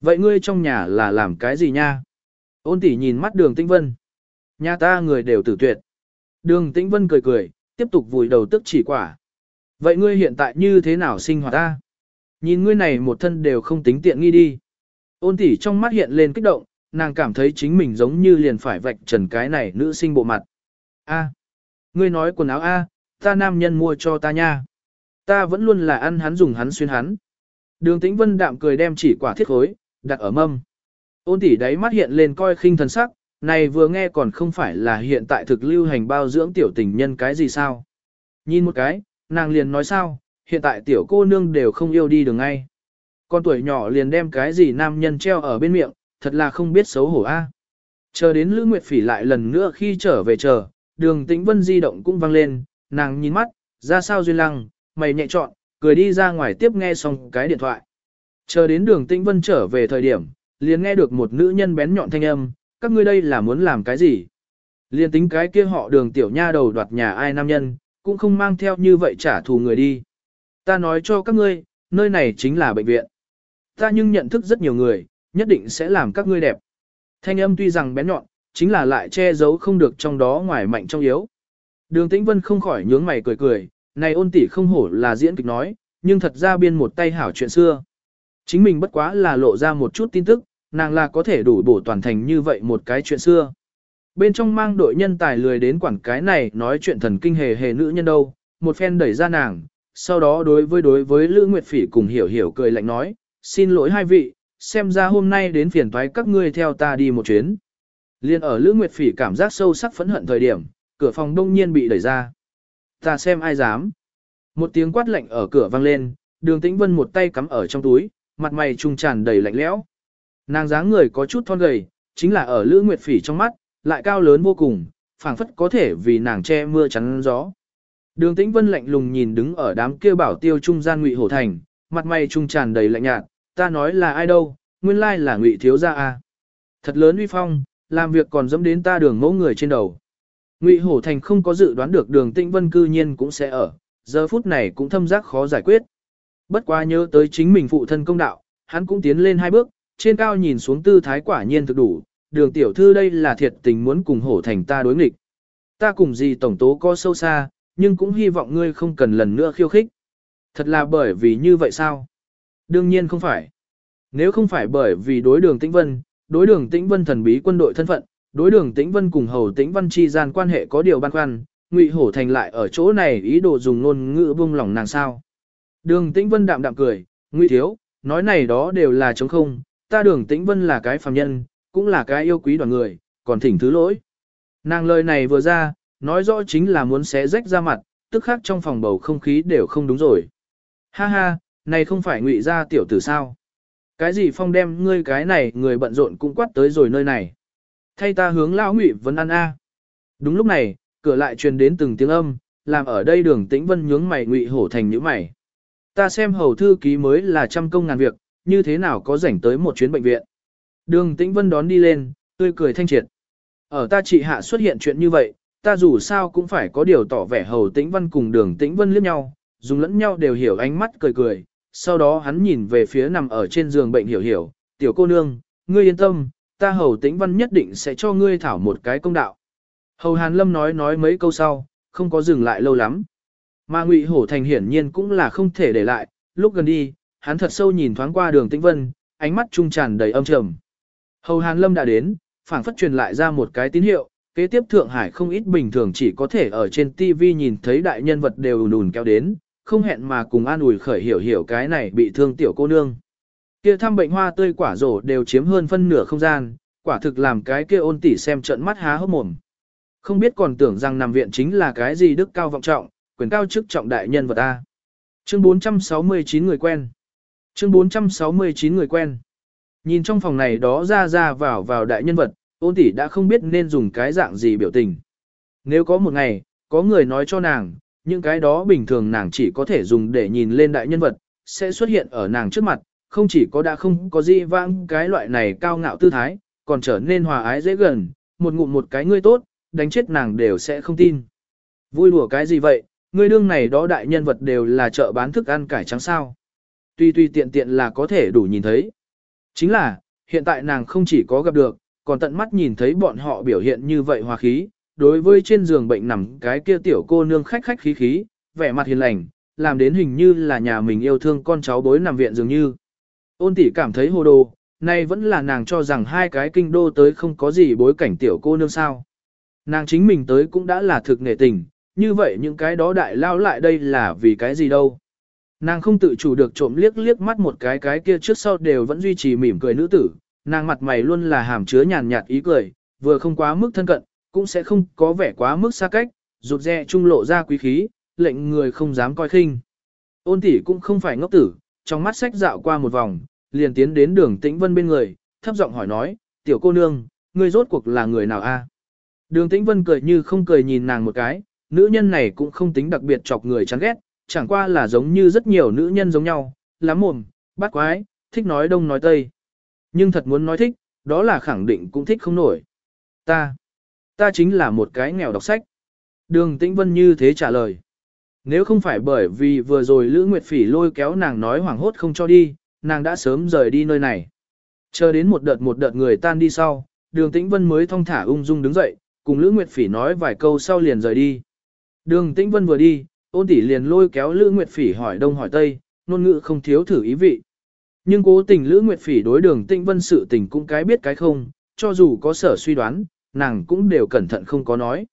Speaker 1: Vậy ngươi trong nhà là làm cái gì nha? Ôn tỷ nhìn mắt đường Tĩnh Vân. Nhà ta người đều tử tuyệt. Đường Tĩnh Vân cười cười, tiếp tục vùi đầu tức chỉ quả. Vậy ngươi hiện tại như thế nào sinh hoạt ta? Nhìn ngươi này một thân đều không tính tiện nghi đi. Ôn tỷ trong mắt hiện lên kích động, nàng cảm thấy chính mình giống như liền phải vạch trần cái này nữ sinh bộ mặt. A, ngươi nói quần áo A, ta nam nhân mua cho ta nha. Ta vẫn luôn là ăn hắn dùng hắn xuyên hắn. Đường Tĩnh Vân đạm cười đem chỉ quả thiết khối, đặt ở mâm. Ôn tỷ đáy mắt hiện lên coi khinh thần sắc, này vừa nghe còn không phải là hiện tại thực lưu hành bao dưỡng tiểu tình nhân cái gì sao. Nhìn một cái, nàng liền nói sao, hiện tại tiểu cô nương đều không yêu đi đường ngay. Con tuổi nhỏ liền đem cái gì nam nhân treo ở bên miệng, thật là không biết xấu hổ a. Chờ đến Lữ Nguyệt Phỉ lại lần nữa khi trở về chờ, đường tĩnh vân di động cũng vang lên, nàng nhìn mắt, ra sao duyên lăng, mày nhẹ chọn, cười đi ra ngoài tiếp nghe xong cái điện thoại. Chờ đến đường tĩnh vân trở về thời điểm, liền nghe được một nữ nhân bén nhọn thanh âm, các ngươi đây là muốn làm cái gì? Liên tính cái kia họ đường tiểu nha đầu đoạt nhà ai nam nhân, cũng không mang theo như vậy trả thù người đi. Ta nói cho các ngươi, nơi này chính là bệnh viện. Ta nhưng nhận thức rất nhiều người, nhất định sẽ làm các ngươi đẹp. Thanh âm tuy rằng bén nhọn, chính là lại che giấu không được trong đó ngoài mạnh trong yếu. Đường Tĩnh Vân không khỏi nhướng mày cười cười, này ôn tỷ không hổ là diễn kịch nói, nhưng thật ra biên một tay hảo chuyện xưa. Chính mình bất quá là lộ ra một chút tin tức, nàng là có thể đủ bổ toàn thành như vậy một cái chuyện xưa. Bên trong mang đội nhân tài lười đến quản cái này nói chuyện thần kinh hề hề nữ nhân đâu, một phen đẩy ra nàng, sau đó đối với đối với Lữ Nguyệt Phỉ cùng hiểu hiểu cười lạnh nói, xin lỗi hai vị, xem ra hôm nay đến phiền toái các ngươi theo ta đi một chuyến. Liên ở Lữ Nguyệt Phỉ cảm giác sâu sắc phẫn hận thời điểm, cửa phòng đông nhiên bị đẩy ra. Ta xem ai dám. Một tiếng quát lạnh ở cửa vang lên, đường tĩnh vân một tay cắm ở trong túi, mặt mày trung tràn đầy lạnh lẽo. Nàng dáng người có chút thon gầy, chính là ở Lữ Nguyệt Phỉ trong mắt, lại cao lớn vô cùng, phảng phất có thể vì nàng che mưa chắn gió. Đường Tĩnh Vân lạnh lùng nhìn đứng ở đám kia bảo tiêu trung gian Ngụy Hổ Thành, mặt mày trung tràn đầy lạnh nhạt, ta nói là ai đâu, nguyên lai là Ngụy thiếu gia a. Thật lớn uy phong, làm việc còn dẫm đến ta đường mẫu người trên đầu. Ngụy Hổ Thành không có dự đoán được đường Tĩnh Vân cư nhiên cũng sẽ ở, giờ phút này cũng thâm giác khó giải quyết. Bất quá nhớ tới chính mình phụ thân công đạo, hắn cũng tiến lên hai bước, trên cao nhìn xuống tư thái quả nhiên thực đủ, đường tiểu thư đây là thiệt tình muốn cùng Hổ Thành ta đối nghịch. Ta cùng gì tổng tố có sâu xa, nhưng cũng hy vọng ngươi không cần lần nữa khiêu khích. Thật là bởi vì như vậy sao? Đương nhiên không phải. Nếu không phải bởi vì đối đường Tĩnh Vân, đối đường Tĩnh Vân thần bí quân đội thân phận, đối đường Tĩnh Vân cùng Hầu Tĩnh Vân chi gian quan hệ có điều băn khoăn, Ngụy Hổ Thành lại ở chỗ này ý đồ dùng ngôn ngữ buông lòng nàng sao. Đường Tĩnh Vân đạm đạm cười, Ngụy Thiếu, nói này đó đều là chống không, ta đường Tĩnh Vân là cái phàm nhân, cũng là cái yêu quý đoàn người, còn thỉnh thứ lỗi. Nàng lời này vừa ra, nói rõ chính là muốn xé rách ra mặt, tức khác trong phòng bầu không khí đều không đúng rồi. Ha ha, này không phải ngụy gia tiểu tử sao? Cái gì phong đem ngươi cái này người bận rộn cũng quát tới rồi nơi này. Thay ta hướng lão ngụy vấn ăn a. Đúng lúc này, cửa lại truyền đến từng tiếng âm, làm ở đây đường tĩnh vân nhướng mày ngụy hổ thành nhíu mày. Ta xem hầu thư ký mới là trăm công ngàn việc, như thế nào có rảnh tới một chuyến bệnh viện. Đường tĩnh vân đón đi lên, tươi cười thanh triệt. Ở ta trị hạ xuất hiện chuyện như vậy, ta dù sao cũng phải có điều tỏ vẻ hầu tĩnh văn cùng đường tĩnh vân liếc nhau, dùng lẫn nhau đều hiểu ánh mắt cười cười, sau đó hắn nhìn về phía nằm ở trên giường bệnh hiểu hiểu, tiểu cô nương, ngươi yên tâm, ta hầu tĩnh văn nhất định sẽ cho ngươi thảo một cái công đạo. Hầu Hàn Lâm nói nói mấy câu sau, không có dừng lại lâu lắm. Mà Ngụy Hổ Thành hiển nhiên cũng là không thể để lại, lúc gần đi, hắn thật sâu nhìn thoáng qua đường tĩnh vân, ánh mắt trung tràn đầy âm trầm. Hầu Hàn Lâm đã đến, phảng phất truyền lại ra một cái tín hiệu, kế tiếp Thượng Hải không ít bình thường chỉ có thể ở trên TV nhìn thấy đại nhân vật đều nùn kéo đến, không hẹn mà cùng an ủi khởi hiểu hiểu cái này bị thương tiểu cô nương. Kia thăm bệnh hoa tươi quả rổ đều chiếm hơn phân nửa không gian, quả thực làm cái kia ôn tỉ xem trận mắt há hốc mồm. Không biết còn tưởng rằng nằm viện chính là cái gì đức cao vọng trọng, quyền cao chức trọng đại nhân vật ta. Chương 469 người quen. Chương 469 người quen. Nhìn trong phòng này đó ra ra vào vào đại nhân vật, ôn tỷ đã không biết nên dùng cái dạng gì biểu tình. Nếu có một ngày, có người nói cho nàng, những cái đó bình thường nàng chỉ có thể dùng để nhìn lên đại nhân vật, sẽ xuất hiện ở nàng trước mặt, không chỉ có đã không có gì vãng cái loại này cao ngạo tư thái, còn trở nên hòa ái dễ gần, một ngụm một cái ngươi tốt, đánh chết nàng đều sẽ không tin. Vui đùa cái gì vậy, ngươi đương này đó đại nhân vật đều là chợ bán thức ăn cải trắng sao. Tuy tuy tiện tiện là có thể đủ nhìn thấy. Chính là, hiện tại nàng không chỉ có gặp được, còn tận mắt nhìn thấy bọn họ biểu hiện như vậy hòa khí, đối với trên giường bệnh nằm cái kia tiểu cô nương khách khách khí khí, vẻ mặt hiền lành, làm đến hình như là nhà mình yêu thương con cháu bối nằm viện dường như. Ôn tỷ cảm thấy hồ đồ, nay vẫn là nàng cho rằng hai cái kinh đô tới không có gì bối cảnh tiểu cô nương sao. Nàng chính mình tới cũng đã là thực nghệ tình, như vậy những cái đó đại lao lại đây là vì cái gì đâu. Nàng không tự chủ được trộm liếc liếc mắt một cái cái kia trước sau đều vẫn duy trì mỉm cười nữ tử, nàng mặt mày luôn là hàm chứa nhàn nhạt ý cười, vừa không quá mức thân cận, cũng sẽ không có vẻ quá mức xa cách, rụt rè trung lộ ra quý khí, lệnh người không dám coi khinh. Ôn tỷ cũng không phải ngốc tử, trong mắt sách dạo qua một vòng, liền tiến đến đường tĩnh vân bên người, thấp giọng hỏi nói, tiểu cô nương, ngươi rốt cuộc là người nào a? Đường tĩnh vân cười như không cười nhìn nàng một cái, nữ nhân này cũng không tính đặc biệt chọc người chán ghét, chẳng qua là giống như rất nhiều nữ nhân giống nhau, lắm mồm, bắt quái, thích nói đông nói tây. Nhưng thật muốn nói thích, đó là khẳng định cũng thích không nổi. Ta, ta chính là một cái nghèo đọc sách. Đường Tĩnh Vân như thế trả lời. Nếu không phải bởi vì vừa rồi Lữ Nguyệt Phỉ lôi kéo nàng nói hoảng hốt không cho đi, nàng đã sớm rời đi nơi này. Chờ đến một đợt một đợt người tan đi sau, đường Tĩnh Vân mới thong thả ung dung đứng dậy, cùng Lữ Nguyệt Phỉ nói vài câu sau liền rời đi. Đường Tĩnh Vân vừa đi, ôn tỷ liền lôi kéo Lữ Nguyệt Phỉ hỏi đông hỏi tây, nôn ngữ không thiếu thử ý vị. Nhưng cố tình Lữ Nguyệt Phỉ đối đường Tĩnh Vân sự tình cũng cái biết cái không, cho dù có sở suy đoán, nàng cũng đều cẩn thận không có nói.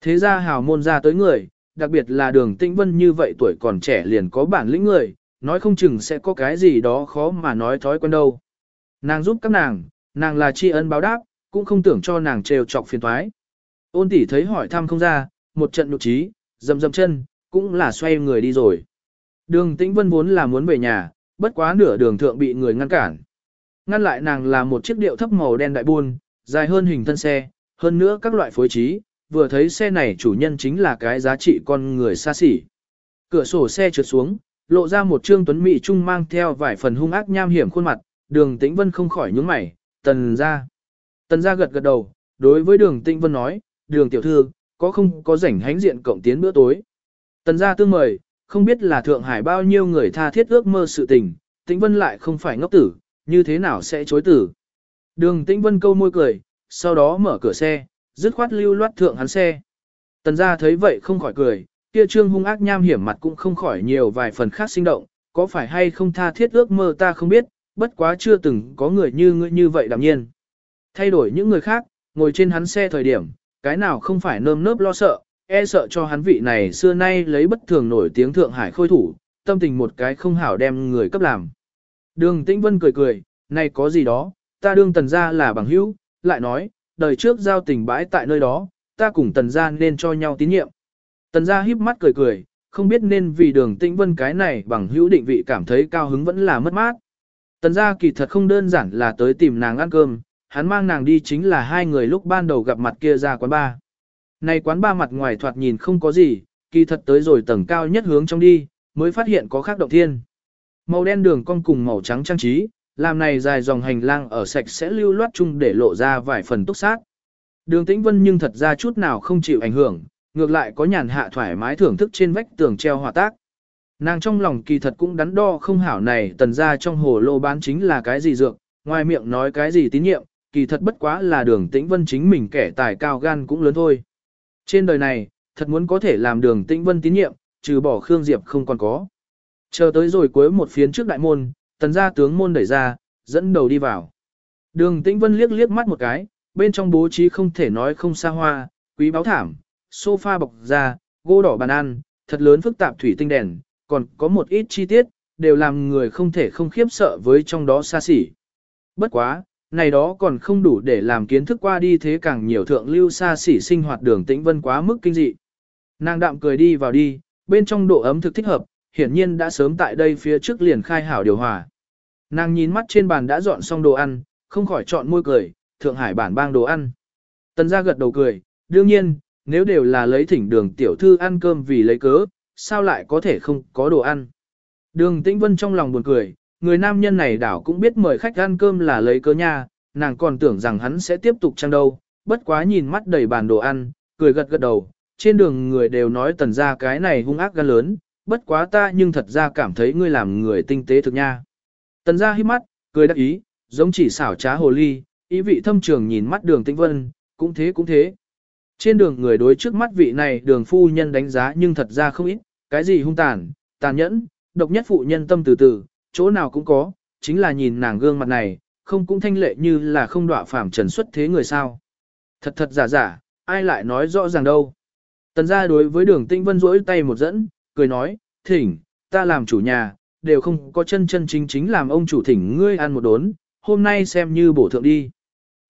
Speaker 1: Thế ra hào môn ra tới người, đặc biệt là đường Tĩnh Vân như vậy tuổi còn trẻ liền có bản lĩnh người, nói không chừng sẽ có cái gì đó khó mà nói thói quen đâu. Nàng giúp các nàng, nàng là tri ân báo đáp, cũng không tưởng cho nàng trêu chọc phiền toái. Ôn tỷ thấy hỏi thăm không ra, một trận nhục trí, dầm dầm chân, cũng là xoay người đi rồi. Đường Tĩnh Vân vốn là muốn về nhà, bất quá nửa đường thượng bị người ngăn cản. Ngăn lại nàng là một chiếc điệu thấp màu đen đại buôn, dài hơn hình thân xe, hơn nữa các loại phối trí, vừa thấy xe này chủ nhân chính là cái giá trị con người xa xỉ. Cửa sổ xe trượt xuống, lộ ra một trương tuấn mỹ trung mang theo vài phần hung ác nham hiểm khuôn mặt, đường tĩnh vân không khỏi nhướng mày, tần ra. Tần gia gật gật đầu, đối với đường Tĩnh Vân nói, đường tiểu thư, có không có rảnh hánh diện cộng tiến bữa tối. Tần gia tương mời, không biết là Thượng Hải bao nhiêu người tha thiết ước mơ sự tình, Tĩnh Vân lại không phải ngốc tử, như thế nào sẽ chối tử. Đường Tĩnh Vân câu môi cười, sau đó mở cửa xe, dứt khoát lưu loát thượng hắn xe. Tần gia thấy vậy không khỏi cười, kia trương hung ác nham hiểm mặt cũng không khỏi nhiều vài phần khác sinh động, có phải hay không tha thiết ước mơ ta không biết, bất quá chưa từng có người như ngươi như vậy đạm nhiên. Thay đổi những người khác, ngồi trên hắn xe thời điểm, cái nào không phải nơm nớp lo sợ, e sợ cho hắn vị này xưa nay lấy bất thường nổi tiếng Thượng Hải khôi thủ, tâm tình một cái không hảo đem người cấp làm. Đường Tĩnh Vân cười cười, này có gì đó, ta đương tần gia là bằng hữu, lại nói, đời trước giao tình bãi tại nơi đó, ta cùng tần gia nên cho nhau tín nhiệm. Tần gia híp mắt cười cười, không biết nên vì đường Tĩnh Vân cái này bằng hữu định vị cảm thấy cao hứng vẫn là mất mát. Tần gia kỳ thật không đơn giản là tới tìm nàng ăn cơm, hắn mang nàng đi chính là hai người lúc ban đầu gặp mặt kia ra quán ba. Này quán ba mặt ngoài thoạt nhìn không có gì, kỳ thật tới rồi tầng cao nhất hướng trong đi, mới phát hiện có khác động thiên. Màu đen đường cong cùng màu trắng trang trí, làm này dài dòng hành lang ở sạch sẽ lưu loát chung để lộ ra vài phần túc sát. Đường Tĩnh Vân nhưng thật ra chút nào không chịu ảnh hưởng, ngược lại có nhàn hạ thoải mái thưởng thức trên vách tường treo hòa tác. Nàng trong lòng kỳ thật cũng đắn đo không hảo này tần ra trong hồ lô bán chính là cái gì dược, ngoài miệng nói cái gì tín nhiệm, kỳ thật bất quá là đường tĩnh vân chính mình kẻ tài cao gan cũng lớn thôi. Trên đời này, thật muốn có thể làm đường tĩnh vân tín nhiệm, trừ bỏ Khương Diệp không còn có. Chờ tới rồi cuối một phiến trước đại môn, tần gia tướng môn đẩy ra, dẫn đầu đi vào. Đường tĩnh vân liếc liếc mắt một cái, bên trong bố trí không thể nói không xa hoa, quý báo thảm, sofa bọc da, gỗ đỏ bàn ăn, thật lớn phức tạp thủy tinh đèn, còn có một ít chi tiết, đều làm người không thể không khiếp sợ với trong đó xa xỉ. Bất quá, này đó còn không đủ để làm kiến thức qua đi thế càng nhiều thượng lưu xa xỉ sinh hoạt đường tĩnh vân quá mức kinh dị. Nàng đạm cười đi vào đi, bên trong độ ấm thực thích hợp, hiển nhiên đã sớm tại đây phía trước liền khai hảo điều hòa. Nàng nhìn mắt trên bàn đã dọn xong đồ ăn, không khỏi chọn môi cười, Thượng Hải bản bang đồ ăn. Tần gia gật đầu cười, đương nhiên, nếu đều là lấy thỉnh đường tiểu thư ăn cơm vì lấy cớ, sao lại có thể không có đồ ăn. Đường Tĩnh Vân trong lòng buồn cười, người nam nhân này đảo cũng biết mời khách ăn cơm là lấy cớ nha, nàng còn tưởng rằng hắn sẽ tiếp tục chăng đâu, bất quá nhìn mắt đầy bàn đồ ăn, cười gật gật đầu, trên đường người đều nói tần ra cái này hung ác gan lớn, bất quá ta nhưng thật ra cảm thấy ngươi làm người tinh tế thực nha. Tần gia hít mắt, cười đắc ý, giống chỉ xảo trá hồ ly, ý vị thâm trường nhìn mắt đường tinh vân, cũng thế cũng thế. Trên đường người đối trước mắt vị này đường phu nhân đánh giá nhưng thật ra không ít, cái gì hung tàn, tàn nhẫn, độc nhất phụ nhân tâm từ từ, chỗ nào cũng có, chính là nhìn nàng gương mặt này, không cũng thanh lệ như là không đọa phàm trần xuất thế người sao. Thật thật giả giả, ai lại nói rõ ràng đâu. Tần gia đối với đường tinh vân rỗi tay một dẫn, cười nói, thỉnh, ta làm chủ nhà, đều không có chân chân chính chính làm ông chủ thỉnh ngươi ăn một đốn, hôm nay xem như bổ thượng đi.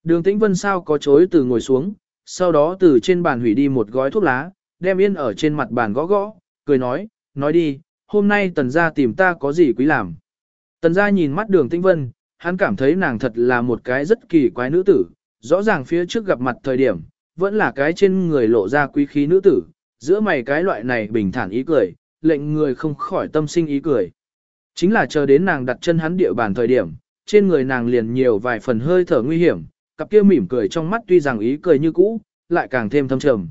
Speaker 1: Đường tĩnh vân sao có chối từ ngồi xuống, sau đó từ trên bàn hủy đi một gói thuốc lá, đem yên ở trên mặt bàn gõ gõ, cười nói, nói đi, hôm nay tần gia tìm ta có gì quý làm. Tần gia nhìn mắt đường tĩnh vân, hắn cảm thấy nàng thật là một cái rất kỳ quái nữ tử, rõ ràng phía trước gặp mặt thời điểm, vẫn là cái trên người lộ ra quý khí nữ tử, giữa mày cái loại này bình thản ý cười, lệnh người không khỏi tâm sinh ý cười. Chính là chờ đến nàng đặt chân hắn địa bàn thời điểm, trên người nàng liền nhiều vài phần hơi thở nguy hiểm, cặp kia mỉm cười trong mắt tuy rằng ý cười như cũ, lại càng thêm thâm trầm.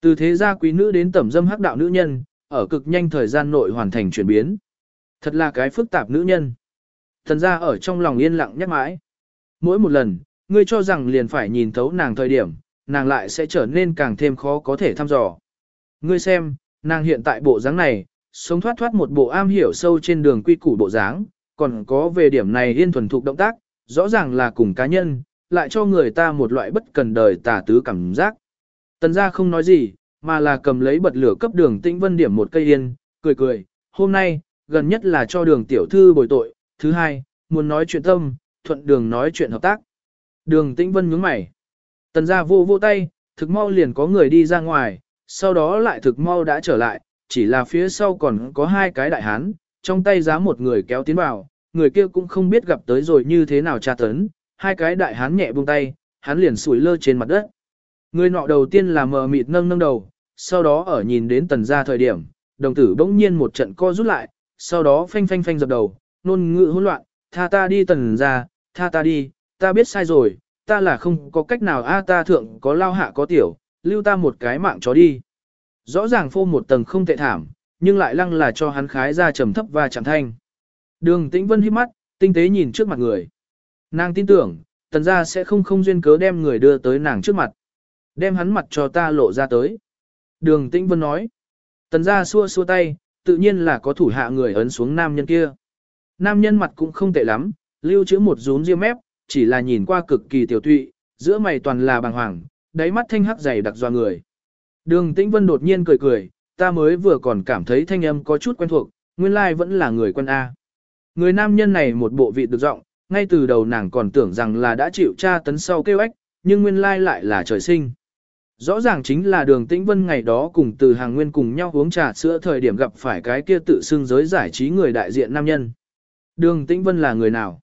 Speaker 1: Từ thế gia quý nữ đến tẩm dâm hắc đạo nữ nhân, ở cực nhanh thời gian nội hoàn thành chuyển biến. Thật là cái phức tạp nữ nhân. Thần gia ở trong lòng yên lặng nhắc mãi. Mỗi một lần, ngươi cho rằng liền phải nhìn thấu nàng thời điểm, nàng lại sẽ trở nên càng thêm khó có thể thăm dò. Ngươi xem, nàng hiện tại bộ dáng này, sống thoát thoát một bộ am hiểu sâu trên đường quy củ bộ dáng, còn có về điểm này yên thuần thục động tác, rõ ràng là cùng cá nhân, lại cho người ta một loại bất cần đời tà tứ cảm giác. Tần gia không nói gì, mà là cầm lấy bật lửa cấp đường tĩnh vân điểm một cây yên, cười cười, hôm nay, gần nhất là cho đường tiểu thư bồi tội, thứ hai, muốn nói chuyện tâm, thuận đường nói chuyện hợp tác. Đường tĩnh vân nhướng mày. Tần gia vô vô tay, thực mau liền có người đi ra ngoài, sau đó lại thực mau đã trở lại, chỉ là phía sau còn có hai cái đại hán, trong tay giá một người kéo tiến vào, người kia cũng không biết gặp tới rồi như thế nào tra tấn, hai cái đại hán nhẹ buông tay, hắn liền sủi lơ trên mặt đất. Người nọ đầu tiên là mờ mịt nâng nâng đầu, sau đó ở nhìn đến tần gia thời điểm, đồng tử bỗng nhiên một trận co rút lại, sau đó phanh phanh phanh dập đầu, nôn ngữ hỗn loạn, tha ta đi tần gia, tha ta đi, ta biết sai rồi, ta là không có cách nào a ta thượng có lao hạ có tiểu, lưu ta một cái mạng chó đi. Rõ ràng phô một tầng không tệ thảm, nhưng lại lăng là cho hắn khái ra trầm thấp và chẳng thanh. Đường tĩnh vân hít mắt, tinh tế nhìn trước mặt người. Nàng tin tưởng, tần gia sẽ không không duyên cớ đem người đưa tới nàng trước mặt. Đem hắn mặt cho ta lộ ra tới. Đường tĩnh vân nói. Tần gia xua xua tay, tự nhiên là có thủ hạ người ấn xuống nam nhân kia. Nam nhân mặt cũng không tệ lắm, lưu trữ một rúm riêng mép, chỉ là nhìn qua cực kỳ tiểu tụy, giữa mày toàn là bàng hoàng, đáy mắt thanh hắc dày đặc doa người. Đường Tĩnh Vân đột nhiên cười cười, ta mới vừa còn cảm thấy thanh âm có chút quen thuộc, nguyên lai vẫn là người quân A. Người nam nhân này một bộ vị được giọng, ngay từ đầu nàng còn tưởng rằng là đã chịu tra tấn sau kêu ếch, nhưng nguyên lai lại là trời sinh. Rõ ràng chính là đường tĩnh vân ngày đó cùng từ hàng nguyên cùng nhau uống trà sữa thời điểm gặp phải cái kia tự xưng giới giải trí người đại diện nam nhân. Đường tĩnh vân là người nào?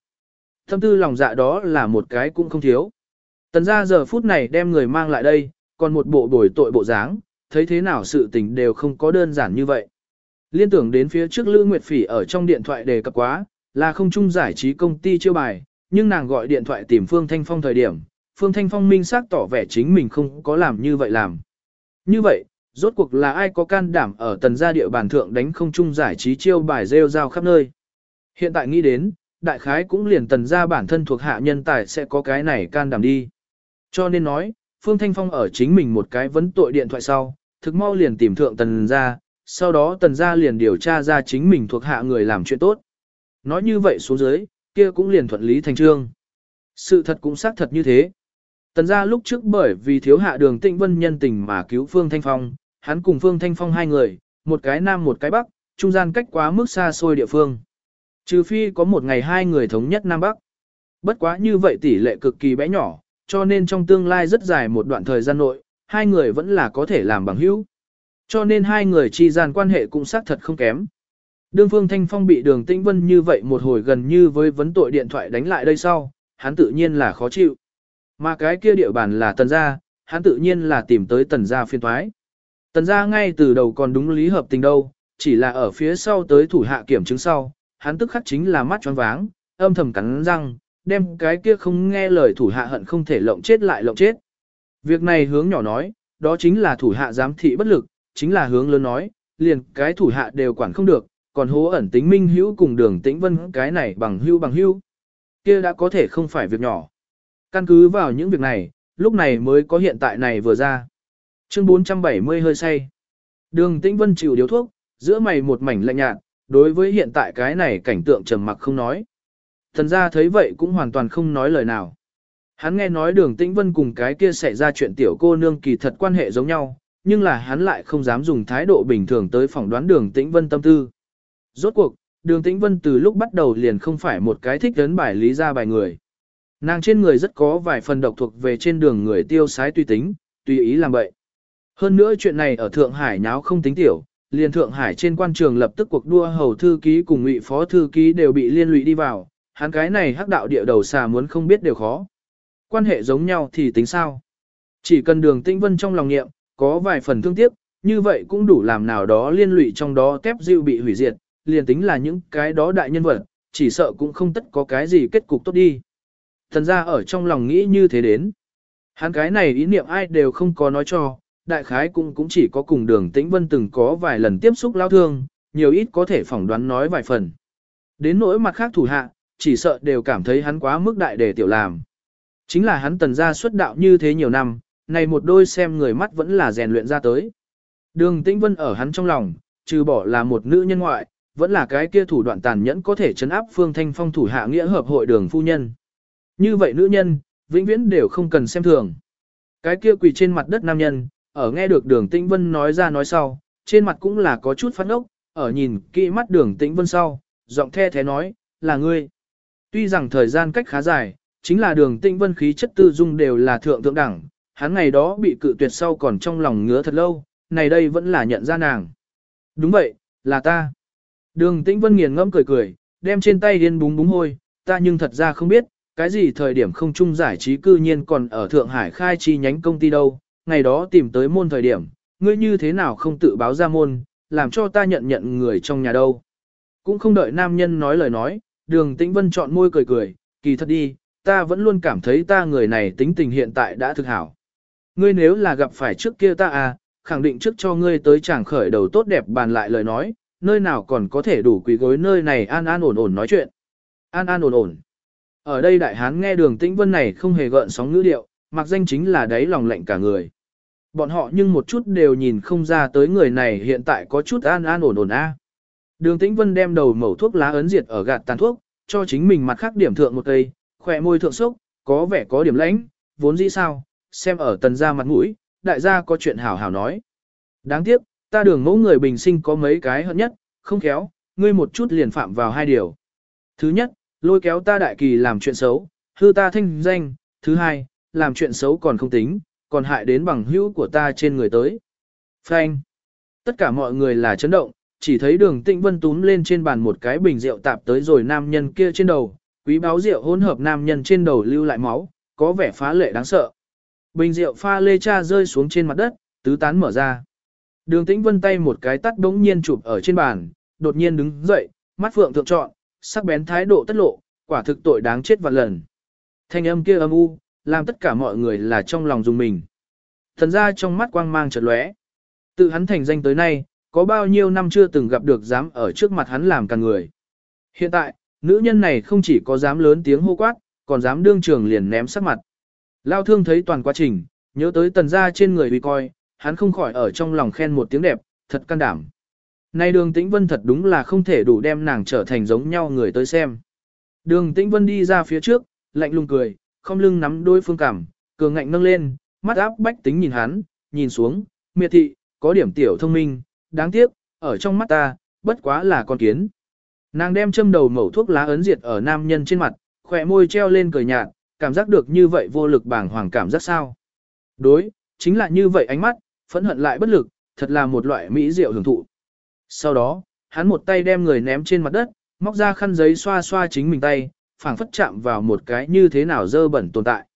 Speaker 1: Thâm tư lòng dạ đó là một cái cũng không thiếu. Tần ra giờ phút này đem người mang lại đây, còn một bộ bồi tội bộ dáng, thấy thế nào sự tình đều không có đơn giản như vậy. Liên tưởng đến phía trước Lữ Nguyệt Phỉ ở trong điện thoại đề cập quá, là không chung giải trí công ty chiêu bài, nhưng nàng gọi điện thoại tìm Phương Thanh Phong thời điểm, Phương Thanh Phong minh xác tỏ vẻ chính mình không có làm như vậy làm. Như vậy, rốt cuộc là ai có can đảm ở tần gia địa bàn thượng đánh không chung giải trí chiêu bài rêu rao khắp nơi. Hiện tại nghĩ đến, đại khái cũng liền tần gia bản thân thuộc hạ nhân tài sẽ có cái này can đảm đi. Cho nên nói, Phương Thanh Phong ở chính mình một cái vấn tội điện thoại sau, thực mau liền tìm thượng tần gia, sau đó tần gia liền điều tra ra chính mình thuộc hạ người làm chuyện tốt. Nói như vậy xuống dưới, kia cũng liền thuận lý thành trương. Sự thật cũng xác thật như thế. Tần gia lúc trước bởi vì thiếu hạ đường tịnh vân nhân tình mà cứu Phương Thanh Phong, hắn cùng Phương Thanh Phong hai người, một cái nam một cái bắc, trung gian cách quá mức xa xôi địa phương. Trừ phi có một ngày hai người thống nhất nam bắc. Bất quá như vậy tỷ lệ cực kỳ bé nhỏ, cho nên trong tương lai rất dài một đoạn thời gian nội, hai người vẫn là có thể làm bằng hữu. Cho nên hai người chi gian quan hệ cũng xác thật không kém. Đương Phương Thanh Phong bị đường tĩnh vân như vậy một hồi gần như với vấn tội điện thoại đánh lại đây sau, hắn tự nhiên là khó chịu. Mà cái kia địa bàn là tần gia, hắn tự nhiên là tìm tới tần gia phiên thoái. Tần gia ngay từ đầu còn đúng lý hợp tình đâu, chỉ là ở phía sau tới thủ hạ kiểm chứng sau, hắn tức khắc chính là mắt choáng váng, âm thầm cắn răng, đem cái kia không nghe lời thủ hạ hận không thể lộng chết lại lộng chết. Việc này hướng nhỏ nói, đó chính là thủ hạ giám thị bất lực, chính là hướng lớn nói, liền cái thủ hạ đều quản không được, còn hố ẩn tính minh hữu cùng đường tĩnh vân cái này bằng hữu bằng hữu. kia đã có thể không phải việc nhỏ. Căn cứ vào những việc này, lúc này mới có hiện tại này vừa ra. Chương 470 hơi say. Đường tĩnh vân chịu điếu thuốc, giữa mày một mảnh lạnh nhạt, đối với hiện tại cái này cảnh tượng trầm mặc không nói. Thần gia thấy vậy cũng hoàn toàn không nói lời nào. Hắn nghe nói đường tĩnh vân cùng cái kia xảy ra chuyện tiểu cô nương kỳ thật quan hệ giống nhau, nhưng là hắn lại không dám dùng thái độ bình thường tới phỏng đoán đường tĩnh vân tâm tư. Rốt cuộc, đường tĩnh vân từ lúc bắt đầu liền không phải một cái thích ấn bài lý ra bài người. Nàng trên người rất có vài phần độc thuộc về trên đường người tiêu sái tùy tính, tùy ý làm vậy. Hơn nữa chuyện này ở Thượng Hải nháo không tính tiểu, liền Thượng Hải trên quan trường lập tức cuộc đua hầu thư ký cùng ngụy phó thư ký đều bị liên lụy đi vào, hắn cái này hắc đạo địa đầu xà muốn không biết đều khó. Quan hệ giống nhau thì tính sao? Chỉ cần đường tĩnh vân trong lòng nghiệm, có vài phần thương tiếc, như vậy cũng đủ làm nào đó liên lụy trong đó tép dịu bị hủy diệt, liền tính là những cái đó đại nhân vật, chỉ sợ cũng không tất có cái gì kết cục tốt đi. Thần ra ở trong lòng nghĩ như thế đến. Hắn cái này ý niệm ai đều không có nói cho, đại khái cũng cũng chỉ có cùng đường tĩnh vân từng có vài lần tiếp xúc lao thương, nhiều ít có thể phỏng đoán nói vài phần. Đến nỗi mặt khác thủ hạ, chỉ sợ đều cảm thấy hắn quá mức đại để tiểu làm. Chính là hắn tần ra xuất đạo như thế nhiều năm, này một đôi xem người mắt vẫn là rèn luyện ra tới. Đường tĩnh vân ở hắn trong lòng, trừ bỏ là một nữ nhân ngoại, vẫn là cái kia thủ đoạn tàn nhẫn có thể chấn áp phương thanh phong thủ hạ nghĩa hợp hội đường phu nhân. Như vậy nữ nhân, vĩnh viễn đều không cần xem thường. Cái kia quỳ trên mặt đất nam nhân, ở nghe được đường tĩnh vân nói ra nói sau, trên mặt cũng là có chút phát ốc, ở nhìn kỹ mắt đường tĩnh vân sau, giọng the thế nói, là ngươi. Tuy rằng thời gian cách khá dài, chính là đường Tinh vân khí chất tư dung đều là thượng thượng đẳng, hắn ngày đó bị cự tuyệt sau còn trong lòng ngứa thật lâu, này đây vẫn là nhận ra nàng. Đúng vậy, là ta. Đường tĩnh vân nghiền ngẫm cười cười, đem trên tay điên búng búng hôi, ta nhưng thật ra không biết, cái gì thời điểm không chung giải trí cư nhiên còn ở Thượng Hải khai chi nhánh công ty đâu, ngày đó tìm tới môn thời điểm, ngươi như thế nào không tự báo ra môn, làm cho ta nhận nhận người trong nhà đâu. Cũng không đợi nam nhân nói lời nói, đường tĩnh vân chọn môi cười cười, kỳ thật đi, ta vẫn luôn cảm thấy ta người này tính tình hiện tại đã thực hảo. Ngươi nếu là gặp phải trước kia ta à, khẳng định trước cho ngươi tới chàng khởi đầu tốt đẹp bàn lại lời nói, nơi nào còn có thể đủ quỳ gối nơi này an an ổn ổn nói chuyện. An an ổn ổn. Ở đây đại hán nghe đường tĩnh vân này không hề gợn sóng ngữ điệu, mặc danh chính là đáy lòng lạnh cả người. Bọn họ nhưng một chút đều nhìn không ra tới người này hiện tại có chút an an ổn ổn a. Đường tĩnh vân đem đầu mẩu thuốc lá ấn diệt ở gạt tàn thuốc, cho chính mình mặt khác điểm thượng một cây, khỏe môi thượng sốc, có vẻ có điểm lãnh, vốn dĩ sao, xem ở tần gia mặt mũi, đại gia có chuyện hảo hảo nói. Đáng tiếc, ta đường mẫu người bình sinh có mấy cái hận nhất, không khéo, ngươi một chút liền phạm vào hai điều. Thứ nhất, lôi kéo ta đại kỳ làm chuyện xấu, hư ta thanh danh. Thứ hai, làm chuyện xấu còn không tính, còn hại đến bằng hữu của ta trên người tới. Phanh. Tất cả mọi người là chấn động, chỉ thấy đường tĩnh vân túm lên trên bàn một cái bình rượu tạp tới rồi nam nhân kia trên đầu, quý báo rượu hỗn hợp nam nhân trên đầu lưu lại máu, có vẻ phá lệ đáng sợ. Bình rượu pha lê cha rơi xuống trên mặt đất, tứ tán mở ra. Đường tĩnh vân tay một cái tắt đống nhiên chụp ở trên bàn, đột nhiên đứng dậy, mắt phượng thượng trọn, sắc bén thái độ tất lộ, quả thực tội đáng chết vạn lần. Thanh âm kia âm u, làm tất cả mọi người là trong lòng dùng mình. Thần ra trong mắt quang mang chợt lóe. Tự hắn thành danh tới nay, có bao nhiêu năm chưa từng gặp được dám ở trước mặt hắn làm càng người. Hiện tại, nữ nhân này không chỉ có dám lớn tiếng hô quát, còn dám đương trường liền ném sắc mặt. Lao thương thấy toàn quá trình, nhớ tới tần gia trên người uy coi, hắn không khỏi ở trong lòng khen một tiếng đẹp, thật can đảm. Nay đường tĩnh vân thật đúng là không thể đủ đem nàng trở thành giống nhau người tới xem. Đường tĩnh vân đi ra phía trước, lạnh lùng cười, không lưng nắm đôi phương cảm, cường ngạnh nâng lên, mắt áp bách tính nhìn hắn, nhìn xuống, miệt thị, có điểm tiểu thông minh, đáng tiếc, ở trong mắt ta, bất quá là con kiến. Nàng đem châm đầu mẩu thuốc lá ấn diệt ở nam nhân trên mặt, khỏe môi treo lên cười nhạt, cảm giác được như vậy vô lực bảng hoàng cảm giác sao. Đối, chính là như vậy ánh mắt, phẫn hận lại bất lực, thật là một loại mỹ diệu hưởng thụ. Sau đó, hắn một tay đem người ném trên mặt đất, móc ra khăn giấy xoa xoa chính mình tay, phảng phất chạm vào một cái như thế nào dơ bẩn tồn tại.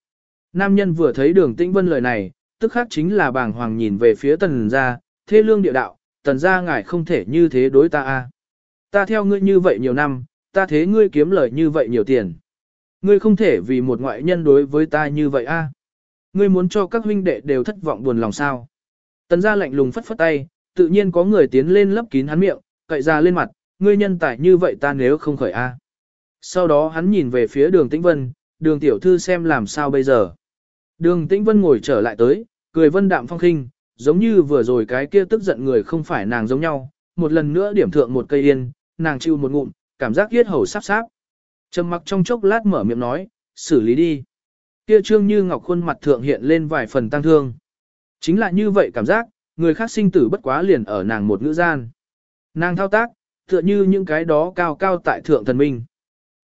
Speaker 1: Nam nhân vừa thấy đường tĩnh vân lời này, tức khác chính là bàng hoàng nhìn về phía tần gia, thế lương địa đạo, tần gia ngài không thể như thế đối ta a. Ta theo ngươi như vậy nhiều năm, ta thế ngươi kiếm lời như vậy nhiều tiền. Ngươi không thể vì một ngoại nhân đối với ta như vậy a. Ngươi muốn cho các huynh đệ đều thất vọng buồn lòng sao. Tần gia lạnh lùng phất phất tay, tự nhiên có người tiến lên lấp kín hắn miệng, cậy ra lên mặt, ngươi nhân tài như vậy ta nếu không khởi a. Sau đó hắn nhìn về phía đường tĩnh vân, đường tiểu thư xem làm sao bây giờ. Đường tĩnh vân ngồi trở lại tới, cười vân đạm phong khinh, giống như vừa rồi cái kia tức giận người không phải nàng giống nhau, một lần nữa điểm thượng một cây yên, nàng chịu một ngụm, cảm giác yết hầu sắp sáp. Trầm mặc trong chốc lát mở miệng nói, xử lý đi. Kia trương như ngọc khuôn mặt thượng hiện lên vài phần tăng thương. Chính là như vậy cảm giác, người khác sinh tử bất quá liền ở nàng một ngữ gian. Nàng thao tác, tựa như những cái đó cao cao tại thượng thần minh.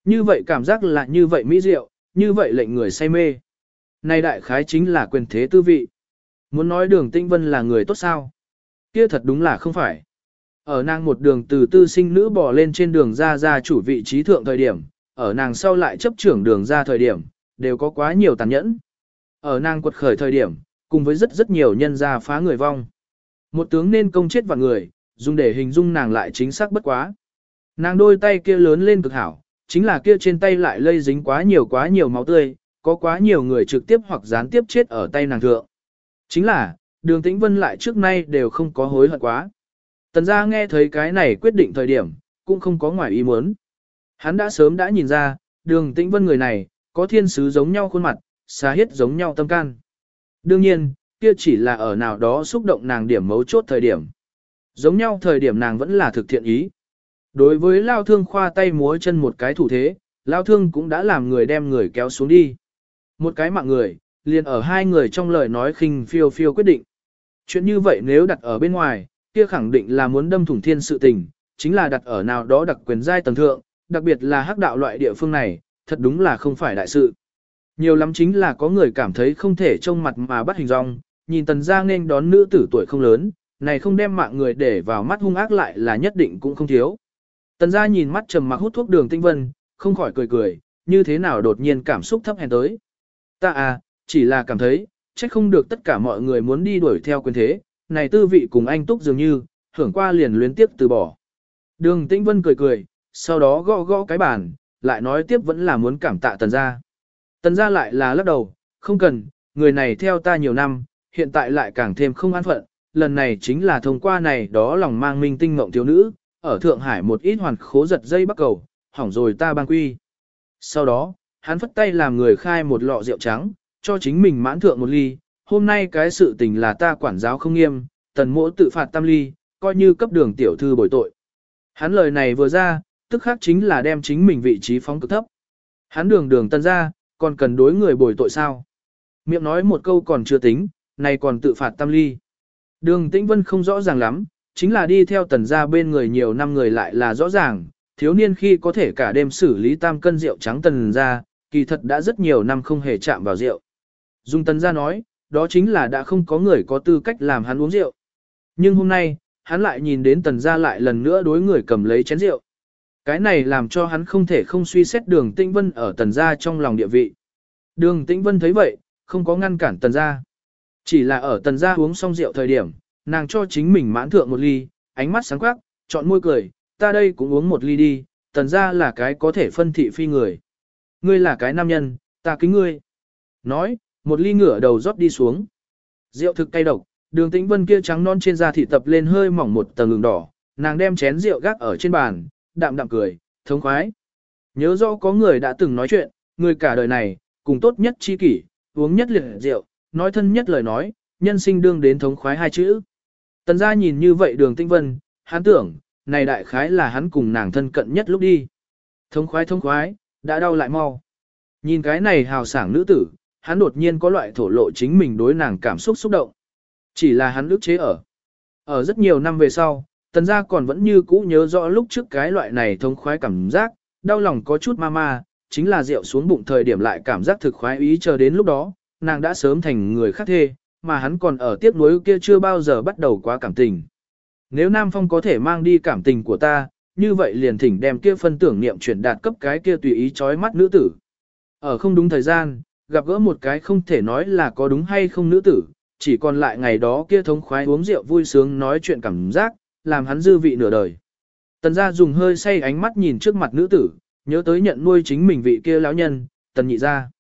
Speaker 1: Như vậy cảm giác là như vậy mỹ diệu, như vậy lệnh người say mê. Này đại khái chính là quyền thế tư vị. Muốn nói đường tinh vân là người tốt sao? Kia thật đúng là không phải. Ở nàng một đường từ tư sinh nữ bỏ lên trên đường ra ra chủ vị trí thượng thời điểm, ở nàng sau lại chấp trưởng đường ra thời điểm, đều có quá nhiều tàn nhẫn. Ở nàng quật khởi thời điểm, cùng với rất rất nhiều nhân gia phá người vong. Một tướng nên công chết vạn người, dùng để hình dung nàng lại chính xác bất quá. Nàng đôi tay kia lớn lên cực hảo, chính là kia trên tay lại lây dính quá nhiều quá nhiều máu tươi, có quá nhiều người trực tiếp hoặc gián tiếp chết ở tay nàng thượng. Chính là, đường tĩnh vân lại trước nay đều không có hối hận quá. Tần gia nghe thấy cái này quyết định thời điểm, cũng không có ngoài ý muốn. Hắn đã sớm đã nhìn ra, đường tĩnh vân người này, có thiên sứ giống nhau khuôn mặt, xá hết giống nhau tâm can. Đương nhiên, kia chỉ là ở nào đó xúc động nàng điểm mấu chốt thời điểm. Giống nhau thời điểm nàng vẫn là thực thiện ý. Đối với lao thương khoa tay múa chân một cái thủ thế, lao thương cũng đã làm người đem người kéo xuống đi. Một cái mạng người, liền ở hai người trong lời nói khinh phiêu phiêu quyết định. Chuyện như vậy nếu đặt ở bên ngoài, kia khẳng định là muốn đâm thủng thiên sự tình, chính là đặt ở nào đó đặc quyền giai tầng thượng, đặc biệt là hắc đạo loại địa phương này, thật đúng là không phải đại sự. Nhiều lắm chính là có người cảm thấy không thể trông mặt mà bắt hình dong, nhìn tần gia nên đón nữ tử tuổi không lớn, này không đem mạng người để vào mắt hung ác lại là nhất định cũng không thiếu. Tần gia nhìn mắt trầm mặc hút thuốc đường tinh vân, không khỏi cười cười, như thế nào đột nhiên cảm xúc thấp hèn tới. Ta à, chỉ là cảm thấy, trách không được tất cả mọi người muốn đi đuổi theo quyền thế, này tư vị cùng anh túc dường như, hưởng qua liền luyến tiếp từ bỏ. Đường Tĩnh Vân cười cười, sau đó gõ gõ cái bàn, lại nói tiếp vẫn là muốn cảm tạ tần gia. Tần gia lại là lắc đầu, không cần, người này theo ta nhiều năm, hiện tại lại càng thêm không an phận, lần này chính là thông qua này đó lòng mang minh tinh mộng thiếu nữ, ở Thượng Hải một ít hoàn khố giật dây bắt cầu, hỏng rồi ta ban quy. Sau đó, hắn phất tay làm người khai một lọ rượu trắng, cho chính mình mãn thượng một ly, hôm nay cái sự tình là ta quản giáo không nghiêm, tần mỗ tự phạt tam ly, coi như cấp đường tiểu thư bồi tội. Hắn lời này vừa ra, tức khác chính là đem chính mình vị trí phóng cực thấp. Hắn đường đường tân ra, còn cần đối người bồi tội sao? Miệng nói một câu còn chưa tính, này còn tự phạt tam ly. Đường Tĩnh Vân không rõ ràng lắm, chính là đi theo tần gia bên người nhiều năm người lại là rõ ràng, thiếu niên khi có thể cả đêm xử lý tam cân rượu trắng tần gia, kỳ thật đã rất nhiều năm không hề chạm vào rượu. Dung tần gia nói, đó chính là đã không có người có tư cách làm hắn uống rượu. Nhưng hôm nay, hắn lại nhìn đến tần gia lại lần nữa đối người cầm lấy chén rượu. Cái này làm cho hắn không thể không suy xét đường tĩnh vân ở tần gia trong lòng địa vị. Đường tĩnh vân thấy vậy, không có ngăn cản tần gia. Chỉ là ở tần gia uống xong rượu thời điểm, nàng cho chính mình mãn thượng một ly, ánh mắt sáng quắc, chọn môi cười, ta đây cũng uống một ly đi, tần gia là cái có thể phân thị phi người. Ngươi là cái nam nhân, ta kính ngươi. Nói, một ly ngửa đầu rót đi xuống. Rượu thực cay độc, đường tĩnh vân kia trắng non trên da thị tập lên hơi mỏng một tầng đường đỏ, nàng đem chén rượu gác ở trên bàn, đạm đạm cười, thống khoái. Nhớ rõ có người đã từng nói chuyện, người cả đời này, cùng tốt nhất chi kỷ, uống nhất liệt rượu, nói thân nhất lời nói, nhân sinh đương đến thống khoái hai chữ. Tần gia nhìn như vậy đường tinh vân, hắn tưởng, này đại khái là hắn cùng nàng thân cận nhất lúc đi. Thống khoái thống khoái, đã đau lại mau. Nhìn cái này hào sảng nữ tử, hắn đột nhiên có loại thổ lộ chính mình đối nàng cảm xúc xúc động. Chỉ là hắn ức chế ở. Ở rất nhiều năm về sau, tần gia còn vẫn như cũ nhớ rõ lúc trước cái loại này thông khoái cảm giác, đau lòng có chút ma ma, chính là rượu xuống bụng thời điểm lại cảm giác thực khoái ý chờ đến lúc đó, nàng đã sớm thành người khác thê, mà hắn còn ở tiếp nối kia chưa bao giờ bắt đầu quá cảm tình. Nếu Nam Phong có thể mang đi cảm tình của ta, như vậy liền thỉnh đem kia phân tưởng niệm chuyển đạt cấp cái kia tùy ý chói mắt nữ tử. Ở không đúng thời gian, gặp gỡ một cái không thể nói là có đúng hay không nữ tử, chỉ còn lại ngày đó kia thống khoái uống rượu vui sướng nói chuyện cảm giác, làm hắn dư vị nửa đời. Tần gia dùng hơi say ánh mắt nhìn trước mặt nữ tử, nhớ tới nhận nuôi chính mình vị kia lão nhân, tần nhị gia.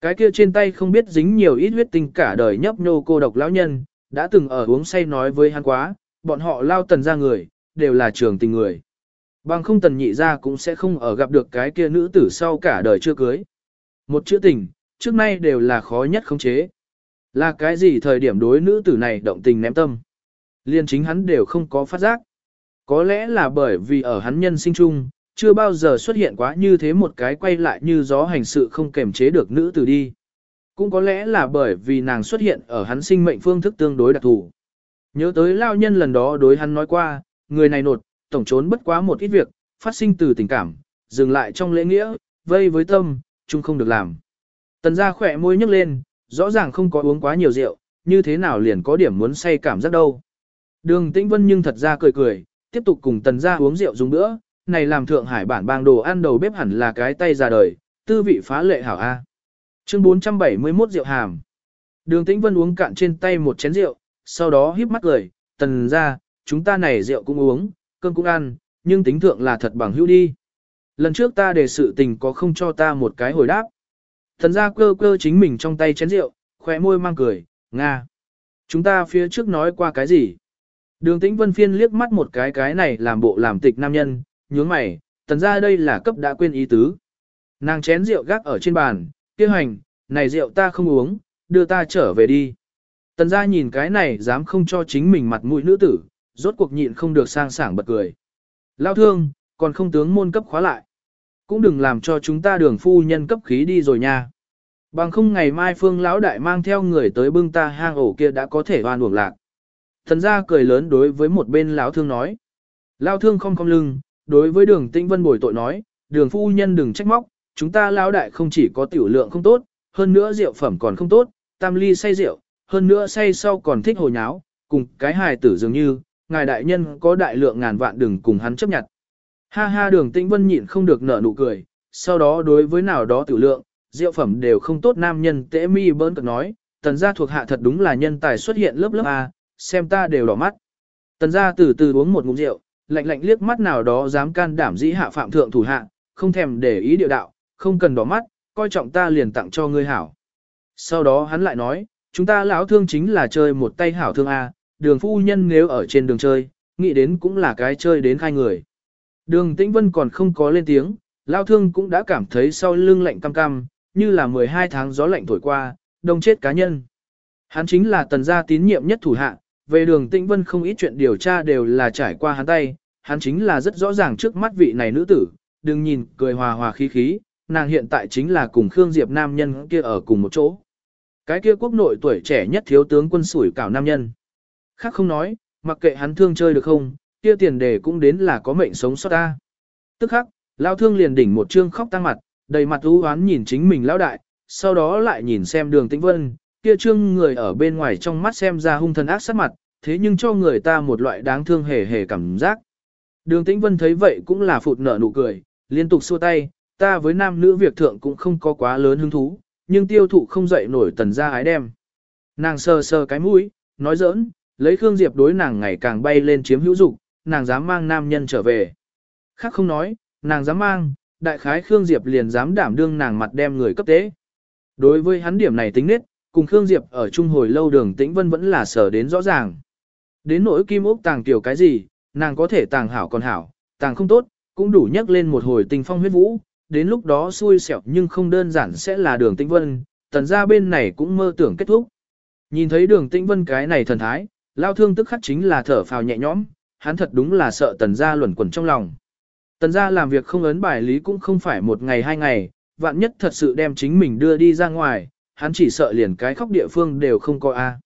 Speaker 1: Cái kia trên tay không biết dính nhiều ít huyết tinh cả đời nhấp nhô cô độc lão nhân, đã từng ở uống say nói với hắn quá, bọn họ lao tần ra người, đều là trường tình người. Bằng không tần nhị ra cũng sẽ không ở gặp được cái kia nữ tử sau cả đời chưa cưới. Một chữ tình, trước nay đều là khó nhất khống chế. Là cái gì thời điểm đối nữ tử này động tình ném tâm. Liên chính hắn đều không có phát giác. Có lẽ là bởi vì ở hắn nhân sinh chung, chưa bao giờ xuất hiện quá như thế một cái quay lại như gió hành sự không kềm chế được nữ tử đi. Cũng có lẽ là bởi vì nàng xuất hiện ở hắn sinh mệnh phương thức tương đối đặc thù. Nhớ tới lao nhân lần đó đối hắn nói qua, người này nột, tổng trốn bất quá một ít việc, phát sinh từ tình cảm, dừng lại trong lễ nghĩa, vây với tâm, chung không được làm. Tần gia khỏe môi nhấc lên, rõ ràng không có uống quá nhiều rượu, như thế nào liền có điểm muốn say cảm giác đâu. Đường Tĩnh Vân nhưng thật ra cười cười, tiếp tục cùng tần gia uống rượu dùng nữa, này làm Thượng Hải bản bang đồ ăn đầu bếp hẳn là cái tay ra đời, tư vị phá lệ hảo A. Chương 471 rượu hàm. Đường Tĩnh Vân uống cạn trên tay một chén rượu, sau đó híp mắt cười, tần ra, chúng ta này rượu cũng uống, cơm cũng ăn, nhưng tính thượng là thật bằng hữu đi. Lần trước ta đề sự tình có không cho ta một cái hồi đáp. Thần gia cơ cơ chính mình trong tay chén rượu, khỏe môi mang cười, Nga. Chúng ta phía trước nói qua cái gì? Đường tĩnh vân phiên liếc mắt một cái cái này làm bộ làm tịch nam nhân, nhướng mày, tần ra đây là cấp đã quên ý tứ. Nàng chén rượu gác ở trên bàn, kia hành, này rượu ta không uống, đưa ta trở về đi. Tần ra nhìn cái này dám không cho chính mình mặt mũi nữ tử, rốt cuộc nhịn không được sang sảng bật cười. Lao thương, còn không tướng môn cấp khóa lại. Cũng đừng làm cho chúng ta đường phu nhân cấp khí đi rồi nha. Bằng không ngày mai phương lão đại mang theo người tới bưng ta hang ổ kia đã có thể oan uổng lạc. Thần ra cười lớn đối với một bên lão thương nói. lão thương không cong lưng, đối với đường tĩnh vân bồi tội nói, đường phu nhân đừng trách móc, chúng ta lão đại không chỉ có tiểu lượng không tốt, hơn nữa rượu phẩm còn không tốt, tam ly say rượu, hơn nữa say sau còn thích hồ nháo, cùng cái hài tử dường như, ngài đại nhân có đại lượng ngàn vạn đừng cùng hắn chấp nhận. Ha ha đường tĩnh vân nhịn không được nở nụ cười, sau đó đối với nào đó tiểu lượng, rượu phẩm đều không tốt nam nhân tễ mi bỡn cực nói, tần gia thuộc hạ thật đúng là nhân tài xuất hiện lớp lớp A, xem ta đều đỏ mắt. Tần gia từ từ uống một ngụm rượu, lạnh lạnh liếc mắt nào đó dám can đảm dĩ hạ phạm thượng thủ hạ, không thèm để ý địa đạo, không cần đỏ mắt, coi trọng ta liền tặng cho ngươi hảo. Sau đó hắn lại nói, chúng ta lão thương chính là chơi một tay hảo thương A, đường phu nhân nếu ở trên đường chơi, nghĩ đến cũng là cái chơi đến hai người. Đường tĩnh vân còn không có lên tiếng, lão thương cũng đã cảm thấy sau lưng lạnh cam cam, như là 12 tháng gió lạnh thổi qua, đông chết cá nhân. Hắn chính là tần gia tín nhiệm nhất thủ hạ, về đường tĩnh vân không ít chuyện điều tra đều là trải qua hắn tay, hắn chính là rất rõ ràng trước mắt vị này nữ tử, đừng nhìn cười hòa hòa khí khí, nàng hiện tại chính là cùng Khương Diệp nam nhân kia ở cùng một chỗ. Cái kia quốc nội tuổi trẻ nhất thiếu tướng quân sủi cảo nam nhân. Khác không nói, mặc kệ hắn thương chơi được không, kia tiền đề cũng đến là có mệnh sống sót ta. Tức khắc, lao thương liền đỉnh một trương khóc tăng mặt, đầy mặt u hoán nhìn chính mình lão đại, sau đó lại nhìn xem đường tĩnh vân, kia trương người ở bên ngoài trong mắt xem ra hung thần ác sát mặt, thế nhưng cho người ta một loại đáng thương hề hề cảm giác. Đường tĩnh vân thấy vậy cũng là phụt nở nụ cười, liên tục xua tay, ta với nam nữ việc thượng cũng không có quá lớn hứng thú, nhưng tiêu thụ không dậy nổi tần gia ái đem. Nàng sờ sờ cái mũi, nói giỡn, lấy Khương Diệp đối nàng ngày càng bay lên chiếm hữu dục, nàng dám mang nam nhân trở về. Khác không nói, nàng dám mang, đại khái Khương Diệp liền dám đảm đương nàng mặt đem người cấp tế. Đối với hắn điểm này tính nết, cùng Khương Diệp ở chung hồi lâu đường tĩnh vân vẫn là sở đến rõ ràng. Đến nỗi kim ốc tàng tiểu cái gì, nàng có thể tàng hảo còn hảo, tàng không tốt, cũng đủ nhắc lên một hồi tình phong huyết vũ, đến lúc đó xui xẻo nhưng không đơn giản sẽ là đường tĩnh vân, tần ra bên này cũng mơ tưởng kết thúc. Nhìn thấy đường tĩnh vân cái này thần thái, lao thương tức khắc chính là thở phào nhẹ nhõm, hắn thật đúng là sợ tần gia luẩn quẩn trong lòng. Tần gia làm việc không ấn bài lý cũng không phải một ngày hai ngày, vạn nhất thật sự đem chính mình đưa đi ra ngoài, hắn chỉ sợ liền cái khóc địa phương đều không có a.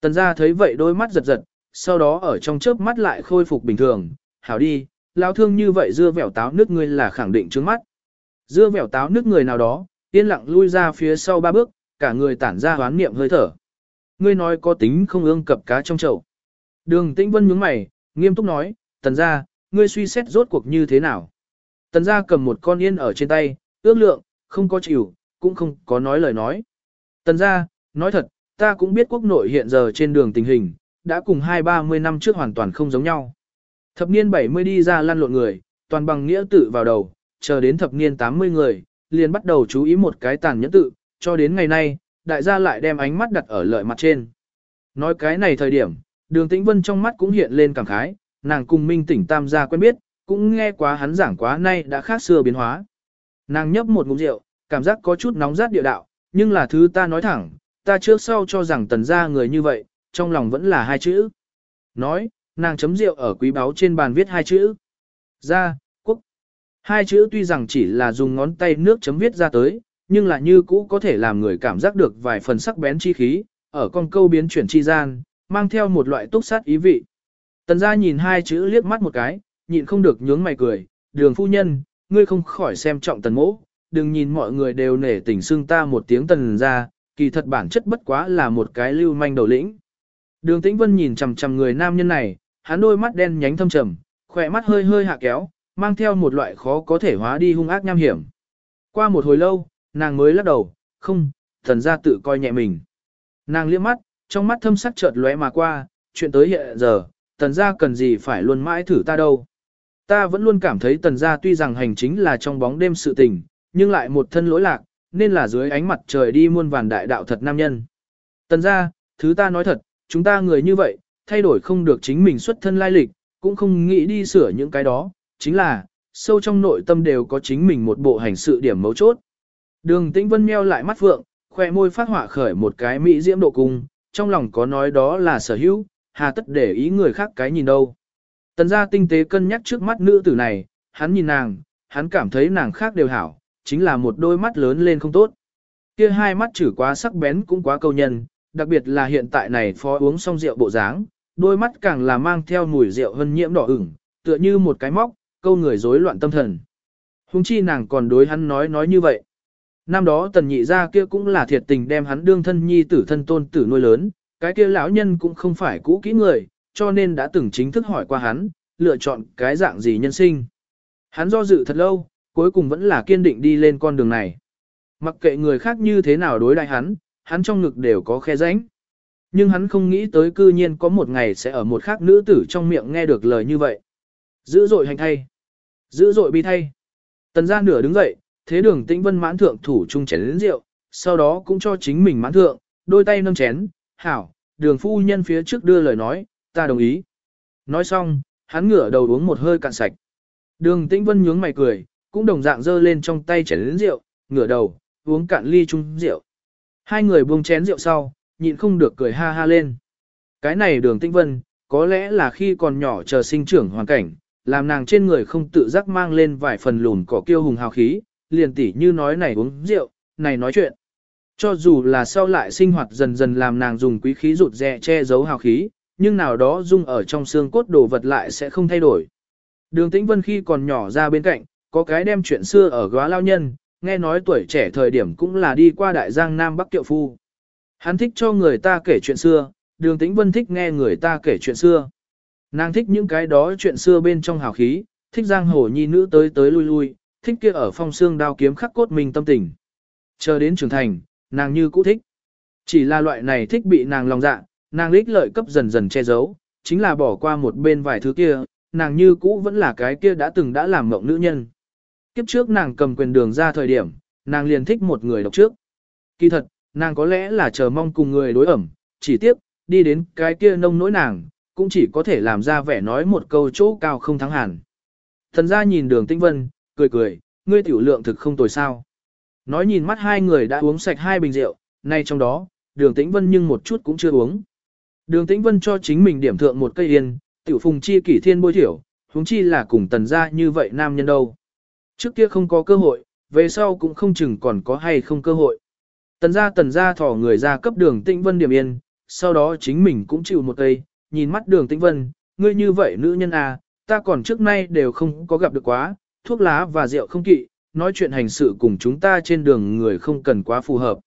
Speaker 1: Tần gia thấy vậy đôi mắt giật giật, sau đó ở trong chớp mắt lại khôi phục bình thường, hảo đi, lao thương như vậy dưa vẻo táo nước ngươi là khẳng định trước mắt. Dưa vẻo táo nước người nào đó, yên lặng lui ra phía sau ba bước, cả người tản ra hoán niệm hơi thở. Ngươi nói có tính không ương cập cá trong chậu. Đường tĩnh vân nhướng mày, nghiêm túc nói, tần gia, ngươi suy xét rốt cuộc như thế nào. Tần gia cầm một con yên ở trên tay, ước lượng, không có chịu, cũng không có nói lời nói. Tần gia, nói thật, ta cũng biết quốc nội hiện giờ trên đường tình hình, đã cùng hai ba mươi năm trước hoàn toàn không giống nhau. Thập niên 70 đi ra lăn lộn người, toàn bằng nghĩa tự vào đầu, chờ đến thập niên 80 người, liền bắt đầu chú ý một cái tàn nhẫn tự, cho đến ngày nay, đại gia lại đem ánh mắt đặt ở lợi mặt trên. Nói cái này thời điểm, đường tĩnh vân trong mắt cũng hiện lên cảm khái, nàng cùng minh tỉnh tam gia quen biết, cũng nghe quá hắn giảng quá nay đã khác xưa biến hóa. Nàng nhấp một ngụm rượu, cảm giác có chút nóng rát địa đạo, nhưng là thứ ta nói thẳng, ta trước sau cho rằng tần gia người như vậy, trong lòng vẫn là hai chữ. Nói, nàng chấm rượu ở quý báu trên bàn viết hai chữ. Gia, quốc. Hai chữ tuy rằng chỉ là dùng ngón tay nước chấm viết ra tới, nhưng là như cũ có thể làm người cảm giác được vài phần sắc bén chi khí, ở con câu biến chuyển chi gian, mang theo một loại túc sát ý vị. Tần gia nhìn hai chữ liếc mắt một cái, nhịn không được nhướng mày cười, đường phu nhân, ngươi không khỏi xem trọng tần mỗ, đừng nhìn mọi người đều nể tình xưng ta một tiếng tần gia, kỳ thật bản chất bất quá là một cái lưu manh đầu lĩnh. Đường Tĩnh Vân nhìn chằm chằm người nam nhân này, hắn đôi mắt đen nhánh thâm trầm, khỏe mắt hơi hơi hạ kéo, mang theo một loại khó có thể hóa đi hung ác nham hiểm. Qua một hồi lâu, nàng mới lắc đầu, không, thần gia tự coi nhẹ mình. Nàng liếc mắt, trong mắt thâm sắc chợt lóe mà qua, chuyện tới hiện giờ, tần gia cần gì phải luôn mãi thử ta đâu. Ta vẫn luôn cảm thấy tần gia tuy rằng hành chính là trong bóng đêm sự tình, nhưng lại một thân lỗi lạc, nên là dưới ánh mặt trời đi muôn vàn đại đạo thật nam nhân. Tần gia, thứ ta nói thật, chúng ta người như vậy, thay đổi không được chính mình xuất thân lai lịch, cũng không nghĩ đi sửa những cái đó, chính là, sâu trong nội tâm đều có chính mình một bộ hành sự điểm mấu chốt. Đường Tĩnh Vân meo lại mắt vượng khoe môi phát hỏa khởi một cái mỹ diễm độ cung, trong lòng có nói đó là sở hữu, hà tất để ý người khác cái nhìn đâu. Tần gia tinh tế cân nhắc trước mắt nữ tử này, hắn nhìn nàng, hắn cảm thấy nàng khác đều hảo, chính là một đôi mắt lớn lên không tốt. Kia hai mắt chử quá sắc bén cũng quá câu nhân, đặc biệt là hiện tại này phó uống xong rượu bộ dáng, đôi mắt càng là mang theo mùi rượu hân nhiễm đỏ ửng, tựa như một cái móc, câu người rối loạn tâm thần. Hùng chi nàng còn đối hắn nói nói như vậy. Năm đó tần nhị gia kia cũng là thiệt tình đem hắn đương thân nhi tử thân tôn tử nuôi lớn, cái kia lão nhân cũng không phải cũ kỹ người, cho nên đã từng chính thức hỏi qua hắn, lựa chọn cái dạng gì nhân sinh. Hắn do dự thật lâu, cuối cùng vẫn là kiên định đi lên con đường này. Mặc kệ người khác như thế nào đối đại hắn, hắn trong ngực đều có khe rãnh. Nhưng hắn không nghĩ tới cư nhiên có một ngày sẽ ở một khác nữ tử trong miệng nghe được lời như vậy. Dữ dội hành thay. Dữ dội bi thay. Tần gia nửa đứng dậy, thế đường tĩnh vân mãn thượng thủ chung chén lĩnh rượu, sau đó cũng cho chính mình mãn thượng, đôi tay nâng chén, hảo, đường phu nhân phía trước đưa lời nói, ta đồng ý. Nói xong, hắn ngửa đầu uống một hơi cạn sạch. Đường tĩnh vân nhướng mày cười, cũng đồng dạng dơ lên trong tay chén lĩnh rượu, ngửa đầu, uống cạn ly chung rượu. Hai người buông chén rượu sau, nhịn không được cười ha ha lên. Cái này đường tĩnh vân, có lẽ là khi còn nhỏ chờ sinh trưởng hoàn cảnh, làm nàng trên người không tự giác mang lên vài phần lùn cỏ kiêu hùng hào khí, liền tỉ như nói này uống rượu, này nói chuyện. Cho dù là sau lại sinh hoạt dần dần làm nàng dùng quý khí rụt rè che giấu hào khí, nhưng nào đó dung ở trong xương cốt đồ vật lại sẽ không thay đổi. Đường Tĩnh Vân khi còn nhỏ ra bên cạnh, có cái đem chuyện xưa ở góa lao nhân, nghe nói tuổi trẻ thời điểm cũng là đi qua đại giang Nam Bắc Kiệu Phu. Hắn thích cho người ta kể chuyện xưa, đường Tĩnh Vân thích nghe người ta kể chuyện xưa. Nàng thích những cái đó chuyện xưa bên trong hào khí, thích giang hồ nhi nữ tới tới lui lui, thích kia ở phong xương đao kiếm khắc cốt mình tâm tình. Chờ đến trưởng thành, nàng như cũ thích. Chỉ là loại này thích bị nàng lòng dạ, nàng lích lợi cấp dần dần che giấu, chính là bỏ qua một bên vài thứ kia, nàng như cũ vẫn là cái kia đã từng đã làm mộng nữ nhân. Kiếp trước nàng cầm quyền đường ra thời điểm, nàng liền thích một người độc trước. Kỳ thật, nàng có lẽ là chờ mong cùng người đối ẩm, chỉ tiếp, đi đến cái kia nông nỗi nàng, cũng chỉ có thể làm ra vẻ nói một câu chỗ cao không thắng hẳn. Thần ra nhìn đường tinh vân, cười cười, ngươi tiểu lượng thực không tồi sao. Nói nhìn mắt hai người đã uống sạch hai bình rượu, nay trong đó, đường tĩnh vân nhưng một chút cũng chưa uống. Đường tĩnh vân cho chính mình điểm thượng một cây yên, tiểu phùng chi kỷ thiên bôi thiểu, huống chi là cùng tần gia như vậy nam nhân đâu. Trước kia không có cơ hội, về sau cũng không chừng còn có hay không cơ hội. Tần gia tần gia thỏ người ra cấp đường tĩnh vân điểm yên, sau đó chính mình cũng chịu một cây, nhìn mắt đường tĩnh vân, ngươi như vậy nữ nhân à, ta còn trước nay đều không có gặp được quá, thuốc lá và rượu không kỵ, nói chuyện hành sự cùng chúng ta trên đường người không cần quá phù hợp.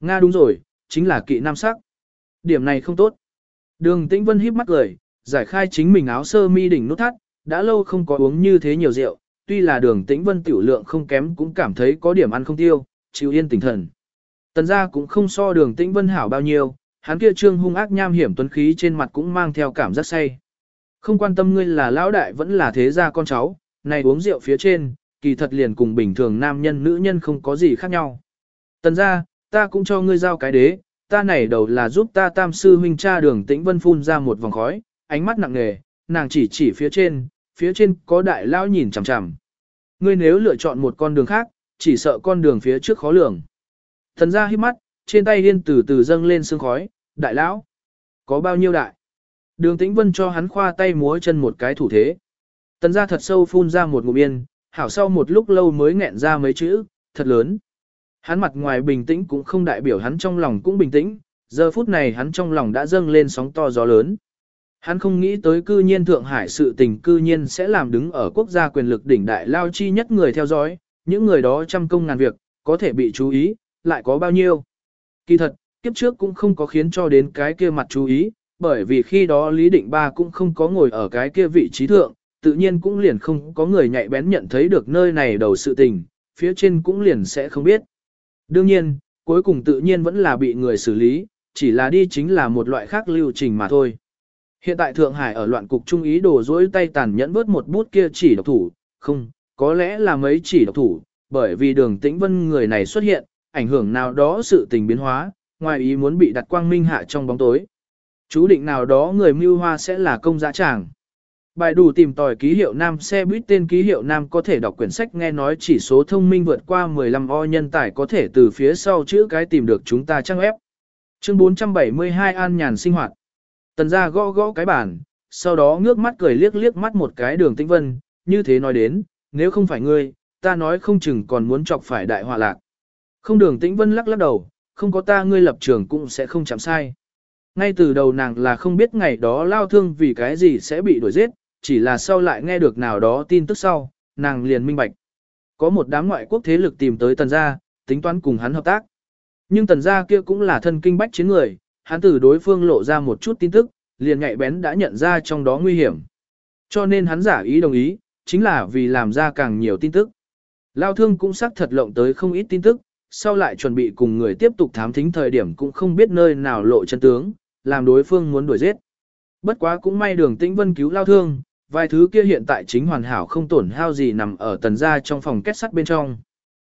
Speaker 1: Nga đúng rồi, chính là kỵ nam sắc. Điểm này không tốt. Đường tĩnh vân híp mắt cười, giải khai chính mình áo sơ mi đỉnh nút thắt, đã lâu không có uống như thế nhiều rượu, tuy là đường tĩnh vân tiểu lượng không kém cũng cảm thấy có điểm ăn không tiêu, chịu yên tinh thần. Tần gia cũng không so đường tĩnh vân hảo bao nhiêu, hắn kia trương hung ác nham hiểm tuấn khí trên mặt cũng mang theo cảm giác say. Không quan tâm ngươi là lão đại vẫn là thế gia con cháu, này uống rượu phía trên, kỳ thật liền cùng bình thường nam nhân nữ nhân không có gì khác nhau. Tần gia, ta cũng cho ngươi giao cái đế, ta này đầu là giúp ta tam sư huynh cha đường tĩnh vân phun ra một vòng khói, ánh mắt nặng nề, nàng chỉ chỉ phía trên, phía trên có đại lão nhìn chằm chằm. Ngươi nếu lựa chọn một con đường khác, chỉ sợ con đường phía trước khó lường. Thần gia hít mắt, trên tay điên từ từ dâng lên sương khói, đại lão, có bao nhiêu đại? Đường tĩnh vân cho hắn khoa tay múa chân một cái thủ thế. Tần gia thật sâu phun ra một ngụm yên, hảo sau một lúc lâu mới nghẹn ra mấy chữ, thật lớn. Hắn mặt ngoài bình tĩnh cũng không đại biểu hắn trong lòng cũng bình tĩnh, giờ phút này hắn trong lòng đã dâng lên sóng to gió lớn. Hắn không nghĩ tới cư nhiên Thượng Hải sự tình cư nhiên sẽ làm đứng ở quốc gia quyền lực đỉnh đại lao chi nhất người theo dõi, những người đó trăm công ngàn việc, có thể bị chú ý, lại có bao nhiêu. Kỳ thật, kiếp trước cũng không có khiến cho đến cái kia mặt chú ý, bởi vì khi đó Lý Định Ba cũng không có ngồi ở cái kia vị trí thượng, tự nhiên cũng liền không có người nhạy bén nhận thấy được nơi này đầu sự tình, phía trên cũng liền sẽ không biết. Đương nhiên, cuối cùng tự nhiên vẫn là bị người xử lý, chỉ là đi chính là một loại khác lưu trình mà thôi. Hiện tại Thượng Hải ở loạn cục trung ý đồ dối tay tàn nhẫn bớt một bút kia chỉ độc thủ, không, có lẽ là mấy chỉ độc thủ, bởi vì đường tĩnh vân người này xuất hiện, ảnh hưởng nào đó sự tình biến hóa, ngoài ý muốn bị đặt quang minh hạ trong bóng tối. Chú định nào đó người mưu hoa sẽ là công giá tràng. Bài đủ tìm tòi ký hiệu nam xe buýt tên ký hiệu nam có thể đọc quyển sách nghe nói chỉ số thông minh vượt qua 15 o nhân tài có thể từ phía sau chữ cái tìm được chúng ta trang ép. Chương 472 An nhàn sinh hoạt. Tần ra gõ gõ cái bản, sau đó ngước mắt cười liếc liếc mắt một cái đường tĩnh vân, như thế nói đến, nếu không phải ngươi, ta nói không chừng còn muốn chọc phải đại họa lạc. Không đường tĩnh vân lắc lắc đầu, không có ta ngươi lập trường cũng sẽ không chạm sai. Ngay từ đầu nàng là không biết ngày đó lao thương vì cái gì sẽ bị đuổi giết, chỉ là sau lại nghe được nào đó tin tức sau, nàng liền minh bạch. Có một đám ngoại quốc thế lực tìm tới tần gia, tính toán cùng hắn hợp tác. Nhưng tần gia kia cũng là thân kinh bách chiến người, hắn từ đối phương lộ ra một chút tin tức, liền nhạy bén đã nhận ra trong đó nguy hiểm. Cho nên hắn giả ý đồng ý, chính là vì làm ra càng nhiều tin tức. Lao thương cũng xác thật lộng tới không ít tin tức, sau lại chuẩn bị cùng người tiếp tục thám thính thời điểm cũng không biết nơi nào lộ chân tướng, làm đối phương muốn đuổi giết. Bất quá cũng may đường tĩnh vân cứu Lao thương, vài thứ kia hiện tại chính hoàn hảo không tổn hao gì nằm ở tần gia trong phòng kết sắt bên trong.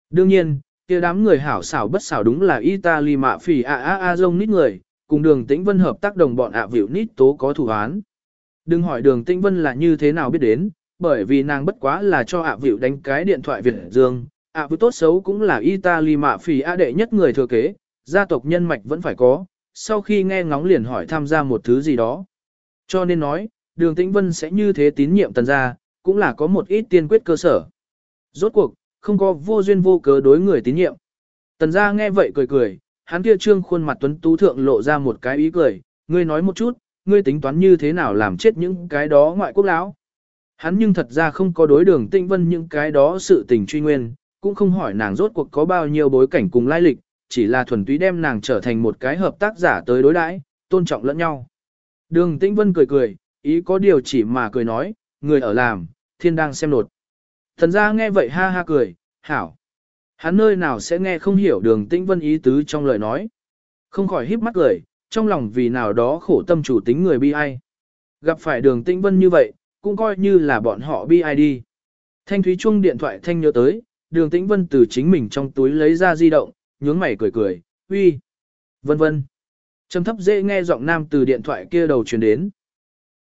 Speaker 1: Đương nhiên, kia đám người hảo xảo bất xảo đúng là Italy mạ phỉ a a a dông nít người, cùng đường tĩnh vân hợp tác đồng bọn ạ à vịu nít tố có thủ án. Đừng hỏi đường tĩnh vân là như thế nào biết đến, bởi vì nàng bất quá là cho ạ à vịu đánh cái điện thoại Việt Dương, ạ à vịu tốt xấu cũng là Italy mạ phỉ a đệ nhất người thừa kế, gia tộc nhân mạch vẫn phải có, sau khi nghe ngóng liền hỏi tham gia một thứ gì đó. Cho nên nói, đường tĩnh vân sẽ như thế tín nhiệm tần gia, cũng là có một ít tiên quyết cơ sở. Rốt cuộc, không có vô duyên vô cớ đối người tín nhiệm. Tần gia nghe vậy cười cười, hắn kia trương khuôn mặt tuấn tú thượng lộ ra một cái ý cười, ngươi nói một chút, ngươi tính toán như thế nào làm chết những cái đó ngoại quốc lão. Hắn nhưng thật ra không có đối đường tĩnh vân những cái đó sự tình truy nguyên, cũng không hỏi nàng rốt cuộc có bao nhiêu bối cảnh cùng lai lịch, chỉ là thuần túy đem nàng trở thành một cái hợp tác giả tới đối đãi, tôn trọng lẫn nhau. Đường Tĩnh Vân cười cười, ý có điều chỉ mà cười nói, người ở làm, thiên đang xem nột. Thần gia nghe vậy ha ha cười, hảo. Hắn nơi nào sẽ nghe không hiểu đường Tĩnh Vân ý tứ trong lời nói. Không khỏi híp mắt cười, trong lòng vì nào đó khổ tâm chủ tính người bi ai. Gặp phải đường Tĩnh Vân như vậy, cũng coi như là bọn họ bi ai đi. Thanh Thúy chuông điện thoại Thanh nhớ tới, đường Tĩnh Vân từ chính mình trong túi lấy ra di động, nhướng mày cười cười, uy, vân vân. Trầm thấp dễ nghe giọng nam từ điện thoại kia đầu truyền đến.